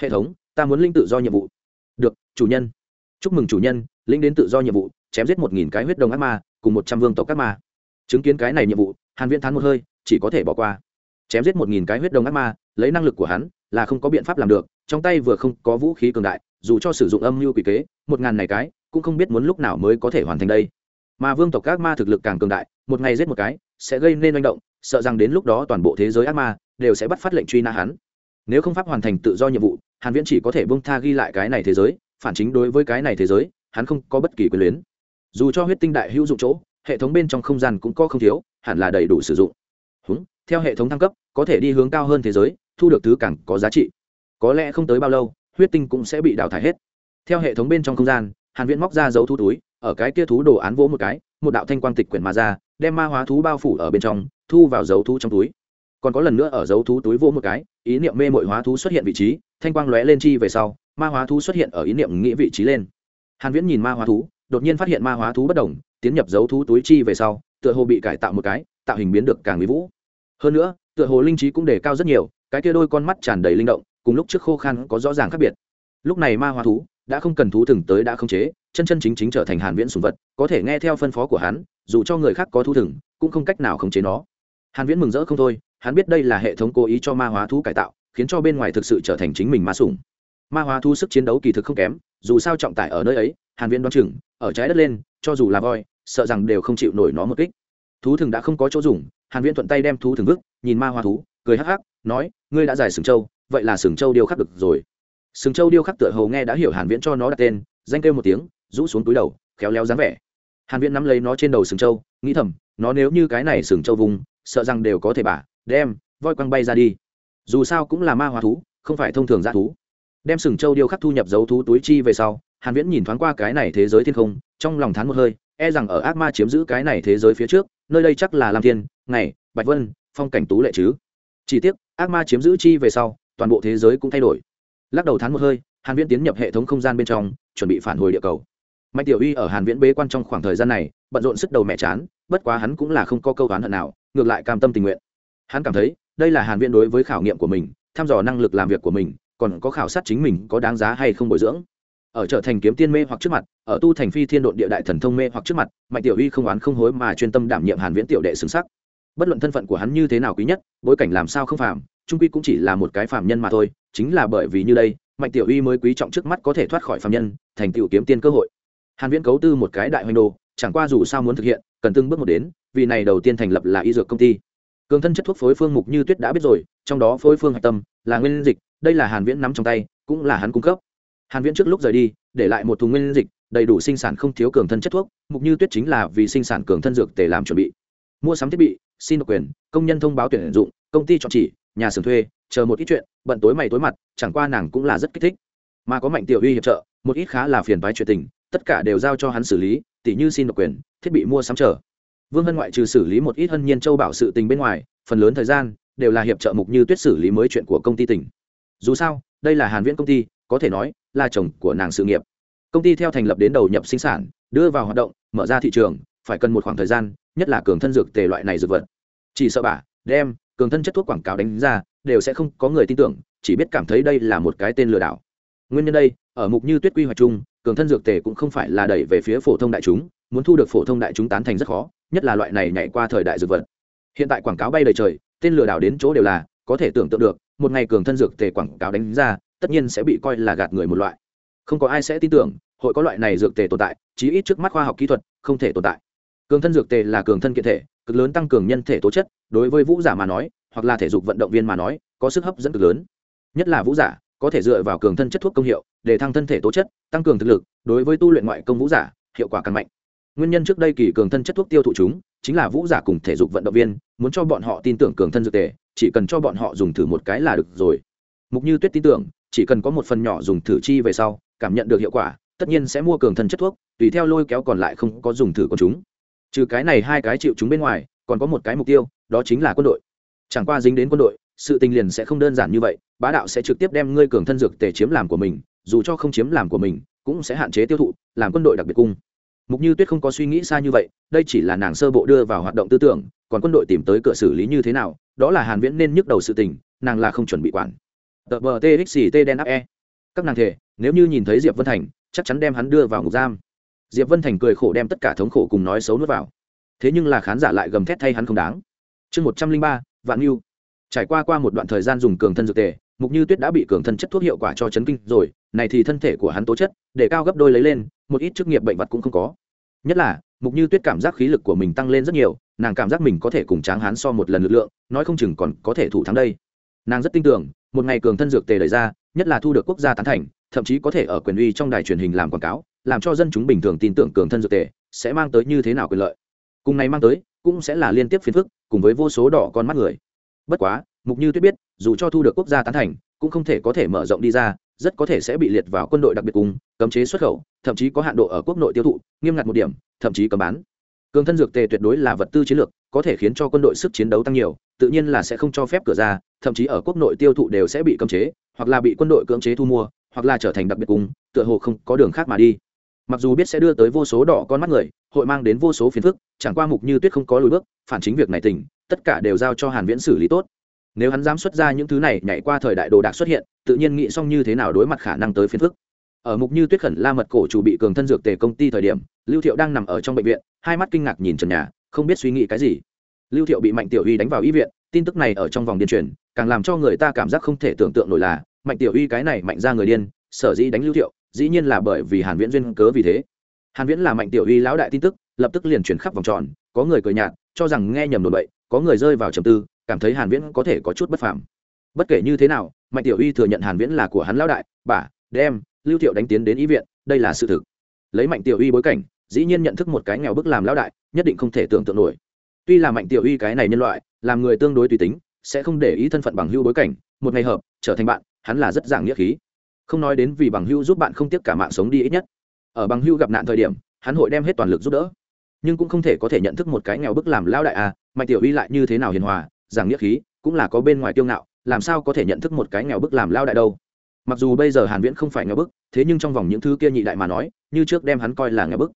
A: Hệ thống, ta muốn linh tự do nhiệm vụ. Được, chủ nhân. Chúc mừng chủ nhân linh đến tự do nhiệm vụ, chém giết một nghìn cái huyết đồng ác ma, cùng một trăm vương tộc ác ma. Chứng kiến cái này nhiệm vụ, hàn viễn thán một hơi, chỉ có thể bỏ qua. Chém giết một nghìn cái huyết đồng ác ma, lấy năng lực của hắn, là không có biện pháp làm được, trong tay vừa không có vũ khí cường đại, dù cho sử dụng âm mưu quỷ kế, một ngàn này cái, cũng không biết muốn lúc nào mới có thể hoàn thành đây mà vương tộc các ma thực lực càng cường đại, một ngày giết một cái, sẽ gây nên manh động, sợ rằng đến lúc đó toàn bộ thế giới ác ma đều sẽ bắt phát lệnh truy nã hắn. Nếu không pháp hoàn thành tự do nhiệm vụ, hàn viễn chỉ có thể bông tha ghi lại cái này thế giới, phản chính đối với cái này thế giới, hắn không có bất kỳ quyền luyến. Dù cho huyết tinh đại hữu dụng chỗ, hệ thống bên trong không gian cũng có không thiếu, hẳn là đầy đủ sử dụng. Húng, theo hệ thống thăng cấp, có thể đi hướng cao hơn thế giới, thu được thứ càng có giá trị. Có lẽ không tới bao lâu, huyết tinh cũng sẽ bị đào thải hết. Theo hệ thống bên trong không gian, hàn viễn móc ra dấu thu túi ở cái kia thú đồ án vỗ một cái, một đạo thanh quang tịch quyển mà ra, đem ma hóa thú bao phủ ở bên trong, thu vào dấu thú trong túi. Còn có lần nữa ở dấu thú túi vỗ một cái, ý niệm mê mội hóa thú xuất hiện vị trí, thanh quang lóe lên chi về sau, ma hóa thú xuất hiện ở ý niệm nghĩ vị trí lên. Hàn viễn nhìn ma hóa thú, đột nhiên phát hiện ma hóa thú bất đồng, tiến nhập dấu thú túi chi về sau, tựa hồ bị cải tạo một cái, tạo hình biến được càng mỹ vũ. Hơn nữa, tựa hồ linh trí cũng đề cao rất nhiều, cái kia đôi con mắt tràn đầy linh động, cùng lúc trước khô khan có rõ ràng khác biệt. Lúc này ma hóa thú đã không cần thú thừng tới đã không chế, chân chân chính chính trở thành hàn viễn sùng vật, có thể nghe theo phân phó của hắn, dù cho người khác có thú thừng, cũng không cách nào khống chế nó. Hàn viễn mừng rỡ không thôi, hắn biết đây là hệ thống cố ý cho ma hóa thú cải tạo, khiến cho bên ngoài thực sự trở thành chính mình ma sủng. Ma hóa thú sức chiến đấu kỳ thực không kém, dù sao trọng tải ở nơi ấy, hàn viễn đoán chừng, ở trái đất lên, cho dù là voi, sợ rằng đều không chịu nổi nó một kích. Thú thừng đã không có chỗ dùng, hàn viễn thuận tay đem thú thừng vứt, nhìn ma hóa thú, cười hắc hắc, nói, ngươi đã giải sừng châu vậy là sừng châu điều khắc được rồi sừng châu điêu khắc tựa hồ nghe đã hiểu hàn viễn cho nó đặt tên, danh kêu một tiếng, rũ xuống túi đầu, khéo léo dáng vẻ. Hàn viễn nắm lấy nó trên đầu sừng châu, nghĩ thầm, nó nếu như cái này sừng châu vùng, sợ rằng đều có thể bả, đem, voi quăng bay ra đi. Dù sao cũng là ma hóa thú, không phải thông thường dã thú. Đem sừng châu điêu khắc thu nhập dấu thú túi chi về sau, hàn viễn nhìn thoáng qua cái này thế giới thiên không, trong lòng thán một hơi e rằng ở ác ma chiếm giữ cái này thế giới phía trước, nơi đây chắc là lam thiên, ngày, bạch vân, phong cảnh tú lệ chứ. Chỉ tiếc, ác ma chiếm giữ chi về sau, toàn bộ thế giới cũng thay đổi lắc đầu thán một hơi, hàn viễn tiến nhập hệ thống không gian bên trong, chuẩn bị phản hồi địa cầu. Mạnh tiểu uy ở hàn viễn bế quan trong khoảng thời gian này, bận rộn sức đầu mẹ chán, bất quá hắn cũng là không có câu đoán hận nào, ngược lại cam tâm tình nguyện. Hắn cảm thấy, đây là hàn viễn đối với khảo nghiệm của mình, thăm dò năng lực làm việc của mình, còn có khảo sát chính mình có đáng giá hay không bồi dưỡng. Ở trở thành kiếm tiên mê hoặc trước mặt, ở tu thành phi thiên độn địa đại thần thông mê hoặc trước mặt, mạnh tiểu uy không oán không hối mà chuyên tâm đảm nhiệm hàn viễn tiểu đệ xứng sắc. Bất luận thân phận của hắn như thế nào quý nhất, bối cảnh làm sao không phàm, trung quy cũng chỉ là một cái phàm nhân mà thôi chính là bởi vì như đây, mạnh tiểu uy mới quý trọng trước mắt có thể thoát khỏi phạm nhân, thành tựu kiếm tiên cơ hội. Hàn viễn cấu tư một cái đại hoành đồ, chẳng qua dù sao muốn thực hiện, cần từng bước một đến, vì này đầu tiên thành lập là y dược công ty. Cường thân chất thuốc phối phương mục như tuyết đã biết rồi, trong đó phối phương hạch tâm là nguyên dịch, đây là hàn viễn nắm trong tay, cũng là hắn cung cấp. Hàn viễn trước lúc rời đi, để lại một thùng nguyên dịch, đầy đủ sinh sản không thiếu cường thân chất thuốc, mục như tuyết chính là vì sinh sản cường thân dược để làm chuẩn bị. Mua sắm thiết bị, xin độc quyền, công nhân thông báo tuyển dụng, công ty chọn chỉ, nhà xưởng thuê chờ một ít chuyện, bận tối mày tối mặt, chẳng qua nàng cũng là rất kích thích. Mà có mạnh tiểu uy hiệp trợ, một ít khá là phiền toái chuyện tình, tất cả đều giao cho hắn xử lý, tỉ như xin độc quyền, thiết bị mua sắm chờ. Vương hân ngoại trừ xử lý một ít hân nhiên châu bảo sự tình bên ngoài, phần lớn thời gian đều là hiệp trợ mục như tuyết xử lý mới chuyện của công ty tỉnh dù sao, đây là hàn viễn công ty, có thể nói là chồng của nàng sự nghiệp. Công ty theo thành lập đến đầu nhập sinh sản, đưa vào hoạt động, mở ra thị trường, phải cần một khoảng thời gian, nhất là cường thân dược tề loại này dược vật. Chỉ sợ bà, đem cường thân chất thuốc quảng cáo đánh ra đều sẽ không có người tin tưởng, chỉ biết cảm thấy đây là một cái tên lừa đảo. Nguyên nhân đây, ở mục như tuyết quy hoạch chung, cường thân dược tề cũng không phải là đẩy về phía phổ thông đại chúng, muốn thu được phổ thông đại chúng tán thành rất khó, nhất là loại này nhảy qua thời đại dược vật. Hiện tại quảng cáo bay đầy trời, tên lừa đảo đến chỗ đều là, có thể tưởng tượng được, một ngày cường thân dược tề quảng cáo đánh ra, tất nhiên sẽ bị coi là gạt người một loại. Không có ai sẽ tin tưởng, hội có loại này dược tề tồn tại, chí ít trước mắt khoa học kỹ thuật không thể tồn tại. Cường thân dược tề là cường thân kiện thể, cực lớn tăng cường nhân thể tố chất, đối với vũ giả mà nói hoặc là thể dục vận động viên mà nói, có sức hấp dẫn cực lớn. Nhất là vũ giả, có thể dựa vào cường thân chất thuốc công hiệu, để thăng thân thể tố chất, tăng cường thực lực, đối với tu luyện ngoại công vũ giả, hiệu quả càng mạnh. Nguyên nhân trước đây kỳ cường thân chất thuốc tiêu thụ chúng, chính là vũ giả cùng thể dục vận động viên, muốn cho bọn họ tin tưởng cường thân dược tề, chỉ cần cho bọn họ dùng thử một cái là được rồi. Mục như tuyết tin tưởng, chỉ cần có một phần nhỏ dùng thử chi về sau, cảm nhận được hiệu quả, tất nhiên sẽ mua cường thân chất thuốc, tùy theo lôi kéo còn lại không có dùng thử con chúng. Trừ cái này hai cái chịu chúng bên ngoài, còn có một cái mục tiêu, đó chính là quân đội chẳng qua dính đến quân đội, sự tình liền sẽ không đơn giản như vậy, bá đạo sẽ trực tiếp đem ngươi cường thân dược tề chiếm làm của mình, dù cho không chiếm làm của mình, cũng sẽ hạn chế tiêu thụ, làm quân đội đặc biệt cung. Mục như tuyết không có suy nghĩ xa như vậy, đây chỉ là nàng sơ bộ đưa vào hoạt động tư tưởng, còn quân đội tìm tới cửa xử lý như thế nào, đó là hàn viễn nên nhức đầu sự tình, nàng là không chuẩn bị quản. Tờ bờ txt đen áp e. Các nàng thể nếu như nhìn thấy diệp vân thành, chắc chắn đem hắn đưa vào ngục giam. Diệp vân thành cười khổ đem tất cả thống khổ cùng nói xấu nuốt vào. Thế nhưng là khán giả lại gầm thét thay hắn không đáng. Chương một trăm linh ba vạn mưu trải qua qua một đoạn thời gian dùng cường thân dược tề, mục như tuyết đã bị cường thân chất thuốc hiệu quả cho chấn kinh rồi, này thì thân thể của hắn tố chất, để cao gấp đôi lấy lên, một ít chức nghiệp bệnh vật cũng không có. Nhất là, mục như tuyết cảm giác khí lực của mình tăng lên rất nhiều, nàng cảm giác mình có thể cùng tráng hán so một lần lực lượng, nói không chừng còn có thể thủ thắng đây. Nàng rất tin tưởng, một ngày cường thân dược tề đẩy ra, nhất là thu được quốc gia tán thành, thậm chí có thể ở quyền uy trong đài truyền hình làm quảng cáo, làm cho dân chúng bình thường tin tưởng cường thân dược tề sẽ mang tới như thế nào quyền lợi. Cùng này mang tới, cũng sẽ là liên tiếp phiền phức cùng với vô số đỏ con mắt người. Bất quá mục như tuyết biết dù cho thu được quốc gia tán thành cũng không thể có thể mở rộng đi ra rất có thể sẽ bị liệt vào quân đội đặc biệt cùng cấm chế xuất khẩu thậm chí có hạn độ ở quốc nội tiêu thụ nghiêm ngặt một điểm thậm chí cấm bán. Cường thân dược tề tuyệt đối là vật tư chiến lược có thể khiến cho quân đội sức chiến đấu tăng nhiều tự nhiên là sẽ không cho phép cửa ra thậm chí ở quốc nội tiêu thụ đều sẽ bị cấm chế hoặc là bị quân đội cưỡng chế thu mua hoặc là trở thành đặc biệt cùng, tựa hồ không có đường khác mà đi mặc dù biết sẽ đưa tới vô số đỏ con mắt người, hội mang đến vô số phiền phức, chẳng qua mục như tuyết không có lùi bước, phản chính việc này tỉnh, tất cả đều giao cho hàn viễn xử lý tốt. Nếu hắn dám xuất ra những thứ này nhảy qua thời đại đồ đạc xuất hiện, tự nhiên nghĩ xong như thế nào đối mặt khả năng tới phiền phức. Ở mục như tuyết khẩn la mật cổ chủ bị cường thân dược tề công ty thời điểm, lưu thiệu đang nằm ở trong bệnh viện, hai mắt kinh ngạc nhìn trần nhà, không biết suy nghĩ cái gì. Lưu thiệu bị mạnh tiểu uy đánh vào y viện, tin tức này ở trong vòng điên truyền, càng làm cho người ta cảm giác không thể tưởng tượng nổi là, mạnh tiểu uy cái này mạnh ra người điên, sở dĩ đánh lưu thiệu dĩ nhiên là bởi vì hàn viễn duyên cớ vì thế. Hàn viễn là mạnh tiểu uy lão đại tin tức, lập tức liền chuyển khắp vòng tròn, có người cười nhạt, cho rằng nghe nhầm đồn bậy, có người rơi vào trầm tư, cảm thấy hàn viễn có thể có chút bất phàm. Bất kể như thế nào, mạnh tiểu uy thừa nhận hàn viễn là của hắn lão đại, bà, đem, lưu thiệu đánh tiến đến y viện, đây là sự thực. Lấy mạnh tiểu uy bối cảnh, dĩ nhiên nhận thức một cái nghèo bức làm lão đại, nhất định không thể tưởng tượng nổi. Tuy là mạnh tiểu uy cái này nhân loại, làm người tương đối tùy tính, sẽ không để ý thân phận bằng hưu bối cảnh, một ngày hợp, trở thành bạn, hắn là rất giảng nghĩa khí không nói đến vì bằng hưu giúp bạn không tiếc cả mạng sống đi ít nhất. Ở bằng hưu gặp nạn thời điểm, hắn hội đem hết toàn lực giúp đỡ. Nhưng cũng không thể có thể nhận thức một cái nghèo bức làm lao đại à mạnh tiểu uy lại như thế nào hiền hòa, giảng nghĩa khí, cũng là có bên ngoài kiêu ngạo, làm sao có thể nhận thức một cái nghèo bức làm lao đại đâu. Mặc dù bây giờ hàn viễn không phải nghèo bức, thế nhưng trong vòng những thứ kia nhị đại mà nói, như trước đem hắn coi là nghèo bức.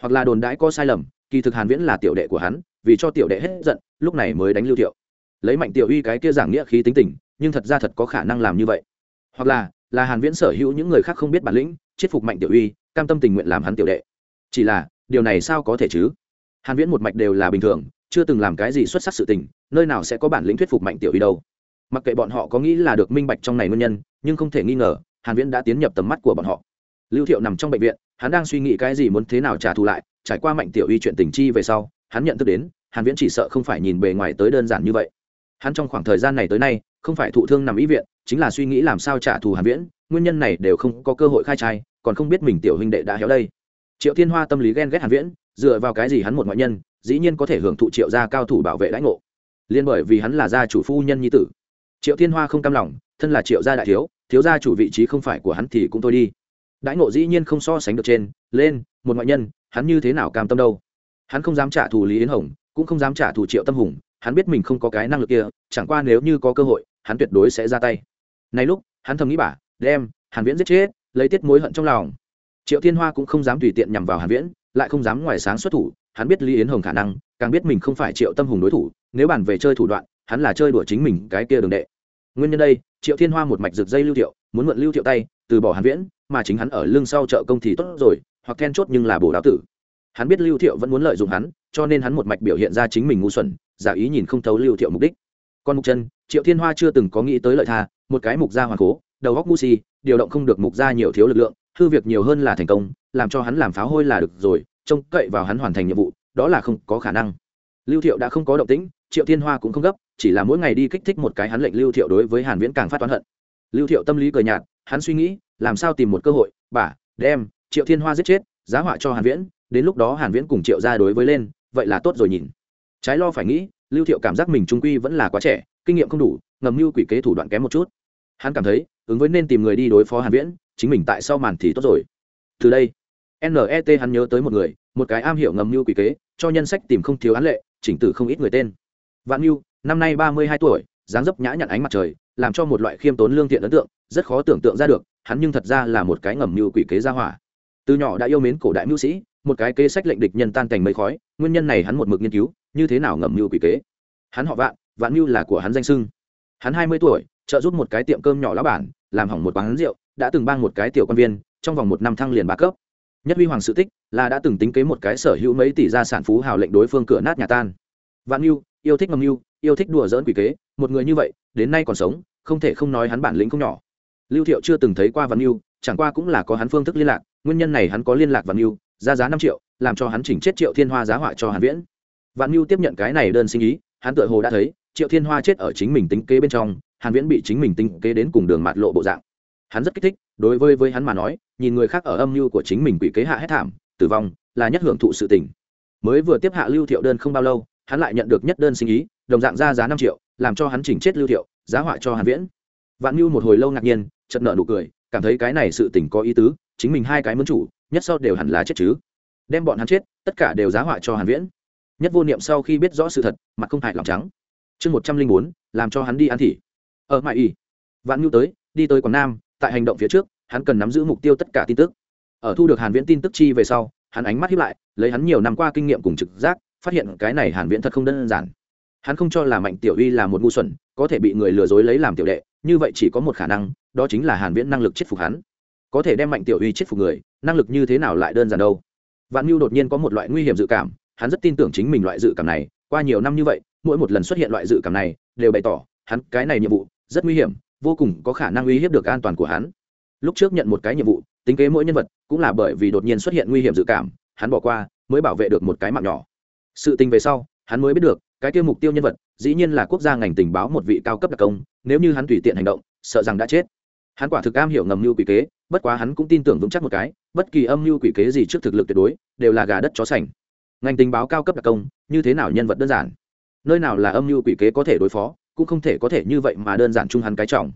A: Hoặc là đồn đãi có sai lầm, kỳ thực hàn viễn là tiểu đệ của hắn, vì cho tiểu đệ hết giận, lúc này mới đánh lưu thiệu. Lấy mạnh tiểu uy cái kia giảng nghĩa khí tính tình, nhưng thật ra thật có khả năng làm như vậy. Hoặc là là hàn viễn sở hữu những người khác không biết bản lĩnh, chết phục mạnh tiểu uy, cam tâm tình nguyện làm hắn tiểu đệ. Chỉ là, điều này sao có thể chứ? Hàn viễn một mạch đều là bình thường, chưa từng làm cái gì xuất sắc sự tình, nơi nào sẽ có bản lĩnh thuyết phục mạnh tiểu uy đâu. Mặc kệ bọn họ có nghĩ là được minh bạch trong này nguyên nhân, nhưng không thể nghi ngờ, hàn viễn đã tiến nhập tầm mắt của bọn họ. Lưu thiệu nằm trong bệnh viện, hắn đang suy nghĩ cái gì muốn thế nào trả thù lại, trải qua mạnh tiểu uy chuyện tình chi về sau, hắn nhận thức đến, hàn viễn chỉ sợ không phải nhìn bề ngoài tới đơn giản như vậy. Hắn trong khoảng thời gian này tới nay không phải thụ thương nằm ý viện, chính là suy nghĩ làm sao trả thù hàn viễn, nguyên nhân này đều không có cơ hội khai trai, còn không biết mình tiểu huynh đệ đã héo đây. Triệu thiên hoa tâm lý ghen ghét hàn viễn, dựa vào cái gì hắn một ngoại nhân, dĩ nhiên có thể hưởng thụ triệu gia cao thủ bảo vệ lãnh ngộ. Liên bởi vì hắn là gia chủ phu nhân nhi tử. Triệu thiên hoa không cam lòng, thân là triệu gia đại thiếu thiếu gia chủ vị trí không phải của hắn thì cũng thôi đi. Đãi ngộ dĩ nhiên không so sánh được trên, lên, một ngoại nhân, hắn như thế nào cam tâm đâu? Hắn không dám trả thù lý yến hồng, cũng không dám trả thù triệu tâm hùng hắn biết mình không có cái năng lực kia, chẳng qua nếu như có cơ hội, hắn tuyệt đối sẽ ra tay. Này lúc, hắn thầm nghĩ bà, đem hàn viễn giết chết, lấy tiết mối hận trong lòng. Triệu thiên hoa cũng không dám tùy tiện nhằm vào hàn viễn, lại không dám ngoài sáng xuất thủ, hắn biết lý yến hồng khả năng, càng biết mình không phải triệu tâm hùng đối thủ, nếu bàn về chơi thủ đoạn, hắn là chơi đùa chính mình cái kia đường đệ. Nguyên nhân đây, triệu thiên hoa một mạch rực dây lưu thiệu, muốn mượn lưu thiệu tay, từ bỏ hàn viễn, mà chính hắn ở lưng sau chợ công thì tốt rồi, hoặc then chốt nhưng là bổ đáo tử hắn biết lưu thiệu vẫn muốn lợi dụng hắn, cho nên hắn một mạch biểu hiện ra chính mình ngu xuẩn, giả ý nhìn không thấu lưu thiệu mục đích. Còn mục chân, triệu thiên hoa chưa từng có nghĩ tới lợi tha, một cái mục gia hoàng cố, đầu góc ngu si, điều động không được mục gia nhiều thiếu lực lượng, hư việc nhiều hơn là thành công, làm cho hắn làm pháo hôi là được rồi, trông cậy vào hắn hoàn thành nhiệm vụ, đó là không có khả năng. Lưu thiệu đã không có động tĩnh, triệu thiên hoa cũng không gấp, chỉ là mỗi ngày đi kích thích một cái hắn lệnh lưu thiệu đối với hàn viễn càng phát toán hận. Lưu thiệu tâm lý cười nhạt, hắn suy nghĩ, làm sao tìm một cơ hội bả đem, triệu thiên hoa giết chết, giá họa cho hàn viễn đến lúc đó hàn viễn cùng triệu ra đối với lên, vậy là tốt rồi nhìn. Trái lo phải nghĩ, lưu thiệu cảm giác mình trung quy vẫn là quá trẻ, kinh nghiệm không đủ, ngầm mưu quỷ kế thủ đoạn kém một chút. Hắn cảm thấy, ứng với nên tìm người đi đối phó hàn viễn, chính mình tại sau màn thì tốt rồi. Từ đây net hắn nhớ tới một người, một cái am hiểu ngầm mưu quỷ kế, cho nhân sách tìm không thiếu án lệ, chỉnh tử không ít người tên. Vạn mưu năm nay 32 tuổi, dáng dấp nhã nhặn ánh mặt trời, làm cho một loại khiêm tốn lương thiện ấn tượng, rất khó tưởng tượng ra được, hắn nhưng thật ra là một cái ngầm mưu quỷ kế gia hỏa. Từ nhỏ đã yêu mến cổ đại mưu sĩ một cái kế sách lệnh địch nhân tan thành mây khói, nguyên nhân này hắn một mực nghiên cứu, như thế nào ngầm mưu quỷ kế. Hắn họ vạn vạn mưu là của hắn danh sưng hắn hai mươi tuổi, trợ giúp một cái tiệm cơm nhỏ lá bản, làm hỏng một quán rượu, đã từng bang một cái tiểu quan viên, trong vòng một năm thăng liền ba cấp. Nhất huy hoàng sự tích, là đã từng tính kế một cái sở hữu mấy tỷ gia sản phú hào lệnh đối phương cửa nát nhà tan. Vạn mưu, yêu thích ngầm mưu, yêu thích đùa dỡn quỷ kế, một người như vậy, đến nay còn sống, không thể không nói hắn bản lĩnh không nhỏ. Lưu thiệu chưa từng thấy qua vạn mưu, chẳng qua cũng là có hắn phương thức liên lạc, nguyên nhân này hắn có liên lạc vạn mưu ra giá năm triệu, làm cho hắn chỉnh chết triệu thiên hoa giá họa cho hàn viễn. Vạn mưu tiếp nhận cái này đơn sinh ý, hắn tựa hồ đã thấy, triệu thiên hoa chết ở chính mình tính kế bên trong, hàn viễn bị chính mình tính kế đến cùng đường mạt lộ bộ dạng. Hắn rất kích thích, đối với với hắn mà nói, nhìn người khác ở âm mưu của chính mình quỷ kế hạ hết thảm, tử vong là nhất hưởng thụ sự tình. Mới vừa tiếp hạ lưu thiệu đơn không bao lâu, hắn lại nhận được nhất đơn sinh ý, đồng dạng ra giá năm triệu, làm cho hắn chỉnh chết lưu thiệu, giá họa cho hàn viễn. Vạn mưu một hồi lâu ngạc nhiên, chợt nợ nụ cười, cảm thấy cái này sự tình có ý tứ, chính mình hai cái mướn chủ nhất sau đều hẳn là chết chứ. Đem bọn hắn chết, tất cả đều giá họa cho hàn viễn. Nhất vô niệm sau khi biết rõ sự thật, mặt không hại lòng trắng. Chương một trăm linh bốn, làm cho hắn đi ăn thị ở ờ, mại y vạn nhu tới, đi tới quảng nam, tại hành động phía trước, hắn cần nắm giữ mục tiêu tất cả tin tức. Ở thu được hàn viễn tin tức chi về sau, hắn ánh mắt hiếp lại, lấy hắn nhiều năm qua kinh nghiệm cùng trực giác, phát hiện cái này hàn viễn thật không đơn giản. Hắn không cho là mạnh tiểu uy là một ngu xuẩn, có thể bị người lừa dối lấy làm tiểu đệ, như vậy chỉ có một khả năng, đó chính là hàn viễn năng lực chết phục hắn. Có thể đem mạnh tiểu uy chết phục người năng lực như thế nào lại đơn giản đâu? Vạn mưu đột nhiên có một loại nguy hiểm dự cảm, hắn rất tin tưởng chính mình loại dự cảm này, qua nhiều năm như vậy, mỗi một lần xuất hiện loại dự cảm này, đều bày tỏ, hắn, cái này nhiệm vụ, rất nguy hiểm, vô cùng có khả năng uy hiếp được an toàn của hắn. Lúc trước nhận một cái nhiệm vụ, tính kế mỗi nhân vật, cũng là bởi vì đột nhiên xuất hiện nguy hiểm dự cảm, hắn bỏ qua, mới bảo vệ được một cái mạng nhỏ. Sự tình về sau, hắn mới biết được, cái tiêu mục tiêu nhân vật, dĩ nhiên là quốc gia ngành tình báo một vị cao cấp đặc công, nếu như hắn tùy tiện hành động, sợ rằng đã chết. Hắn quả thực am hiểu ngầm mưu quỷ kế bất quá hắn cũng tin tưởng vững chắc một cái, bất kỳ âm mưu quỷ kế gì trước thực lực tuyệt đối, đều là gà đất chó sành. Ngành tình báo cao cấp đặc công, như thế nào nhân vật đơn giản? Nơi nào là âm mưu quỷ kế có thể đối phó, cũng không thể có thể như vậy mà đơn giản chung hắn cái trọng.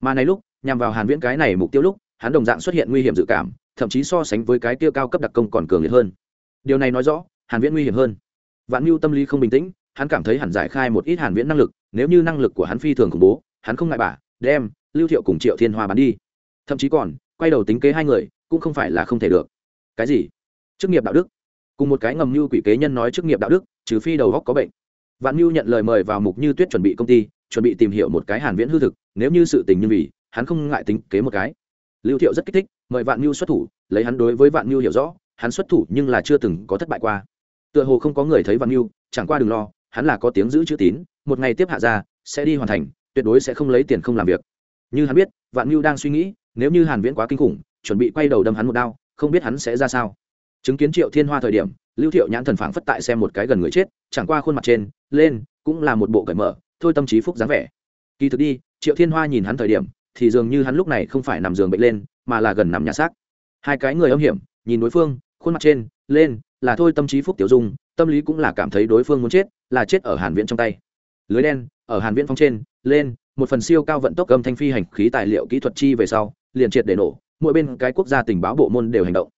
A: Mà này lúc, nhằm vào hàn viễn cái này mục tiêu lúc, hắn đồng dạng xuất hiện nguy hiểm dự cảm, thậm chí so sánh với cái tiêu cao cấp đặc công còn cường liệt hơn. Điều này nói rõ, hàn viễn nguy hiểm hơn. Vạn mưu tâm lý không bình tĩnh, hắn cảm thấy hẳn giải khai một ít hàn viễn năng lực, nếu như năng lực của hắn phi thường khủng bố, hắn không ngại bả, đem lưu thiệu cùng triệu thiên hoa bán đi. Thậm chí còn quay đầu tính kế hai người, cũng không phải là không thể được. Cái gì? Chức nghiệp đạo đức. Cùng một cái ngầm như quỷ kế nhân nói chức nghiệp đạo đức, trừ phi đầu góc có bệnh. Vạn mưu nhận lời mời vào mục như tuyết chuẩn bị công ty, chuẩn bị tìm hiểu một cái hàn viễn hư thực, nếu như sự tình như vì, hắn không ngại tính kế một cái. Lưu thiệu rất kích thích, mời vạn mưu xuất thủ, lấy hắn đối với vạn mưu hiểu rõ, hắn xuất thủ nhưng là chưa từng có thất bại qua. Tựa hồ không có người thấy vạn mưu chẳng qua đừng lo, hắn là có tiếng giữ chữ tín, một ngày tiếp hạ ra, sẽ đi hoàn thành, tuyệt đối sẽ không lấy tiền không làm việc. Như hắn biết, vạn mưu đang suy nghĩ nếu như hàn viễn quá kinh khủng, chuẩn bị quay đầu đâm hắn một đao, không biết hắn sẽ ra sao. Chứng kiến triệu thiên hoa thời điểm, lưu thiệu nhãn thần phảng phất tại xem một cái gần người chết, chẳng qua khuôn mặt trên, lên, cũng là một bộ cởi mở, thôi tâm trí phúc dáng vẻ. Kỳ thực đi, triệu thiên hoa nhìn hắn thời điểm, thì dường như hắn lúc này không phải nằm giường bệnh lên, mà là gần nằm nhà xác. Hai cái người âm hiểm, nhìn đối phương, khuôn mặt trên, lên, là thôi tâm trí phúc tiểu dung, tâm lý cũng là cảm thấy đối phương muốn chết, là chết ở hàn viễn trong tay. Lưới đen, ở hàn viễn phong trên, lên một phần siêu cao vận tốc âm thanh phi hành khí tài liệu kỹ thuật chi về sau, liền triệt để nổ, mỗi bên cái quốc gia tình báo bộ môn đều hành động.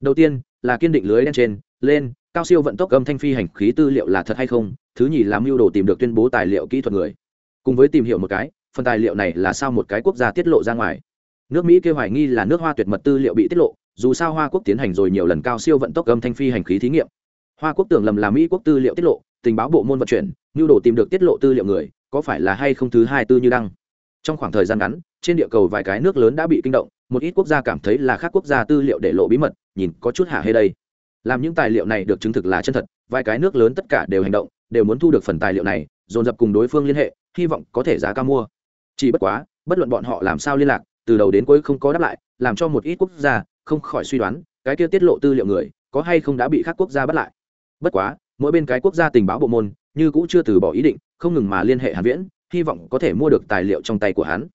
A: Đầu tiên, là kiên định lưới đen trên, lên, cao siêu vận tốc âm thanh phi hành khí tư liệu là thật hay không, thứ nhì làm mưu đồ tìm được tuyên bố tài liệu kỹ thuật người. Cùng với tìm hiểu một cái, phần tài liệu này là sao một cái quốc gia tiết lộ ra ngoài. Nước mỹ kêu hoài nghi là nước hoa tuyệt mật tư liệu bị tiết lộ, dù sao hoa quốc tiến hành rồi nhiều lần cao siêu vận tốc âm thanh phi hành khí thí nghiệm. Hoa quốc tưởng lầm là mỹ quốc tư liệu tiết lộ, tình báo bộ môn vận chuyển, mưu đồ tìm được tiết lộ tư liệu người có phải là hay không thứ hai tư như đăng? Trong khoảng thời gian ngắn, trên địa cầu vài cái nước lớn đã bị kinh động, một ít quốc gia cảm thấy là khác quốc gia tư liệu để lộ bí mật, nhìn có chút hạ hê đây. Làm những tài liệu này được chứng thực là chân thật, vài cái nước lớn tất cả đều hành động, đều muốn thu được phần tài liệu này, dồn dập cùng đối phương liên hệ, hy vọng có thể giá cao mua. Chỉ bất quá, bất luận bọn họ làm sao liên lạc, từ đầu đến cuối không có đáp lại, làm cho một ít quốc gia không khỏi suy đoán, cái kia tiết lộ tư liệu người, có hay không đã bị các quốc gia bắt lại. Bất quá, mỗi bên cái quốc gia tình báo bộ môn, như cũ chưa từ bỏ ý định không ngừng mà liên hệ hàn viễn, hy vọng có thể mua được tài liệu trong tay của hắn.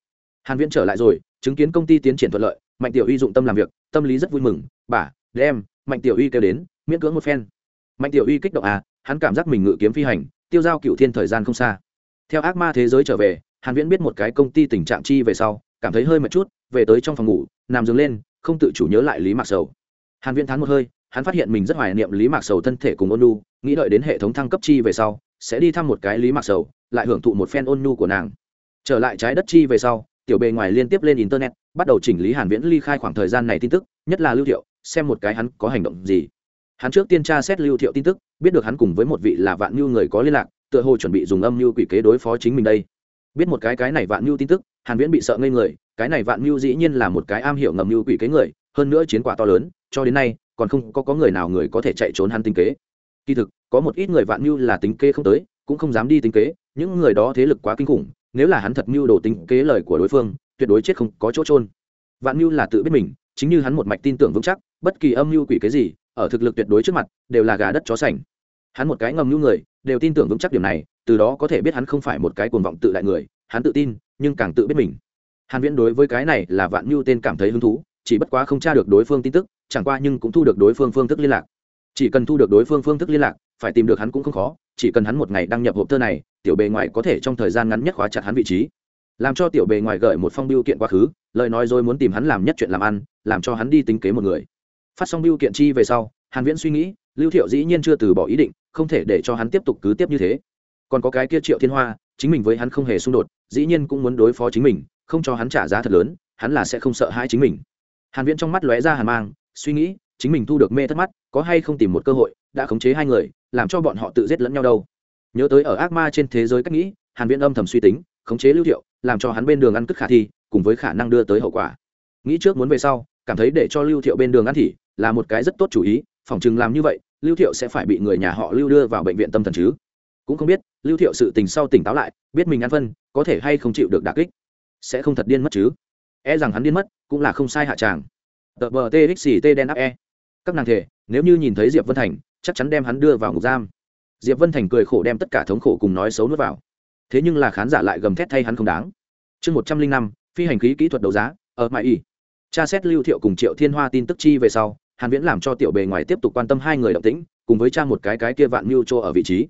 A: Hàn viễn trở lại rồi, chứng kiến công ty tiến triển thuận lợi, mạnh tiểu uy dụng tâm làm việc, tâm lý rất vui mừng, bà, đem, mạnh tiểu uy kêu đến, miễn cưỡng một phen. Mạnh tiểu uy kích động à hắn cảm giác mình ngự kiếm phi hành, tiêu giao cựu thiên thời gian không xa. Theo ác ma thế giới trở về, hàn viễn biết một cái công ty tình trạng chi về sau, cảm thấy hơi mệt chút, về tới trong phòng ngủ, nằm giường lên, không tự chủ nhớ lại lý mạc sầu. Hàn viễn thán một hơi, hắn phát hiện mình rất hoài niệm lý mạc sầu thân thể cùng ôn nu nghĩ đợi đến hệ thống thăng cấp chi về sau, sẽ đi thăm một cái lý mạc sầu, lại hưởng thụ một phen ôn nhu của nàng. Trở lại trái đất chi về sau, tiểu bề ngoài liên tiếp lên internet, bắt đầu chỉnh lý hàn viễn ly khai khoảng thời gian này tin tức, nhất là lưu thiệu, xem một cái hắn có hành động gì. Hắn trước tiên tra xét lưu thiệu tin tức, biết được hắn cùng với một vị là vạn nhu người có liên lạc, tựa hồ chuẩn bị dùng âm mưu quỷ kế đối phó chính mình đây. Biết một cái cái này vạn mưu tin tức, hàn viễn bị sợ ngây người, cái này vạn mưu dĩ nhiên là một cái am hiểu ngầm mưu quỷ kế người, hơn nữa chiến quả to lớn, cho đến nay, còn không có có người nào người có thể chạy trốn hắn tính kế kỳ thực, có một ít người vạn mưu là tính kế không tới, cũng không dám đi tính kế, những người đó thế lực quá kinh khủng, nếu là hắn thật mưu đồ tính kế lời của đối phương, tuyệt đối chết không có chỗ trôn vạn mưu là tự biết mình, chính như hắn một mạch tin tưởng vững chắc, bất kỳ âm mưu quỷ cái gì, ở thực lực tuyệt đối trước mặt, đều là gà đất chó sành. Hắn một cái ngầm mưu người, đều tin tưởng vững chắc điểm này, từ đó có thể biết hắn không phải một cái cuồng vọng tự đại người, hắn tự tin, nhưng càng tự biết mình. Hàn viễn đối với cái này là vạn mưu tên cảm thấy hứng thú, chỉ bất quá không tra được đối phương tin tức, chẳng qua nhưng cũng thu được đối phương phương thức liên lạc chỉ cần thu được đối phương phương thức liên lạc, phải tìm được hắn cũng không khó, chỉ cần hắn một ngày đăng nhập hộp thơ này, tiểu bề ngoài có thể trong thời gian ngắn nhất khóa chặt hắn vị trí. Làm cho tiểu bề ngoài gửi một phong biêu kiện quá khứ, lời nói rồi muốn tìm hắn làm nhất chuyện làm ăn, làm cho hắn đi tính kế một người. Phát xong biêu kiện chi về sau, hàn viễn suy nghĩ, lưu thiệu dĩ nhiên chưa từ bỏ ý định, không thể để cho hắn tiếp tục cứ tiếp như thế. Còn có cái kia triệu thiên hoa, chính mình với hắn không hề xung đột, dĩ nhiên cũng muốn đối phó chính mình, không cho hắn trả giá thật lớn, hắn là sẽ không sợ hãi chính mình. Hàn viễn trong mắt lóe ra hàn mang, suy nghĩ chính mình thu được mê thất mắt, có hay không tìm một cơ hội, đã khống chế hai người, làm cho bọn họ tự giết lẫn nhau đâu. Nhớ tới ở ác ma trên thế giới cách nghĩ, hàn viễn âm thầm suy tính, khống chế lưu thiệu, làm cho hắn bên đường ăn cất khả thi, cùng với khả năng đưa tới hậu quả. Nghĩ trước muốn về sau, cảm thấy để cho lưu thiệu bên đường ăn thì là một cái rất tốt chủ ý, phòng chừng làm như vậy, lưu thiệu sẽ phải bị người nhà họ lưu đưa vào bệnh viện tâm thần chứ. Cũng không biết, lưu thiệu sự tình sau tỉnh táo lại, biết mình ăn phân, có thể hay không chịu được đả kích, sẽ không thật điên mất chứ. E rằng hắn điên mất, cũng là không sai hạ tràng. Tờ bờ txt đen áp e các nàng thể nếu như nhìn thấy diệp vân thành, chắc chắn đem hắn đưa vào ngục giam. Diệp vân thành cười khổ đem tất cả thống khổ cùng nói xấu nuốt vào. Thế nhưng là khán giả lại gầm thét thay hắn không đáng. Chương một trăm linh năm, phi hành khí kỹ thuật đấu giá, ở mãi y tra xét lưu thiệu cùng triệu thiên hoa tin tức chi về sau, hàn viễn làm cho tiểu bề ngoài tiếp tục quan tâm hai người động tĩnh, cùng với tra một cái cái kia vạn mưu chỗ ở vị trí.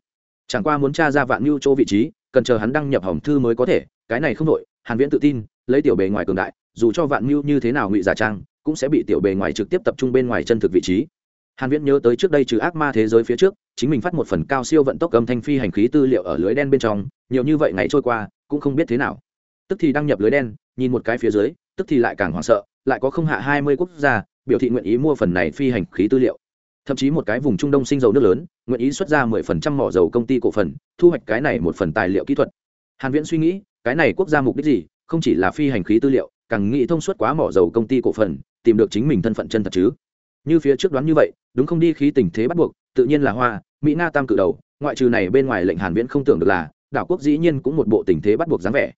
A: Chẳng qua muốn tra ra vạn mưu chỗ vị trí, cần chờ hắn đăng nhập hỏng thư mới có thể, cái này không đội hàn viễn tự tin, lấy tiểu bề ngoài cường đại, dù cho vạn mưu như thế nào ngụy giả trang cũng sẽ bị tiểu bề ngoài trực tiếp tập trung bên ngoài chân thực vị trí. Hàn viễn nhớ tới trước đây trừ ác ma thế giới phía trước, chính mình phát một phần cao siêu vận tốc âm thanh phi hành khí tư liệu ở lưới đen bên trong, nhiều như vậy ngày trôi qua, cũng không biết thế nào. Tức thì đăng nhập lưới đen, nhìn một cái phía dưới, tức thì lại càng hoảng sợ, lại có không hạ 20 quốc gia, biểu thị nguyện ý mua phần này phi hành khí tư liệu. Thậm chí một cái vùng trung đông sinh dầu nước lớn, nguyện ý xuất ra 10% mỏ dầu công ty cổ phần, thu hoạch cái này một phần tài liệu kỹ thuật. Hàn viễn suy nghĩ, cái này quốc gia mục đích gì? Không chỉ là phi hành khí tư liệu, càng nghĩ thông suốt quá mỏ dầu công ty cổ phần tìm được chính mình thân phận chân thật chứ? Như phía trước đoán như vậy, đúng không đi khí tình thế bắt buộc, tự nhiên là hoa, mỹ na tam cự đầu, ngoại trừ này bên ngoài lệnh hàn viễn không tưởng được là, đảo quốc dĩ nhiên cũng một bộ tình thế bắt buộc dáng vẻ.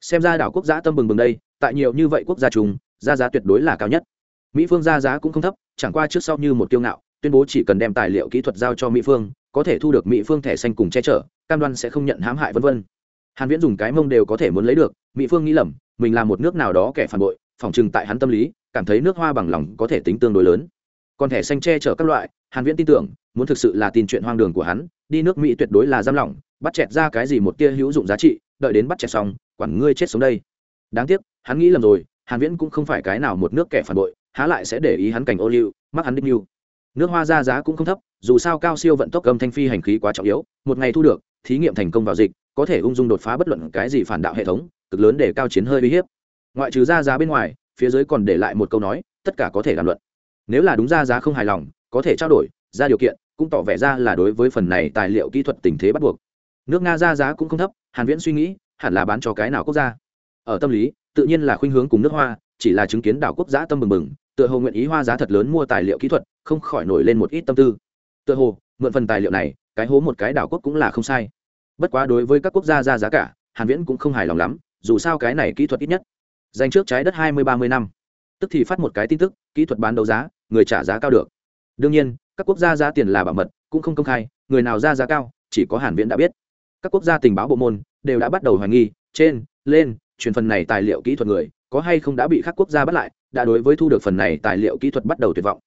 A: Xem ra đảo quốc gia tâm bừng bừng đây, tại nhiều như vậy quốc gia chúng gia giá tuyệt đối là cao nhất. Mỹ phương ra giá cũng không thấp, chẳng qua trước sau như một kiêu ngạo, tuyên bố chỉ cần đem tài liệu kỹ thuật giao cho mỹ phương, có thể thu được mỹ phương thẻ xanh cùng che chở, cam đoan sẽ không nhận hãm hại vân vân. Hàn viễn dùng cái mông đều có thể muốn lấy được, mỹ phương nghĩ lầm, mình là một nước nào đó kẻ phản bội, phỏng chừng tại hắn tâm lý cảm thấy nước hoa bằng lòng có thể tính tương đối lớn. Còn thẻ xanh che chở các loại, hàn viễn tin tưởng, muốn thực sự là tin chuyện hoang đường của hắn, đi nước mỹ tuyệt đối là giam lỏng, bắt chẹt ra cái gì một tia hữu dụng giá trị, đợi đến bắt chẹt xong, quản ngươi chết sống đây. Đáng tiếc, hắn nghĩ lầm rồi, hàn viễn cũng không phải cái nào một nước kẻ phản bội, há lại sẽ để ý hắn cảnh ô liu mắc hắn đích lưu nước hoa ra giá cũng không thấp, dù sao cao siêu vận tốc âm thanh phi hành khí quá trọng yếu, một ngày thu được, thí nghiệm thành công vào dịch, có thể ung dung đột phá bất luận cái gì phản đạo hệ thống, cực lớn để cao chiến hơi uy hiếp. Ngoại trừ ra giá bên ngoài phía dưới còn để lại một câu nói, tất cả có thể đàm luận. Nếu là đúng ra giá không hài lòng, có thể trao đổi, ra điều kiện, cũng tỏ vẻ ra là đối với phần này tài liệu kỹ thuật tình thế bắt buộc. Nước nga ra giá cũng không thấp, hàn viễn suy nghĩ, hẳn là bán cho cái nào quốc gia. Ở tâm lý, tự nhiên là khuynh hướng cùng nước hoa, chỉ là chứng kiến đảo quốc gia tâm mừng mừng tựa hồ nguyện ý hoa giá thật lớn mua tài liệu kỹ thuật, không khỏi nổi lên một ít tâm tư. Tựa hồ, mượn phần tài liệu này, cái hố một cái đảo quốc cũng là không sai. Bất quá đối với các quốc gia ra giá cả, hàn viễn cũng không hài lòng lắm, dù sao cái này kỹ thuật ít nhất dành trước trái đất hai mươi, ba mươi năm. Tức thì phát một cái tin tức, kỹ thuật bán đấu giá, người trả giá cao được. Đương nhiên, các quốc gia giá tiền là bảo mật, cũng không công khai, người nào ra giá cao, chỉ có hàn viễn đã biết. Các quốc gia tình báo bộ môn đều đã bắt đầu hoài nghi, trên, lên truyền phần này tài liệu kỹ thuật người, có hay không đã bị các quốc gia bắt lại, đã đối với thu được phần này tài liệu kỹ thuật bắt đầu tuyệt vọng.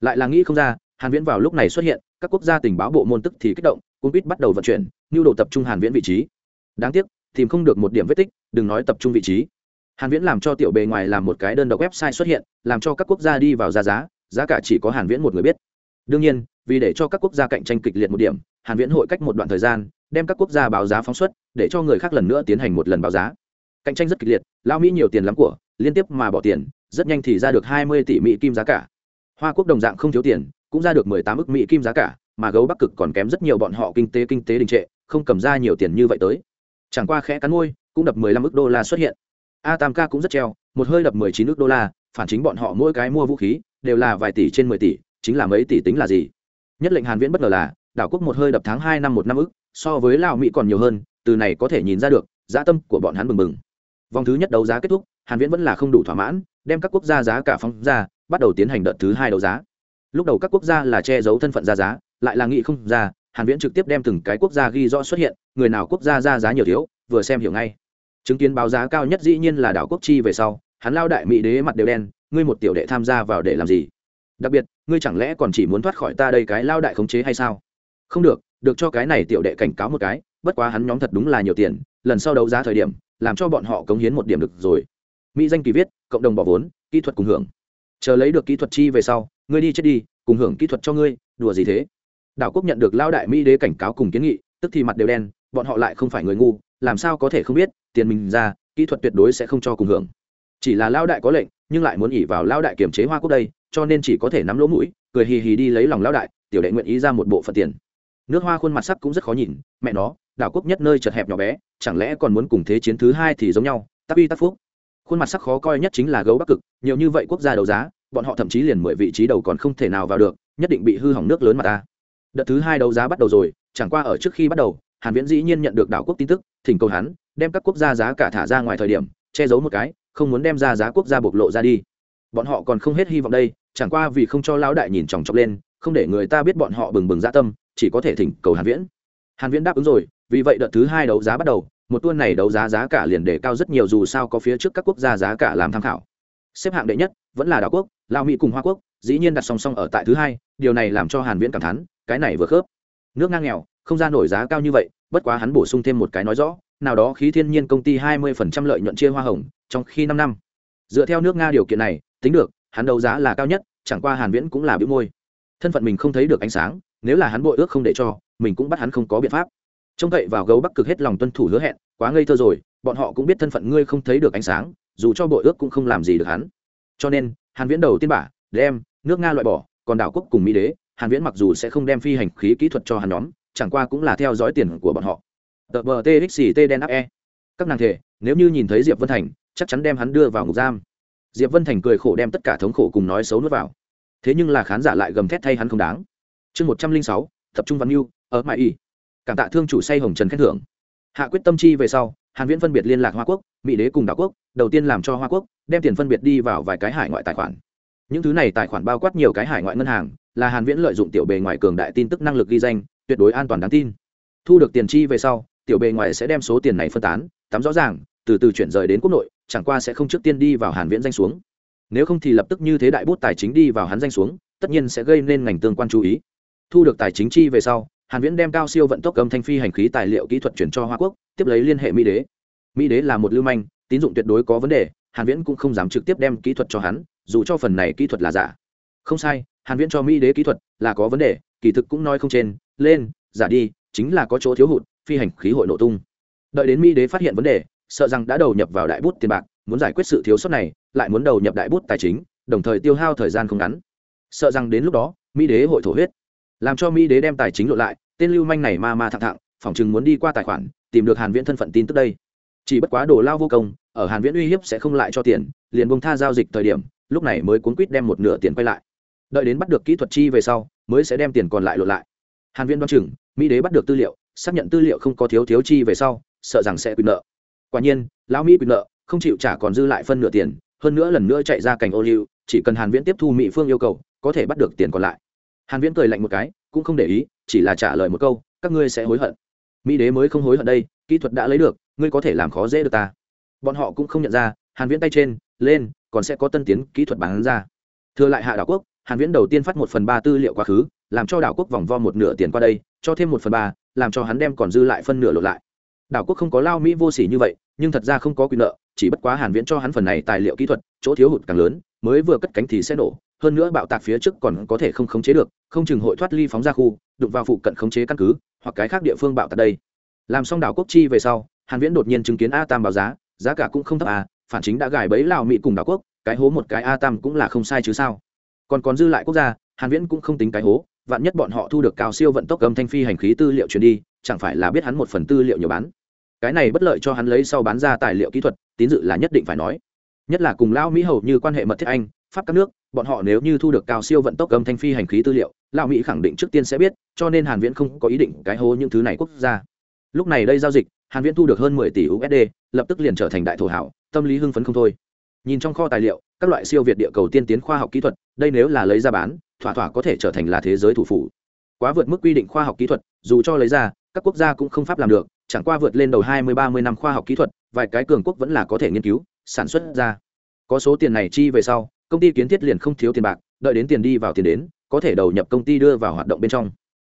A: Lại là nghĩ không ra, hàn viễn vào lúc này xuất hiện, các quốc gia tình báo bộ môn tức thì kích động cũng biết bắt đầu vận chuyển, nhu đồ tập trung hàn viễn vị trí. Đáng tiếc, tìm không được một điểm vết tích, đừng nói tập trung vị trí hàn viễn làm cho tiểu bề ngoài làm một cái đơn độc website xuất hiện, làm cho các quốc gia đi vào ra giá giá cả chỉ có hàn viễn một người biết. Đương nhiên, vì để cho các quốc gia cạnh tranh kịch liệt một điểm, hàn viễn hội cách một đoạn thời gian, đem các quốc gia báo giá phóng xuất, để cho người khác lần nữa tiến hành một lần báo giá. Cạnh tranh rất kịch liệt, lao mỹ nhiều tiền lắm của, liên tiếp mà bỏ tiền, rất nhanh thì ra được 20 tỷ mỹ kim giá cả. Hoa quốc đồng dạng không thiếu tiền, cũng ra được 18 ức mỹ kim giá cả, mà gấu bắc cực còn kém rất nhiều bọn họ kinh tế kinh tế đình trệ, không cầm ra nhiều tiền như vậy tới. Chẳng qua khẽ cắn môi, cũng đập 15 ức đô la xuất hiện a tam ca cũng rất treo, một hơi đập 19 nước đô la, phản chính bọn họ mỗi cái mua vũ khí, đều là vài tỷ trên 10 tỷ, chính là mấy tỷ tính là gì? Nhất lệnh hàn viễn bất ngờ là, đảo quốc một hơi đập tháng hai năm một năm ức, so với lào mỹ còn nhiều hơn, từ này có thể nhìn ra được, giá tâm của bọn hắn bừng bừng. Vòng thứ nhất đấu giá kết thúc, hàn viễn vẫn là không đủ thỏa mãn, đem các quốc gia giá cả phóng ra, bắt đầu tiến hành đợt thứ hai đấu giá. Lúc đầu các quốc gia là che giấu thân phận ra giá, lại là nghị không ra, hàn viễn trực tiếp đem từng cái quốc gia ghi rõ xuất hiện, người nào quốc gia ra giá nhiều thiếu, vừa xem hiểu ngay chứng kiến báo giá cao nhất dĩ nhiên là đảo quốc chi về sau, hắn lao đại mỹ đế mặt đều đen, ngươi một tiểu đệ tham gia vào để làm gì? Đặc biệt, ngươi chẳng lẽ còn chỉ muốn thoát khỏi ta đây cái lao đại khống chế hay sao? Không được được cho cái này tiểu đệ cảnh cáo một cái, bất quá hắn nhóm thật đúng là nhiều tiền, lần sau đấu giá thời điểm, làm cho bọn họ cống hiến một điểm được rồi. Mỹ danh kỳ viết, cộng đồng bỏ vốn, kỹ thuật cùng hưởng. Chờ lấy được kỹ thuật chi về sau, ngươi đi chết đi, cùng hưởng kỹ thuật cho ngươi, đùa gì thế? Đảo quốc nhận được lao đại mỹ đế cảnh cáo cùng kiến nghị, tức thì mặt đều đen, bọn họ lại không phải người ngu, làm sao có thể không biết? Tiền mình ra, kỹ thuật tuyệt đối sẽ không cho cùng hưởng. Chỉ là lao đại có lệnh, nhưng lại muốn ỉ vào lao đại kiểm chế hoa quốc đây, cho nên chỉ có thể nắm lỗ mũi, cười hì hì đi lấy lòng lao đại, tiểu đệ nguyện ý ra một bộ phận tiền. Nước hoa khuôn mặt sắc cũng rất khó nhìn, mẹ nó, đảo quốc nhất nơi chật hẹp nhỏ bé, chẳng lẽ còn muốn cùng thế chiến thứ hai thì giống nhau tắc uy tắc phúc. Khuôn mặt sắc khó coi nhất chính là gấu bắc cực, nhiều như vậy quốc gia đấu giá, bọn họ thậm chí liền mười vị trí đầu còn không thể nào vào được, nhất định bị hư hỏng nước lớn mà ta. Đợt thứ hai đấu giá bắt đầu rồi, chẳng qua ở trước khi bắt đầu, hàn viễn dĩ nhiên nhận được đảo quốc tin tức, thỉnh cầu hắn đem các quốc gia giá cả thả ra ngoài thời điểm, che giấu một cái, không muốn đem ra giá quốc gia bộc lộ ra đi. Bọn họ còn không hết hy vọng đây, chẳng qua vì không cho lão đại nhìn chòng chọc lên, không để người ta biết bọn họ bừng bừng dã tâm, chỉ có thể thỉnh cầu hàn viễn. Hàn viễn đáp ứng rồi, vì vậy đợt thứ hai đấu giá bắt đầu, một tuần này đấu giá giá cả liền để cao rất nhiều dù sao có phía trước các quốc gia giá cả làm tham khảo. Xếp hạng đệ nhất, vẫn là đảo quốc, lao mỹ cùng hoa quốc, dĩ nhiên đặt song song ở tại thứ hai, điều này làm cho hàn viễn cảm thán, cái này vừa khớp. Nước ngang nghèo, không ra nổi giá cao như vậy, bất quá hắn bổ sung thêm một cái nói rõ nào đó khí thiên nhiên công ty 20% lợi nhuận chia hoa hồng trong khi 5 năm. Dựa theo nước nga điều kiện này, tính được, hắn đấu giá là cao nhất, chẳng qua hàn viễn cũng là biểu môi. Thân phận mình không thấy được ánh sáng, nếu là hắn bội ước không để cho, mình cũng bắt hắn không có biện pháp. Trông cậy vào gấu bắc cực hết lòng tuân thủ hứa hẹn, quá ngây thơ rồi, bọn họ cũng biết thân phận ngươi không thấy được ánh sáng, dù cho bội ước cũng không làm gì được hắn. Cho nên, hàn viễn đầu tiên bả đem, nước nga loại bỏ, còn đảo quốc cùng mỹ đế, hàn viễn mặc dù sẽ không đem phi hành khí kỹ thuật cho hắn nhóm, chẳng qua cũng là theo dõi tiền của bọn họ tờ bờ txt đen áp e. Các nàng thể, nếu như nhìn thấy diệp vân thành, chắc chắn đem hắn đưa vào ngục giam. Diệp vân thành cười khổ đem tất cả thống khổ cùng nói xấu nuốt vào. Thế nhưng là khán giả lại gầm thét thay hắn không đáng. Chương một trăm linh sáu, tập trung văn mưu ở mãi y cảm tạ thương chủ say hồng trần khen thưởng. Hạ quyết tâm chi về sau, hàn viễn phân biệt liên lạc hoa quốc, mỹ đế cùng đảo quốc, đầu tiên làm cho hoa quốc, đem tiền phân biệt đi vào vài cái hải ngoại tài khoản. Những thứ này tài khoản bao quát nhiều cái hải ngoại ngân hàng, là hàn viễn lợi dụng tiểu bề ngoài cường đại tin tức năng lực ghi danh, tuyệt đối an toàn đáng tin. Thu được tiền chi về sau tiểu bề ngoài sẽ đem số tiền này phân tán, tắm rõ ràng, từ từ chuyển rời đến quốc nội, chẳng qua sẽ không trước tiên đi vào hàn viễn danh xuống. Nếu không thì lập tức như thế đại bút tài chính đi vào hắn danh xuống, tất nhiên sẽ gây nên ngành tương quan chú ý. Thu được tài chính chi về sau, hàn viễn đem cao siêu vận tốc âm thanh phi hành khí tài liệu kỹ thuật chuyển cho hoa quốc, tiếp lấy liên hệ mỹ đế. Mỹ đế là một lưu manh, tín dụng tuyệt đối có vấn đề, hàn viễn cũng không dám trực tiếp đem kỹ thuật cho hắn, dù cho phần này kỹ thuật là giả. Không sai, hàn viễn cho mỹ đế kỹ thuật là có vấn đề, kỳ thực cũng nói không trên, lên, giả đi, chính là có chỗ thiếu hụt phi hành khí hội nổ tung. Đợi đến mỹ đế phát hiện vấn đề, sợ rằng đã đầu nhập vào đại bút tiền bạc, muốn giải quyết sự thiếu sót này, lại muốn đầu nhập đại bút tài chính, đồng thời tiêu hao thời gian không ngắn. Sợ rằng đến lúc đó, mỹ đế hội thổ huyết. Làm cho mỹ đế đem tài chính lộ lại, tên lưu manh này ma ma thẳng thẳng, phỏng chừng muốn đi qua tài khoản, tìm được hàn viễn thân phận tin tức đây. Chỉ bất quá đồ lao vô công, ở hàn viễn uy hiếp sẽ không lại cho tiền, liền buông tha giao dịch thời điểm, lúc này mới cuốn quýt đem một nửa tiền quay lại. Đợi đến bắt được kỹ thuật chi về sau, mới sẽ đem tiền còn lại lộ lại. Hàn viễn đoán chừng, mỹ đế bắt được tư liệu xác nhận tư liệu không có thiếu thiếu chi về sau, sợ rằng sẽ quyền nợ. Quả nhiên, lão mỹ quyền nợ, không chịu trả còn dư lại phân nửa tiền, hơn nữa lần nữa chạy ra cảnh ô liu, chỉ cần hàn viễn tiếp thu mỹ phương yêu cầu, có thể bắt được tiền còn lại. Hàn viễn cười lạnh một cái, cũng không để ý, chỉ là trả lời một câu, các ngươi sẽ hối hận. Mỹ đế mới không hối hận đây, kỹ thuật đã lấy được, ngươi có thể làm khó dễ được ta. Bọn họ cũng không nhận ra, hàn viễn tay trên, lên, còn sẽ có tân tiến kỹ thuật bán ra. Thừa lại hạ đảo quốc, hàn viễn đầu tiên phát một phần ba tư liệu quá khứ làm cho đảo quốc vòng vo một nửa tiền qua đây, cho thêm một phần ba, làm cho hắn đem còn dư lại phân nửa lột lại. Đảo quốc không có lao mỹ vô sỉ như vậy, nhưng thật ra không có quyền nợ, chỉ bất quá hàn viễn cho hắn phần này tài liệu kỹ thuật, chỗ thiếu hụt càng lớn, mới vừa cất cánh thì sẽ nổ, hơn nữa bạo tạc phía trước còn có thể không khống chế được, không chừng hội thoát ly phóng ra khu, đụng vào phụ cận khống chế căn cứ, hoặc cái khác địa phương bạo tạc đây. Làm xong đảo quốc chi về sau, hàn viễn đột nhiên chứng kiến a tam báo giá giá cả cũng không thấp à phản chính đã gài bẫy lào mỹ cùng đảo quốc, cái hố một cái a tam cũng là không sai chứ sao. Còn còn dư lại quốc gia, hàn viễn cũng không tính cái hố vạn nhất bọn họ thu được cao siêu vận tốc âm thanh phi hành khí tư liệu truyền đi, chẳng phải là biết hắn một phần tư liệu nhiều bán? Cái này bất lợi cho hắn lấy sau bán ra tài liệu kỹ thuật, tín dự là nhất định phải nói. Nhất là cùng lao mỹ hầu như quan hệ mật thiết anh, pháp các nước, bọn họ nếu như thu được cao siêu vận tốc âm thanh phi hành khí tư liệu lao mỹ khẳng định trước tiên sẽ biết, cho nên hàn viễn không có ý định cái hố những thứ này quốc gia. Lúc này đây giao dịch, hàn viễn thu được hơn 10 tỷ usd lập tức liền trở thành đại thổ hảo, tâm lý hưng phấn không thôi. Nhìn trong kho tài liệu, các loại siêu việt địa cầu tiên tiến khoa học kỹ thuật, đây nếu là lấy ra bán thỏa thỏa có thể trở thành là thế giới thủ phủ. Quá vượt mức quy định khoa học kỹ thuật, dù cho lấy ra, các quốc gia cũng không pháp làm được, chẳng qua vượt lên đầu hai mươi, ba mươi năm khoa học kỹ thuật, vài cái cường quốc vẫn là có thể nghiên cứu, sản xuất ra. Có số tiền này chi về sau, công ty kiến thiết liền không thiếu tiền bạc, đợi đến tiền đi vào tiền đến, có thể đầu nhập công ty đưa vào hoạt động bên trong.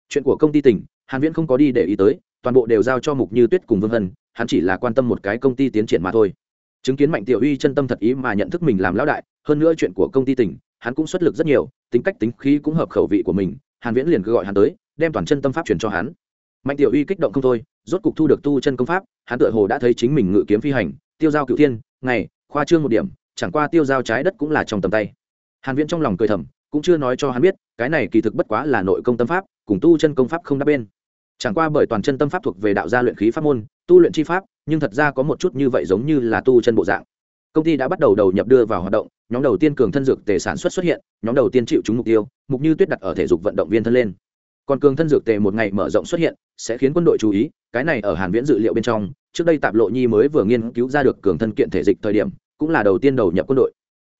A: Chuyện của công ty tỉnh, hàn viễn không có đi để ý tới, toàn bộ đều giao cho mục như tuyết cùng vương hân, hắn chỉ là quan tâm một cái công ty tiến triển mà thôi. Chứng kiến mạnh tiểu uy chân tâm thật ý mà nhận thức mình làm lão đại, hơn nữa chuyện của công ty tỉnh hắn cũng xuất lực rất nhiều, tính cách tính khí cũng hợp khẩu vị của mình, hàn viễn liền cứ gọi hắn tới, đem toàn chân tâm pháp truyền cho hắn. Mạnh tiểu uy kích động không thôi, rốt cục thu được tu chân công pháp, hắn tựa hồ đã thấy chính mình ngự kiếm phi hành, tiêu giao cựu thiên, ngày, khoa trương một điểm, chẳng qua tiêu giao trái đất cũng là trong tầm tay. Hàn viễn trong lòng cười thầm, cũng chưa nói cho hắn biết, cái này kỳ thực bất quá là nội công tâm pháp, cùng tu chân công pháp không đáp bên. Chẳng qua bởi toàn chân tâm pháp thuộc về đạo gia luyện khí pháp môn, tu luyện chi pháp, nhưng thật ra có một chút như vậy giống như là tu chân bộ dạng. Công ty đã bắt đầu đầu nhập đưa vào hoạt động nhóm đầu tiên cường thân dược tề sản xuất xuất hiện, nhóm đầu tiên chịu chúng mục tiêu, mục như tuyết đặt ở thể dục vận động viên thân lên. Còn cường thân dược tề một ngày mở rộng xuất hiện, sẽ khiến quân đội chú ý, cái này ở hàn viễn dự liệu bên trong, trước đây tạp lộ nhi mới vừa nghiên cứu ra được cường thân kiện thể dịch thời điểm, cũng là đầu tiên đầu nhập quân đội.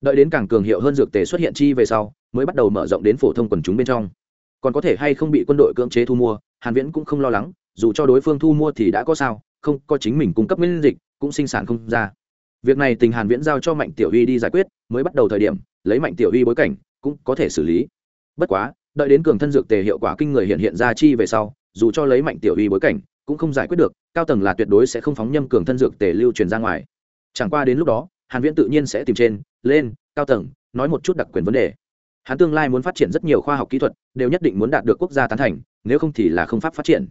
A: Đợi đến càng cường hiệu hơn dược tề xuất hiện chi về sau, mới bắt đầu mở rộng đến phổ thông quần chúng bên trong. Còn có thể hay không bị quân đội cưỡng chế thu mua, hàn viễn cũng không lo lắng, dù cho đối phương thu mua thì đã có sao, không có chính mình cung cấp nguyên dịch, cũng sinh sản không ra việc này tình hàn viễn giao cho mạnh tiểu uy đi giải quyết, mới bắt đầu thời điểm, lấy mạnh tiểu uy bối cảnh, cũng có thể xử lý. Bất quá, đợi đến cường thân dược tề hiệu quả kinh người hiện hiện ra chi về sau, dù cho lấy mạnh tiểu uy bối cảnh, cũng không giải quyết được, cao tầng là tuyệt đối sẽ không phóng nhâm cường thân dược tề lưu truyền ra ngoài. Chẳng qua đến lúc đó, hàn viễn tự nhiên sẽ tìm trên, lên, cao tầng, nói một chút đặc quyền vấn đề. Hắn tương lai muốn phát triển rất nhiều khoa học kỹ thuật, đều nhất định muốn đạt được quốc gia tán thành, nếu không thì là không pháp phát triển.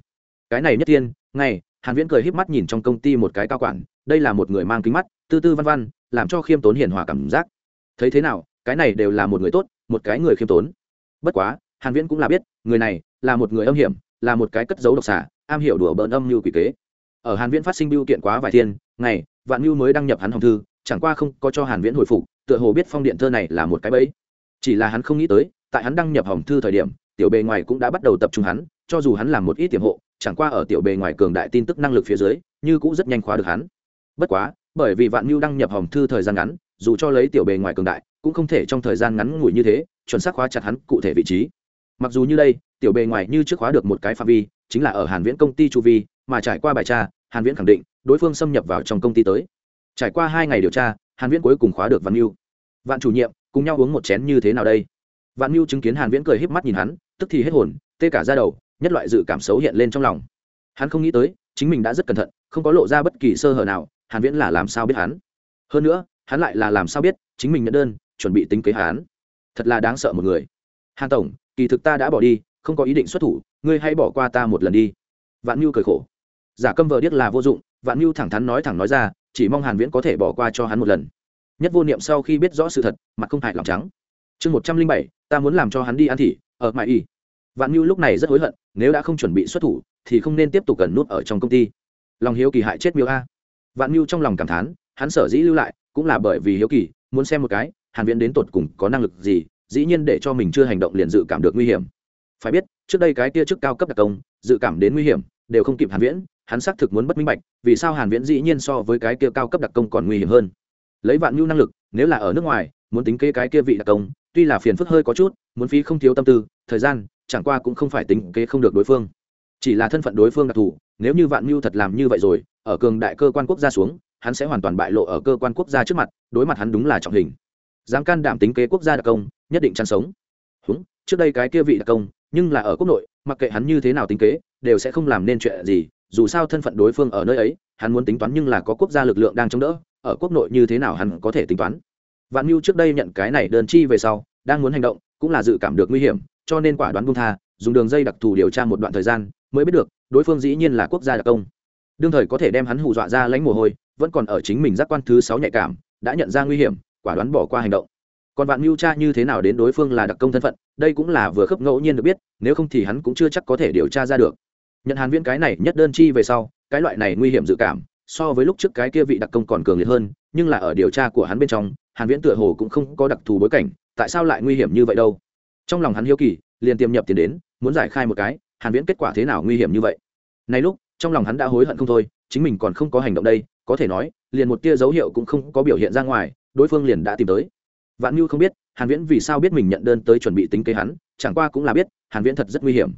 A: Cái này nhất tiên, ngày hàn viễn cười híp mắt nhìn trong công ty một cái cao quản, đây là một người mang kính mắt, tư tư văn văn, làm cho khiêm tốn hiền hòa cảm giác. Thấy thế nào, cái này đều là một người tốt, một cái người khiêm tốn. Bất quá, hàn viễn cũng là biết, người này là một người âm hiểm, là một cái cất giấu độc xà, am hiểu đùa bỡn âm như quỷ kế. Ở hàn viễn phát sinh biêu kiện quá vài thiên, ngày, vạn nhu mới đăng nhập hắn hồng thư, chẳng qua không có cho hàn viễn hồi phục, tựa hồ biết phong điện thơ này là một cái bẫy. Chỉ là hắn không nghĩ tới, tại hắn đăng nhập hồng thư thời điểm, tiểu bề ngoài cũng đã bắt đầu tập trung hắn, cho dù hắn làm một ít tiềm hộ chẳng qua ở tiểu bề ngoài cường đại tin tức năng lực phía dưới, như cũng rất nhanh khóa được hắn. Bất quá, bởi vì vạn mưu đăng nhập hồng thư thời gian ngắn, dù cho lấy tiểu bề ngoài cường đại, cũng không thể trong thời gian ngắn ngủi như thế, chuẩn xác khóa chặt hắn cụ thể vị trí. Mặc dù như đây, tiểu bề ngoài như trước khóa được một cái phạm vi, chính là ở hàn viễn công ty chu vi, mà trải qua bài tra, hàn viễn khẳng định, đối phương xâm nhập vào trong công ty tới. Trải qua hai ngày điều tra, hàn viễn cuối cùng khóa được vạn mưu vạn chủ nhiệm, cùng nhau uống một chén như thế nào đây? Vạn mưu chứng kiến hàn viễn cười híp mắt nhìn hắn, tức thì hết hồn, tê cả ra đầu nhất loại dự cảm xấu hiện lên trong lòng. Hắn không nghĩ tới, chính mình đã rất cẩn thận, không có lộ ra bất kỳ sơ hở nào, hàn viễn là làm sao biết hắn? Hơn nữa, hắn lại là làm sao biết chính mình nhận đơn, chuẩn bị tính kế hắn? Thật là đáng sợ một người. Hàn tổng, kỳ thực ta đã bỏ đi, không có ý định xuất thủ, ngươi hãy bỏ qua ta một lần đi. Vạn nhu cười khổ. Giả câm vờ điếc là vô dụng, vạn nhu thẳng thắn nói thẳng nói ra, chỉ mong hàn viễn có thể bỏ qua cho hắn một lần. Nhất vô niệm sau khi biết rõ sự thật, mặt không hại lòng trắng. Chương một trăm linh bảy, ta muốn làm cho hắn đi ăn thị, ở mại y vạn mưu lúc này rất hối hận, nếu đã không chuẩn bị xuất thủ, thì không nên tiếp tục cần nút ở trong công ty. Lòng hiếu kỳ hại chết miêu a. Vạn mưu trong lòng cảm thán, hắn sở dĩ lưu lại, cũng là bởi vì hiếu kỳ, muốn xem một cái, hàn viễn đến tột cùng có năng lực gì, dĩ nhiên để cho mình chưa hành động liền dự cảm được nguy hiểm. Phải biết, trước đây cái kia chức cao cấp đặc công, dự cảm đến nguy hiểm, đều không kịp hàn viễn, hắn xác thực muốn bất minh bạch, vì sao hàn viễn dĩ nhiên so với cái kia cao cấp đặc công còn nguy hiểm hơn. Lấy vạn nhu năng lực, nếu là ở nước ngoài, muốn tính kế cái kia vị đặc công, tuy là phiền phức hơi có chút, muốn phí không thiếu tâm tư, thời gian chẳng qua cũng không phải tính kế không được đối phương. Chỉ là thân phận đối phương đặc thù, nếu như vạn mưu thật làm như vậy rồi, ở cường đại cơ quan quốc gia xuống, hắn sẽ hoàn toàn bại lộ ở cơ quan quốc gia trước mặt, đối mặt hắn đúng là trọng hình. Dám can đảm tính kế quốc gia đặc công, nhất định chăn sống. Húng, trước đây cái kia vị đặc công, nhưng là ở quốc nội, mặc kệ hắn như thế nào tính kế, đều sẽ không làm nên chuyện gì, dù sao thân phận đối phương ở nơi ấy, hắn muốn tính toán nhưng là có quốc gia lực lượng đang chống đỡ, ở quốc nội như thế nào hắn có thể tính toán. Vạn mưu trước đây nhận cái này đơn chi về sau, đang muốn hành động, cũng là dự cảm được nguy hiểm cho nên quả đoán buông tha, dùng đường dây đặc thù điều tra một đoạn thời gian mới biết được đối phương dĩ nhiên là quốc gia đặc công. Đương thời có thể đem hắn hù dọa ra lãnh mồ hôi, vẫn còn ở chính mình giác quan thứ sáu nhạy cảm, đã nhận ra nguy hiểm, quả đoán bỏ qua hành động. Còn bạn mưu tra như thế nào đến đối phương là đặc công thân phận, đây cũng là vừa khớp ngẫu nhiên được biết, nếu không thì hắn cũng chưa chắc có thể điều tra ra được. Nhận hàn viễn cái này nhất đơn chi về sau, cái loại này nguy hiểm dự cảm, so với lúc trước cái kia vị đặc công còn cường liệt hơn, nhưng là ở điều tra của hắn bên trong, hàn viễn tựa hồ cũng không có đặc thù bối cảnh, tại sao lại nguy hiểm như vậy đâu? Trong lòng hắn hiếu kỳ, liền tiềm nhập tiền đến, muốn giải khai một cái, hàn viễn kết quả thế nào nguy hiểm như vậy? Nay lúc, trong lòng hắn đã hối hận không thôi, chính mình còn không có hành động đây, có thể nói, liền một tia dấu hiệu cũng không có biểu hiện ra ngoài, đối phương liền đã tìm tới. Vạn nhu không biết, hàn viễn vì sao biết mình nhận đơn tới chuẩn bị tính kế hắn, chẳng qua cũng là biết, hàn viễn thật rất nguy hiểm.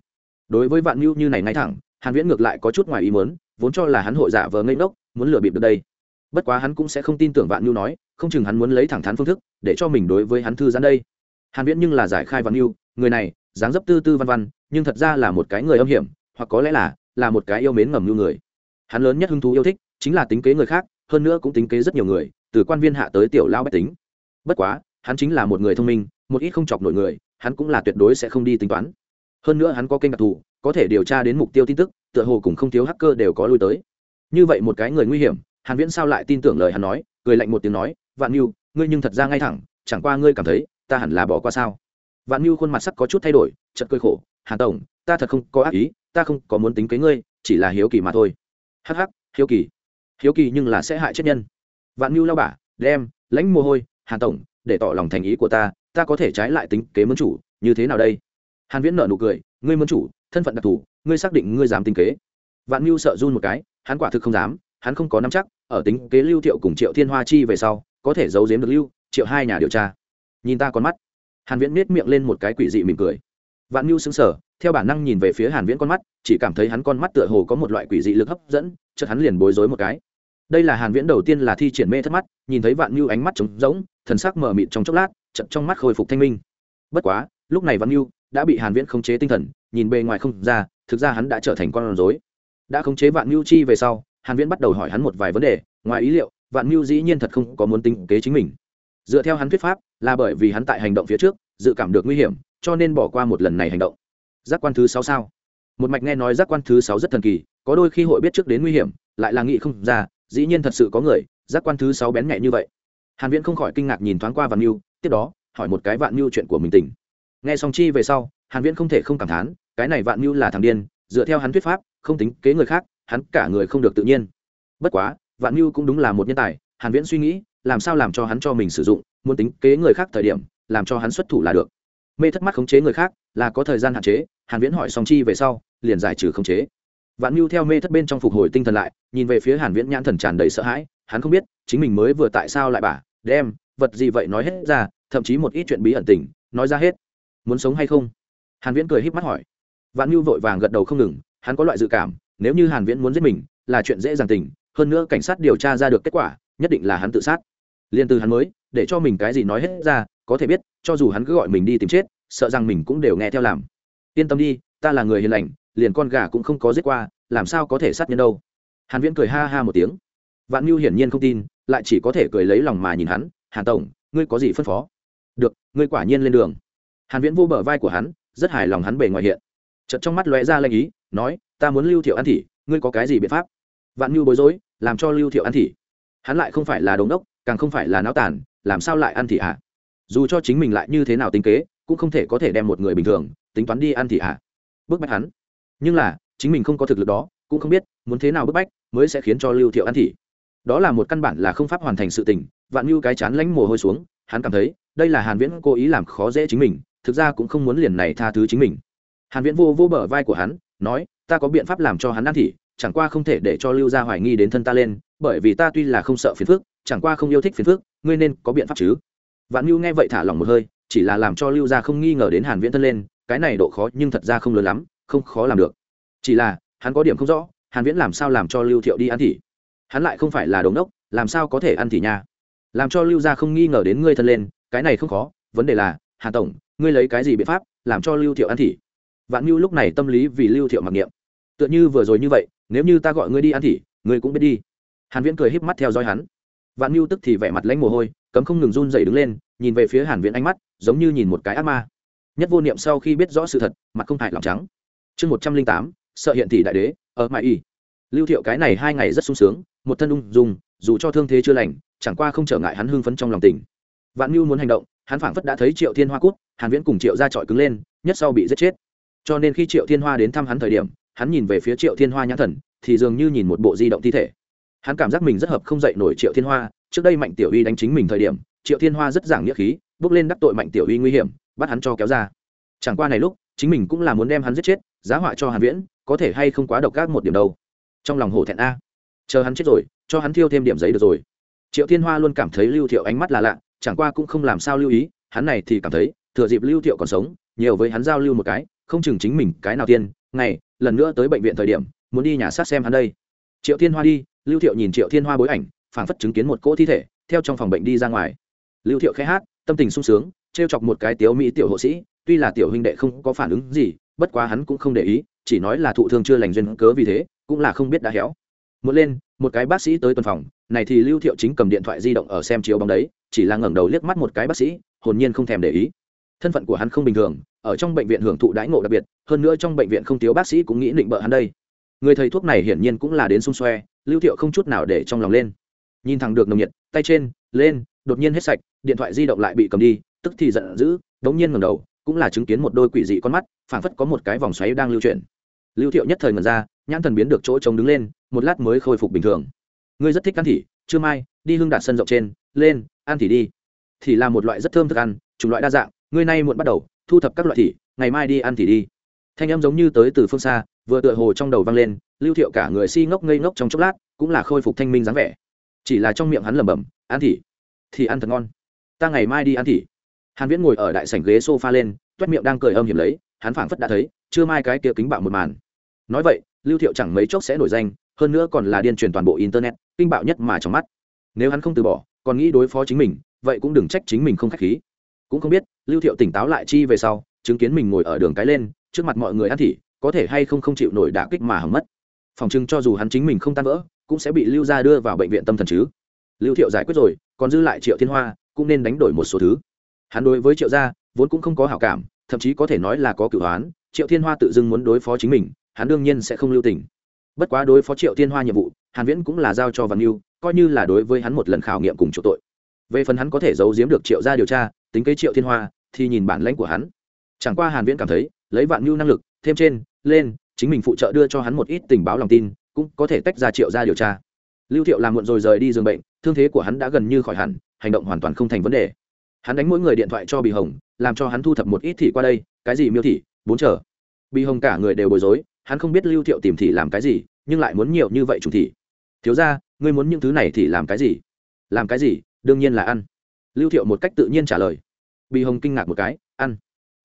A: Đối với vạn nhu như này ngay thẳng, hàn viễn ngược lại có chút ngoài ý muốn, vốn cho là hắn hội giả vờ ngây ngốc, muốn lừa bịp được đây. Bất quá hắn cũng sẽ không tin tưởng vạn nhu nói, không chừng hắn muốn lấy thẳng thắn phương thức, để cho mình đối với hắn thư giãn đây hàn viễn nhưng là giải khai văn yêu, người này, dáng dấp tư tư văn văn, nhưng thật ra là một cái người âm hiểm, hoặc có lẽ là là một cái yêu mến ngầm như người. Hắn lớn nhất hứng thú yêu thích, chính là tính kế người khác, hơn nữa cũng tính kế rất nhiều người, từ quan viên hạ tới tiểu lao bách tính. Bất quá, hắn chính là một người thông minh, một ít không chọc nổi người, hắn cũng là tuyệt đối sẽ không đi tính toán. Hơn nữa hắn có kênh đặc thù, có thể điều tra đến mục tiêu tin tức, tựa hồ cùng không thiếu hacker đều có lui tới. Như vậy một cái người nguy hiểm, hàn viễn sao lại tin tưởng lời hắn nói, cười lạnh một tiếng nói, vạn yêu, ngươi nhưng thật ra ngay thẳng, chẳng qua ngươi cảm thấy ta hẳn là bỏ qua sao? Vạn nhu khuôn mặt sắc có chút thay đổi, chợt cơi khổ, hàn tổng, ta thật không có ác ý, ta không có muốn tính kế ngươi, chỉ là hiếu kỳ mà thôi. Hắc hắc, hiếu kỳ. Hiếu kỳ nhưng là sẽ hại chết nhân. Vạn nhu lao bả, đem, lãnh mồ hôi, hàn tổng, để tỏ lòng thành ý của ta ta có thể trái lại tính kế mướn chủ, như thế nào đây? Hàn viễn nở nụ cười, ngươi mướn chủ, thân phận đặc thù, ngươi xác định ngươi dám tính kế. Vạn mưu sợ run một cái, hắn quả thực không dám, hắn không có nắm chắc, ở tính kế lưu thiệu cùng triệu thiên hoa chi về sau, có thể giấu giếm được lưu triệu hai nhà điều tra nhìn ta con mắt. Hàn viễn nết miệng lên một cái quỷ dị mỉm cười. Vạn mưu sững sờ, theo bản năng nhìn về phía hàn viễn con mắt, chỉ cảm thấy hắn con mắt tựa hồ có một loại quỷ dị lực hấp dẫn, chợt hắn liền bối rối một cái. Đây là hàn viễn đầu tiên là thi triển mê thất mắt, nhìn thấy vạn mưu ánh mắt trống rỗng, thần sắc mờ mịt trong chốc lát, chợt trong mắt khôi phục thanh minh. Bất quá, lúc này vạn mưu đã bị hàn viễn khống chế tinh thần, nhìn bề ngoài không ra, thực ra hắn đã trở thành con rối. Đã khống chế vạn mưu chi về sau, hàn viễn bắt đầu hỏi hắn một vài vấn đề, ngoài ý liệu, vạn mưu dĩ nhiên thật không có muốn tính kế chính mình dựa theo hắn thuyết pháp, là bởi vì hắn tại hành động phía trước, dự cảm được nguy hiểm, cho nên bỏ qua một lần này hành động. Giác quan thứ sáu sao? Một mạch nghe nói giác quan thứ sáu rất thần kỳ, có đôi khi hội biết trước đến nguy hiểm, lại là nghĩ không ra, dĩ nhiên thật sự có người, giác quan thứ sáu bén nhẹ như vậy. Hàn viễn không khỏi kinh ngạc nhìn thoáng qua vạn mưu tiếp đó, hỏi một cái vạn mưu chuyện của mình tỉnh nghe xong chi về sau, hàn viễn không thể không cảm thán, cái này vạn mưu là thằng điên, dựa theo hắn thuyết pháp, không tính kế người khác, hắn cả người không được tự nhiên. Bất quá, vạn mưu cũng đúng là một nhân tài, hàn viễn suy nghĩ làm sao làm cho hắn cho mình sử dụng, muốn tính kế người khác thời điểm, làm cho hắn xuất thủ là được. Mê thất mắt khống chế người khác là có thời gian hạn chế, hàn viễn hỏi xong chi về sau, liền giải trừ khống chế. Vạn mưu theo mê thất bên trong phục hồi tinh thần lại, nhìn về phía hàn viễn nhãn thần tràn đầy sợ hãi, hắn không biết, chính mình mới vừa tại sao lại bả, đem vật gì vậy nói hết ra, thậm chí một ít chuyện bí ẩn tình, nói ra hết. Muốn sống hay không? Hàn viễn cười híp mắt hỏi. Vạn mưu vội vàng gật đầu không ngừng, hắn có loại dự cảm, nếu như hàn viễn muốn giết mình, là chuyện dễ dàng tình, hơn nữa cảnh sát điều tra ra được kết quả, nhất định là hắn tự sát liên từ hắn mới, để cho mình cái gì nói hết ra, có thể biết, cho dù hắn cứ gọi mình đi tìm chết, sợ rằng mình cũng đều nghe theo làm. Yên tâm đi, ta là người hiền lành, liền con gà cũng không có giết qua, làm sao có thể sát nhân đâu. Hàn viễn cười ha ha một tiếng. Vạn mưu hiển nhiên không tin, lại chỉ có thể cười lấy lòng mà nhìn hắn, hàn tổng, ngươi có gì phân phó? Được, ngươi quả nhiên lên đường. Hàn viễn vô bờ vai của hắn, rất hài lòng hắn bề ngoài hiện. Chợt trong mắt lóe ra lanh ý, nói, ta muốn lưu thiệu ăn thị, ngươi có cái gì biện pháp? Vạn mưu bối rối, làm cho lưu thiệu ăn thị. Hắn lại không phải là đống đốc càng không phải là náo tàn, làm sao lại ăn thị ạ dù cho chính mình lại như thế nào tính kế, cũng không thể có thể đem một người bình thường, tính toán đi ăn thị ạ bức bách hắn. Nhưng là, chính mình không có thực lực đó, cũng không biết, muốn thế nào bức bách, mới sẽ khiến cho lưu thiệu ăn thị đó là một căn bản là không pháp hoàn thành sự tình, vạn mưu cái chán lánh mồ hôi xuống, hắn cảm thấy, đây là hàn viễn cố ý làm khó dễ chính mình, thực ra cũng không muốn liền này tha thứ chính mình. Hàn viễn vô vô bờ vai của hắn, nói, ta có biện pháp làm cho hắn ăn thị chẳng qua không thể để cho lưu gia hoài nghi đến thân ta lên, bởi vì ta tuy là không sợ phiền phức chẳng qua không yêu thích phiền phức ngươi nên có biện pháp chứ. Vạn mưu nghe vậy thả lỏng một hơi chỉ là làm cho lưu gia không nghi ngờ đến hàn viễn thân lên cái này độ khó nhưng thật ra không lớn lắm không khó làm được. Chỉ là hắn có điểm không rõ hàn viễn làm sao làm cho lưu thiệu đi ăn thỉ? hắn lại không phải là đồng đốc làm sao có thể ăn thỉ nha? Làm cho lưu gia không nghi ngờ đến ngươi thân lên cái này không khó vấn đề là hàn tổng ngươi lấy cái gì biện pháp làm cho lưu thiệu ăn thỉ? vạn mưu lúc này tâm lý vì lưu thiệu mặc niệm. Tựa như vừa rồi như vậy nếu như ta gọi ngươi đi ăn thỉ, ngươi cũng biết đi. Hàn viễn cười híp mắt theo dõi hắn vạn mưu tức thì vẻ mặt lãnh mồ hôi, cấm không ngừng run rẩy đứng lên, nhìn về phía hàn viễn ánh mắt, giống như nhìn một cái ác ma. Nhất vô niệm sau khi biết rõ sự thật, mặt không hại lòng trắng. Chương một trăm linh tám, sợ hiện thị đại đế, ở mãi y. Lưu thiệu cái này hai ngày rất sung sướng, một thân ung dung, dù cho thương thế chưa lành, chẳng qua không trở ngại hắn hưng phấn trong lòng tình. Vạn mưu muốn hành động, hắn phảng phất đã thấy triệu thiên hoa cút, hàn viễn cùng triệu ra trọi cứng lên, nhất sau bị giết chết. Cho nên khi triệu thiên hoa đến thăm hắn thời điểm, hắn nhìn về phía triệu thiên hoa nhãn thần, thì dường như nhìn một bộ di động thi thể hắn cảm giác mình rất hợp không dậy nổi triệu thiên hoa. Trước đây mạnh tiểu uy đánh chính mình thời điểm, triệu thiên hoa rất giảng nghĩa khí, bước lên đắc tội mạnh tiểu uy nguy hiểm, bắt hắn cho kéo ra. Chẳng qua này lúc, chính mình cũng là muốn đem hắn giết chết, giá họa cho hàn viễn, có thể hay không quá độc ác một điểm đâu. Trong lòng hổ thẹn a. Chờ hắn chết rồi, cho hắn thiêu thêm điểm giấy được rồi. Triệu thiên hoa luôn cảm thấy lưu thiệu ánh mắt là lạ, chẳng qua cũng không làm sao lưu ý, hắn này thì cảm thấy, thừa dịp lưu thiệu còn sống, nhiều với hắn giao lưu một cái, không chừng chính mình cái nào tiên, ngày, lần nữa tới bệnh viện thời điểm, muốn đi nhà sát xem hắn đây. Triệu thiên hoa đi lưu thiệu nhìn triệu thiên hoa bối ảnh, phảng phất chứng kiến một cỗ thi thể, theo trong phòng bệnh đi ra ngoài. Lưu thiệu khẽ hát, tâm tình sung sướng, trêu chọc một cái tiểu mỹ tiểu hộ sĩ, tuy là tiểu huynh đệ không có phản ứng gì, bất quá hắn cũng không để ý, chỉ nói là thụ thương chưa lành duyên cớ vì thế, cũng là không biết đã héo. Một lên, một cái bác sĩ tới tuần phòng, này thì lưu thiệu chính cầm điện thoại di động ở xem chiếu bóng đấy, chỉ là ngẩng đầu liếc mắt một cái bác sĩ, hồn nhiên không thèm để ý. Thân phận của hắn không bình thường, ở trong bệnh viện hưởng thụ đãi ngộ đặc biệt, hơn nữa trong bệnh viện không thiếu bác sĩ cũng nghĩ định bợ hắn đây. Người thầy thuốc này hiển nhiên cũng là đến xung xoe lưu thiệu không chút nào để trong lòng lên. Nhìn thẳng được nồng nhiệt, tay trên, lên, đột nhiên hết sạch, điện thoại di động lại bị cầm đi, tức thì giận dữ, đống nhiên ngầm đầu, cũng là chứng kiến một đôi quỷ dị con mắt, phảng phất có một cái vòng xoáy đang lưu chuyển. Lưu thiệu nhất thời ngần ra, nhãn thần biến được chỗ trống đứng lên, một lát mới khôi phục bình thường. Ngươi rất thích ăn thỉ chưa mai, đi hương đạt sân rộng trên, lên, ăn thỉ đi. Thì là một loại rất thơm thức ăn, chủng loại đa dạng, ngươi nay muộn bắt đầu, thu thập các loại thỉ ngày mai đi ăn thỉ đi. Thanh âm giống như tới từ phương xa, vừa tựa hồ trong đầu vang lên lưu thiệu cả người si ngốc ngây ngốc trong chốc lát, cũng là khôi phục thanh minh dáng vẻ. Chỉ là trong miệng hắn lẩm bẩm ăn thỉ thì ăn thật ngon. Ta ngày mai đi ăn thỉ hàn viễn ngồi ở đại sảnh ghế sofa lên, toét miệng đang cười âm hiểm lấy, hắn phảng phất đã thấy, chưa mai cái kia kính bạo một màn. Nói vậy, lưu thiệu chẳng mấy chốc sẽ nổi danh, hơn nữa còn là điên truyền toàn bộ internet, kinh bạo nhất mà trong mắt. Nếu hắn không từ bỏ, còn nghĩ đối phó chính mình, vậy cũng đừng trách chính mình không khách khí. Cũng không biết, lưu thiệu tỉnh táo lại chi về sau, chứng kiến mình ngồi ở đường cái lên, trước mặt mọi người ăn thỉ có thể hay không không chịu nổi đả kích mà hỏng mất phòng trưng cho dù hắn chính mình không tan vỡ, cũng sẽ bị lưu gia đưa vào bệnh viện tâm thần chứ. Lưu thiệu giải quyết rồi, còn dư lại triệu thiên hoa, cũng nên đánh đổi một số thứ. Hắn đối với triệu gia, vốn cũng không có hảo cảm, thậm chí có thể nói là có cửu hoán, triệu thiên hoa tự dưng muốn đối phó chính mình, hắn đương nhiên sẽ không lưu tình. Bất quá đối phó triệu thiên hoa nhiệm vụ, hàn viễn cũng là giao cho văn mưu coi như là đối với hắn một lần khảo nghiệm cùng chỗ tội. Về phần hắn có thể giấu giếm được triệu gia điều tra, tính kế triệu thiên hoa, thì nhìn bản lãnh của hắn. Chẳng qua hàn viễn cảm thấy, lấy vạn mưu năng lực, thêm trên, lên chính mình phụ trợ đưa cho hắn một ít tình báo lòng tin, cũng có thể tách ra triệu gia điều tra. Lưu thiệu làm muộn rồi rời đi giường bệnh, thương thế của hắn đã gần như khỏi hẳn, hành động hoàn toàn không thành vấn đề. Hắn đánh mỗi người điện thoại cho bì hồng, làm cho hắn thu thập một ít thị qua đây, cái gì miêu thị, bốn chờ. Bì hồng cả người đều bối rối, hắn không biết lưu thiệu tìm thị làm cái gì, nhưng lại muốn nhiều như vậy trùng thị. Thiếu ra ngươi muốn những thứ này thì làm cái gì? Làm cái gì? Đương nhiên là ăn. Lưu thiệu một cách tự nhiên trả lời. Bì hồng kinh ngạc một cái, ăn?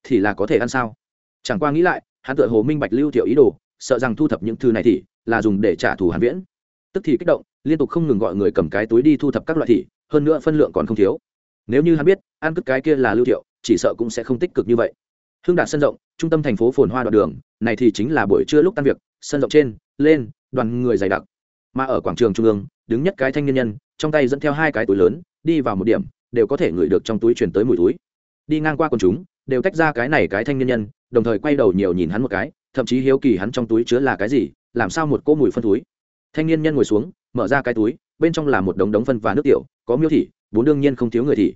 A: Thì là có thể ăn sao? Chẳng qua nghĩ lại hắn tựa hồ minh bạch lưu thiệu ý đồ, sợ rằng thu thập những thứ này thì là dùng để trả thù hàn viễn. Tức thì kích động, liên tục không ngừng gọi người cầm cái túi đi thu thập các loại thị hơn nữa phân lượng còn không thiếu. Nếu như hắn biết, ăn cất cái kia là lưu thiệu chỉ sợ cũng sẽ không tích cực như vậy. Hưng đạt sân rộng, trung tâm thành phố phồn hoa đoạn đường, này thì chính là buổi trưa lúc tan việc, sân rộng trên, lên, đoàn người dày đặc. Mà ở quảng trường trung ương, đứng nhất cái thanh niên nhân, trong tay dẫn theo hai cái túi lớn, đi vào một điểm, đều có thể ngửi được trong túi chuyển tới mùi túi. Đi ngang qua quần chúng, đều tách ra cái này cái thanh niên nhân đồng thời quay đầu nhiều nhìn hắn một cái, thậm chí hiếu kỳ hắn trong túi chứa là cái gì, làm sao một cỗ mùi phân túi. Thanh niên nhân ngồi xuống, mở ra cái túi, bên trong là một đống đống phân và nước tiểu, có miêu thị, bốn đương nhiên không thiếu người thị.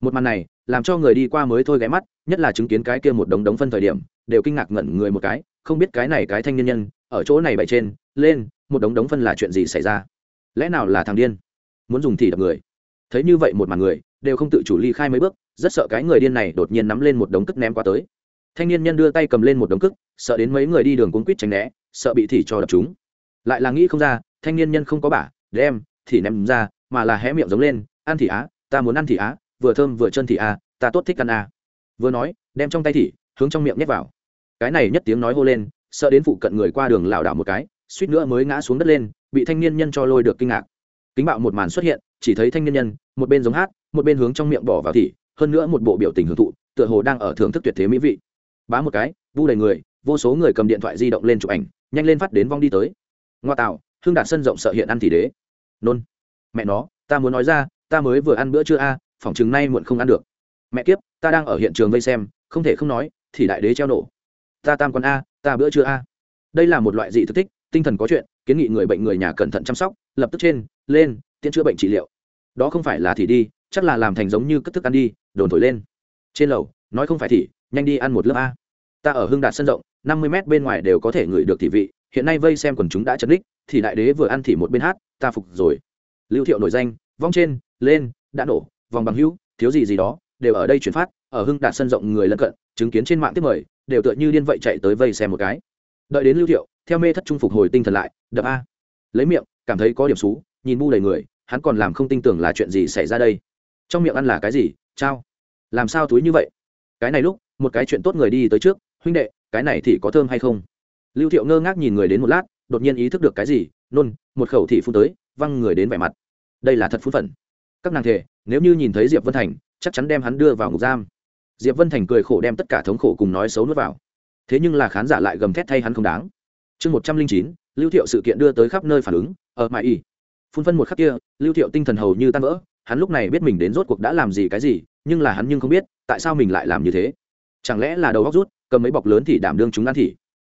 A: Một màn này, làm cho người đi qua mới thôi ghé mắt, nhất là chứng kiến cái kia một đống đống phân thời điểm, đều kinh ngạc ngẩn người một cái, không biết cái này cái thanh niên nhân, ở chỗ này bày trên, lên, một đống đống phân là chuyện gì xảy ra? Lẽ nào là thằng điên? Muốn dùng thì đập người. Thấy như vậy một màn người, đều không tự chủ ly khai mấy bước, rất sợ cái người điên này đột nhiên nắm lên một đống cất ném qua tới thanh niên nhân đưa tay cầm lên một đống cức, sợ đến mấy người đi đường cuốn quýt tránh né, sợ bị thì cho đập chúng. Lại là nghĩ không ra, thanh niên nhân không có bả, đem, thì ném ra, mà là hé miệng giống lên, ăn thì á, ta muốn ăn thì á, vừa thơm vừa chân thì a ta tốt thích ăn a vừa nói, đem trong tay thì, hướng trong miệng nhét vào. Cái này nhất tiếng nói hô lên, sợ đến phụ cận người qua đường lảo đảo một cái, suýt nữa mới ngã xuống đất lên, bị thanh niên nhân cho lôi được kinh ngạc. Kính bạo một màn xuất hiện, chỉ thấy thanh niên nhân, một bên giống hát, một bên hướng trong miệng bỏ vào thì, hơn nữa một bộ biểu tình hưởng thụ, tựa hồ đang ở thưởng thức tuyệt thế mỹ vị bá một cái, vu đầy người, vô số người cầm điện thoại di động lên chụp ảnh, nhanh lên phát đến vong đi tới. Ngoa tạo hương đạt sân rộng sợ hiện ăn thì đế. Nôn. Mẹ nó, ta muốn nói ra, ta mới vừa ăn bữa trưa a, phòng chừng nay muộn không ăn được. Mẹ kiếp, ta đang ở hiện trường vây xem, không thể không nói, thì đại đế treo nổ. Ta tam con a, ta bữa trưa a. Đây là một loại dị thức thích, tinh thần có chuyện, kiến nghị người bệnh người nhà cẩn thận chăm sóc, lập tức trên, lên, tiễn chữa bệnh trị liệu. Đó không phải là thì đi, chắc là làm thành giống như cất thức ăn đi, đồn thổi lên. Trên lầu, nói không phải thì nhanh đi ăn một lớp a. Ta ở hưng đạt sân rộng, năm mươi mét bên ngoài đều có thể ngửi được thị vị, hiện nay vây xem quần chúng đã chấn đích thì đại đế vừa ăn thì một bên hát, ta phục rồi. Lưu thiệu nổi danh, vong trên, lên, đã nổ, vòng bằng hữu, thiếu gì gì đó, đều ở đây chuyển phát, ở hưng đạt sân rộng người lân cận, chứng kiến trên mạng tiếp mời, đều tựa như điên vậy chạy tới vây xem một cái. Đợi đến lưu thiệu, theo mê thất trung phục hồi tinh thần lại, đập a. Lấy miệng, cảm thấy có điểm xú, nhìn bu đầy người, hắn còn làm không tin tưởng là chuyện gì xảy ra đây. Trong miệng ăn là cái gì trao làm sao túi như vậy? Cái này lúc một cái chuyện tốt người đi tới trước, huynh đệ, cái này thì có thơm hay không? Lưu thiệu ngơ ngác nhìn người đến một lát, đột nhiên ý thức được cái gì, nôn, một khẩu thị phun tới, văng người đến vẻ mặt. Đây là thật phun phận. Các nàng thể nếu như nhìn thấy diệp vân thành, chắc chắn đem hắn đưa vào ngục giam. Diệp vân thành cười khổ đem tất cả thống khổ cùng nói xấu nuốt vào. Thế nhưng là khán giả lại gầm thét thay hắn không đáng. Chương một trăm linh chín, lưu thiệu sự kiện đưa tới khắp nơi phản ứng, ở mãi y. Phun phân một khắc kia, lưu thiệu tinh thần hầu như tan vỡ, hắn lúc này biết mình đến rốt cuộc đã làm gì cái gì, nhưng là hắn nhưng không biết, tại sao mình lại làm như thế chẳng lẽ là đầu góc rút, cầm mấy bọc lớn thì đảm đương chúng ăn thị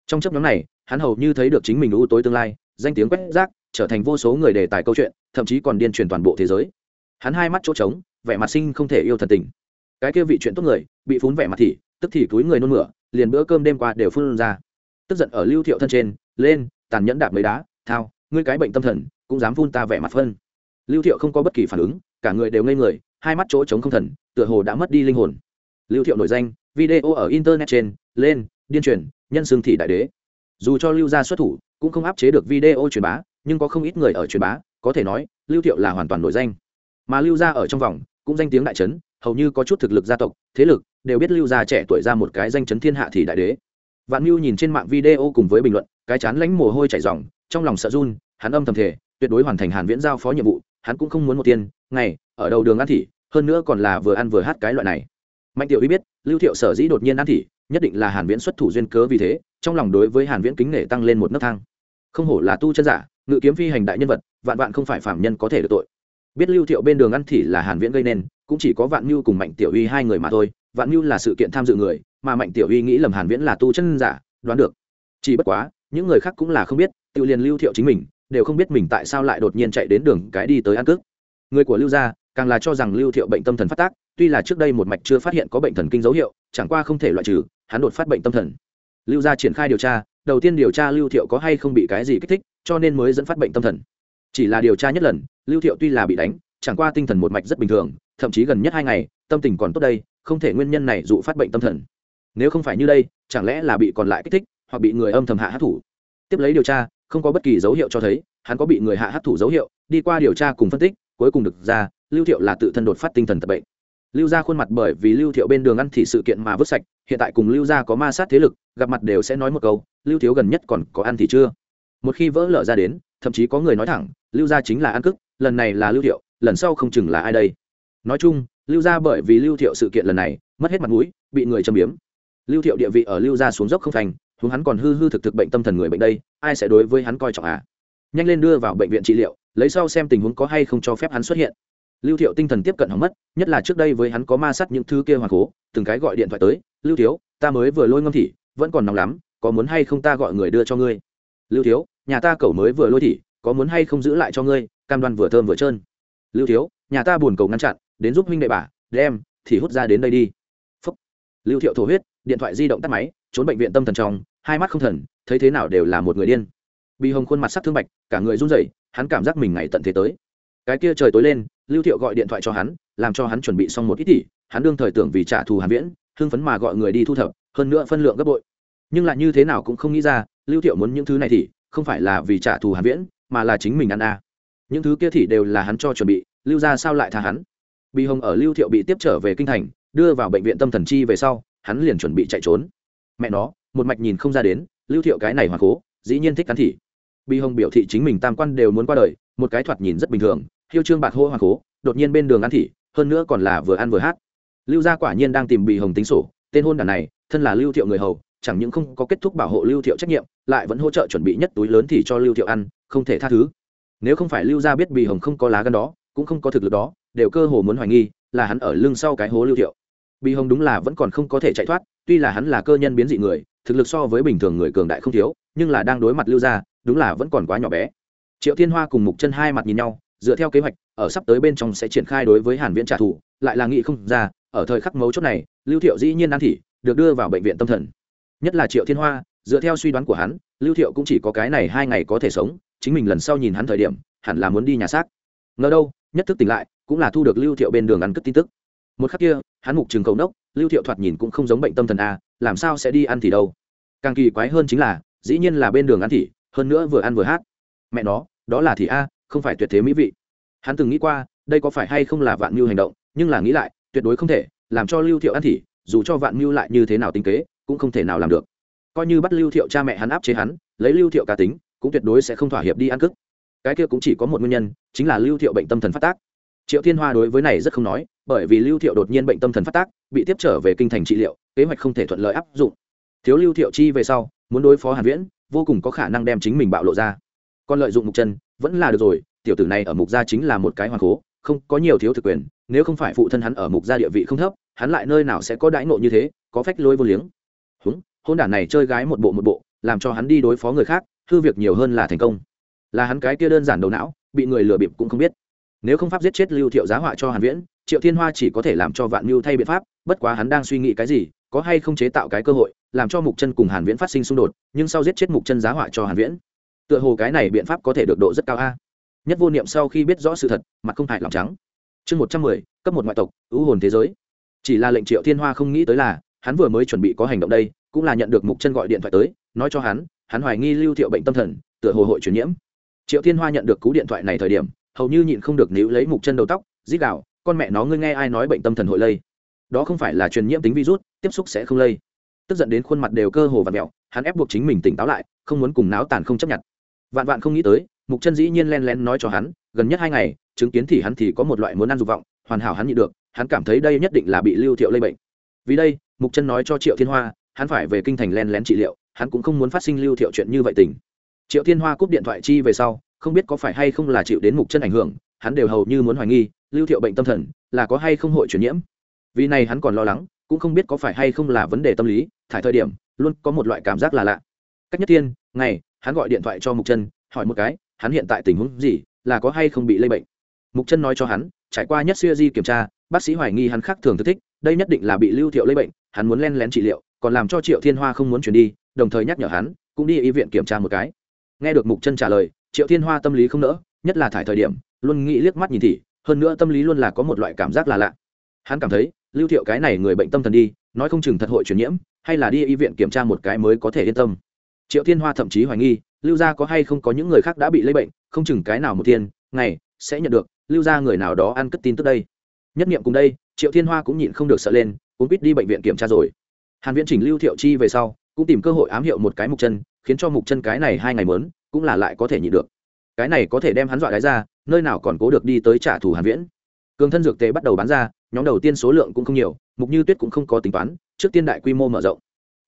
A: trong chấp nhóm này, hắn hầu như thấy được chính mình ưu tối tương lai, danh tiếng quét rác, trở thành vô số người đề tài câu chuyện, thậm chí còn điên truyền toàn bộ thế giới. Hắn hai mắt chỗ trống, vẻ mặt sinh không thể yêu thần tình. Cái kia vị chuyện tốt người, bị phún vẻ mặt thì, tức thì túi người nôn mửa, liền bữa cơm đêm qua đều phun ra. Tức giận ở lưu thiệu thân trên, lên, tàn nhẫn đạp mấy đá, thao, ngươi cái bệnh tâm thần, cũng dám phun ta vẻ mặt phân. Lưu thiệu không có bất kỳ phản ứng, cả người đều ngây người, hai mắt chỗ trống không thần, tựa hồ đã mất đi linh hồn lưu thiệu nổi danh, video ở internet trên, lên, điên truyền, nhân xương thị đại đế. Dù cho lưu gia xuất thủ, cũng không áp chế được video truyền bá, nhưng có không ít người ở truyền bá, có thể nói, lưu thiệu là hoàn toàn nổi danh. Mà lưu gia ở trong vòng, cũng danh tiếng đại trấn hầu như có chút thực lực gia tộc, thế lực, đều biết lưu gia trẻ tuổi ra một cái danh chấn thiên hạ thì đại đế. Vạn mưu nhìn trên mạng video cùng với bình luận, cái chán lánh mồ hôi chảy ròng, trong lòng sợ run, hắn âm thầm thể tuyệt đối hoàn thành hàn viễn giao phó nhiệm vụ, hắn cũng không muốn một tiền, ngày, ở đầu đường ăn thị, hơn nữa còn là vừa ăn vừa hát cái loại này mạnh tiểu uy biết, lưu thiệu sở dĩ đột nhiên ăn thị nhất định là hàn viễn xuất thủ duyên cớ vì thế, trong lòng đối với hàn viễn kính nể tăng lên một nấc thang. Không hổ là tu chân giả, ngự kiếm phi hành đại nhân vật, vạn vạn không phải phạm nhân có thể được tội. Biết lưu thiệu bên đường ăn thị là hàn viễn gây nên, cũng chỉ có vạn mưu cùng mạnh tiểu uy hai người mà thôi, vạn mưu là sự kiện tham dự người, mà mạnh tiểu uy nghĩ lầm hàn viễn là tu chân giả, đoán được. Chỉ bất quá, những người khác cũng là không biết, tự liền lưu thiệu chính mình, đều không biết mình tại sao lại đột nhiên chạy đến đường cái đi tới ăn cướp người của lưu gia, càng là cho rằng lưu thiệu bệnh tâm thần phát tác tuy là trước đây một mạch chưa phát hiện có bệnh thần kinh dấu hiệu, chẳng qua không thể loại trừ, hắn đột phát bệnh tâm thần. Lưu gia triển khai điều tra, đầu tiên điều tra lưu thiệu có hay không bị cái gì kích thích, cho nên mới dẫn phát bệnh tâm thần. Chỉ là điều tra nhất lần, lưu thiệu tuy là bị đánh, chẳng qua tinh thần một mạch rất bình thường, thậm chí gần nhất hai ngày, tâm tình còn tốt đây, không thể nguyên nhân này dụ phát bệnh tâm thần. Nếu không phải như đây, chẳng lẽ là bị còn lại kích thích, hoặc bị người âm thầm hạ hát thủ tiếp lấy điều tra, không có bất kỳ dấu hiệu cho thấy, hắn có bị người hạ hát thủ dấu hiệu, đi qua điều tra cùng phân tích, cuối cùng được ra, lưu thiệu là tự thân đột phát tinh thần tập bệnh lưu gia khuôn mặt bởi vì lưu thiệu bên đường ăn thị sự kiện mà vứt sạch, hiện tại cùng lưu gia có ma sát thế lực, gặp mặt đều sẽ nói một câu, lưu thiếu gần nhất còn có ăn thì chưa? Một khi vỡ lở ra đến, thậm chí có người nói thẳng, lưu gia chính là ăn cức, lần này là lưu thiệu, lần sau không chừng là ai đây? Nói chung, lưu gia bởi vì lưu thiệu sự kiện lần này, mất hết mặt mũi, bị người châm biếm. Lưu thiệu địa vị ở lưu gia xuống dốc không thành chúng hắn còn hư hư thực thực bệnh tâm thần người bệnh đây, ai sẽ đối với hắn coi trọng à? Nhanh lên đưa vào bệnh viện trị liệu, lấy sau xem tình huống có hay không cho phép hắn xuất hiện lưu thiệu tinh thần tiếp cận hỏng mất, nhất là trước đây với hắn có ma sát những thứ kia hoàng cố, từng cái gọi điện thoại tới, lưu thiếu, ta mới vừa lôi ngâm thị, vẫn còn nóng lắm, có muốn hay không ta gọi người đưa cho ngươi? Lưu thiếu, nhà ta cẩu mới vừa lôi thị, có muốn hay không giữ lại cho ngươi, cam đoan vừa thơm vừa trơn. Lưu thiếu, nhà ta buồn cầu ngăn chặn, đến giúp huynh đệ bà, đem, thì hút ra đến đây đi. Phúc. lưu thiệu thổ huyết, điện thoại di động tắt máy, trốn bệnh viện tâm thần trong, hai mắt không thần, thấy thế nào đều là một người điên. Bị hồng khuôn mặt sắc thương bạch, cả người run rẩy, hắn cảm giác mình ngày tận thế tới cái kia trời tối lên, lưu thiệu gọi điện thoại cho hắn, làm cho hắn chuẩn bị xong một ít tỷ hắn đương thời tưởng vì trả thù hàn viễn, hưng phấn mà gọi người đi thu thập, hơn nữa phân lượng gấp bội. Nhưng lại như thế nào cũng không nghĩ ra, lưu thiệu muốn những thứ này thì, không phải là vì trả thù hàn viễn, mà là chính mình ăn a à. những thứ kia thì đều là hắn cho chuẩn bị, lưu ra sao lại tha hắn? Bị hồng ở lưu thiệu bị tiếp trở về kinh thành, đưa vào bệnh viện tâm thần chi về sau, hắn liền chuẩn bị chạy trốn. Mẹ nó, một mạch nhìn không ra đến, lưu thiệu cái này hoàn cố dĩ nhiên thích cắn thị bị hồng biểu thị chính mình tam quan đều muốn qua đời, một cái thoạt nhìn rất bình thường hiêu trương bạc hô hoàng cố, đột nhiên bên đường ăn thị, hơn nữa còn là vừa ăn vừa hát. Lưu gia quả nhiên đang tìm bị hồng tính sổ, tên hôn đàn này, thân là lưu thiệu người hầu, chẳng những không có kết thúc bảo hộ lưu thiệu trách nhiệm, lại vẫn hỗ trợ chuẩn bị nhất túi lớn thì cho lưu thiệu ăn, không thể tha thứ. Nếu không phải lưu gia biết bị hồng không có lá gân đó, cũng không có thực lực đó, đều cơ hồ muốn hoài nghi, là hắn ở lưng sau cái hố lưu thiệu. Bị hồng đúng là vẫn còn không có thể chạy thoát, tuy là hắn là cơ nhân biến dị người, thực lực so với bình thường người cường đại không thiếu, nhưng là đang đối mặt lưu gia, đúng là vẫn còn quá nhỏ bé. Triệu thiên hoa cùng mục chân hai mặt nhìn nhau dựa theo kế hoạch, ở sắp tới bên trong sẽ triển khai đối với hàn viễn trả thù, lại là nghị không ra, ở thời khắc mấu chốt này, lưu thiệu dĩ nhiên ăn thị, được đưa vào bệnh viện tâm thần. Nhất là triệu thiên hoa, dựa theo suy đoán của hắn, lưu thiệu cũng chỉ có cái này hai ngày có thể sống, chính mình lần sau nhìn hắn thời điểm, hẳn là muốn đi nhà xác. Ngờ đâu, nhất thức tỉnh lại, cũng là thu được lưu thiệu bên đường ăn cất tin tức. Một khắc kia, hắn mục trường cầu nốc, lưu thiệu thoạt nhìn cũng không giống bệnh tâm thần a, làm sao sẽ đi ăn thì đâu. Càng kỳ quái hơn chính là, dĩ nhiên là bên đường ăn thì hơn nữa vừa ăn vừa hát. Mẹ nó, đó là thì a không phải tuyệt thế mỹ vị. Hắn từng nghĩ qua đây có phải hay không là vạn mưu hành động nhưng là nghĩ lại tuyệt đối không thể làm cho lưu thiệu ăn thịt, dù cho vạn mưu lại như thế nào tinh kế cũng không thể nào làm được. Coi như bắt lưu thiệu cha mẹ hắn áp chế hắn lấy lưu thiệu cá tính cũng tuyệt đối sẽ không thỏa hiệp đi ăn cức cái kia cũng chỉ có một nguyên nhân chính là lưu thiệu bệnh tâm thần phát tác. Triệu thiên hoa đối với này rất không nói bởi vì lưu thiệu đột nhiên bệnh tâm thần phát tác bị tiếp trở về kinh thành trị liệu kế hoạch không thể thuận lợi áp dụng. Thiếu lưu thiệu chi về sau muốn đối phó hàn viễn vô cùng có khả năng đem chính mình bạo lộ ra. Còn lợi dụng mục chân vẫn là được rồi, tiểu tử này ở mục gia chính là một cái hoàn cố không có nhiều thiếu thực quyền, nếu không phải phụ thân hắn ở mục gia địa vị không thấp, hắn lại nơi nào sẽ có đãi nộ như thế, có phách lối vô liếng. Húng, hôn đản này chơi gái một bộ một bộ, làm cho hắn đi đối phó người khác, hư việc nhiều hơn là thành công. Là hắn cái kia đơn giản đầu não, bị người lừa bịp cũng không biết. Nếu không pháp giết chết lưu thiệu giá họa cho hàn viễn, triệu thiên hoa chỉ có thể làm cho vạn mưu thay biện pháp, bất quá hắn đang suy nghĩ cái gì, có hay không chế tạo cái cơ hội, làm cho mục chân cùng hàn viễn phát sinh xung đột, nhưng sau giết chết mục chân giá họa cho hàn viễn tựa hồ cái này biện pháp có thể được độ rất cao a. Nhất vô niệm sau khi biết rõ sự thật mặt không hại lòng trắng. Chương 110, cấp một ngoại tộc ưu hồn thế giới. Chỉ là lệnh triệu thiên hoa không nghĩ tới là hắn vừa mới chuẩn bị có hành động đây cũng là nhận được mục chân gọi điện thoại tới nói cho hắn hắn hoài nghi lưu thiệu bệnh tâm thần tựa hồ hội truyền nhiễm. Triệu thiên hoa nhận được cú điện thoại này thời điểm hầu như nhịn không được níu lấy mục chân đầu tóc dít đạo con mẹ nó ngươi nghe ai nói bệnh tâm thần hội lây? Đó không phải là truyền nhiễm tính virus tiếp xúc sẽ không lây. Tức giận đến khuôn mặt đều cơ hồ và mẹo hắn ép buộc chính mình tỉnh táo lại không muốn cùng náo tàn không chấp nhận vạn vạn không nghĩ tới, mục chân dĩ nhiên len lén nói cho hắn, gần nhất hai ngày, chứng kiến thì hắn thì có một loại muốn ăn dục vọng, hoàn hảo hắn nhịn được, hắn cảm thấy đây nhất định là bị lưu thiệu lây bệnh. Vì đây, mục chân nói cho triệu thiên hoa, hắn phải về kinh thành len lén trị liệu, hắn cũng không muốn phát sinh lưu thiệu chuyện như vậy tình. Triệu thiên hoa cúp điện thoại chi về sau, không biết có phải hay không là chịu đến mục chân ảnh hưởng, hắn đều hầu như muốn hoài nghi, lưu thiệu bệnh tâm thần, là có hay không hội truyền nhiễm. Vì này hắn còn lo lắng, cũng không biết có phải hay không là vấn đề tâm lý, thải thời điểm, luôn có một loại cảm giác là lạ. Cách nhất tiên ngày hắn gọi điện thoại cho mục chân, hỏi một cái, hắn hiện tại tình huống gì, là có hay không bị lây bệnh? Mục chân nói cho hắn, trải qua nhất siêu di kiểm tra, bác sĩ hoài nghi hắn khác thường thích, đây nhất định là bị lưu thiệu lây bệnh, hắn muốn len lén trị liệu, còn làm cho triệu thiên hoa không muốn chuyển đi, đồng thời nhắc nhở hắn, cũng đi y viện kiểm tra một cái. Nghe được mục chân trả lời, triệu thiên hoa tâm lý không nỡ, nhất là thải thời điểm, luôn nghĩ liếc mắt nhìn thị hơn nữa tâm lý luôn là có một loại cảm giác là lạ. Hắn cảm thấy, lưu thiệu cái này người bệnh tâm thần đi, nói không chừng thật hội truyền nhiễm, hay là đi y viện kiểm tra một cái mới có thể yên tâm triệu thiên hoa thậm chí hoài nghi, lưu gia có hay không có những người khác đã bị lây bệnh, không chừng cái nào một thiên, ngày, sẽ nhận được, lưu gia người nào đó ăn cất tin tức đây. Nhất nghiệm cùng đây, triệu thiên hoa cũng nhịn không được sợ lên cũng biết đi bệnh viện kiểm tra rồi. Hàn viễn chỉnh lưu thiệu chi về sau, cũng tìm cơ hội ám hiệu một cái mục chân, khiến cho mục chân cái này hai ngày mớn, cũng là lại có thể nhịn được. Cái này có thể đem hắn dọa gái ra, nơi nào còn cố được đi tới trả thù hàn viễn. Cường thân dược tế bắt đầu bán ra, nhóm đầu tiên số lượng cũng không nhiều, mục như tuyết cũng không có tính toán, trước tiên đại quy mô mở rộng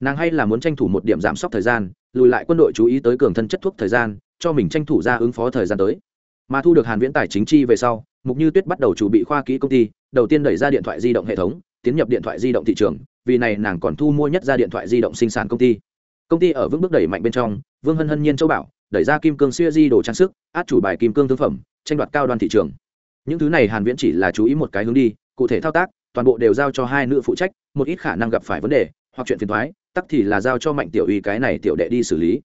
A: nàng hay là muốn tranh thủ một điểm giảm sốc thời gian, lùi lại quân đội chú ý tới cường thân chất thuốc thời gian, cho mình tranh thủ ra ứng phó thời gian tới. Mà thu được hàn viễn tài chính chi về sau, mục như tuyết bắt đầu chuẩn bị khoa kỹ công ty, đầu tiên đẩy ra điện thoại di động hệ thống, tiến nhập điện thoại di động thị trường, vì này nàng còn thu mua nhất ra điện thoại di động sinh sản công ty. Công ty ở vững bước đẩy mạnh bên trong, vương hân hân nhiên châu bảo, đẩy ra kim cương xuyên di đồ trang sức, át chủ bài kim cương thương phẩm, tranh đoạt cao đoàn thị trường. Những thứ này hàn viễn chỉ là chú ý một cái hướng đi, cụ thể thao tác, toàn bộ đều giao cho hai nữ phụ trách, một ít khả năng gặp phải vấn đề, hoặc chuyện phiền toái tắc thì là giao cho mạnh tiểu uy cái này tiểu đệ đi xử lý.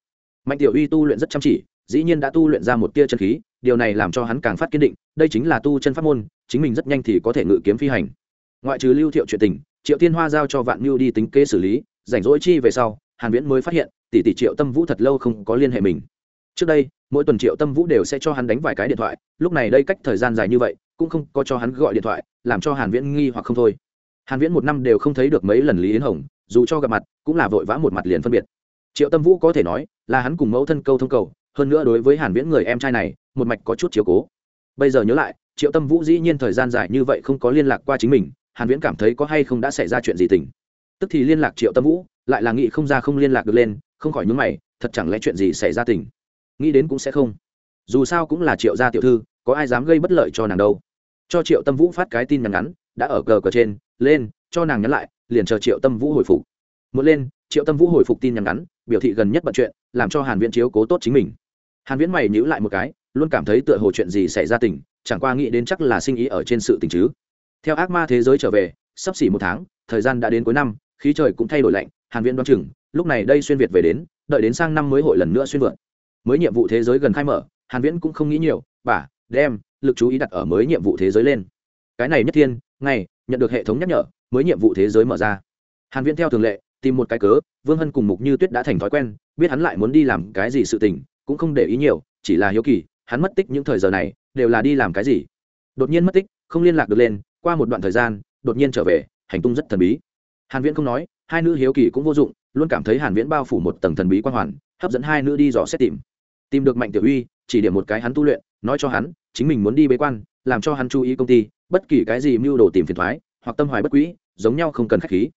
A: Mạnh tiểu uy tu luyện rất chăm chỉ, dĩ nhiên đã tu luyện ra một tia chân khí, điều này làm cho hắn càng phát kiên định, đây chính là tu chân pháp môn, chính mình rất nhanh thì có thể ngự kiếm phi hành. Ngoại trừ lưu thiệu chuyện tình, triệu tiên hoa giao cho vạn mưu đi tính kế xử lý, rảnh rỗi chi về sau, hàn viễn mới phát hiện, tỷ tỷ triệu tâm vũ thật lâu không có liên hệ mình. Trước đây, mỗi tuần triệu tâm vũ đều sẽ cho hắn đánh vài cái điện thoại, lúc này đây cách thời gian dài như vậy, cũng không có cho hắn gọi điện thoại, làm cho hàn viễn nghi hoặc không thôi. Hàn viễn một năm đều không thấy được mấy lần lý yến hồng dù cho gặp mặt, cũng là vội vã một mặt liền phân biệt. Triệu tâm vũ có thể nói là hắn cùng mẫu thân câu thông cầu, hơn nữa đối với hàn viễn người em trai này, một mạch có chút chiếu cố. Bây giờ nhớ lại, triệu tâm vũ dĩ nhiên thời gian dài như vậy không có liên lạc qua chính mình, hàn viễn cảm thấy có hay không đã xảy ra chuyện gì tình. Tức thì liên lạc triệu tâm vũ, lại là nghĩ không ra không liên lạc được lên, không khỏi nhướng mày, thật chẳng lẽ chuyện gì xảy ra tình? Nghĩ đến cũng sẽ không. Dù sao cũng là triệu gia tiểu thư, có ai dám gây bất lợi cho nàng đâu. Cho triệu tâm vũ phát cái tin nhắn ngắn, đã ở cờ cờ trên, lên, cho nàng nhắn lại liền chờ triệu tâm vũ hồi phục. Muốn lên, triệu tâm vũ hồi phục tin nhắn ngắn, biểu thị gần nhất bận chuyện, làm cho hàn viễn chiếu cố tốt chính mình. Hàn viễn mày nhíu lại một cái, luôn cảm thấy tựa hồ chuyện gì xảy ra tình, chẳng qua nghĩ đến chắc là sinh ý ở trên sự tình chứ. Theo ác ma thế giới trở về, sắp xỉ một tháng, thời gian đã đến cuối năm, khí trời cũng thay đổi lạnh, hàn viễn đoán chừng, lúc này đây xuyên việt về đến, đợi đến sang năm mới hội lần nữa xuyên vượt mới nhiệm vụ thế giới gần khai mở, hàn viễn cũng không nghĩ nhiều, bà, đem lực chú ý đặt ở mới nhiệm vụ thế giới lên. Cái này nhất thiên, ngày, nhận được hệ thống nhắc nhở mới nhiệm vụ thế giới mở ra. Hàn viễn theo thường lệ, tìm một cái cớ, vương hân cùng mục như tuyết đã thành thói quen, biết hắn lại muốn đi làm cái gì sự tình, cũng không để ý nhiều, chỉ là hiếu kỳ, hắn mất tích những thời giờ này, đều là đi làm cái gì. Đột nhiên mất tích, không liên lạc được lên, qua một đoạn thời gian, đột nhiên trở về, hành tung rất thần bí. Hàn viễn không nói, hai nữ hiếu kỳ cũng vô dụng, luôn cảm thấy hàn viễn bao phủ một tầng thần bí quan hoàn, hấp dẫn hai nữ đi dò xét tìm. Tìm được mạnh tiểu uy, chỉ điểm một cái hắn tu luyện, nói cho hắn, chính mình muốn đi bế quan, làm cho hắn chú ý công ty, bất kỳ cái gì mưu đồ tìm phiền thoái, hoặc tâm hoài bất quý giống nhau không cần khách khí.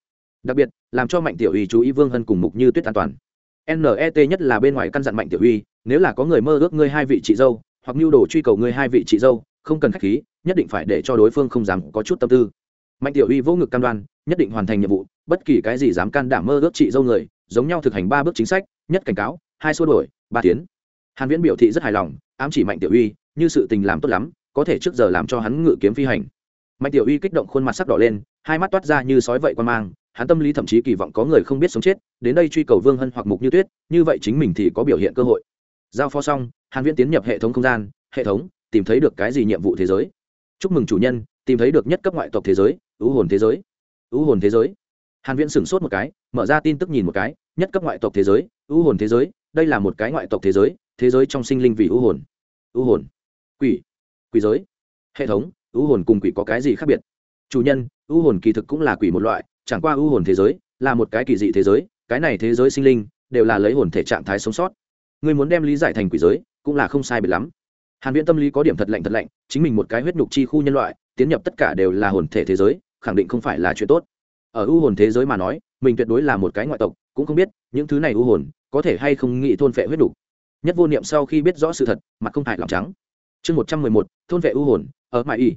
A: Đặc biệt, làm cho mạnh tiểu uy chú ý vương hân cùng mục như tuyết an toàn. Net nhất là bên ngoài căn dặn mạnh tiểu uy, nếu là có người mơ ước ngươi hai vị chị dâu, hoặc mưu đồ truy cầu ngươi hai vị chị dâu, không cần khách khí, nhất định phải để cho đối phương không dám có chút tâm tư. Mạnh tiểu uy vô ngực cam đoan, nhất định hoàn thành nhiệm vụ, bất kỳ cái gì dám can đảm mơ ước chị dâu người, giống nhau thực hành ba bước chính sách, nhất cảnh cáo, hai xua đổi ba tiến. Hàn viễn biểu thị rất hài lòng, ám chỉ mạnh tiểu uy, như sự tình làm tốt lắm, có thể trước giờ làm cho hắn ngự kiếm phi hành. Mạnh tiểu uy kích động khuôn mặt sắc đỏ lên hai mắt toát ra như sói vậy quan mang, hắn tâm lý thậm chí kỳ vọng có người không biết sống chết, đến đây truy cầu vương hân hoặc mục như tuyết, như vậy chính mình thì có biểu hiện cơ hội. Giao phó xong, hàn viễn tiến nhập hệ thống không gian, hệ thống, tìm thấy được cái gì nhiệm vụ thế giới. Chúc mừng chủ nhân, tìm thấy được nhất cấp ngoại tộc thế giới ưu hồn thế giới ưu hồn thế giới. Hàn viễn sửng sốt một cái, mở ra tin tức nhìn một cái, nhất cấp ngoại tộc thế giới ưu hồn thế giới, đây là một cái ngoại tộc thế giới thế giới trong sinh linh vì ưu hồn. Ưu hồn. Quỷ. Quỷ giới. Hệ thống ưu hồn cùng quỷ có cái gì khác biệt? Chủ nhân, u hồn kỳ thực cũng là quỷ một loại, chẳng qua u hồn thế giới là một cái kỳ dị thế giới, cái này thế giới sinh linh đều là lấy hồn thể trạng thái sống sót. Người muốn đem lý giải thành quỷ giới cũng là không sai biệt lắm. Hàn viễn tâm lý có điểm thật lạnh thật lạnh, chính mình một cái huyết nhục chi khu nhân loại, tiến nhập tất cả đều là hồn thể thế giới, khẳng định không phải là chuyện tốt. Ở u hồn thế giới mà nói, mình tuyệt đối là một cái ngoại tộc, cũng không biết những thứ này u hồn có thể hay không nghĩ thôn phệ huyết nhục. Nhất vô niệm sau khi biết rõ sự thật, mặt không hại lòng trắng. Chương một trăm mười một, thôn vệ u hồn, ở mại y.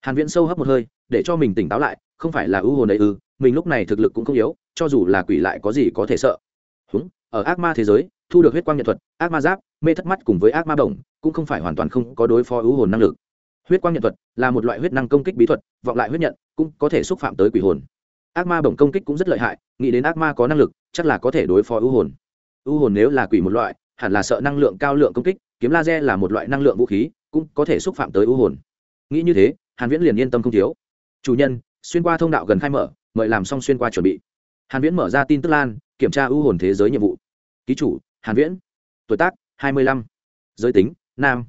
A: Hàn viễn sâu hấp một hơi để cho mình tỉnh táo lại, không phải là ưu hồn ấy ư, mình lúc này thực lực cũng không yếu, cho dù là quỷ lại có gì có thể sợ. Húng, ở ác ma thế giới, thu được huyết quang nhật thuật, ác ma giáp, mê thất mắt cùng với ác ma đồng cũng không phải hoàn toàn không có đối phó ưu hồn năng lực. Huyết quang nhật thuật là một loại huyết năng công kích bí thuật, vọng lại huyết nhận, cũng có thể xúc phạm tới quỷ hồn. Ác ma bổng công kích cũng rất lợi hại, nghĩ đến ác ma có năng lực, chắc là có thể đối phó ưu hồn. Ưu hồn nếu là quỷ một loại, hẳn là sợ năng lượng cao lượng công kích, kiếm laser là một loại năng lượng vũ khí, cũng có thể xúc phạm tới ưu hồn. Nghĩ như thế, hàn viễn liền yên tâm không thiếu chủ nhân, xuyên qua thông đạo gần khai mở, mời làm xong xuyên qua chuẩn bị. Hàn viễn mở ra tin tức lan, kiểm tra ưu hồn thế giới nhiệm vụ. Ký chủ, hàn viễn. Tuổi tác 25. giới tính, nam.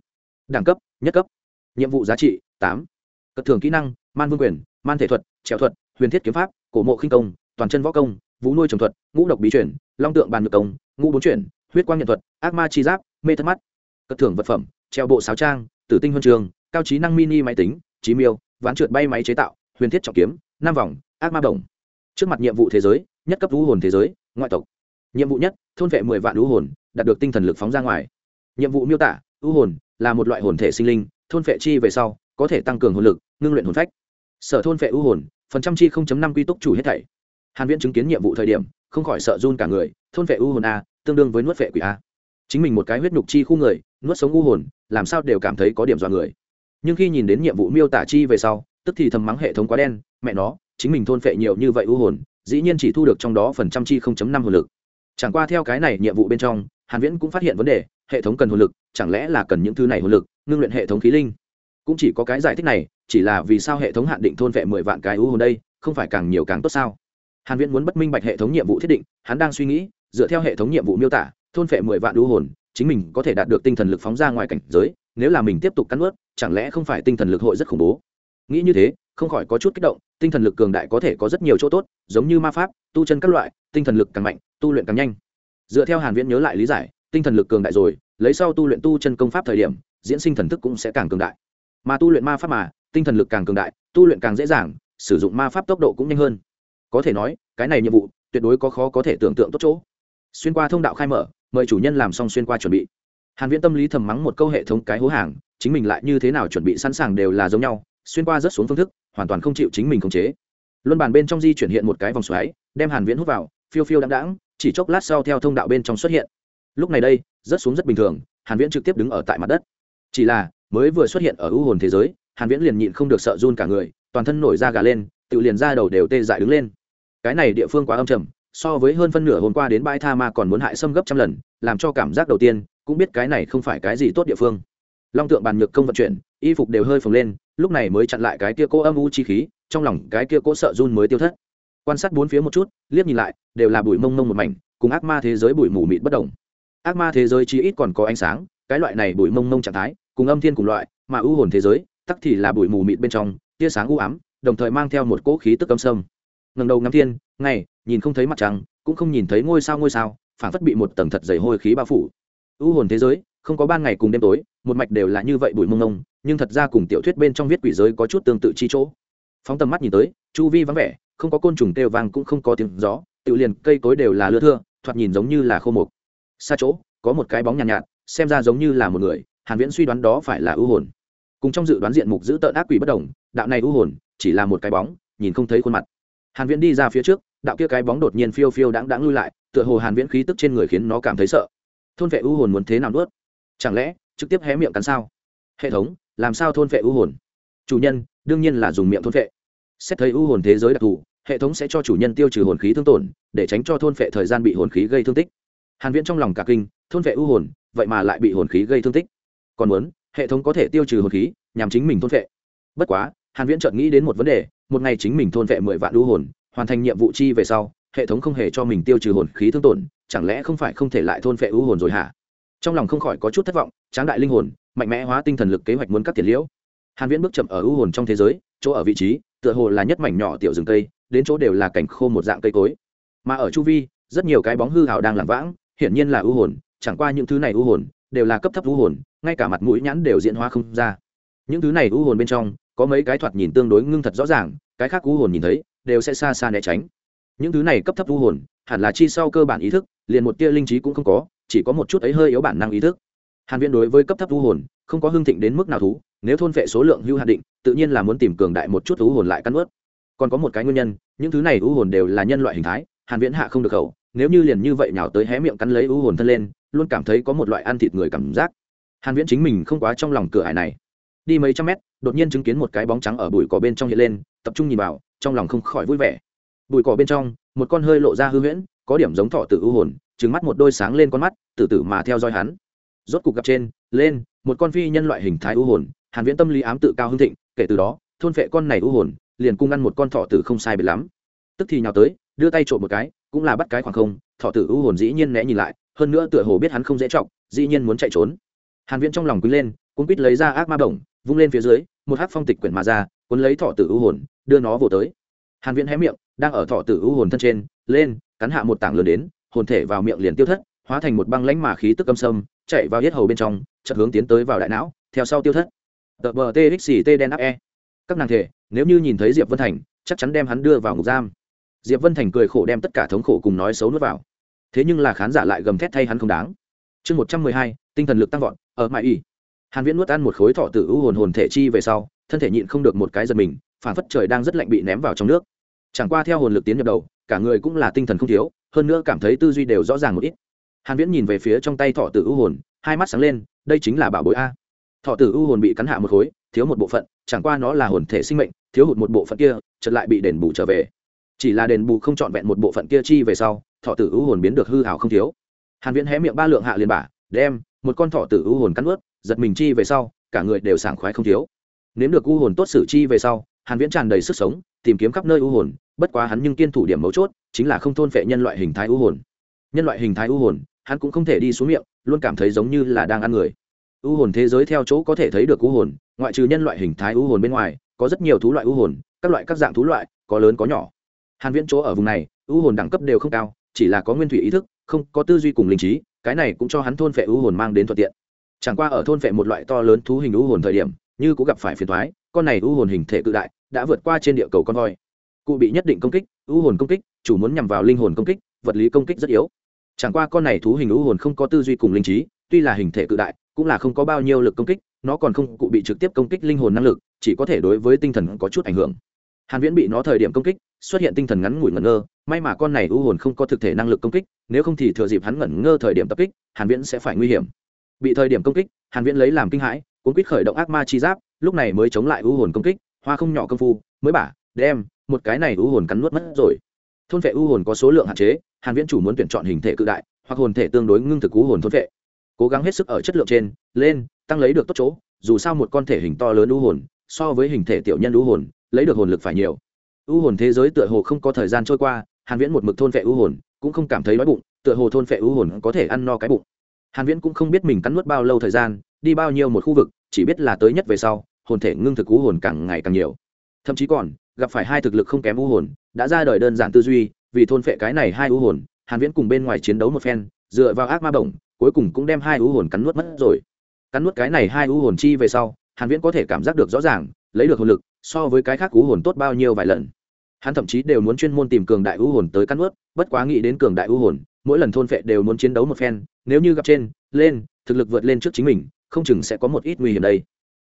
A: Đẳng cấp, nhất cấp. Nhiệm vụ giá trị 8. cất thường kỹ năng, man vương quyền, man thể thuật, trèo thuật, huyền thiết kiếm pháp, cổ mộ khinh công, toàn chân võ công, vũ nuôi trồng thuật, ngũ độc bí chuyển, long tượng bàn ngược công, ngũ bốn chuyển, huyết quang nhận thuật, ác ma chi giáp, mê thất mắt. Cất thưởng vật phẩm, treo bộ sáo trang, tử tinh huân trường, cao trí năng mini máy tính trí miêu, ván trượt bay máy chế tạo huyền thiết trọng kiếm, năm vòng, ác ma đồng. Trước mặt nhiệm vụ thế giới, nhất cấp lũ hồn thế giới, ngoại tộc. Nhiệm vụ nhất, thôn vệ mười vạn lũ hồn, đạt được tinh thần lực phóng ra ngoài. Nhiệm vụ miêu tả lũ hồn là một loại hồn thể sinh linh, thôn vệ chi về sau, có thể tăng cường hồn lực, ngưng luyện hồn phách. Sở thôn vệ lũ hồn, phần trăm chi không chấm năm quy túc chủ hết thảy. Hàn viễn chứng kiến nhiệm vụ thời điểm, không khỏi sợ run cả người, thôn vệ u hồn a, tương đương với nuốt vệ quỷ a. Chính mình một cái huyết nhục chi khu người, nuốt sống u hồn, làm sao đều cảm thấy có điểm dọa người. Nhưng khi nhìn đến nhiệm vụ miêu tả chi về sau tức thì thầm mắng hệ thống quá đen mẹ nó chính mình thôn phệ nhiều như vậy u hồn dĩ nhiên chỉ thu được trong đó phần trăm chi không chấm năm hồn lực. Chẳng qua theo cái này nhiệm vụ bên trong hàn viễn cũng phát hiện vấn đề hệ thống cần hồn lực chẳng lẽ là cần những thứ này hồn lực ngưng luyện hệ thống khí linh? Cũng chỉ có cái giải thích này chỉ là vì sao hệ thống hạn định thôn vệ mười vạn cái u hồn đây không phải càng nhiều càng tốt sao? Hàn viễn muốn bất minh bạch hệ thống nhiệm vụ thiết định hắn đang suy nghĩ dựa theo hệ thống nhiệm vụ miêu tả thôn vệ mười vạn u hồn chính mình có thể đạt được tinh thần lực phóng ra ngoài cảnh giới nếu là mình tiếp tục cắn nuốt, chẳng lẽ không phải tinh thần lực hội rất khủng bố? Nghĩ như thế, không khỏi có chút kích động, tinh thần lực cường đại có thể có rất nhiều chỗ tốt, giống như ma pháp, tu chân các loại, tinh thần lực càng mạnh, tu luyện càng nhanh. Dựa theo hàn viễn nhớ lại lý giải, tinh thần lực cường đại rồi, lấy sau tu luyện tu chân công pháp thời điểm, diễn sinh thần thức cũng sẽ càng cường đại. Mà tu luyện ma pháp mà, tinh thần lực càng cường đại, tu luyện càng dễ dàng, sử dụng ma pháp tốc độ cũng nhanh hơn. Có thể nói, cái này nhiệm vụ tuyệt đối có khó có thể tưởng tượng tốt chỗ. Xuyên qua thông đạo khai mở, mời chủ nhân làm xong xuyên qua chuẩn bị. Hàn viễn tâm lý thầm mắng một câu hệ thống cái hố hàng, chính mình lại như thế nào chuẩn bị sẵn sàng đều là giống nhau xuyên qua rất xuống phương thức, hoàn toàn không chịu chính mình khống chế. Luân bàn bên trong di chuyển hiện một cái vòng xoáy, đem hàn viễn hút vào, phiêu phiêu đãng đãng, chỉ chốc lát sau theo thông đạo bên trong xuất hiện. Lúc này đây rất xuống rất bình thường, hàn viễn trực tiếp đứng ở tại mặt đất. Chỉ là, mới vừa xuất hiện ở ưu hồn thế giới, hàn viễn liền nhịn không được sợ run cả người, toàn thân nổi da gà lên, tự liền ra đầu đều tê dại đứng lên. Cái này địa phương quá âm trầm, so với hơn phân nửa hôm qua đến bãi tha ma còn muốn hại xâm gấp trăm lần, làm cho cảm giác đầu tiên, cũng biết cái này không phải cái gì tốt địa phương. Long tượng bàn nhược công vận chuyển, y phục đều hơi phồng lên lúc này mới chặn lại cái kia cố âm u chi khí, trong lòng cái kia cố sợ run mới tiêu thất. Quan sát bốn phía một chút, liếc nhìn lại, đều là bụi mông mông một mảnh, cùng ác ma thế giới bụi mù mịt bất đồng ác ma thế giới chỉ ít còn có ánh sáng, cái loại này bụi mông mông trạng thái, cùng âm thiên cùng loại, mà ưu hồn thế giới, tắc thì là bụi mù mịt bên trong, tia sáng u ám, đồng thời mang theo một cỗ khí tức âm sâm. Ngầm đầu ngắm thiên, ngày, nhìn không thấy mặt trăng, cũng không nhìn thấy ngôi sao ngôi sao phản phất bị một tầng thật dày hôi khí bao phủ. Ưu hồn thế giới, không có ban ngày cùng đêm tối một mạch đều là như vậy bụi mông ngông nhưng thật ra cùng tiểu thuyết bên trong viết quỷ giới có chút tương tự chi chỗ. Phóng tầm mắt nhìn tới chu vi vắng vẻ không có côn trùng kêu vang cũng không có tiếng gió tự liền cây cối đều là lưa thưa thoạt nhìn giống như là khô mục. Xa chỗ có một cái bóng nhàn nhạt, nhạt xem ra giống như là một người hàn viễn suy đoán đó phải là ưu hồn. Cùng trong dự đoán diện mục giữ tợn ác quỷ bất đồng đạo này ưu hồn chỉ là một cái bóng nhìn không thấy khuôn mặt. Hàn viễn đi ra phía trước đạo kia cái bóng đột nhiên phiêu phiêu đãng đãng lui lại tựa hồ hàn viễn khí tức trên người khiến nó cảm thấy sợ. Thôn vệ ưu hồn muốn thế nào nuốt? Chẳng lẽ trực tiếp hé miệng cắn sao? Hệ thống, làm sao thôn vệ ưu hồn? Chủ nhân, đương nhiên là dùng miệng thôn vệ. Xét thấy ưu hồn thế giới đặc thù, hệ thống sẽ cho chủ nhân tiêu trừ hồn khí thương tổn, để tránh cho thôn vệ thời gian bị hồn khí gây thương tích. Hàn viễn trong lòng cả kinh, thôn vệ ưu hồn, vậy mà lại bị hồn khí gây thương tích. Còn muốn, hệ thống có thể tiêu trừ hồn khí, nhằm chính mình thôn vệ. Bất quá, hàn viễn chợt nghĩ đến một vấn đề, một ngày chính mình thôn vệ mười vạn ưu hồn, hoàn thành nhiệm vụ chi về sau, hệ thống không hề cho mình tiêu trừ hồn khí thương tổn, chẳng lẽ không phải không thể lại thôn vệ ưu hồn rồi hả? Trong lòng không khỏi có chút thất vọng, tráng đại linh hồn, mạnh mẽ hóa tinh thần lực kế hoạch muốn cắt tiền liễu. Hàn viễn bước chậm ở ưu hồn trong thế giới, chỗ ở vị trí, tựa hồ là nhất mảnh nhỏ tiểu rừng cây, đến chỗ đều là cảnh khô một dạng cây cối. Mà ở chu vi, rất nhiều cái bóng hư hào đang làm vãng, hiển nhiên là ưu hồn, chẳng qua những thứ này ưu hồn, đều là cấp thấp ưu hồn, ngay cả mặt mũi nhãn đều diễn hóa không ra. Những thứ này ưu hồn bên trong, có mấy cái thoạt nhìn tương đối ngưng thật rõ ràng, cái khác ưu hồn nhìn thấy, đều sẽ xa xa né tránh. Những thứ này cấp thấp ưu hồn, hẳn là chi sau cơ bản ý thức, liền một tia linh trí cũng không có chỉ có một chút ấy hơi yếu bản năng ý thức. Hàn viễn đối với cấp thấp u hồn, không có hương thịnh đến mức nào thú, nếu thôn phệ số lượng hưu hạn định, tự nhiên là muốn tìm cường đại một chút u hồn lại cắn ướt. Còn có một cái nguyên nhân, những thứ này u hồn đều là nhân loại hình thái, hàn viễn hạ không được khẩu, nếu như liền như vậy nhào tới hé miệng cắn lấy u hồn thân lên, luôn cảm thấy có một loại ăn thịt người cảm giác. Hàn viễn chính mình không quá trong lòng cửa hải này. Đi mấy trăm mét, đột nhiên chứng kiến một cái bóng trắng ở bụi cỏ bên trong hiện lên, tập trung nhìn vào, trong lòng không khỏi vui vẻ. Bụi cỏ bên trong, một con hơi lộ ra hư huyễn, có điểm giống thọ tử ưu hồn trừng mắt một đôi sáng lên con mắt, từ từ mà theo dõi hắn. Rốt cục gặp trên, lên, một con phi nhân loại hình thái ưu hồn, hàn viễn tâm lý ám tự cao hưng thịnh, kể từ đó, thôn phệ con này ưu hồn, liền cung ăn một con thọ tử không sai biệt lắm. Tức thì nhào tới, đưa tay trộm một cái, cũng là bắt cái khoảng không thọ tử ưu hồn dĩ nhiên né nhìn lại, hơn nữa tựa hồ biết hắn không dễ trọng dĩ nhiên muốn chạy trốn. Hàn viễn trong lòng quý lên cũng quýt lấy ra ác ma đồng vung lên phía dưới, một hắc phong tịch quyển mà ra, cuốn lấy thọ tử ưu hồn, đưa nó vồ tới. Hàn viễn hé miệng, đang ở thọ tử ưu hồn thân trên, lên, cắn hạ một tảng lớn đến hồn thể vào miệng liền tiêu thất, hóa thành một băng lãnh mà khí tức âm sâm, chạy vào yết hầu bên trong, chợt hướng tiến tới vào đại não, theo sau tiêu thất. Tờ bờ txt đen áp e. Các nàng thể, nếu như nhìn thấy diệp vân thành, chắc chắn đem hắn đưa vào ngục giam. Diệp vân thành cười khổ đem tất cả thống khổ cùng nói xấu nuốt vào. Thế nhưng là khán giả lại gầm thét thay hắn không đáng. Chương một trăm mười hai, tinh thần lực tăng vọt, ở mãi y. Hàn viễn nuốt ăn một khối thọ tử ưu hồn hồn thể chi về sau, thân thể nhịn không được một cái giật mình phản phất trời đang rất lạnh bị ném vào trong nước chẳng qua theo hồn lực tiến nhập đầu, cả người cũng là tinh thần không thiếu, hơn nữa cảm thấy tư duy đều rõ ràng một ít. Hàn viễn nhìn về phía trong tay thọ tử ưu hồn, hai mắt sáng lên, đây chính là bảo bối a. Thọ tử ưu hồn bị cắn hạ một khối, thiếu một bộ phận, chẳng qua nó là hồn thể sinh mệnh, thiếu hụt một bộ phận kia, chợt lại bị đền bù trở về. Chỉ là đền bù không trọn vẹn một bộ phận kia chi về sau, thọ tử ưu hồn biến được hư hảo không thiếu. Hàn viễn hé miệng ba lượng hạ liền bả, đem, một con thọ tử ưu hồn cắn ướt giật mình chi về sau, cả người đều sảng khoái không thiếu. Nếm được ưu hồn tốt xử chi về sau, hàn viễn tràn đầy sức sống, tìm kiếm khắp nơi ưu hồn bất quá hắn nhưng kiên thủ điểm mấu chốt, chính là không thôn phệ nhân loại hình thái ưu hồn. Nhân loại hình thái ưu hồn, hắn cũng không thể đi xuống miệng, luôn cảm thấy giống như là đang ăn người. U hồn thế giới theo chỗ có thể thấy được ưu hồn, ngoại trừ nhân loại hình thái ưu hồn bên ngoài, có rất nhiều thú loại ưu hồn, các loại các dạng thú loại, có lớn có nhỏ. Hàn viễn chỗ ở vùng này ưu hồn đẳng cấp đều không cao, chỉ là có nguyên thủy ý thức, không có tư duy cùng linh trí, cái này cũng cho hắn thôn phệ ưu hồn mang đến thuận tiện. Chẳng qua ở thôn phệ một loại to lớn thú hình ưu hồn thời điểm, như cũng gặp phải phiền toái, con này ưu hồn hình thể cự đại, đã vượt qua trên địa cầu con voi cụ bị nhất định công kích, ưu hồn công kích, chủ muốn nhằm vào linh hồn công kích, vật lý công kích rất yếu. Chẳng qua con này thú hình ưu hồn không có tư duy cùng linh trí, tuy là hình thể cự đại, cũng là không có bao nhiêu lực công kích, nó còn không cụ bị trực tiếp công kích linh hồn năng lực, chỉ có thể đối với tinh thần có chút ảnh hưởng. Hàn viễn bị nó thời điểm công kích, xuất hiện tinh thần ngắn ngủi ngẩn ngơ, may mà con này ưu hồn không có thực thể năng lực công kích, nếu không thì thừa dịp hắn ngẩn ngơ thời điểm tập kích, hàn viễn sẽ phải nguy hiểm. Bị thời điểm công kích, hàn viễn lấy làm kinh hãi, cuốn quýt khởi động ác ma chi giáp, lúc này mới chống lại ưu hồn công kích, hoa không nhỏ công phu, mới bả, đem một cái này u hồn cắn nuốt mất rồi. Thôn vệ u hồn có số lượng hạn chế, hàn viễn chủ muốn tuyển chọn hình thể cự đại, hoặc hồn thể tương đối ngưng thực u hồn thôn vệ. Cố gắng hết sức ở chất lượng trên, lên, tăng lấy được tốt chỗ, dù sao một con thể hình to lớn u hồn, so với hình thể tiểu nhân u hồn, lấy được hồn lực phải nhiều. U hồn thế giới tựa hồ không có thời gian trôi qua, hàn viễn một mực thôn vệ u hồn, cũng không cảm thấy đói bụng, tựa hồ thôn vệ u hồn có thể ăn no cái bụng. Hàn viễn cũng không biết mình cắn nuốt bao lâu thời gian, đi bao nhiêu một khu vực, chỉ biết là tới nhất về sau, hồn thể ngưng thực u hồn càng ngày càng nhiều. Thậm chí còn gặp phải hai thực lực không kém ưu hồn, đã ra đời đơn giản tư duy, vì thôn phệ cái này hai ưu hồn, hàn viễn cùng bên ngoài chiến đấu một phen, dựa vào ác ma bổng, cuối cùng cũng đem hai ưu hồn cắn nuốt mất rồi. Cắn nuốt cái này hai ưu hồn chi về sau, hàn viễn có thể cảm giác được rõ ràng, lấy được hồn lực, so với cái khác ưu hồn tốt bao nhiêu vài lần. Hắn thậm chí đều muốn chuyên môn tìm cường đại ưu hồn tới cắn nuốt, bất quá nghĩ đến cường đại ưu hồn, mỗi lần thôn phệ đều muốn chiến đấu một phen, nếu như gặp trên, lên, thực lực vượt lên trước chính mình, không chừng sẽ có một ít nguy hiểm đây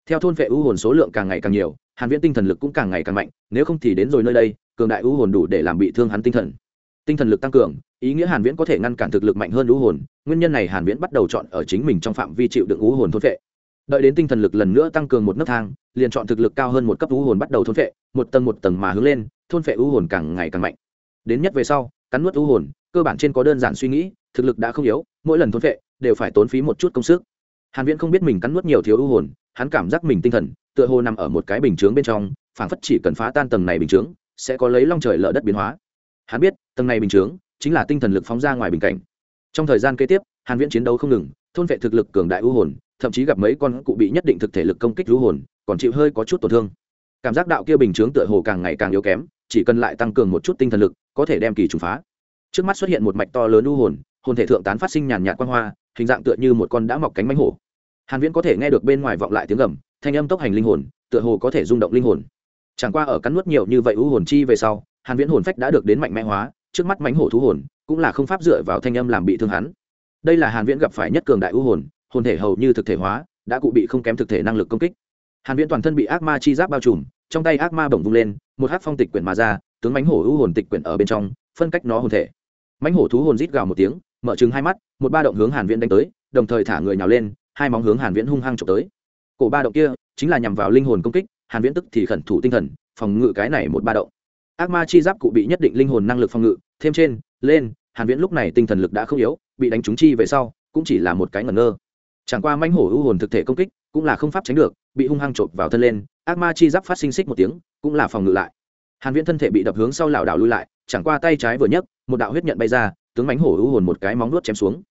A: theo thôn phệ u hồn số lượng càng ngày càng nhiều, hàn viễn tinh thần lực cũng càng ngày càng mạnh, nếu không thì đến rồi nơi đây, cường đại u hồn đủ để làm bị thương hắn tinh thần. Tinh thần lực tăng cường, ý nghĩa hàn viễn có thể ngăn cản thực lực mạnh hơn u hồn, nguyên nhân này hàn viễn bắt đầu chọn ở chính mình trong phạm vi chịu đựng u hồn thôn phệ đợi đến tinh thần lực lần nữa tăng cường một nấc thang, liền chọn thực lực cao hơn một cấp u hồn bắt đầu thôn phệ một tầng một tầng mà hướng lên, thôn phệ u hồn càng ngày càng mạnh. Đến nhất về sau, cắn nuốt u hồn, cơ bản trên có đơn giản suy nghĩ, thực lực đã không yếu, mỗi lần thôn phệ đều phải tốn phí một chút công sức. Hàn viễn không biết mình cắn nuốt nhiều thiếu u hồn hắn cảm giác mình tinh thần, tựa hồ nằm ở một cái bình chướng bên trong, phảng phất chỉ cần phá tan tầng này bình chướng, sẽ có lấy long trời lở đất biến hóa. Hắn biết, tầng này bình chướng chính là tinh thần lực phóng ra ngoài bình cảnh. Trong thời gian kế tiếp, hàn viễn chiến đấu không ngừng, thôn vệ thực lực cường đại ưu hồn, thậm chí gặp mấy con cụ bị nhất định thực thể lực công kích ưu hồn, còn chịu hơi có chút tổn thương. Cảm giác đạo kia bình chướng tựa hồ càng ngày càng yếu kém, chỉ cần lại tăng cường một chút tinh thần lực, có thể đem kỳ trùng phá. Trước mắt xuất hiện một mạch to lớn ưu hồn hồn thể thượng tán phát sinh nhàn nhạt quang hoa, hình dạng tựa như một con đã mọc cánh mánh hổ hàn viễn có thể nghe được bên ngoài vọng lại tiếng gầm, thanh âm tốc hành linh hồn, tựa hồ có thể rung động linh hồn. Chẳng qua ở cắn nuốt nhiều như vậy ưu hồn chi về sau, hàn viễn hồn phách đã được đến mạnh mẽ hóa, trước mắt mánh hổ thú hồn, cũng là không pháp dựa vào thanh âm làm bị thương hắn. Đây là hàn viễn gặp phải nhất cường đại ưu hồn hồn thể hầu như thực thể hóa, đã cụ bị không kém thực thể năng lực công kích. Hàn viễn toàn thân bị ác ma chi giáp bao trùm, trong tay ác ma bổng vung lên, một hắc phong tịch quyển mà ra, tướng mánh hổ ưu hồn tịch quyển ở bên trong, phân cách nó hồn thể. Mánh hổ thú hồn rít gào một tiếng, mở trừng hai mắt, một ba động hướng hàn viễn đánh tới, đồng thời thả người nhào lên hai móng hướng hàn viễn hung hăng chụp tới. Cổ ba động kia chính là nhằm vào linh hồn công kích, hàn viễn tức thì khẩn thủ tinh thần, phòng ngự cái này một ba động. Ác ma chi giáp cụ bị nhất định linh hồn năng lực phòng ngự, thêm trên, lên, hàn viễn lúc này tinh thần lực đã không yếu, bị đánh trúng chi về sau, cũng chỉ là một cái ngẩn ngơ. Chẳng qua manh hổ ưu hồn thực thể công kích cũng là không pháp tránh được, bị hung hăng chộp vào thân lên, ác ma chi giáp phát sinh xích một tiếng, cũng là phòng ngự lại. Hàn viễn thân thể bị đập hướng sau lảo đảo lui lại, chẳng qua tay trái vừa nhấc, một đạo huyết nhận bay ra, tướng mánh hổ ưu hồn một cái móng nuốt chém xuống.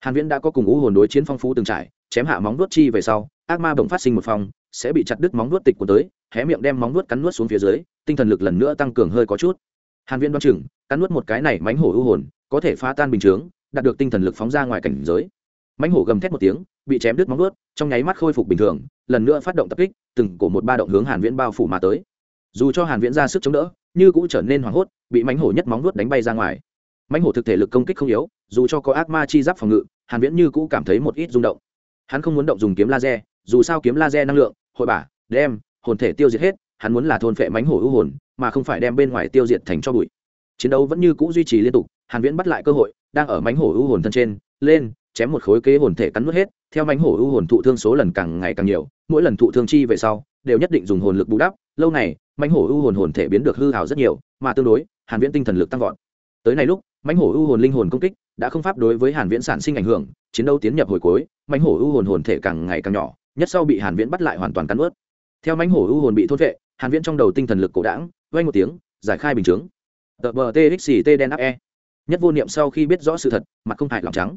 A: Hàn viễn đã có cùng ưu hồn đối chiến phong phú từng trải chém hạ móng nuốt chi về sau, ác ma bỗng phát sinh một phong, sẽ bị chặt đứt móng nuốt tịch của tới, hé miệng đem móng nuốt cắn nuốt xuống phía dưới, tinh thần lực lần nữa tăng cường hơi có chút. Hàn viễn đoan chừng, cắn nuốt một cái này mánh hổ ưu hồn, có thể phá tan bình chướng, đạt được tinh thần lực phóng ra ngoài cảnh giới. Mánh hổ gầm thét một tiếng, bị chém đứt móng nuốt trong nháy mắt khôi phục bình thường, lần nữa phát động tập kích, từng cổ một ba động hướng hàn viễn bao phủ mà tới. Dù cho hàn viễn ra sức chống đỡ, như cũng trở nên hoảng hốt, bị mánh hổ nhất móng nuốt đánh bay ra ngoài. Mánh hổ thực thể lực công kích không yếu, dù cho có ác ma chi giáp phòng ngự, hàn viễn như cũ cảm thấy một ít rung động hắn không muốn động dùng kiếm laser, dù sao kiếm laser năng lượng, hội bả, đem, hồn thể tiêu diệt hết, hắn muốn là thôn phệ mánh hổ ưu hồn, mà không phải đem bên ngoài tiêu diệt thành cho bụi. Chiến đấu vẫn như cũ duy trì liên tục, hàn viễn bắt lại cơ hội, đang ở mánh hổ ưu hồn thân trên, lên, chém một khối kế hồn thể cắn nuốt hết, theo mánh hổ ưu hồn thụ thương số lần càng ngày càng nhiều, mỗi lần thụ thương chi về sau, đều nhất định dùng hồn lực bù đắp, lâu này, mánh hổ ưu hồn hồn thể biến được hư hào rất nhiều, mà tương đối, hàn viễn tinh thần lực tăng vọt. Tới này lúc, mánh hổ ưu hồn linh hồn công kích đã không pháp đối với hàn viễn sản sinh ảnh hưởng chiến đấu tiến nhập hồi cuối mãnh hổ ưu hồn hồn thể càng ngày càng nhỏ nhất sau bị hàn viễn bắt lại hoàn toàn cắn ướt. Theo mãnh hổ ưu hồn bị thôn vệ hàn viễn trong đầu tinh thần lực cổ đảng vang một tiếng giải khai bình chứng tờ bờ txt đen áp e. Nhất vô niệm sau khi biết rõ sự thật mặt không hại lòng trắng.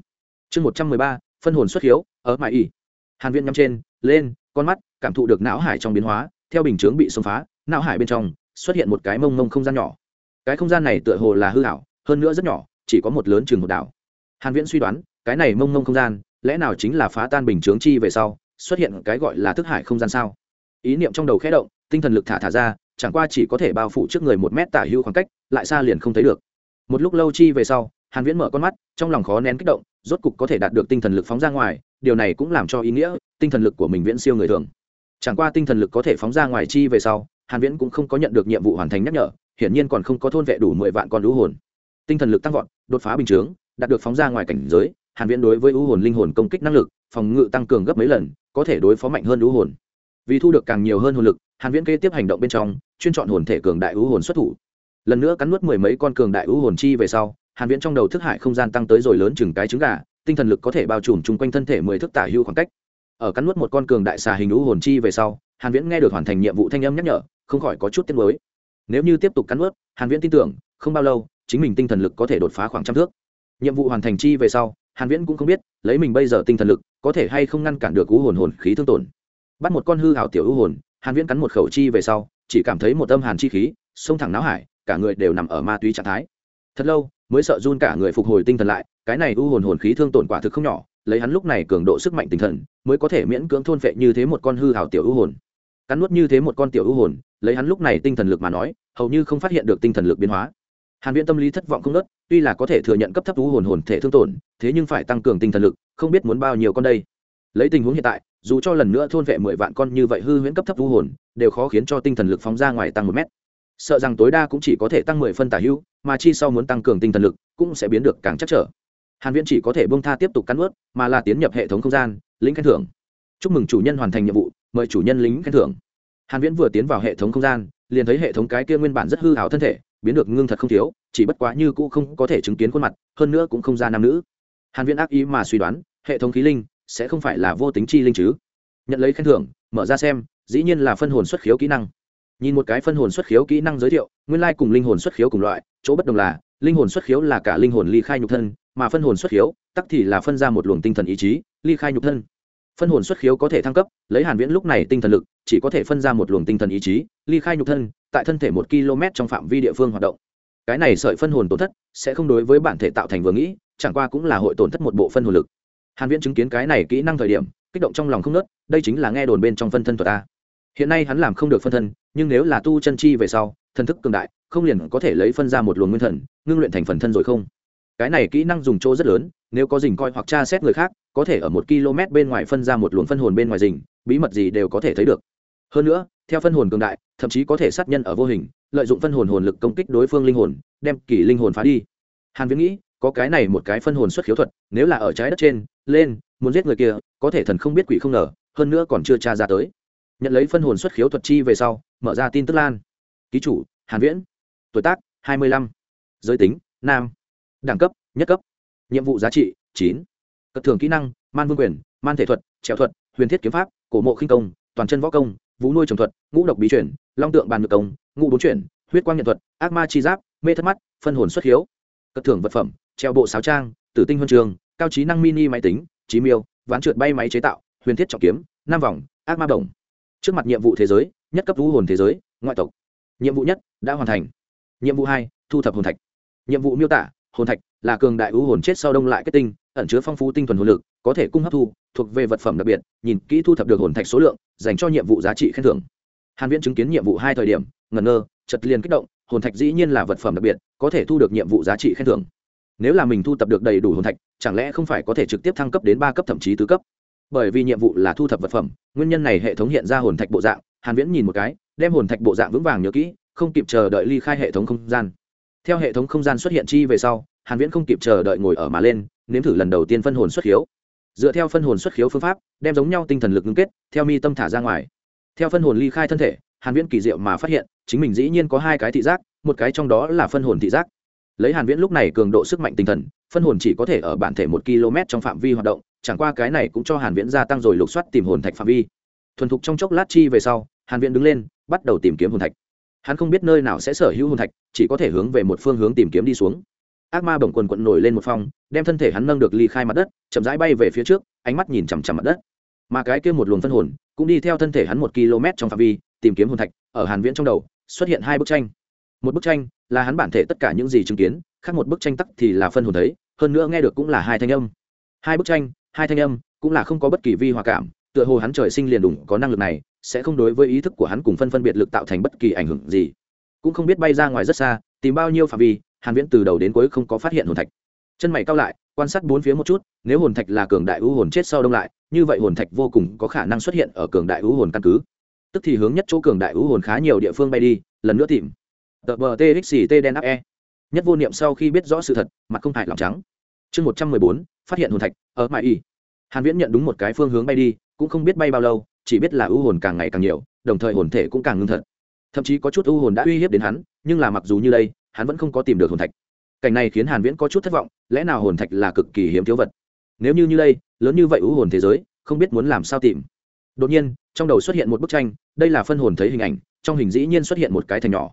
A: Chương 113, phân hồn xuất hiếu ở mại y hàn viễn nhắm trên lên con mắt cảm thụ được não hải trong biến hóa theo bình chứng bị xông phá não hải bên trong xuất hiện một cái mông mông không gian nhỏ. Cái không gian này tựa hồ là hư ảo hơn nữa rất nhỏ chỉ có một lớn trường một đảo. Hàn viễn suy đoán, cái này mông mông không gian, lẽ nào chính là phá tan bình chướng chi về sau, xuất hiện cái gọi là thức hải không gian sao? Ý niệm trong đầu khẽ động, tinh thần lực thả thả ra, chẳng qua chỉ có thể bao phủ trước người một mét tả hữu khoảng cách, lại xa liền không thấy được. Một lúc lâu chi về sau, hàn viễn mở con mắt, trong lòng khó nén kích động, rốt cục có thể đạt được tinh thần lực phóng ra ngoài, điều này cũng làm cho ý nghĩa, tinh thần lực của mình viễn siêu người thường. Chẳng qua tinh thần lực có thể phóng ra ngoài chi về sau, hàn viễn cũng không có nhận được nhiệm vụ hoàn thành nhắc nhở, hiển nhiên còn không có thôn vệ đủ 10 vạn con lũ hồn tinh thần lực tăng vọt, đột phá bình chướng, đạt được phóng ra ngoài cảnh giới, hàn viễn đối với u hồn linh hồn công kích năng lực, phòng ngự tăng cường gấp mấy lần, có thể đối phó mạnh hơn u hồn. Vì thu được càng nhiều hơn hồn lực, hàn viễn kế tiếp hành động bên trong, chuyên chọn hồn thể cường đại u hồn xuất thủ. Lần nữa cắn nuốt mười mấy con cường đại u hồn chi về sau, hàn viễn trong đầu thức hải không gian tăng tới rồi lớn chừng cái trứng gà, tinh thần lực có thể bao trùm chung quanh thân thể mười thước tả hữu khoảng cách. Ở cắn nuốt một con cường đại xà hình u hồn chi về sau, hàn viễn nghe được hoàn thành nhiệm vụ thanh âm nhắc nhở, không khỏi có chút tiếc nuối. Nếu như tiếp tục cắn nuốt, hàn viễn tin tưởng, không bao lâu chính mình tinh thần lực có thể đột phá khoảng trăm thước. Nhiệm vụ hoàn thành chi về sau, hàn viễn cũng không biết, lấy mình bây giờ tinh thần lực, có thể hay không ngăn cản được u hồn hồn khí thương tổn. Bắt một con hư hảo tiểu u hồn, hàn viễn cắn một khẩu chi về sau, chỉ cảm thấy một âm hàn chi khí xông thẳng não hải, cả người đều nằm ở ma túy trạng thái. Thật lâu, mới sợ run cả người phục hồi tinh thần lại, cái này u hồn hồn khí thương tổn quả thực không nhỏ, lấy hắn lúc này cường độ sức mạnh tinh thần, mới có thể miễn cưỡng thôn phệ như thế một con hư hảo tiểu u hồn. Cắn nuốt như thế một con tiểu u hồn, lấy hắn lúc này tinh thần lực mà nói, hầu như không phát hiện được tinh thần lực biến hóa hàn viễn tâm lý thất vọng không nớt tuy là có thể thừa nhận cấp thấp thú hồn hồn thể thương tổn, thế nhưng phải tăng cường tinh thần lực, không biết muốn bao nhiêu con đây. Lấy tình huống hiện tại, dù cho lần nữa thôn vệ mười vạn con như vậy hư huyễn cấp thấp thú hồn, đều khó khiến cho tinh thần lực phóng ra ngoài tăng một mét. Sợ rằng tối đa cũng chỉ có thể tăng mười phân tả hữu, mà chi sau muốn tăng cường tinh thần lực, cũng sẽ biến được càng chắc trở. Hàn viễn chỉ có thể buông tha tiếp tục cắn ướt mà là tiến nhập hệ thống không gian lính khen thưởng. Chúc mừng chủ nhân hoàn thành nhiệm vụ, mời chủ nhân lính khen thưởng. Hàn viễn vừa tiến vào hệ thống không gian, liền thấy hệ thống cái kia nguyên bản rất hư hảo thân thể biến được ngưng thật không thiếu, chỉ bất quá như cũ không có thể chứng kiến khuôn mặt, hơn nữa cũng không ra nam nữ. Hàn viễn ác ý mà suy đoán, hệ thống khí linh sẽ không phải là vô tính chi linh chứ? Nhận lấy khen thưởng, mở ra xem, dĩ nhiên là phân hồn xuất khiếu kỹ năng. Nhìn một cái phân hồn xuất khiếu kỹ năng giới thiệu, nguyên lai cùng linh hồn xuất khiếu cùng loại, chỗ bất đồng là, linh hồn xuất khiếu là cả linh hồn ly khai nhục thân, mà phân hồn xuất khiếu, tắc thì là phân ra một luồng tinh thần ý chí, ly khai nhục thân. Phân hồn xuất khiếu có thể thăng cấp, lấy hàn viễn lúc này tinh thần lực, chỉ có thể phân ra một luồng tinh thần ý chí, ly khai nhục thân tại thân thể một km trong phạm vi địa phương hoạt động. Cái này sợi phân hồn tổn thất sẽ không đối với bản thể tạo thành vừa nghĩ, chẳng qua cũng là hội tổn thất một bộ phân hồn lực. Hàn viễn chứng kiến cái này kỹ năng thời điểm, kích động trong lòng không nớt đây chính là nghe đồn bên trong phân thân thuật ta. Hiện nay hắn làm không được phân thân, nhưng nếu là tu chân chi về sau thần thức cường đại, không liền có thể lấy phân ra một luồng nguyên thần, ngưng luyện thành phần thân rồi không? Cái này kỹ năng dùng chỗ rất lớn, nếu có dình coi hoặc tra xét người khác, có thể ở một km bên ngoài phân ra một luồng phân hồn bên ngoài dình bí mật gì đều có thể thấy được hơn nữa, theo phân hồn cường đại, thậm chí có thể sát nhân ở vô hình, lợi dụng phân hồn hồn lực công kích đối phương linh hồn, đem kỷ linh hồn phá đi. Hàn viễn nghĩ, có cái này một cái phân hồn xuất khiếu thuật, nếu là ở trái đất trên, lên, muốn giết người kia, có thể thần không biết quỷ không ngờ, hơn nữa còn chưa tra ra tới. Nhận lấy phân hồn xuất khiếu thuật chi về sau, mở ra tin tức lan. Ký chủ, hàn viễn. Tuổi tác 25. giới tính, nam. Đẳng cấp, nhất cấp. Nhiệm vụ giá trị 9. cất thường kỹ năng, man vương quyền, man thể thuật, trèo thuật, huyền thiết kiếm pháp, cổ mộ khinh công, toàn chân võ công vũ nuôi trồng thuật, ngũ độc bí chuyển, long tượng bàn ngược công, ngũ bốn chuyển, huyết quang nhận thuật, ác ma chi giáp, mê thất mắt, phân hồn xuất hiếu. Cất thưởng vật phẩm, treo bộ sáo trang, tử tinh huân trường, cao trí năng mini máy tính trí miêu, ván trượt bay máy chế tạo, huyền thiết trọng kiếm, năm vòng, ác ma đồng. Trước mặt nhiệm vụ thế giới, nhất cấp vũ hồn thế giới, ngoại tộc. Nhiệm vụ nhất, đã hoàn thành. Nhiệm vụ hai, thu thập hồn thạch. Nhiệm vụ miêu tả, hồn thạch là cường đại vũ hồn chết sau đông lại kết tinh, ẩn chứa phong phú tinh thuần hồn lực có thể cung hấp thu, thuộc về vật phẩm đặc biệt, nhìn kỹ thu thập được hồn thạch số lượng, dành cho nhiệm vụ giá trị khen thưởng. Hàn viễn chứng kiến nhiệm vụ hai thời điểm, ngẩn ngơ chật liền kích động, hồn thạch dĩ nhiên là vật phẩm đặc biệt, có thể thu được nhiệm vụ giá trị khen thưởng. Nếu là mình thu thập được đầy đủ hồn thạch, chẳng lẽ không phải có thể trực tiếp thăng cấp đến ba cấp thậm chí tứ cấp? Bởi vì nhiệm vụ là thu thập vật phẩm, nguyên nhân này hệ thống hiện ra hồn thạch bộ dạng, hàn viễn nhìn một cái, đem hồn thạch bộ dạng vững vàng nhớ kỹ, không kịp chờ đợi ly khai hệ thống không gian. Theo hệ thống không gian xuất hiện chi về sau, hàn viễn không kịp chờ đợi ngồi ở mà lên, nếm thử lần đầu tiên phân hồn xuất hiếu dựa theo phân hồn xuất khiếu phương pháp, đem giống nhau tinh thần lực ngưng kết, theo mi tâm thả ra ngoài. Theo phân hồn ly khai thân thể, hàn viễn kỳ diệu mà phát hiện, chính mình dĩ nhiên có hai cái thị giác, một cái trong đó là phân hồn thị giác. Lấy hàn viễn lúc này cường độ sức mạnh tinh thần, phân hồn chỉ có thể ở bản thể một km trong phạm vi hoạt động, chẳng qua cái này cũng cho hàn viễn gia tăng rồi lục soát tìm hồn thạch phạm vi. Thuần thục trong chốc lát chi về sau, hàn viễn đứng lên, bắt đầu tìm kiếm hồn thạch. Hắn không biết nơi nào sẽ sở hữu hồn thạch, chỉ có thể hướng về một phương hướng tìm kiếm đi xuống ác ma bồng quần quận nổi lên một phong, đem thân thể hắn nâng được ly khai mặt đất, chậm rãi bay về phía trước, ánh mắt nhìn chằm chằm mặt đất. Mà cái kia một luồng phân hồn, cũng đi theo thân thể hắn một km trong phạm vi, tìm kiếm hồn thạch, ở hàn viễn trong đầu, xuất hiện hai bức tranh. Một bức tranh là hắn bản thể tất cả những gì chứng kiến, khác một bức tranh tắc thì là phân hồn thấy hơn nữa nghe được cũng là hai thanh âm. Hai bức tranh, hai thanh âm, cũng là không có bất kỳ vi hòa cảm, tựa hồ hắn trời sinh liền đủ có năng lực này, sẽ không đối với ý thức của hắn cùng phân phân biệt lực tạo thành bất kỳ ảnh hưởng gì. Cũng không biết bay ra ngoài rất xa, tìm bao nhiêu phạm vi hàn viễn từ đầu đến cuối không có phát hiện hồn thạch. Chân mày cao lại, quan sát bốn phía một chút, nếu hồn thạch là cường đại ưu hồn chết sau đông lại, như vậy hồn thạch vô cùng có khả năng xuất hiện ở cường đại ưu hồn căn cứ. Tức thì hướng nhất chỗ cường đại ưu hồn khá nhiều địa phương bay đi, lần nữa tìm. Tờ bờ txt đen áp e. Nhất vô niệm sau khi biết rõ sự thật, mặt không hại lòng trắng. Chương một trăm mười bốn, phát hiện hồn thạch, ở mãi y. Hàn viễn nhận đúng một cái phương hướng bay đi, cũng không biết bay bao lâu, chỉ biết là ưu hồn càng ngày càng nhiều, đồng thời hồn thể cũng càng ngưng thật. Thậm chí có chút ưu hồn đã uy hiếp đến hắn, nhưng là mặc dù như đây hắn vẫn không có tìm được hồn thạch. Cảnh này khiến hàn viễn có chút thất vọng, lẽ nào hồn thạch là cực kỳ hiếm thiếu vật? Nếu như như đây, lớn như vậy ưu hồn thế giới, không biết muốn làm sao tìm. Đột nhiên, trong đầu xuất hiện một bức tranh, đây là phân hồn thấy hình ảnh, trong hình dĩ nhiên xuất hiện một cái thành nhỏ.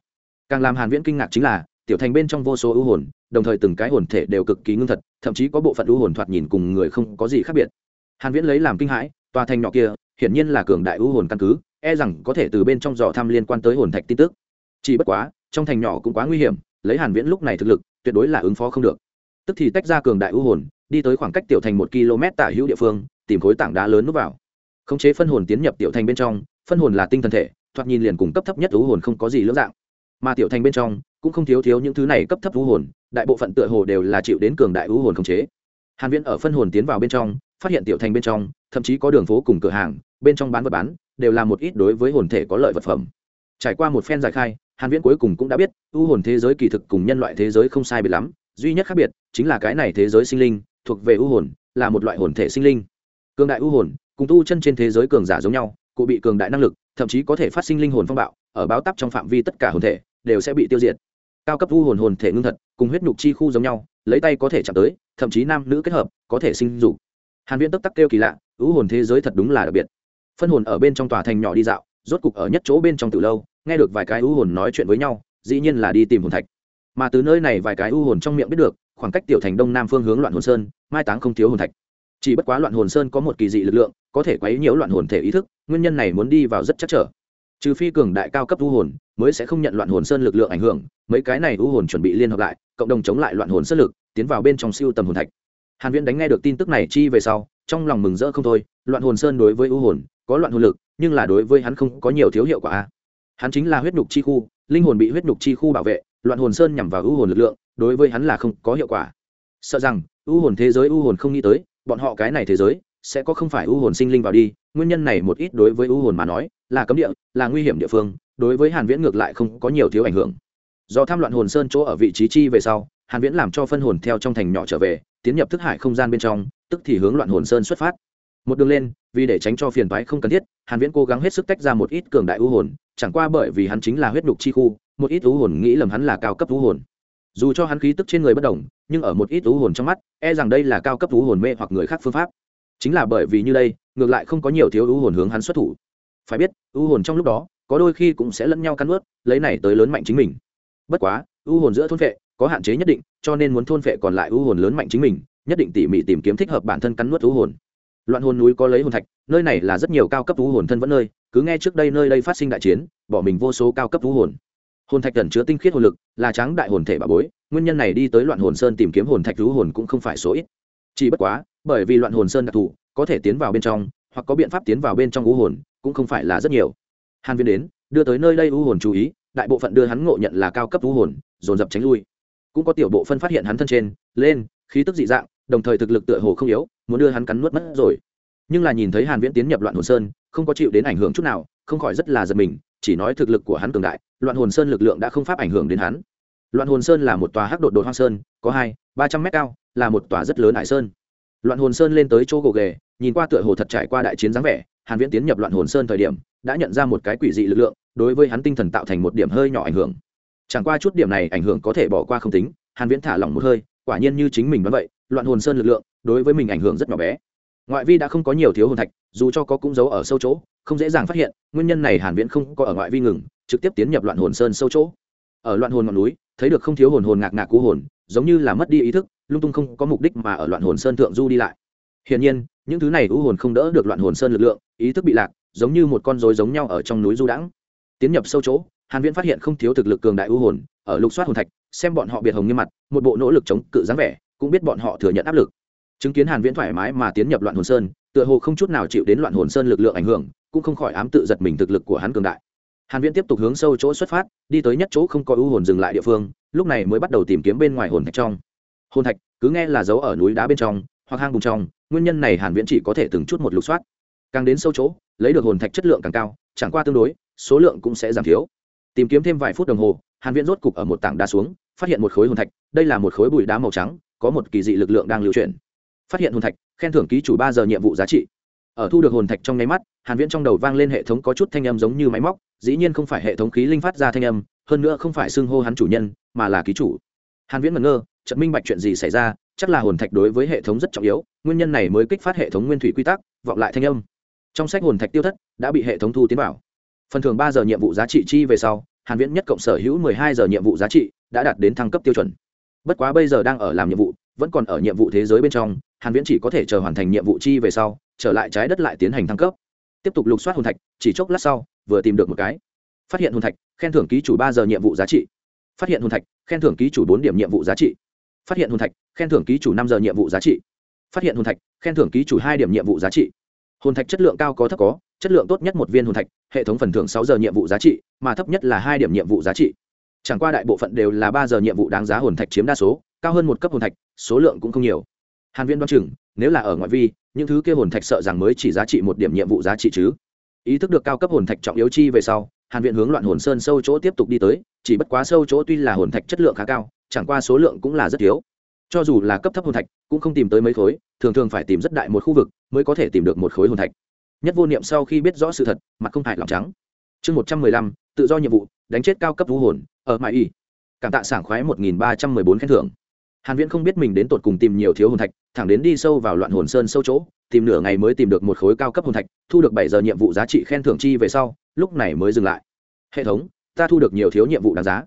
A: Càng làm hàn viễn kinh ngạc chính là, tiểu thành bên trong vô số ưu hồn, đồng thời từng cái hồn thể đều cực kỳ ngưng thật, thậm chí có bộ phận ưu hồn thoạt nhìn cùng người không có gì khác biệt. Hàn viễn lấy làm kinh hãi, tòa thành nhỏ kia, hiển nhiên là cường đại ưu hồn căn cứ e rằng có thể từ bên trong dò thăm liên quan tới hồn thạch tin tức. Chỉ bất quá, trong thành nhỏ cũng quá nguy hiểm lấy hàn viễn lúc này thực lực, tuyệt đối là ứng phó không được. Tức thì tách ra cường đại ưu hồn, đi tới khoảng cách tiểu thành một km tả hữu địa phương, tìm khối tảng đá lớn núp vào. Khống chế phân hồn tiến nhập tiểu thành bên trong, phân hồn là tinh thần thể, thoạt nhìn liền cùng cấp thấp nhất ưu hồn không có gì lưỡng dạng. Mà tiểu thành bên trong, cũng không thiếu thiếu những thứ này cấp thấp u hồn, đại bộ phận tựa hồ đều là chịu đến cường đại u hồn khống chế. Hàn viễn ở phân hồn tiến vào bên trong, phát hiện tiểu thành bên trong, thậm chí có đường phố cùng cửa hàng, bên trong bán vật bán, đều là một ít đối với hồn thể có lợi vật phẩm. Trải qua một phen giải khai hàn viễn cuối cùng cũng đã biết, u hồn thế giới kỳ thực cùng nhân loại thế giới không sai biệt lắm, duy nhất khác biệt chính là cái này thế giới sinh linh, thuộc về u hồn, là một loại hồn thể sinh linh. Cường đại u hồn, cùng tu chân trên thế giới cường giả giống nhau, cụ bị cường đại năng lực, thậm chí có thể phát sinh linh hồn phong bạo, ở báo tắp trong phạm vi tất cả hồn thể, đều sẽ bị tiêu diệt. Cao cấp u hồn hồn thể ngưng thật, cùng huyết nhục chi khu giống nhau, lấy tay có thể chạm tới, thậm chí nam nữ kết hợp, có thể sinh dục. Hàn viễn tức tắc kêu kỳ lạ, u hồn thế giới thật đúng là đặc biệt. Phân hồn ở bên trong tòa thành nhỏ đi dạo, rốt cục ở nhất chỗ bên trong từ lâu nghe được vài cái u hồn nói chuyện với nhau, dĩ nhiên là đi tìm hồn thạch. Mà từ nơi này vài cái u hồn trong miệng biết được, khoảng cách tiểu thành đông nam phương hướng loạn hồn sơn, mai táng không thiếu hồn thạch. Chỉ bất quá loạn hồn sơn có một kỳ dị lực lượng, có thể quấy nhiễu loạn hồn thể ý thức, nguyên nhân này muốn đi vào rất chắc trở. Trừ phi cường đại cao cấp u hồn mới sẽ không nhận loạn hồn sơn lực lượng ảnh hưởng, mấy cái này u hồn chuẩn bị liên hợp lại, cộng đồng chống lại loạn hồn sơn lực, tiến vào bên trong siêu tầm hồn thạch. Hàn viễn đánh nghe được tin tức này chi về sau, trong lòng mừng rỡ không thôi, loạn hồn sơn đối với u hồn có loạn hồn lực, nhưng là đối với hắn không có nhiều thiếu hiệu quả. a hắn chính là huyết nhục chi khu, linh hồn bị huyết nhục chi khu bảo vệ, loạn hồn sơn nhằm vào ưu hồn lực lượng, đối với hắn là không có hiệu quả. Sợ rằng, ưu hồn thế giới ưu hồn không nghĩ tới, bọn họ cái này thế giới sẽ có không phải ưu hồn sinh linh vào đi, nguyên nhân này một ít đối với ưu hồn mà nói, là cấm địa, là nguy hiểm địa phương, đối với hàn viễn ngược lại không có nhiều thiếu ảnh hưởng. Do tham loạn hồn sơn chỗ ở vị trí chi về sau, hàn viễn làm cho phân hồn theo trong thành nhỏ trở về, tiến nhập thức hải không gian bên trong, tức thì hướng loạn hồn sơn xuất phát một đường lên, vì để tránh cho phiền toái không cần thiết, hàn viễn cố gắng hết sức tách ra một ít cường đại u hồn, chẳng qua bởi vì hắn chính là huyết nhục chi khu, một ít u hồn nghĩ lầm hắn là cao cấp u hồn. Dù cho hắn khí tức trên người bất đồng, nhưng ở một ít u hồn trong mắt e rằng đây là cao cấp u hồn mê hoặc người khác phương pháp. Chính là bởi vì như đây, ngược lại không có nhiều thiếu u hồn hướng hắn xuất thủ. Phải biết, u hồn trong lúc đó, có đôi khi cũng sẽ lẫn nhau cắn ướt lấy này tới lớn mạnh chính mình. Bất quá, u hồn giữa thôn vệ có hạn chế nhất định, cho nên muốn thôn vệ còn lại u hồn lớn mạnh chính mình, nhất định tỉ mỉ tìm kiếm thích hợp bản thân cắn nuốt u hồn loạn hồn núi có lấy hồn thạch, nơi này là rất nhiều cao cấp thú hồn thân vẫn nơi, cứ nghe trước đây nơi đây phát sinh đại chiến, bỏ mình vô số cao cấp thú hồn. Hồn thạch cần chứa tinh khiết hồn lực, là tráng đại hồn thể bà bối, nguyên nhân này đi tới loạn hồn sơn tìm kiếm hồn thạch thú hồn cũng không phải số ít. Chỉ bất quá, bởi vì loạn hồn sơn đặc thù, có thể tiến vào bên trong, hoặc có biện pháp tiến vào bên trong u hồn, cũng không phải là rất nhiều. Hàn viên đến, đưa tới nơi đây u hồn chú ý, đại bộ phận đưa hắn ngộ nhận là cao cấp u hồn, dồn dập tránh lui. Cũng có tiểu bộ phân phát hiện hắn thân trên, lên, khí tức dị dạng đồng thời thực lực tựa hồ không yếu, muốn đưa hắn cắn nuốt mất rồi. Nhưng là nhìn thấy hàn viễn tiến nhập loạn hồn sơn, không có chịu đến ảnh hưởng chút nào, không khỏi rất là giật mình, chỉ nói thực lực của hắn cường đại, loạn hồn sơn lực lượng đã không pháp ảnh hưởng đến hắn. Loạn hồn sơn là một tòa hắc đột đột hoang sơn, có hai, ba trăm mét cao, là một tòa rất lớn đại sơn. Loạn hồn sơn lên tới chỗ gồ ghề, nhìn qua tựa hồ thật trải qua đại chiến dáng vẻ, hàn viễn tiến nhập loạn hồn sơn thời điểm, đã nhận ra một cái quỷ dị lực lượng, đối với hắn tinh thần tạo thành một điểm hơi nhỏ ảnh hưởng. Chẳng qua chút điểm này ảnh hưởng có thể bỏ qua không tính, hàn viễn thả lỏng một hơi, quả nhiên như chính mình đoán vậy loạn hồn sơn lực lượng, đối với mình ảnh hưởng rất nhỏ bé. Ngoại vi đã không có nhiều thiếu hồn thạch, dù cho có cũng giấu ở sâu chỗ, không dễ dàng phát hiện, nguyên nhân này hàn viễn không có ở ngoại vi ngừng, trực tiếp tiến nhập loạn hồn sơn sâu chỗ. Ở loạn hồn ngọn núi, thấy được không thiếu hồn hồn ngạc ngạc cú hồn, giống như là mất đi ý thức, lung tung không có mục đích mà ở loạn hồn sơn thượng du đi lại. Hiển nhiên, những thứ này cú hồn không đỡ được loạn hồn sơn lực lượng, ý thức bị lạc, giống như một con rối giống nhau ở trong núi du đãng. Tiến nhập sâu chỗ, hàn viễn phát hiện không thiếu thực lực cường đại u hồn, ở lục soát hồn thạch, xem bọn họ biệt hồng như mặt, một bộ nỗ lực chống cự dáng vẻ cũng biết bọn họ thừa nhận áp lực. Chứng kiến hàn viễn thoải mái mà tiến nhập loạn hồn sơn, tựa hồ không chút nào chịu đến loạn hồn sơn lực lượng ảnh hưởng, cũng không khỏi ám tự giật mình thực lực của hắn cường đại. Hàn viễn tiếp tục hướng sâu chỗ xuất phát, đi tới nhất chỗ không có u hồn dừng lại địa phương, lúc này mới bắt đầu tìm kiếm bên ngoài hồn thạch trong. Hồn thạch, cứ nghe là giấu ở núi đá bên trong, hoặc hang bùn trong, nguyên nhân này hàn viễn chỉ có thể từng chút một lục soát. Càng đến sâu chỗ, lấy được hồn thạch chất lượng càng cao, chẳng qua tương đối, số lượng cũng sẽ giảm thiếu. Tìm kiếm thêm vài phút đồng hồ, hàn viễn rốt cục ở một tảng đá xuống, phát hiện một khối hồn thạch, đây là một khối bụi đá màu trắng có một kỳ dị lực lượng đang lưu chuyển. Phát hiện hồn thạch, khen thưởng ký chủ ba giờ nhiệm vụ giá trị. Ở thu được hồn thạch trong nháy mắt, hàn viễn trong đầu vang lên hệ thống có chút thanh âm giống như máy móc, dĩ nhiên không phải hệ thống khí linh phát ra thanh âm, hơn nữa không phải xưng hô hắn chủ nhân, mà là ký chủ. Hàn viễn ngẩn ngơ, chợt minh bạch chuyện gì xảy ra, chắc là hồn thạch đối với hệ thống rất trọng yếu, nguyên nhân này mới kích phát hệ thống nguyên thủy quy tắc, vọng lại thanh âm. Trong sách hồn thạch tiêu thất, đã bị hệ thống thu tiến vào. Phần thưởng ba giờ nhiệm vụ giá trị chi về sau, hàn viễn nhất cộng sở hữu 12 giờ nhiệm vụ giá trị, đã đạt đến thăng cấp tiêu chuẩn bất quá bây giờ đang ở làm nhiệm vụ, vẫn còn ở nhiệm vụ thế giới bên trong, hàn viễn chỉ có thể chờ hoàn thành nhiệm vụ chi về sau, trở lại trái đất lại tiến hành thăng cấp. Tiếp tục lục soát hồn thạch, chỉ chốc lát sau, vừa tìm được một cái. Phát hiện hồn thạch, khen thưởng ký chủ ba giờ nhiệm vụ giá trị. Phát hiện hồn thạch, khen thưởng ký chủ bốn điểm nhiệm vụ giá trị. Phát hiện hồn thạch, khen thưởng ký chủ năm giờ nhiệm vụ giá trị. Phát hiện hồn thạch, khen thưởng ký chủ hai điểm nhiệm vụ giá trị. Hồn thạch chất lượng cao có thấp có, chất lượng tốt nhất một viên hồn thạch, hệ thống phần thưởng sáu giờ nhiệm vụ giá trị, mà thấp nhất là hai điểm nhiệm vụ giá trị chẳng qua đại bộ phận đều là ba giờ nhiệm vụ đáng giá hồn thạch chiếm đa số, cao hơn một cấp hồn thạch, số lượng cũng không nhiều. Hàn Viên đoán chừng, nếu là ở ngoại vi, những thứ kia hồn thạch sợ rằng mới chỉ giá trị một điểm nhiệm vụ giá trị chứ. Ý thức được cao cấp hồn thạch trọng yếu chi về sau, hàn viện hướng loạn hồn sơn sâu chỗ tiếp tục đi tới, chỉ bất quá sâu chỗ tuy là hồn thạch chất lượng khá cao, chẳng qua số lượng cũng là rất thiếu. Cho dù là cấp thấp hồn thạch, cũng không tìm tới mấy khối, thường thường phải tìm rất đại một khu vực mới có thể tìm được một khối hồn thạch. Nhất vô niệm sau khi biết rõ sự thật, mặt không hại lòng trắng. Chương một trăm mười lăm, tự do nhiệm vụ đánh chết cao cấp vũ hồn, ở mãi y. Cảm tạ sảng khoái một nghìn ba trăm mười bốn khen thưởng. Hàn viễn không biết mình đến tột cùng tìm nhiều thiếu hồn thạch, thẳng đến đi sâu vào loạn hồn sơn sâu chỗ, tìm nửa ngày mới tìm được một khối cao cấp hồn thạch, thu được bảy giờ nhiệm vụ giá trị khen thưởng chi về sau, lúc này mới dừng lại. Hệ thống, ta thu được nhiều thiếu nhiệm vụ đáng giá.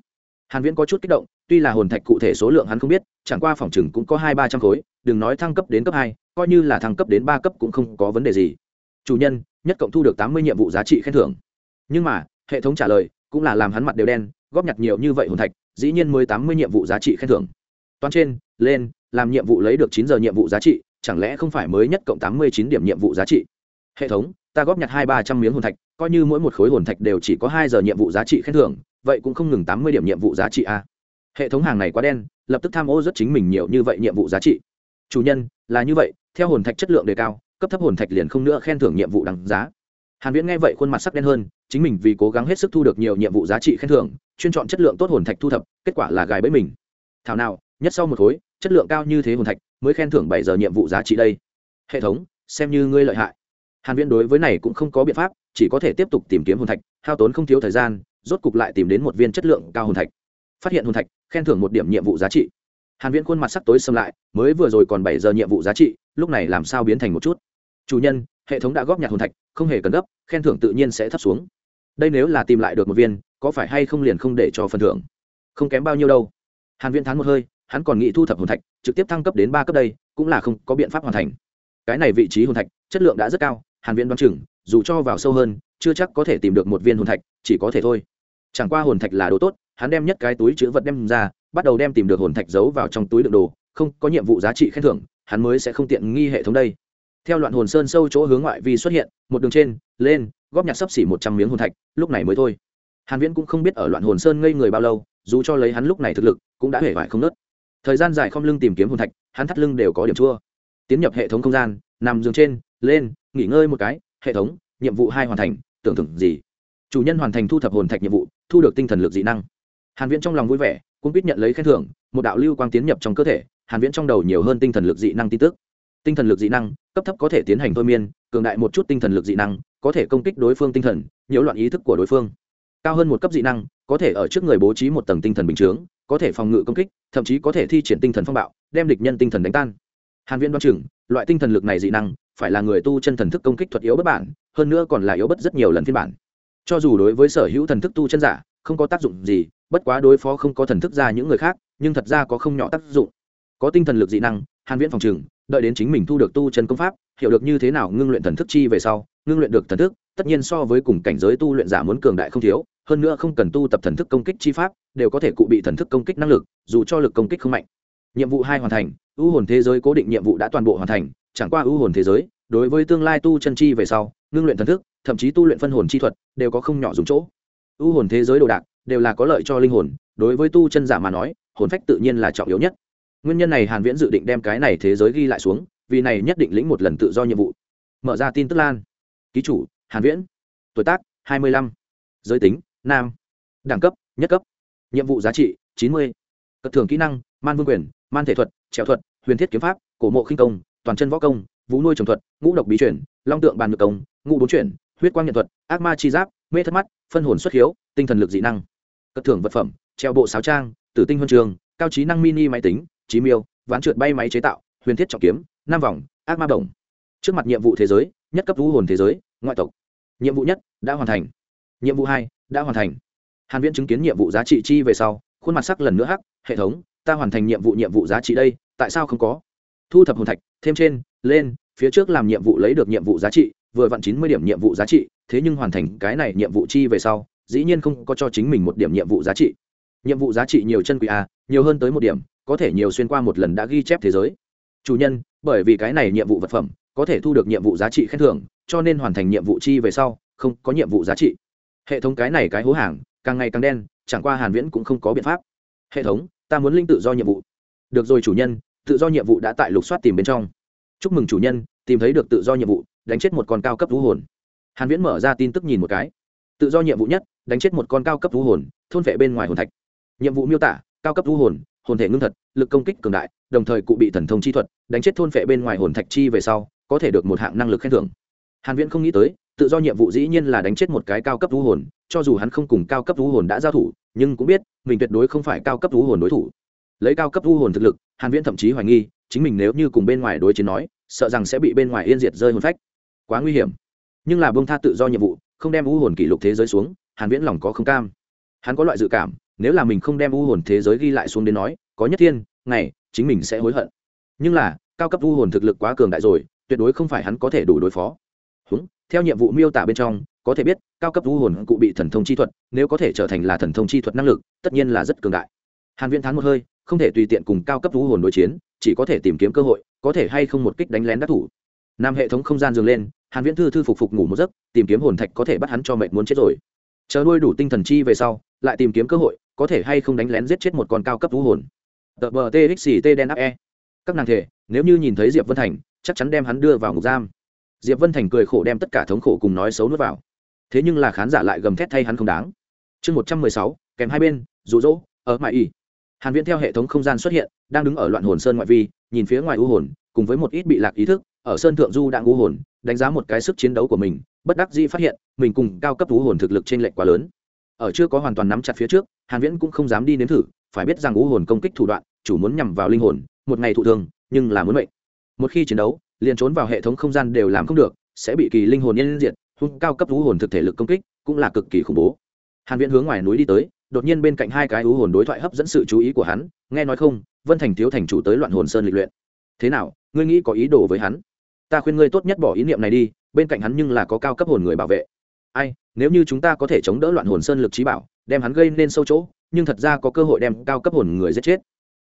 A: Hàn viễn có chút kích động, tuy là hồn thạch cụ thể số lượng hắn không biết, chẳng qua phòng chừng cũng có hai ba trăm khối, đừng nói thăng cấp đến cấp hai, coi như là thăng cấp đến ba cấp cũng không có vấn đề gì. Chủ nhân, nhất cộng thu được tám mươi nhiệm vụ giá trị khen thưởng. Nhưng mà, hệ thống trả lời cũng là làm hắn mặt đều đen, góp nhặt nhiều như vậy hồn thạch, dĩ nhiên mới tám mươi nhiệm vụ giá trị khen thưởng. Toán trên, lên, làm nhiệm vụ lấy được chín giờ nhiệm vụ giá trị, chẳng lẽ không phải mới nhất cộng tám mươi chín điểm nhiệm vụ giá trị? Hệ thống, ta góp nhặt hai ba trăm miếng hồn thạch, coi như mỗi một khối hồn thạch đều chỉ có hai giờ nhiệm vụ giá trị khen thưởng, vậy cũng không ngừng tám mươi điểm nhiệm vụ giá trị a hệ thống hàng này quá đen, lập tức tham ô rất chính mình nhiều như vậy nhiệm vụ giá trị. Chủ nhân, là như vậy, theo hồn thạch chất lượng đề cao, cấp thấp hồn thạch liền không nữa khen thưởng nhiệm vụ đằng giá. Hàn viễn nghe vậy khuôn mặt sắc đen hơn chính mình vì cố gắng hết sức thu được nhiều nhiệm vụ giá trị khen thưởng, chuyên chọn chất lượng tốt hồn thạch thu thập, kết quả là gài bẫy mình. Thảo nào, nhất sau một khối, chất lượng cao như thế hồn thạch, mới khen thưởng bảy giờ nhiệm vụ giá trị đây. Hệ thống, xem như ngươi lợi hại. Hàn viễn đối với này cũng không có biện pháp, chỉ có thể tiếp tục tìm kiếm hồn thạch, hao tốn không thiếu thời gian, rốt cục lại tìm đến một viên chất lượng cao hồn thạch. Phát hiện hồn thạch, khen thưởng một điểm nhiệm vụ giá trị. Hàn viễn khuôn mặt sắc tối xâm lại, mới vừa rồi còn bảy giờ nhiệm vụ giá trị, lúc này làm sao biến thành một chút? Chủ nhân, hệ thống đã góp nhặt hồn thạch, không hề cần gấp, khen thưởng tự nhiên sẽ thấp xuống đây nếu là tìm lại được một viên, có phải hay không liền không để cho phần thưởng? Không kém bao nhiêu đâu. Hàn viễn thán một hơi, hắn còn nghĩ thu thập hồn thạch, trực tiếp thăng cấp đến ba cấp đây, cũng là không có biện pháp hoàn thành. Cái này vị trí hồn thạch, chất lượng đã rất cao, hàn viễn đoán chừng, dù cho vào sâu hơn, chưa chắc có thể tìm được một viên hồn thạch, chỉ có thể thôi. Chẳng qua hồn thạch là đồ tốt, hắn đem nhất cái túi chứa vật đem ra, bắt đầu đem tìm được hồn thạch giấu vào trong túi đựng đồ, không có nhiệm vụ giá trị khen thưởng, hắn mới sẽ không tiện nghi hệ thống đây. Theo loạn hồn sơn sâu chỗ hướng ngoại vi xuất hiện, một đường trên, lên góp nhặt sấp xỉ một trăm miếng hồn thạch, lúc này mới thôi. Hàn viễn cũng không biết ở loạn hồn sơn ngây người bao lâu, dù cho lấy hắn lúc này thực lực, cũng đã hể vải không nớt. Thời gian dài không lưng tìm kiếm hồn thạch, hắn thắt lưng đều có điểm chua. Tiến nhập hệ thống không gian, nằm giường trên, lên, nghỉ ngơi một cái, hệ thống, nhiệm vụ hai hoàn thành, tưởng tượng gì? Chủ nhân hoàn thành thu thập hồn thạch nhiệm vụ, thu được tinh thần lực dị năng. Hàn viễn trong lòng vui vẻ, cũng biết nhận lấy khen thưởng, một đạo lưu quang tiến nhập trong cơ thể, hàn viễn trong đầu nhiều hơn tinh thần lực dị năng tin tức. Tinh thần lực dị năng, cấp thấp có thể tiến hành thôi miên, cường đại một chút tinh thần lực dị năng có thể công kích đối phương tinh thần, nhiễu loạn ý thức của đối phương. Cao hơn một cấp dị năng, có thể ở trước người bố trí một tầng tinh thần bình chướng, có thể phòng ngự công kích, thậm chí có thể thi triển tinh thần phong bạo, đem địch nhân tinh thần đánh tan. Hàn viễn đoán chừng, loại tinh thần lực này dị năng, phải là người tu chân thần thức công kích thuật yếu bất bản, hơn nữa còn là yếu bất rất nhiều lần phiên bản. Cho dù đối với sở hữu thần thức tu chân giả, không có tác dụng gì, bất quá đối phó không có thần thức ra những người khác, nhưng thật ra có không nhỏ tác dụng. Có tinh thần lực dị năng, hàn viễn phòng trừng đợi đến chính mình thu được tu chân công pháp, hiểu được như thế nào ngưng luyện thần thức chi về sau ngưng luyện được thần thức, tất nhiên so với cùng cảnh giới tu luyện giả muốn cường đại không thiếu, hơn nữa không cần tu tập thần thức công kích chi pháp, đều có thể cụ bị thần thức công kích năng lực, dù cho lực công kích không mạnh. Nhiệm vụ hai hoàn thành, ưu hồn thế giới cố định nhiệm vụ đã toàn bộ hoàn thành, chẳng qua ưu hồn thế giới, đối với tương lai tu chân chi về sau, ngưng luyện thần thức, thậm chí tu luyện phân hồn chi thuật, đều có không nhỏ dùng chỗ. Ưu hồn thế giới đồ đạc, đều là có lợi cho linh hồn, đối với tu chân giả mà nói, hồn phách tự nhiên là trọng yếu nhất. Nguyên nhân này hàn viễn dự định đem cái này thế giới ghi lại xuống, vì này nhất định lĩnh một lần tự do nhiệm vụ. Mở ra tin tức lan ký chủ, hàn viễn. Tuổi tác 25. giới tính, nam. Đẳng cấp, nhất cấp. Nhiệm vụ giá trị 90. cất thường kỹ năng, man vương quyền, man thể thuật, trèo thuật, huyền thiết kiếm pháp, cổ mộ khinh công, toàn chân võ công, vũ nuôi trồng thuật, ngũ độc bí chuyển, long tượng bàn ngược công, ngũ bốn chuyển, huyết quang nhận thuật, ác ma chi giáp, mê thất mắt, phân hồn xuất hiếu, tinh thần lực dị năng. Cất thưởng vật phẩm, treo bộ sáo trang, tử tinh huân trường, cao trí năng mini máy tính trí miêu, ván trượt bay máy chế tạo, huyền thiết trọng kiếm, năm vòng, ác ma đồng. Trước mặt nhiệm vụ thế giới nhất cấp vũ hồn thế giới, ngoại tộc. Nhiệm vụ nhất, đã hoàn thành. Nhiệm vụ hai, đã hoàn thành. Hàn viễn chứng kiến nhiệm vụ giá trị chi về sau, khuôn mặt sắc lần nữa hắc, hệ thống, ta hoàn thành nhiệm vụ nhiệm vụ giá trị đây, tại sao không có? Thu thập hồn thạch, thêm trên, lên, phía trước làm nhiệm vụ lấy được nhiệm vụ giá trị, vừa vặn chín mươi điểm nhiệm vụ giá trị, thế nhưng hoàn thành cái này nhiệm vụ chi về sau, dĩ nhiên không có cho chính mình một điểm nhiệm vụ giá trị. Nhiệm vụ giá trị nhiều chân quý a nhiều hơn tới một điểm, có thể nhiều xuyên qua một lần đã ghi chép thế giới. Chủ nhân, bởi vì cái này nhiệm vụ vật phẩm có thể thu được nhiệm vụ giá trị khen thưởng, cho nên hoàn thành nhiệm vụ chi về sau, không có nhiệm vụ giá trị. Hệ thống cái này cái hố hàng, càng ngày càng đen, chẳng qua hàn viễn cũng không có biện pháp. Hệ thống, ta muốn linh tự do nhiệm vụ. Được rồi chủ nhân, tự do nhiệm vụ đã tại lục soát tìm bên trong. Chúc mừng chủ nhân, tìm thấy được tự do nhiệm vụ, đánh chết một con cao cấp thú hồn. Hàn viễn mở ra tin tức nhìn một cái. Tự do nhiệm vụ nhất, đánh chết một con cao cấp thú hồn, thôn vệ bên ngoài hồn thạch. Nhiệm vụ miêu tả, cao cấp thú hồn hồn thể ngưng thật, lực công kích cường đại, đồng thời cụ bị thần thông chi thuật, đánh chết thôn vệ bên ngoài hồn thạch chi về sau có thể được một hạng năng lực khen thưởng. Hàn viễn không nghĩ tới, tự do nhiệm vụ dĩ nhiên là đánh chết một cái cao cấp thú hồn, cho dù hắn không cùng cao cấp thú hồn đã giao thủ, nhưng cũng biết, mình tuyệt đối không phải cao cấp thú hồn đối thủ. Lấy cao cấp thú hồn thực lực, hàn viễn thậm chí hoài nghi, chính mình nếu như cùng bên ngoài đối chiến nói, sợ rằng sẽ bị bên ngoài yên diệt rơi hồn phách. Quá nguy hiểm. Nhưng là bông tha tự do nhiệm vụ, không đem u hồn kỷ lục thế giới xuống, hàn viễn lòng có không cam. Hắn có loại dự cảm, nếu là mình không đem u hồn thế giới ghi lại xuống đến nói, có nhất thiên, ngày, chính mình sẽ hối hận. Nhưng là, cao cấp u hồn thực lực quá cường đại rồi tuyệt đối không phải hắn có thể đủ đối phó. Húng, theo nhiệm vụ miêu tả bên trong có thể biết cao cấp u hồn cụ bị thần thông chi thuật nếu có thể trở thành là thần thông chi thuật năng lực tất nhiên là rất cường đại. Hàn viễn thán một hơi không thể tùy tiện cùng cao cấp u hồn đối chiến chỉ có thể tìm kiếm cơ hội có thể hay không một kích đánh lén đắc thủ. Nam hệ thống không gian dừng lên hàn viễn thư thư phục phục ngủ một giấc tìm kiếm hồn thạch có thể bắt hắn cho mệt muốn chết rồi. Chờ nuôi đủ tinh thần chi về sau lại tìm kiếm cơ hội có thể hay không đánh lén giết chết một con cao cấp vũ hồn. Tờ bờ đen áp e. Các nàng thể nếu như nhìn thấy diệp vân thành chắc chắn đem hắn đưa vào ngục giam. Diệp vân thành cười khổ đem tất cả thống khổ cùng nói xấu nuốt vào. Thế nhưng là khán giả lại gầm thét thay hắn không đáng. Chương một trăm mười sáu, kèm hai bên, rụ rỗ, ở mãi y hàn viễn theo hệ thống không gian xuất hiện, đang đứng ở loạn hồn sơn ngoại vi, nhìn phía ngoài u hồn, cùng với một ít bị lạc ý thức, ở sơn thượng du đang u hồn, đánh giá một cái sức chiến đấu của mình, bất đắc dĩ phát hiện, mình cùng cao cấp u hồn thực lực trên lệnh quá lớn. Ở chưa có hoàn toàn nắm chặt phía trước, hàn viễn cũng không dám đi nếm thử, phải biết rằng u hồn công kích thủ đoạn, chủ muốn nhằm vào linh hồn, một ngày thụ thương, nhưng là muốn mệnh một khi chiến đấu, liền trốn vào hệ thống không gian đều làm không được, sẽ bị kỳ linh hồn nhân diện hung cao cấp vũ hồn thực thể lực công kích cũng là cực kỳ khủng bố. Hàn viễn hướng ngoài núi đi tới, đột nhiên bên cạnh hai cái vũ hồn đối thoại hấp dẫn sự chú ý của hắn, nghe nói không, vân thành thiếu thành chủ tới loạn hồn sơn lịch luyện. Thế nào, ngươi nghĩ có ý đồ với hắn? Ta khuyên ngươi tốt nhất bỏ ý niệm này đi, bên cạnh hắn nhưng là có cao cấp hồn người bảo vệ. Ai, nếu như chúng ta có thể chống đỡ loạn hồn sơn lực trí bảo, đem hắn gây nên sâu chỗ, nhưng thật ra có cơ hội đem cao cấp hồn người giết chết.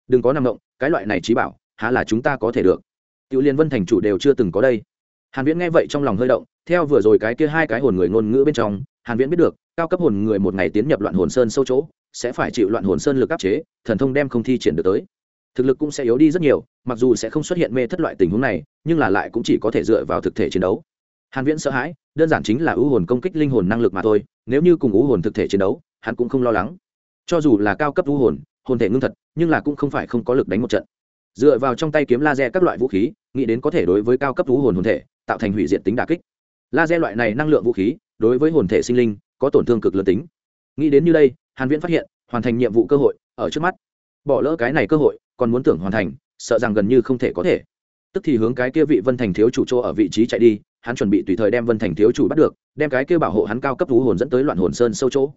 A: Đừng có nằm động, cái loại này trí bảo, há là chúng ta có thể được tiểu liên vân thành chủ đều chưa từng có đây. Hàn viễn nghe vậy trong lòng hơi động, theo vừa rồi cái kia hai cái hồn người ngôn ngữ bên trong, hàn viễn biết được, cao cấp hồn người một ngày tiến nhập loạn hồn sơn sâu chỗ, sẽ phải chịu loạn hồn sơn lực áp chế, thần thông đem không thi triển được tới. Thực lực cũng sẽ yếu đi rất nhiều, mặc dù sẽ không xuất hiện mê thất loại tình huống này, nhưng là lại cũng chỉ có thể dựa vào thực thể chiến đấu. Hàn viễn sợ hãi, đơn giản chính là ưu hồn công kích linh hồn năng lực mà thôi, nếu như cùng ưu hồn thực thể chiến đấu, hắn cũng không lo lắng. Cho dù là cao cấp ưu hồn hồn thể ngưng thật, nhưng là cũng không phải không có lực đánh một trận dựa vào trong tay kiếm laser các loại vũ khí, nghĩ đến có thể đối với cao cấp thú hồn hồn thể tạo thành hủy diệt tính đả kích. Laser loại này năng lượng vũ khí, đối với hồn thể sinh linh, có tổn thương cực lớn tính. Nghĩ đến như đây, hàn viễn phát hiện, hoàn thành nhiệm vụ cơ hội, ở trước mắt. Bỏ lỡ cái này cơ hội, còn muốn tưởng hoàn thành, sợ rằng gần như không thể có thể. Tức thì hướng cái kia vị vân thành thiếu chủ chỗ ở vị trí chạy đi, hắn chuẩn bị tùy thời đem vân thành thiếu chủ bắt được, đem cái kia bảo hộ hắn cao cấp thú hồn dẫn tới loạn hồn sơn sâu chỗ.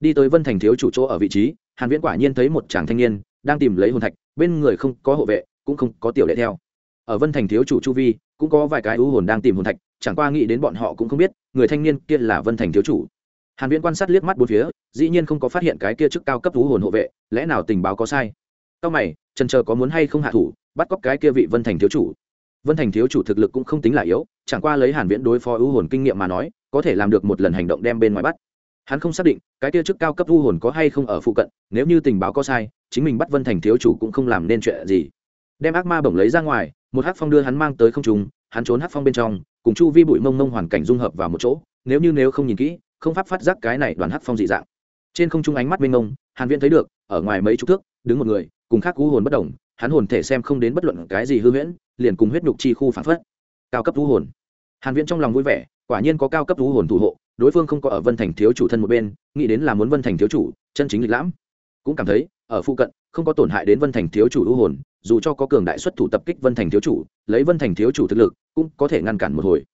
A: Đi tới vân thành thiếu chủ chỗ ở vị trí, hàn viễn quả nhiên thấy một chàng thanh niên đang tìm lấy hồn thạch bên người không có hộ vệ, cũng không có tiểu đệ theo. Ở vân thành thiếu chủ chu vi, cũng có vài cái u hồn đang tìm hồn thạch, chẳng qua nghĩ đến bọn họ cũng không biết, người thanh niên kia là vân thành thiếu chủ. Hàn viễn quan sát liếc mắt bốn phía, dĩ nhiên không có phát hiện cái kia chức cao cấp u hồn hộ vệ, lẽ nào tình báo có sai? Cao mày, trần chờ có muốn hay không hạ thủ, bắt cóc cái kia vị vân thành thiếu chủ? Vân thành thiếu chủ thực lực cũng không tính là yếu, chẳng qua lấy hàn viễn đối phó ưu hồn kinh nghiệm mà nói, có thể làm được một lần hành động đem bên ngoài bắt. Hắn không xác định, cái kia chức cao cấp ưu hồn có hay không ở phụ cận, nếu như tình báo có sai chính mình bắt vân thành thiếu chủ cũng không làm nên chuyện gì. Đem ác ma bổng lấy ra ngoài, một hắc phong đưa hắn mang tới không trung, hắn trốn hắc phong bên trong, cùng chu vi bụi mông mông hoàn cảnh dung hợp vào một chỗ, nếu như nếu không nhìn kỹ, không pháp phát giác cái này đoàn hắc phong dị dạng. Trên không trung ánh mắt mênh mông, hàn viễn thấy được, ở ngoài mấy chục thước, đứng một người, cùng khác cú hồn bất động, hắn hồn thể xem không đến bất luận cái gì hư huyễn, liền cùng huyết nhục chi khu phản phất. Cao cấp thú hồn. Hàn viễn trong lòng vui vẻ, quả nhiên có cao cấp thú hồn thủ hộ, đối phương không có ở vân thành thiếu chủ thân một bên, nghĩ đến là muốn vân thành thiếu chủ, chân chính lịch lãm. Cũng cảm thấy ở phụ cận, không có tổn hại đến vân thành thiếu chủ ưu hồn, dù cho có cường đại xuất thủ tập kích vân thành thiếu chủ, lấy vân thành thiếu chủ thực lực, cũng có thể ngăn cản một hồi.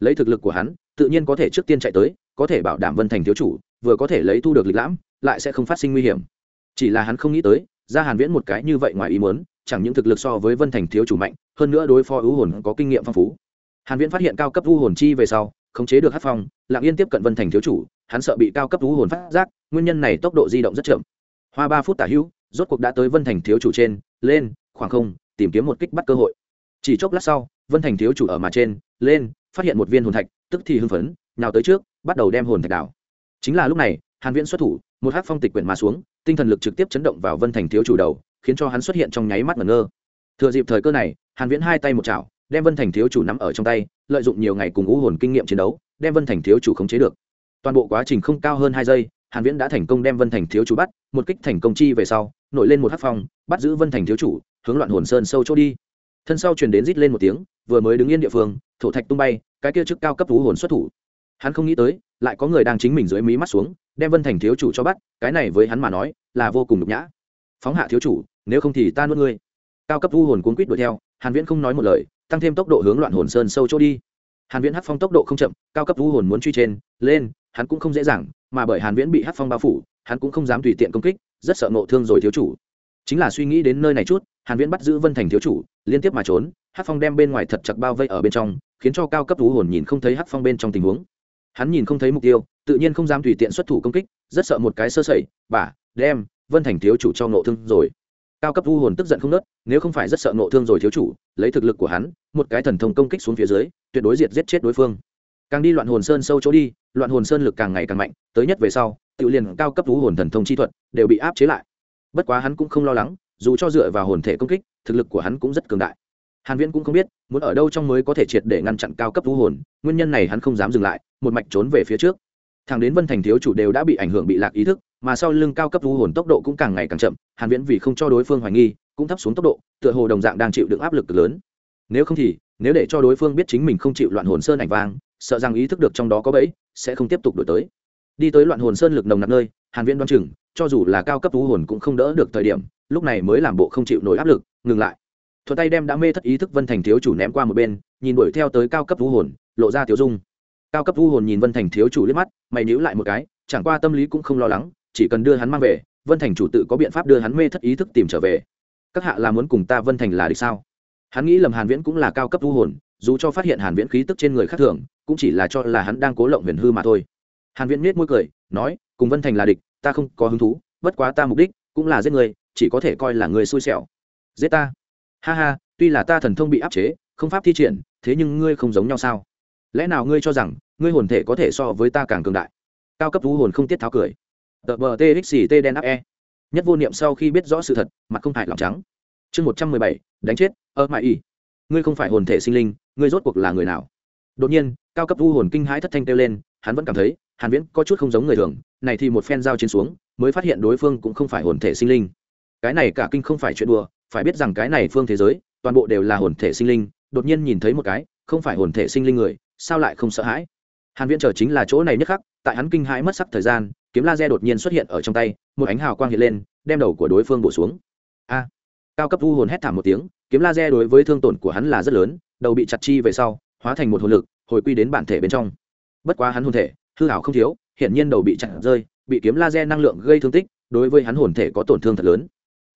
A: Lấy thực lực của hắn, tự nhiên có thể trước tiên chạy tới, có thể bảo đảm vân thành thiếu chủ, vừa có thể lấy thu được lịch lãm, lại sẽ không phát sinh nguy hiểm. Chỉ là hắn không nghĩ tới, ra hàn viễn một cái như vậy ngoài ý muốn, chẳng những thực lực so với vân thành thiếu chủ mạnh, hơn nữa đối phó ưu hồn có kinh nghiệm phong phú. Hàn viễn phát hiện cao cấp ưu hồn chi về sau, khống chế được hát phong, lặng yên tiếp cận vân thành thiếu chủ, hắn sợ bị cao cấp ưu hồn phát giác, nguyên nhân này tốc độ di động rất chậm hoa ba phút tả hữu, rốt cuộc đã tới vân thành thiếu chủ trên, lên, khoảng không, tìm kiếm một kích bắt cơ hội. Chỉ chốc lát sau, vân thành thiếu chủ ở mà trên, lên, phát hiện một viên hồn thạch, tức thì hưng phấn nào tới trước, bắt đầu đem hồn thạch đảo. Chính là lúc này, hàn viễn xuất thủ, một hắc phong tịch quyển mà xuống, tinh thần lực trực tiếp chấn động vào vân thành thiếu chủ đầu, khiến cho hắn xuất hiện trong nháy mắt ngẩn ngơ. Thừa dịp thời cơ này, hàn viễn hai tay một chảo, đem vân thành thiếu chủ nắm ở trong tay, lợi dụng nhiều ngày cùng ngũ hồn kinh nghiệm chiến đấu, đem vân thành thiếu chủ khống chế được. Toàn bộ quá trình không cao hơn hai giây hàn viễn đã thành công đem vân thành thiếu chủ bắt, một kích thành công chi về sau, nổi lên một hắc phong, bắt giữ vân thành thiếu chủ, hướng loạn hồn sơn sâu chỗ đi. Thân sau truyền đến rít lên một tiếng, vừa mới đứng yên địa phương, thổ thạch tung bay, cái kia chức cao cấp thú hồn xuất thủ. Hắn không nghĩ tới, lại có người đang chính mình dưới mí mắt xuống, đem vân thành thiếu chủ cho bắt, cái này với hắn mà nói, là vô cùng nhục nhã. Phóng hạ thiếu chủ, nếu không thì ta nuốt ngươi. Cao cấp thu hồn cuốn quýt đuổi theo, hàn viễn không nói một lời, tăng thêm tốc độ hướng loạn hồn sơn sâu chỗ đi. Hàn viễn hắc phong tốc độ không chậm, cao cấp thu hồn muốn truy trên, lên, hắn cũng không dễ dàng mà bởi hàn viễn bị hắc phong bao phủ, hắn cũng không dám tùy tiện công kích, rất sợ ngộ thương rồi thiếu chủ. Chính là suy nghĩ đến nơi này chút, hàn viễn bắt giữ vân thành thiếu chủ, liên tiếp mà trốn, hắc phong đem bên ngoài thật chặt bao vây ở bên trong, khiến cho cao cấp thú hồn nhìn không thấy hắc phong bên trong tình huống. Hắn nhìn không thấy mục tiêu, tự nhiên không dám tùy tiện xuất thủ công kích, rất sợ một cái sơ sẩy, bà, đem vân thành thiếu chủ cho ngộ thương rồi. Cao cấp thu hồn tức giận không nớt, nếu không phải rất sợ ngộ thương rồi thiếu chủ, lấy thực lực của hắn, một cái thần thông công kích xuống phía dưới, tuyệt đối diệt giết chết đối phương càng đi loạn hồn sơn sâu chỗ đi, loạn hồn sơn lực càng ngày càng mạnh, tới nhất về sau tự liền cao cấp thú hồn thần thông chi thuật đều bị áp chế lại. Bất quá hắn cũng không lo lắng, dù cho dựa vào hồn thể công kích, thực lực của hắn cũng rất cường đại. Hàn viễn cũng không biết, muốn ở đâu trong mới có thể triệt để ngăn chặn cao cấp thú hồn, nguyên nhân này hắn không dám dừng lại, một mạch trốn về phía trước. Thằng đến vân thành thiếu chủ đều đã bị ảnh hưởng bị lạc ý thức, mà sau lưng cao cấp thú hồn tốc độ cũng càng ngày càng chậm, hàn viễn vì không cho đối phương hoài nghi, cũng thấp xuống tốc độ, tựa hồ đồng dạng đang chịu đựng áp lực lớn. Nếu không thì, nếu để cho đối phương biết chính mình không chịu loạn hồn sơn ảnh vang sợ rằng ý thức được trong đó có bẫy, sẽ không tiếp tục đổi tới. Đi tới loạn hồn sơn lực nồng nặc nơi, hàn viễn đoán chừng, cho dù là cao cấp thú hồn cũng không đỡ được thời điểm, lúc này mới làm bộ không chịu nổi áp lực, ngừng lại. Thuận tay đem đã mê thất ý thức vân thành thiếu chủ ném qua một bên, nhìn đuổi theo tới cao cấp thú hồn, lộ ra tiểu dung. Cao cấp thú hồn nhìn vân thành thiếu chủ liếc mắt, mày nhíu lại một cái, chẳng qua tâm lý cũng không lo lắng, chỉ cần đưa hắn mang về, vân thành chủ tự có biện pháp đưa hắn mê thất ý thức tìm trở về. Các hạ là muốn cùng ta vân thành là địch sao? Hắn nghĩ lầm hàn viễn cũng là cao cấp thú hồn, dù cho phát hiện hàn viễn khí tức trên người khác thường cũng chỉ là cho là hắn đang cố lộng huyền hư mà thôi. Hàn viễn nết môi cười, nói, cùng vân thành là địch, ta không có hứng thú, bất quá ta mục đích cũng là giết người, chỉ có thể coi là người xui xẻo. Giết ta? Ha ha, tuy là ta thần thông bị áp chế, không pháp thi triển, thế nhưng ngươi không giống nhau sao? Lẽ nào ngươi cho rằng ngươi hồn thể có thể so với ta càng cường đại? Cao cấp thú hồn không tiết tháo cười. Tờ bờ txt đen áp e. Nhất vô niệm sau khi biết rõ sự thật, mặt không hại lòng trắng. Chương một trăm mười bảy, đánh chết, ơ mãi y ngươi không phải hồn thể sinh linh, ngươi rốt cuộc là người nào? Đột nhiên cao cấp vu hồn kinh hãi thất thanh kêu lên, hắn vẫn cảm thấy, hàn viễn có chút không giống người thường, này thì một phen giao chiến xuống, mới phát hiện đối phương cũng không phải hồn thể sinh linh. Cái này cả kinh không phải chuyện đùa, phải biết rằng cái này phương thế giới, toàn bộ đều là hồn thể sinh linh, đột nhiên nhìn thấy một cái, không phải hồn thể sinh linh người, sao lại không sợ hãi? Hàn viễn chờ chính là chỗ này nhất khắc, tại hắn kinh hãi mất sắc thời gian, kiếm laser đột nhiên xuất hiện ở trong tay, một ánh hào quang hiện lên, đem đầu của đối phương bổ xuống. A! Cao cấp vu hồn hét thảm một tiếng, kiếm laser đối với thương tổn của hắn là rất lớn, đầu bị chặt chi về sau, hóa thành một hồn lực hồi quy đến bản thể bên trong. Bất quá hắn hồn thể, hư hảo không thiếu hiện nhiên đầu bị chặn rơi, bị kiếm laser năng lượng gây thương tích, đối với hắn hồn thể có tổn thương thật lớn.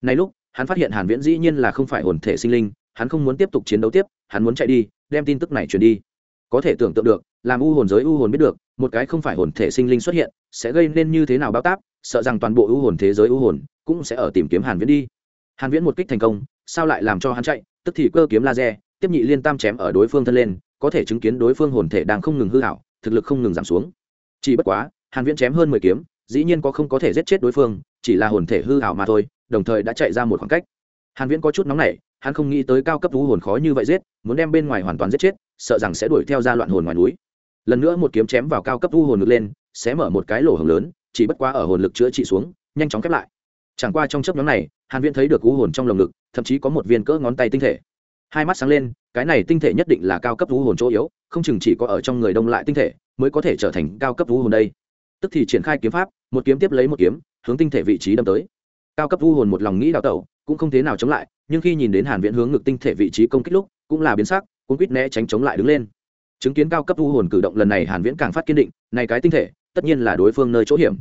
A: Này lúc, hắn phát hiện hàn viễn dĩ nhiên là không phải hồn thể sinh linh, hắn không muốn tiếp tục chiến đấu tiếp, hắn muốn chạy đi, đem tin tức này truyền đi. Có thể tưởng tượng được, làm u hồn giới u hồn biết được, một cái không phải hồn thể sinh linh xuất hiện, sẽ gây nên như thế nào báo táp, sợ rằng toàn bộ u hồn thế giới u hồn cũng sẽ ở tìm kiếm hàn viễn đi. Hàn viễn một kích thành công, sao lại làm cho hắn chạy, tức thì cơ kiếm laser, tiếp nhị liên tam chém ở đối phương thân lên có thể chứng kiến đối phương hồn thể đang không ngừng hư hảo, thực lực không ngừng giảm xuống. Chỉ bất quá, hàn viễn chém hơn 10 kiếm, dĩ nhiên có không có thể giết chết đối phương, chỉ là hồn thể hư hảo mà thôi, đồng thời đã chạy ra một khoảng cách. Hàn viễn có chút nóng nảy, hắn không nghĩ tới cao cấp thú hồn khó như vậy giết, muốn đem bên ngoài hoàn toàn giết chết, sợ rằng sẽ đuổi theo ra loạn hồn ngoài núi. Lần nữa một kiếm chém vào cao cấp thú hồn ngược lên, sẽ mở một cái lỗ hổng lớn, chỉ bất quá ở hồn lực chữa trị xuống, nhanh chóng khép lại. Chẳng qua trong chớp nhoáng này, hàn viễn thấy được thú hồn trong lồng ngực, thậm chí có một viên cỡ ngón tay tinh thể. Hai mắt sáng lên cái này tinh thể nhất định là cao cấp thú hồn chỗ yếu, không chừng chỉ có ở trong người đông lại tinh thể mới có thể trở thành cao cấp thú hồn đây. Tức thì triển khai kiếm pháp, một kiếm tiếp lấy một kiếm, hướng tinh thể vị trí đâm tới. Cao cấp thú hồn một lòng nghĩ đào tẩu, cũng không thế nào chống lại, nhưng khi nhìn đến hàn viễn hướng ngực tinh thể vị trí công kích lúc, cũng là biến sắc cũng quýt né tránh chống lại đứng lên. Chứng kiến cao cấp thu hồn cử động lần này hàn viễn càng phát kiên định, này cái tinh thể, tất nhiên là đối phương nơi chỗ hiểm.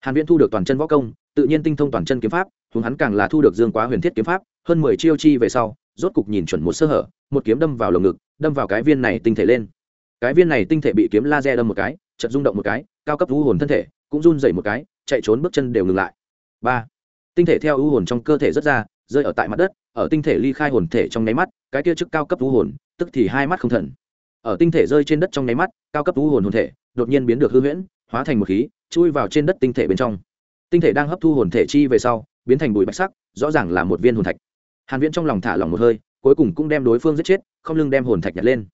A: Hàn viễn thu được toàn chân võ công, tự nhiên tinh thông toàn chân kiếm pháp chúng hắn càng là thu được dương quá huyền thiết kiếm pháp, hơn 10 chiêu chi về sau rốt cục nhìn chuẩn một sơ hở, một kiếm đâm vào lồng ngực, đâm vào cái viên này tinh thể lên. Cái viên này tinh thể bị kiếm laser đâm một cái, chợt rung động một cái, cao cấp u hồn thân thể cũng run rẩy một cái, chạy trốn bước chân đều ngừng lại. Ba. Tinh thể theo u hồn trong cơ thể rất ra, rơi ở tại mặt đất, ở tinh thể ly khai hồn thể trong nháy mắt, cái kia chức cao cấp u hồn, tức thì hai mắt không thần. Ở tinh thể rơi trên đất trong nháy mắt, cao cấp u hồn hồn thể đột nhiên biến được hư huyễn, hóa thành một khí, chui vào trên đất tinh thể bên trong. Tinh thể đang hấp thu hồn thể chi về sau, biến thành bụi bạch sắc, rõ ràng là một viên hồn thạch hàn viễn trong lòng thả lỏng một hơi, cuối cùng cũng đem đối phương giết chết, không lưng đem hồn thạch nhặt lên.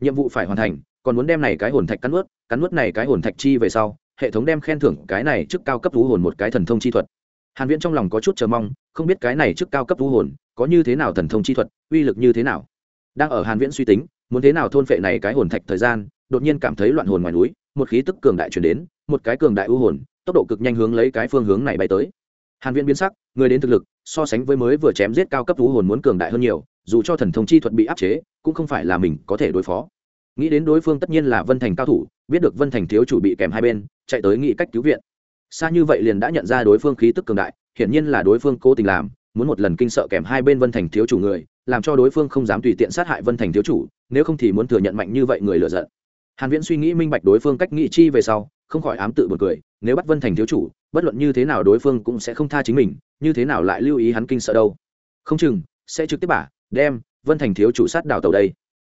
A: Nhiệm vụ phải hoàn thành, còn muốn đem này cái hồn thạch cắn nuốt cắn nuốt này cái hồn thạch chi về sau, hệ thống đem khen thưởng cái này trước cao cấp thú hồn một cái thần thông chi thuật. Hàn viễn trong lòng có chút chờ mong, không biết cái này trước cao cấp thú hồn có như thế nào thần thông chi thuật, uy lực như thế nào. Đang ở hàn viễn suy tính, muốn thế nào thôn phệ này cái hồn thạch thời gian, đột nhiên cảm thấy loạn hồn ngoài núi, một khí tức cường đại truyền đến, một cái cường đại u hồn, tốc độ cực nhanh hướng lấy cái phương hướng này bay tới. Hàn viễn biến sắc, người đến thực lực so sánh với mới vừa chém giết cao cấp thú hồn muốn cường đại hơn nhiều, dù cho thần thông chi thuật bị áp chế, cũng không phải là mình có thể đối phó. Nghĩ đến đối phương tất nhiên là vân thành cao thủ, biết được vân thành thiếu chủ bị kèm hai bên, chạy tới nghĩ cách cứu viện. Xa như vậy liền đã nhận ra đối phương khí tức cường đại, hiển nhiên là đối phương cố tình làm, muốn một lần kinh sợ kèm hai bên vân thành thiếu chủ người, làm cho đối phương không dám tùy tiện sát hại vân thành thiếu chủ, nếu không thì muốn thừa nhận mạnh như vậy người lựa giận. Hàn viễn suy nghĩ minh bạch đối phương cách nghĩ chi về sau, không khỏi ám tự buồn cười, nếu bắt vân thành thiếu chủ, bất luận như thế nào đối phương cũng sẽ không tha chính mình như thế nào lại lưu ý hắn kinh sợ đâu? Không chừng, sẽ trực tiếp bả, đem vân thành thiếu chủ sát đảo tàu đây.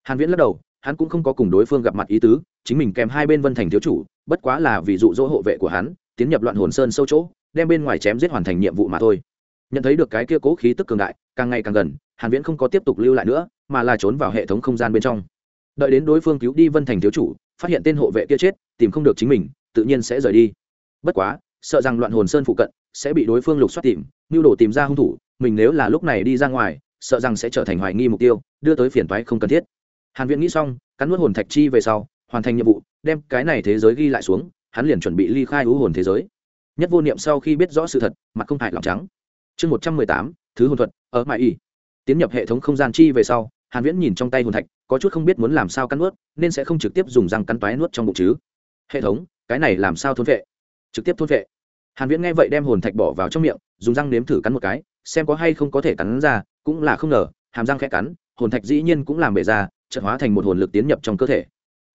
A: Hàn viễn lắc đầu, hắn cũng không có cùng đối phương gặp mặt ý tứ, chính mình kèm hai bên vân thành thiếu chủ, bất quá là vì dụ dỗ hộ vệ của hắn, tiến nhập loạn hồn sơn sâu chỗ, đem bên ngoài chém giết hoàn thành nhiệm vụ mà thôi. Nhận thấy được cái kia cố khí tức cường đại, càng ngày càng gần, hàn viễn không có tiếp tục lưu lại nữa, mà là trốn vào hệ thống không gian bên trong. Đợi đến đối phương cứu đi vân thành thiếu chủ, phát hiện tên hộ vệ kia chết, tìm không được chính mình, tự nhiên sẽ rời đi. Bất quá, sợ rằng loạn hồn sơn phụ cận sẽ bị đối phương lục soát tìm nhu đồ tìm ra hung thủ, mình nếu là lúc này đi ra ngoài, sợ rằng sẽ trở thành hoài nghi mục tiêu, đưa tới phiền toái không cần thiết. Hàn viễn nghĩ xong, cắn nuốt hồn thạch chi về sau, hoàn thành nhiệm vụ, đem cái này thế giới ghi lại xuống, hắn liền chuẩn bị ly khai u hồn thế giới. Nhất vô niệm sau khi biết rõ sự thật, mặt không hại lòng trắng. Chương một trăm mười tám, thứ hồn thuật, ở mãi y tiến nhập hệ thống không gian chi về sau, hàn viễn nhìn trong tay hồn thạch, có chút không biết muốn làm sao cắn nuốt, nên sẽ không trực tiếp dùng răng cắn toái nuốt trong bụng chứ. Hệ thống, cái này làm sao thôn vệ? Trực tiếp thôn vệ hàn viễn nghe vậy đem hồn thạch bỏ vào trong miệng, dùng răng nếm thử cắn một cái, xem có hay không có thể cắn ra, cũng là không ngờ, hàm răng khẽ cắn, hồn thạch dĩ nhiên cũng làm bể ra, chợt hóa thành một hồn lực tiến nhập trong cơ thể.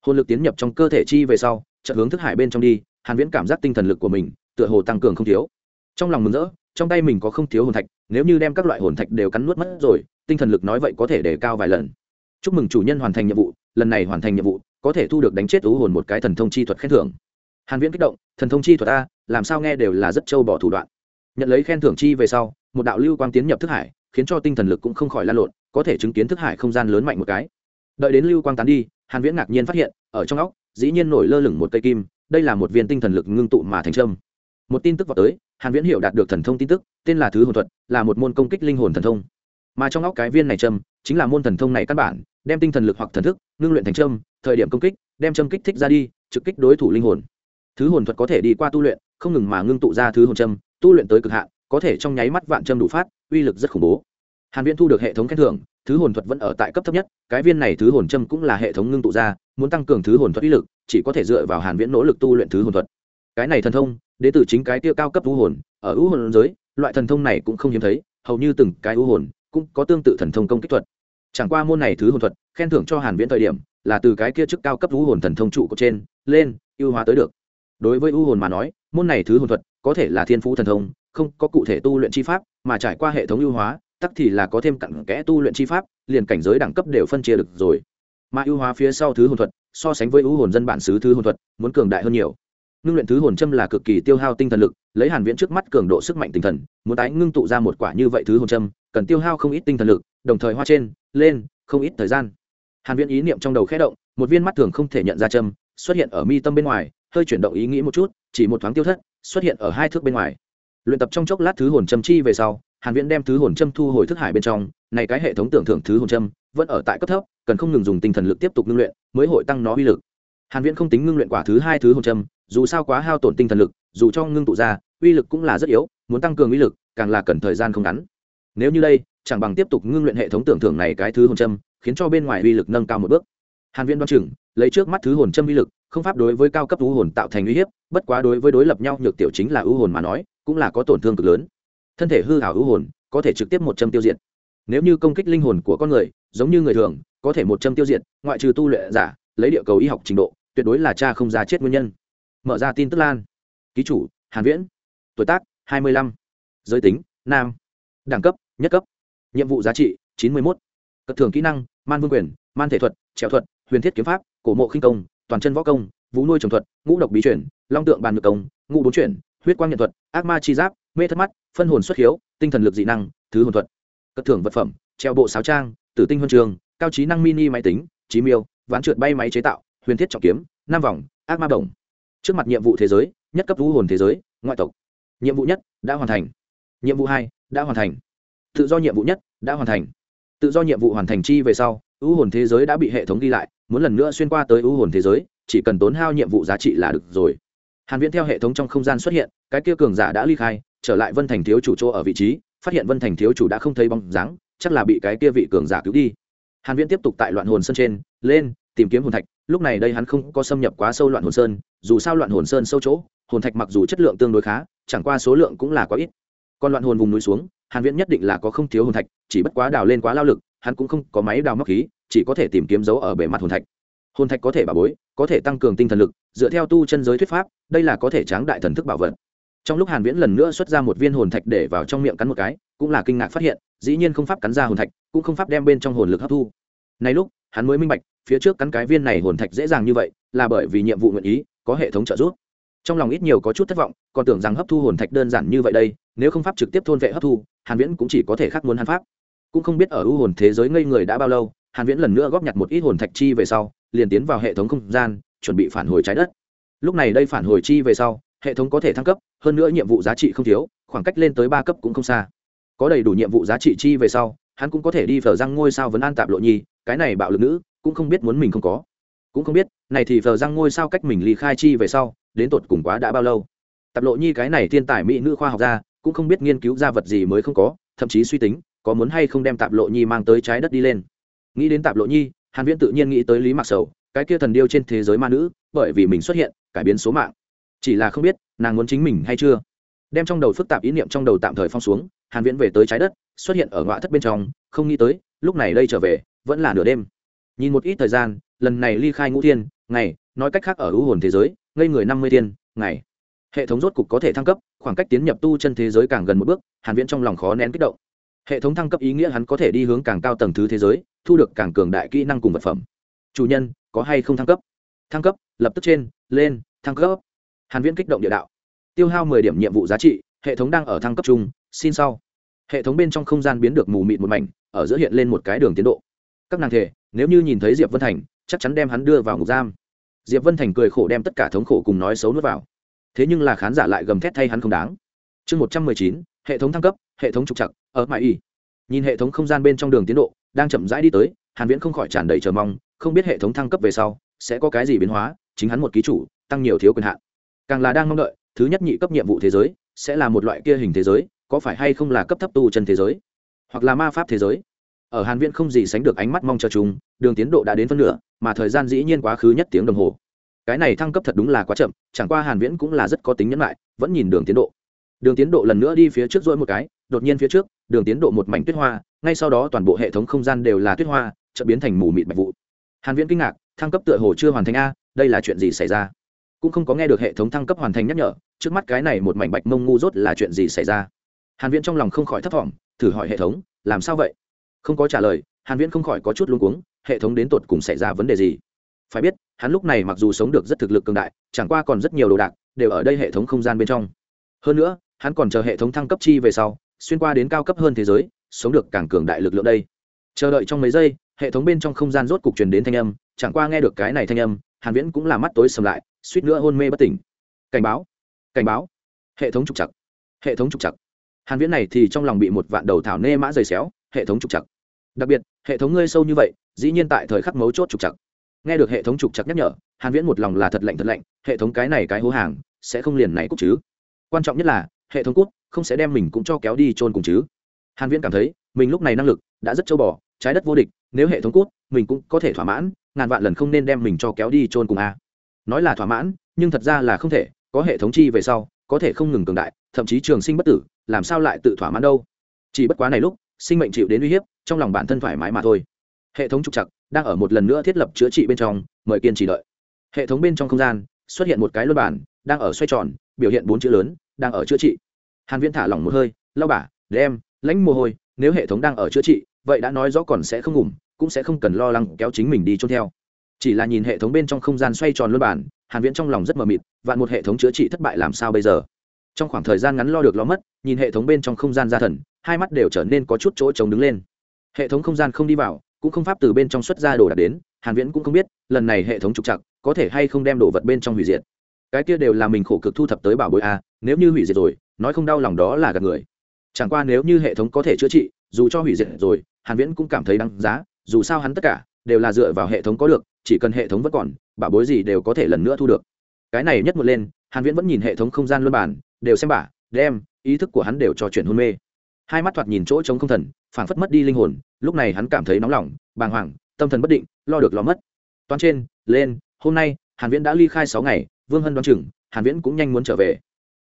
A: Hồn lực tiến nhập trong cơ thể chi về sau, chợt hướng thức hải bên trong đi, hàn viễn cảm giác tinh thần lực của mình, tựa hồ tăng cường không thiếu. Trong lòng mừng rỡ, trong tay mình có không thiếu hồn thạch, nếu như đem các loại hồn thạch đều cắn nuốt mất rồi, tinh thần lực nói vậy có thể đề cao vài lần. Chúc mừng chủ nhân hoàn thành nhiệm vụ, lần này hoàn thành nhiệm vụ, có thể thu được đánh chết ú hồn một cái thần thông chi thuật khen thưởng. Hàn viễn kích động, thần thông chi thuật a làm sao nghe đều là rất trâu bỏ thủ đoạn. Nhận lấy khen thưởng chi về sau, một đạo lưu quang tiến nhập thức hải, khiến cho tinh thần lực cũng không khỏi lan lộn, có thể chứng kiến thức hải không gian lớn mạnh một cái. Đợi đến lưu quang tán đi, hàn viễn ngạc nhiên phát hiện, ở trong óc, dĩ nhiên nổi lơ lửng một cây kim, đây là một viên tinh thần lực ngưng tụ mà thành trâm. Một tin tức vào tới, hàn viễn hiểu đạt được thần thông tin tức, tên là thứ hồn thuật, là một môn công kích linh hồn thần thông. Mà trong óc cái viên này trâm, chính là môn thần thông này căn bản, đem tinh thần lực hoặc thần thức ngưng luyện thành trâm, thời điểm công kích, đem trâm kích thích ra đi, trực kích đối thủ linh hồn. Thứ hồn thuật có thể đi qua tu luyện không ngừng mà ngưng tụ ra thứ hồn trâm tu luyện tới cực hạn, có thể trong nháy mắt vạn trâm đủ phát, uy lực rất khủng bố. Hàn viễn thu được hệ thống khen thưởng, thứ hồn thuật vẫn ở tại cấp thấp nhất, cái viên này thứ hồn trâm cũng là hệ thống ngưng tụ ra, muốn tăng cường thứ hồn thuật uy lực, chỉ có thể dựa vào hàn viễn nỗ lực tu luyện thứ hồn thuật. Cái này thần thông đến từ chính cái tiêu cao cấp u hồn, ở u hồn giới, loại thần thông này cũng không hiếm thấy, hầu như từng cái u hồn cũng có tương tự thần thông công kích thuật. Chẳng qua môn này thứ hồn thuật, khen thưởng cho hàn viễn thời điểm, là từ cái kia chức cao cấp u hồn thần thông trụ của trên, lên, ưu hóa tới được. Đối với u hồn mà nói môn này thứ hồn thuật có thể là thiên phú thần thông, không có cụ thể tu luyện chi pháp, mà trải qua hệ thống ưu hóa, tắc thì là có thêm cặn kẽ tu luyện chi pháp, liền cảnh giới đẳng cấp đều phân chia được rồi. Mà ưu hóa phía sau thứ hồn thuật, so sánh với ưu hồn dân bản xứ thứ hồn thuật, muốn cường đại hơn nhiều. Ngưng luyện thứ hồn châm là cực kỳ tiêu hao tinh thần lực, lấy hàn viễn trước mắt cường độ sức mạnh tinh thần, muốn tái ngưng tụ ra một quả như vậy thứ hồn châm, cần tiêu hao không ít tinh thần lực, đồng thời hoa trên, lên, không ít thời gian. Hàn viễn ý niệm trong đầu khẽ động, một viên mắt thường không thể nhận ra châm, xuất hiện ở mi tâm bên ngoài hơi chuyển động ý nghĩ một chút, chỉ một thoáng tiêu thất, xuất hiện ở hai thước bên ngoài. Luyện tập trong chốc lát thứ hồn châm chi về sau, hàn viễn đem thứ hồn châm thu hồi thức hải bên trong, này cái hệ thống tưởng thưởng thứ hồn châm vẫn ở tại cấp thấp, cần không ngừng dùng tinh thần lực tiếp tục ngưng luyện mới hội tăng nó uy lực. Hàn viễn không tính ngưng luyện quả thứ hai thứ hồn châm, dù sao quá hao tổn tinh thần lực, dù cho ngưng tụ ra, uy lực cũng là rất yếu, muốn tăng cường uy lực, càng là cần thời gian không ngắn. Nếu như đây, chẳng bằng tiếp tục ngưng luyện hệ thống tưởng thưởng này cái thứ hồn châm, khiến cho bên ngoài uy lực nâng cao một bước. Hàn viễn đoán chừng, lấy trước mắt thứ hồn châm uy lực không pháp đối với cao cấp u hồn tạo thành uy hiếp, bất quá đối với đối lập nhau nhược tiểu chính là u hồn mà nói, cũng là có tổn thương cực lớn. Thân thể hư hảo u hồn, có thể trực tiếp một châm tiêu diệt. Nếu như công kích linh hồn của con người, giống như người thường, có thể một châm tiêu diệt, ngoại trừ tu luyện giả, lấy địa cầu y học trình độ, tuyệt đối là cha không ra chết nguyên nhân. Mở ra tin tức lan. Ký chủ, hàn viễn. Tuổi tác 25. giới tính, nam. Đẳng cấp, nhất cấp. Nhiệm vụ giá trị 91. cất thường kỹ năng, man vương quyền, man thể thuật, trèo thuật, huyền thiết kiếm pháp, cổ mộ khinh công toàn chân võ công, vũ nuôi trồng thuật, ngũ độc bí chuyển, long tượng bàn ngược công, ngũ bốn chuyển, huyết quang nhận thuật, ác ma chi giáp, mê thất mắt, phân hồn xuất hiếu, tinh thần lực dị năng, thứ hồn thuật. Cất thưởng vật phẩm, treo bộ sáo trang, tử tinh huân trường, cao trí năng mini máy tính trí miêu, ván trượt bay máy chế tạo, huyền thiết trọng kiếm, năm vòng, ác ma đồng. Trước mặt nhiệm vụ thế giới, nhất cấp vũ hồn thế giới, ngoại tộc. Nhiệm vụ nhất, đã hoàn thành. Nhiệm vụ hai, đã hoàn thành. Tự do nhiệm vụ nhất, đã hoàn thành. Tự do nhiệm vụ hoàn thành chi về sau ưu hồn thế giới đã bị hệ thống ghi lại muốn lần nữa xuyên qua tới ưu hồn thế giới, chỉ cần tốn hao nhiệm vụ giá trị là được rồi. Hàn viễn theo hệ thống trong không gian xuất hiện, cái kia cường giả đã ly khai, trở lại vân thành thiếu chủ chỗ ở vị trí, phát hiện vân thành thiếu chủ đã không thấy bóng dáng, chắc là bị cái kia vị cường giả cứu đi. Hàn viễn tiếp tục tại loạn hồn sơn trên, lên, tìm kiếm hồn thạch, lúc này đây hắn không có xâm nhập quá sâu loạn hồn sơn, dù sao loạn hồn sơn sâu chỗ, hồn thạch mặc dù chất lượng tương đối khá, chẳng qua số lượng cũng là quá ít. Còn loạn hồn vùng núi xuống, hàn viễn nhất định là có không thiếu hồn thạch, chỉ bất quá đào lên quá lao lực, hắn cũng không có máy đào móc khí chỉ có thể tìm kiếm dấu ở bề mặt hồn thạch. Hồn thạch có thể bảo bối, có thể tăng cường tinh thần lực, dựa theo tu chân giới thuyết pháp, đây là có thể tráng đại thần thức bảo vật. Trong lúc hàn viễn lần nữa xuất ra một viên hồn thạch để vào trong miệng cắn một cái, cũng là kinh ngạc phát hiện, dĩ nhiên không pháp cắn ra hồn thạch, cũng không pháp đem bên trong hồn lực hấp thu. Này lúc, hắn mới minh bạch, phía trước cắn cái viên này hồn thạch dễ dàng như vậy, là bởi vì nhiệm vụ nguyện ý, có hệ thống trợ giúp. Trong lòng ít nhiều có chút thất vọng, còn tưởng rằng hấp thu hồn thạch đơn giản như vậy đây, nếu không pháp trực tiếp thôn vệ hấp thu, hàn viễn cũng chỉ có thể khắc muốn hàn pháp. Cũng không biết ở u hồn thế giới ngây người đã bao lâu hàn viễn lần nữa góp nhặt một ít hồn thạch chi về sau, liền tiến vào hệ thống không gian, chuẩn bị phản hồi trái đất. Lúc này đây phản hồi chi về sau, hệ thống có thể thăng cấp, hơn nữa nhiệm vụ giá trị không thiếu, khoảng cách lên tới ba cấp cũng không xa. Có đầy đủ nhiệm vụ giá trị chi về sau, hắn cũng có thể đi phở răng ngôi sao vấn an tạp lộ nhi cái này bạo lực nữ, cũng không biết muốn mình không có. Cũng không biết, này thì phở răng ngôi sao cách mình ly khai chi về sau, đến tột cùng quá đã bao lâu. Tạp lộ nhi cái này thiên tài mỹ nữ khoa học gia, cũng không biết nghiên cứu ra vật gì mới không có, thậm chí suy tính, có muốn hay không đem tạp lộ nhi mang tới trái đất đi lên nghĩ đến tạp lộ nhi, hàn viễn tự nhiên nghĩ tới lý mặc sầu, cái kia thần điêu trên thế giới ma nữ, bởi vì mình xuất hiện, cải biến số mạng. Chỉ là không biết, nàng muốn chính mình hay chưa. Đem trong đầu phức tạp ý niệm trong đầu tạm thời phong xuống, hàn viễn về tới trái đất, xuất hiện ở ngõ thất bên trong, không nghĩ tới, lúc này đây trở về, vẫn là nửa đêm. Nhìn một ít thời gian, lần này ly khai ngũ thiên, ngày, nói cách khác ở ưu hồn thế giới, ngây người năm mươi thiên, ngày. Hệ thống rốt cục có thể thăng cấp, khoảng cách tiến nhập tu chân thế giới càng gần một bước, hàn viễn trong lòng khó nén kích động hệ thống thăng cấp ý nghĩa hắn có thể đi hướng càng cao tầng thứ thế giới, thu được càng cường đại kỹ năng cùng vật phẩm. Chủ nhân, có hay không thăng cấp? Thăng cấp, lập tức trên, lên, thăng cấp. Hàn viễn kích động địa đạo. Tiêu hao 10 điểm nhiệm vụ giá trị, hệ thống đang ở thăng cấp chung, xin sau. Hệ thống bên trong không gian biến được mù mịt một mảnh, ở giữa hiện lên một cái đường tiến độ. Các nàng thể, nếu như nhìn thấy diệp vân thành, chắc chắn đem hắn đưa vào ngục giam. Diệp vân thành cười khổ đem tất cả thống khổ cùng nói xấu nuốt vào. Thế nhưng là khán giả lại gầm thét thay hắn không đáng. Chương một trăm mười chín, hệ thống thăng cấp hệ thống trục chặt ở mãi y. Nhìn hệ thống không gian bên trong đường tiến độ, đang chậm rãi đi tới, hàn viễn không khỏi tràn đầy chờ mong, không biết hệ thống thăng cấp về sau, sẽ có cái gì biến hóa, chính hắn một ký chủ, tăng nhiều thiếu quyền hạn. Càng là đang mong đợi, thứ nhất nhị cấp nhiệm vụ thế giới, sẽ là một loại kia hình thế giới, có phải hay không là cấp thấp tu chân thế giới, hoặc là ma pháp thế giới. Ở hàn viễn không gì sánh được ánh mắt mong chờ chúng đường tiến độ đã đến phân nửa, mà thời gian dĩ nhiên quá khứ nhất tiếng đồng hồ. Cái này thăng cấp thật đúng là quá chậm, chẳng qua hàn viễn cũng là rất có tính nhẫn lại vẫn nhìn đường tiến độ. Đường tiến độ lần nữa đi phía trước rồi một cái đột nhiên phía trước, đường tiến độ một mảnh tuyết hoa, ngay sau đó toàn bộ hệ thống không gian đều là tuyết hoa, chợt biến thành mù mịt bạch vụ. Hàn viễn kinh ngạc, thăng cấp tựa hồ chưa hoàn thành a, đây là chuyện gì xảy ra? Cũng không có nghe được hệ thống thăng cấp hoàn thành nhắc nhở, trước mắt cái này một mảnh bạch mông ngu rốt là chuyện gì xảy ra? Hàn viễn trong lòng không khỏi thất vọng thử hỏi hệ thống, làm sao vậy? Không có trả lời, hàn viễn không khỏi có chút luống cuống, hệ thống đến tột cùng xảy ra vấn đề gì? Phải biết, hắn lúc này mặc dù sống được rất thực lực cường đại, chẳng qua còn rất nhiều đồ đạc đều ở đây hệ thống không gian bên trong. Hơn nữa, hắn còn chờ hệ thống thăng cấp chi về sau xuyên qua đến cao cấp hơn thế giới, sống được càng cường đại lực lượng đây. Chờ đợi trong mấy giây, hệ thống bên trong không gian rốt cục truyền đến thanh âm, chẳng qua nghe được cái này thanh âm, hàn viễn cũng là mắt tối sầm lại, suýt nữa hôn mê bất tỉnh. Cảnh báo cảnh báo. Hệ thống trục chặt hệ thống trục chặt hàn viễn này thì trong lòng bị một vạn đầu thảo nê mã dày xéo, hệ thống trục chặt đặc biệt, hệ thống ngươi sâu như vậy, dĩ nhiên tại thời khắc mấu chốt trục chặt nghe được hệ thống trục chặt nhắc nhở, hàn viễn một lòng là thật lạnh thật lạnh, hệ thống cái này cái hố hàng, sẽ không liền này cút chứ. Quan trọng nhất là, hệ thống cút không sẽ đem mình cũng cho kéo đi trôn cùng chứ. Hàn viễn cảm thấy, mình lúc này năng lực đã rất châu bò, trái đất vô địch, nếu hệ thống cút, mình cũng có thể thỏa mãn, ngàn vạn lần không nên đem mình cho kéo đi trôn cùng a. Nói là thỏa mãn, nhưng thật ra là không thể, có hệ thống chi về sau, có thể không ngừng cường đại, thậm chí trường sinh bất tử, làm sao lại tự thỏa mãn đâu? Chỉ bất quá này lúc, sinh mệnh chịu đến uy hiếp, trong lòng bản thân thoải mái mà thôi. Hệ thống trục chặt đang ở một lần nữa thiết lập chữa trị bên trong, mời kiên trì đợi. Hệ thống bên trong không gian, xuất hiện một cái luân bản, đang ở xoay tròn, biểu hiện bốn chữ lớn, đang ở chữa trị hàn viễn thả lỏng một hơi lao bả đem lãnh mồ hôi nếu hệ thống đang ở chữa trị vậy đã nói rõ còn sẽ không ngủm cũng sẽ không cần lo lắng kéo chính mình đi chôn theo. Chỉ là nhìn hệ thống bên trong không gian xoay tròn luân bản hàn viễn trong lòng rất mờ mịt vạn một hệ thống chữa trị thất bại làm sao bây giờ? Trong khoảng thời gian ngắn lo được lo mất nhìn hệ thống bên trong không gian gia thần hai mắt đều trở nên có chút chỗ trống đứng lên. Hệ thống không gian không đi vào cũng không pháp từ bên trong xuất ra đồ đạc đến hàn viễn cũng không biết lần này hệ thống trục trặc, có thể hay không đem đồ vật bên trong hủy diệt. Cái kia đều là mình khổ cực thu thập tới bảo bối a nếu như hủy diệt rồi nói không đau lòng đó là gạt người. Chẳng qua nếu như hệ thống có thể chữa trị, dù cho hủy diệt rồi, hàn viễn cũng cảm thấy đáng giá, dù sao hắn tất cả đều là dựa vào hệ thống có được, chỉ cần hệ thống vẫn còn bả bối gì đều có thể lần nữa thu được. Cái này nhất một lên, hàn viễn vẫn nhìn hệ thống không gian luân bản đều xem bả đem ý thức của hắn đều cho chuyển hôn mê. Hai mắt thoạt nhìn chỗ trống không thần, phảng phất mất đi linh hồn, lúc này hắn cảm thấy nóng lòng, bàng hoàng, tâm thần bất định, lo được lo mất. Toán trên, lên, hôm nay, hàn viễn đã ly khai sáu ngày, vương hân đoán chừng, hàn viễn cũng nhanh muốn trở về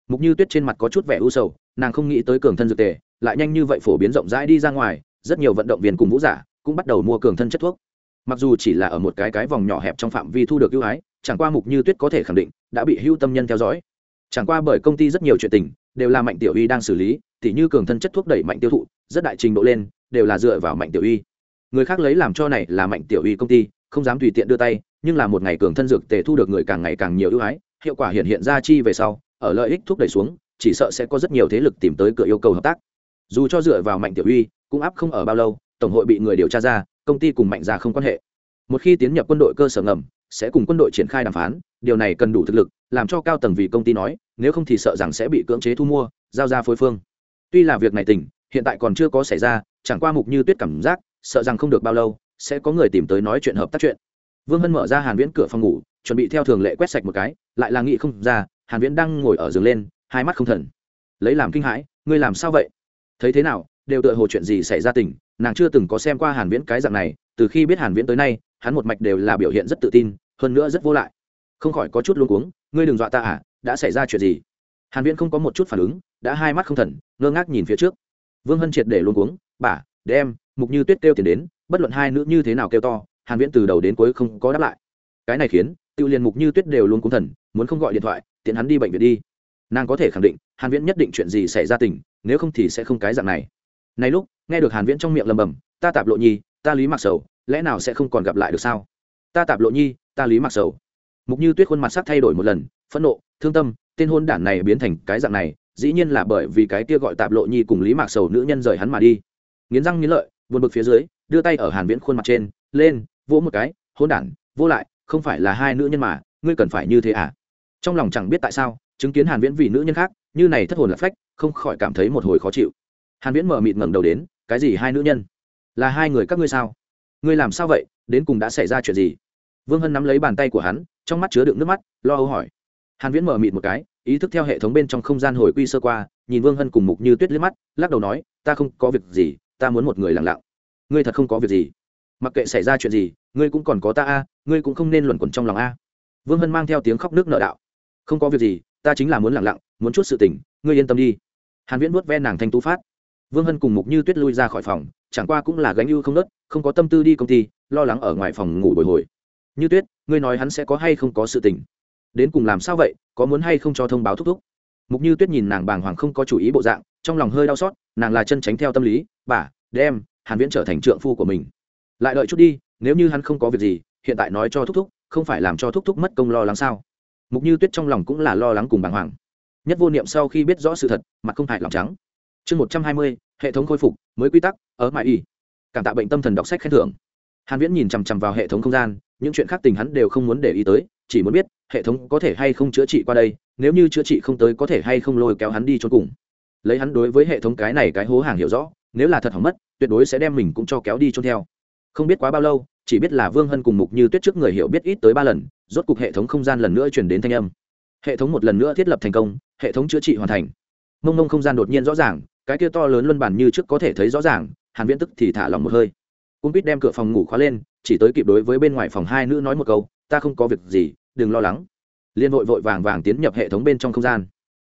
A: mục như tuyết trên mặt có chút vẻ u sầu, nàng không nghĩ tới cường thân dược tề, lại nhanh như vậy phổ biến rộng rãi đi ra ngoài, rất nhiều vận động viên cùng vũ giả cũng bắt đầu mua cường thân chất thuốc. Mặc dù chỉ là ở một cái cái vòng nhỏ hẹp trong phạm vi thu được ưu ái, chẳng qua mục như tuyết có thể khẳng định đã bị hưu tâm nhân theo dõi. Chẳng qua bởi công ty rất nhiều chuyện tình, đều là mạnh tiểu y đang xử lý, tỉ như cường thân chất thuốc đẩy mạnh tiêu thụ, rất đại trình độ lên, đều là dựa vào mạnh tiểu y. Người khác lấy làm cho này là mạnh tiểu y công ty, không dám tùy tiện đưa tay, nhưng là một ngày cường thân dược tề thu được người càng ngày càng nhiều ưu ái, hiệu quả hiện hiện ra chi về sau ở lợi ích thúc đẩy xuống, chỉ sợ sẽ có rất nhiều thế lực tìm tới cửa yêu cầu hợp tác. Dù cho dựa vào mạnh tiểu uy, cũng áp không ở bao lâu, tổng hội bị người điều tra ra, công ty cùng mạnh ra không quan hệ. Một khi tiến nhập quân đội cơ sở ngầm, sẽ cùng quân đội triển khai đàm phán, điều này cần đủ thực lực, làm cho cao tầng vì công ty nói, nếu không thì sợ rằng sẽ bị cưỡng chế thu mua, giao ra phối phương. Tuy là việc này tỉnh hiện tại còn chưa có xảy ra, chẳng qua mục như tuyết cảm giác, sợ rằng không được bao lâu, sẽ có người tìm tới nói chuyện hợp tác chuyện. Vương hân mở ra hàn viễn cửa phòng ngủ, chuẩn bị theo thường lệ quét sạch một cái, lại là nghĩ không ra hàn viễn đang ngồi ở giường lên, hai mắt không thần. Lấy làm kinh hãi, ngươi làm sao vậy? Thấy thế nào, đều tựa hồ chuyện gì xảy ra tình, nàng chưa từng có xem qua hàn viễn cái dạng này, từ khi biết hàn viễn tới nay, hắn một mạch đều là biểu hiện rất tự tin, hơn nữa rất vô lại. Không khỏi có chút luống cuống, ngươi đừng dọa ta à đã xảy ra chuyện gì? Hàn viễn không có một chút phản ứng, đã hai mắt không thần, ngơ ngác nhìn phía trước. Vương hân triệt để luống cuống, bà, đem, mục như tuyết kêu tiền đến, bất luận hai nữ như thế nào kêu to, hàn viễn từ đầu đến cuối không có đáp lại. Cái này khiến, tiêu liên mục như tuyết đều luôn cuống thần, muốn không gọi điện thoại tiện hắn đi bệnh viện đi. Nàng có thể khẳng định, hàn viễn nhất định chuyện gì xảy ra tình, nếu không thì sẽ không cái dạng này. Này lúc, nghe được hàn viễn trong miệng lầm bầm, ta tạp lộ nhi, ta lý mặc sầu, lẽ nào sẽ không còn gặp lại được sao? Ta tạp lộ nhi, ta lý mặc sầu. Mục như tuyết khuôn mặt sắc thay đổi một lần, phẫn nộ, thương tâm, tên hôn đản này biến thành cái dạng này, dĩ nhiên là bởi vì cái kia gọi tạp lộ nhi cùng lý mạc sầu nữ nhân rời hắn mà đi. Nghiến răng nghiến lợi, buồn bực phía dưới, đưa tay ở hàn viễn khuôn mặt trên, lên, vỗ một cái, hôn đản, vô lại, không phải là hai nữ nhân mà, ngươi cần phải như thế à? Trong lòng chẳng biết tại sao, chứng kiến hàn viễn vì nữ nhân khác, như này thất hồn lạc phách, không khỏi cảm thấy một hồi khó chịu. Hàn viễn mở mịt ngẩng đầu đến, cái gì hai nữ nhân? Là hai người các ngươi sao? Ngươi làm sao vậy? Đến cùng đã xảy ra chuyện gì? Vương hân nắm lấy bàn tay của hắn, trong mắt chứa đựng nước mắt, lo âu hỏi. Hàn viễn mở mịt một cái, ý thức theo hệ thống bên trong không gian hồi quy sơ qua, nhìn vương hân cùng mục như tuyết liếc mắt, lắc đầu nói, ta không có việc gì, ta muốn một người lặng lặng. Ngươi thật không có việc gì? Mặc kệ xảy ra chuyện gì, ngươi cũng còn có ta a, ngươi cũng không nên luẩn quẩn trong lòng a. Vương hân mang theo tiếng khóc nước nợ đạo không có việc gì, ta chính là muốn lặng lặng, muốn chút sự tình, ngươi yên tâm đi. Hàn viễn vuốt ve nàng thanh tú phát. Vương hân cùng mục như tuyết lui ra khỏi phòng, chẳng qua cũng là gánh ưu không nớt, không có tâm tư đi công ty, lo lắng ở ngoài phòng ngủ bồi hồi. Như tuyết, ngươi nói hắn sẽ có hay không có sự tình? Đến cùng làm sao vậy, có muốn hay không cho thông báo thúc thúc? Mục như tuyết nhìn nàng bàng hoàng không có chủ ý bộ dạng, trong lòng hơi đau xót, nàng là chân tránh theo tâm lý, bà, đem hàn viễn trở thành trượng phu của mình. Lại đợi chút đi, nếu như hắn không có việc gì, hiện tại nói cho thúc thúc, không phải làm cho thúc thúc mất công lo lắng sao? Mục như tuyết trong lòng cũng là lo lắng cùng bàng hoàng. Nhất vô niệm sau khi biết rõ sự thật, mặt không hại lòng trắng. Chương một trăm hai mươi, hệ thống khôi phục, mới quy tắc, ở mãi y. Cảm tạ bệnh tâm thần đọc sách khen thưởng. Hàn viễn nhìn chằm chằm vào hệ thống không gian, những chuyện khác tình hắn đều không muốn để ý tới, chỉ muốn biết, hệ thống có thể hay không chữa trị qua đây, nếu như chữa trị không tới có thể hay không lôi kéo hắn đi trốn cùng. Lấy hắn đối với hệ thống cái này cái hố hàng hiểu rõ, nếu là thật hỏng mất, tuyệt đối sẽ đem mình cũng cho kéo đi trốn theo. Không biết quá bao lâu, chỉ biết là vương hân cùng mục như tuyết trước người hiểu biết ít tới ba lần rốt cục hệ thống không gian lần nữa chuyển đến thanh âm. Hệ thống một lần nữa thiết lập thành công, hệ thống chữa trị hoàn thành. Mông mông không gian đột nhiên rõ ràng, cái kia to lớn luân bản như trước có thể thấy rõ ràng, hàn viễn tức thì thả lòng một hơi. Cung Bích đem cửa phòng ngủ khóa lên, chỉ tới kịp đối với bên ngoài phòng hai nữ nói một câu, ta không có việc gì, đừng lo lắng. Liên vội vội vàng vàng tiến nhập hệ thống bên trong không gian.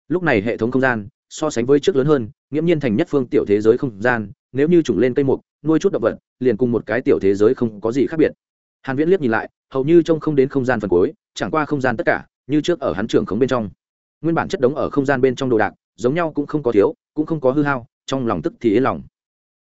A: Lúc này hệ thống không gian, so sánh với trước lớn hơn, nghiễm nhiên thành nhất phương tiểu thế giới không gian, nếu như trùng lên cây mục, nuôi chút động vật, liền cùng một cái tiểu thế giới không có gì khác biệt hàn viễn liếc nhìn lại, hầu như trông không đến không gian phần cuối, chẳng qua không gian tất cả, như trước ở hắn trưởng khống bên trong. Nguyên bản chất đống ở không gian bên trong đồ đạc, giống nhau cũng không có thiếu, cũng không có hư hao, trong lòng tức thì yên lòng.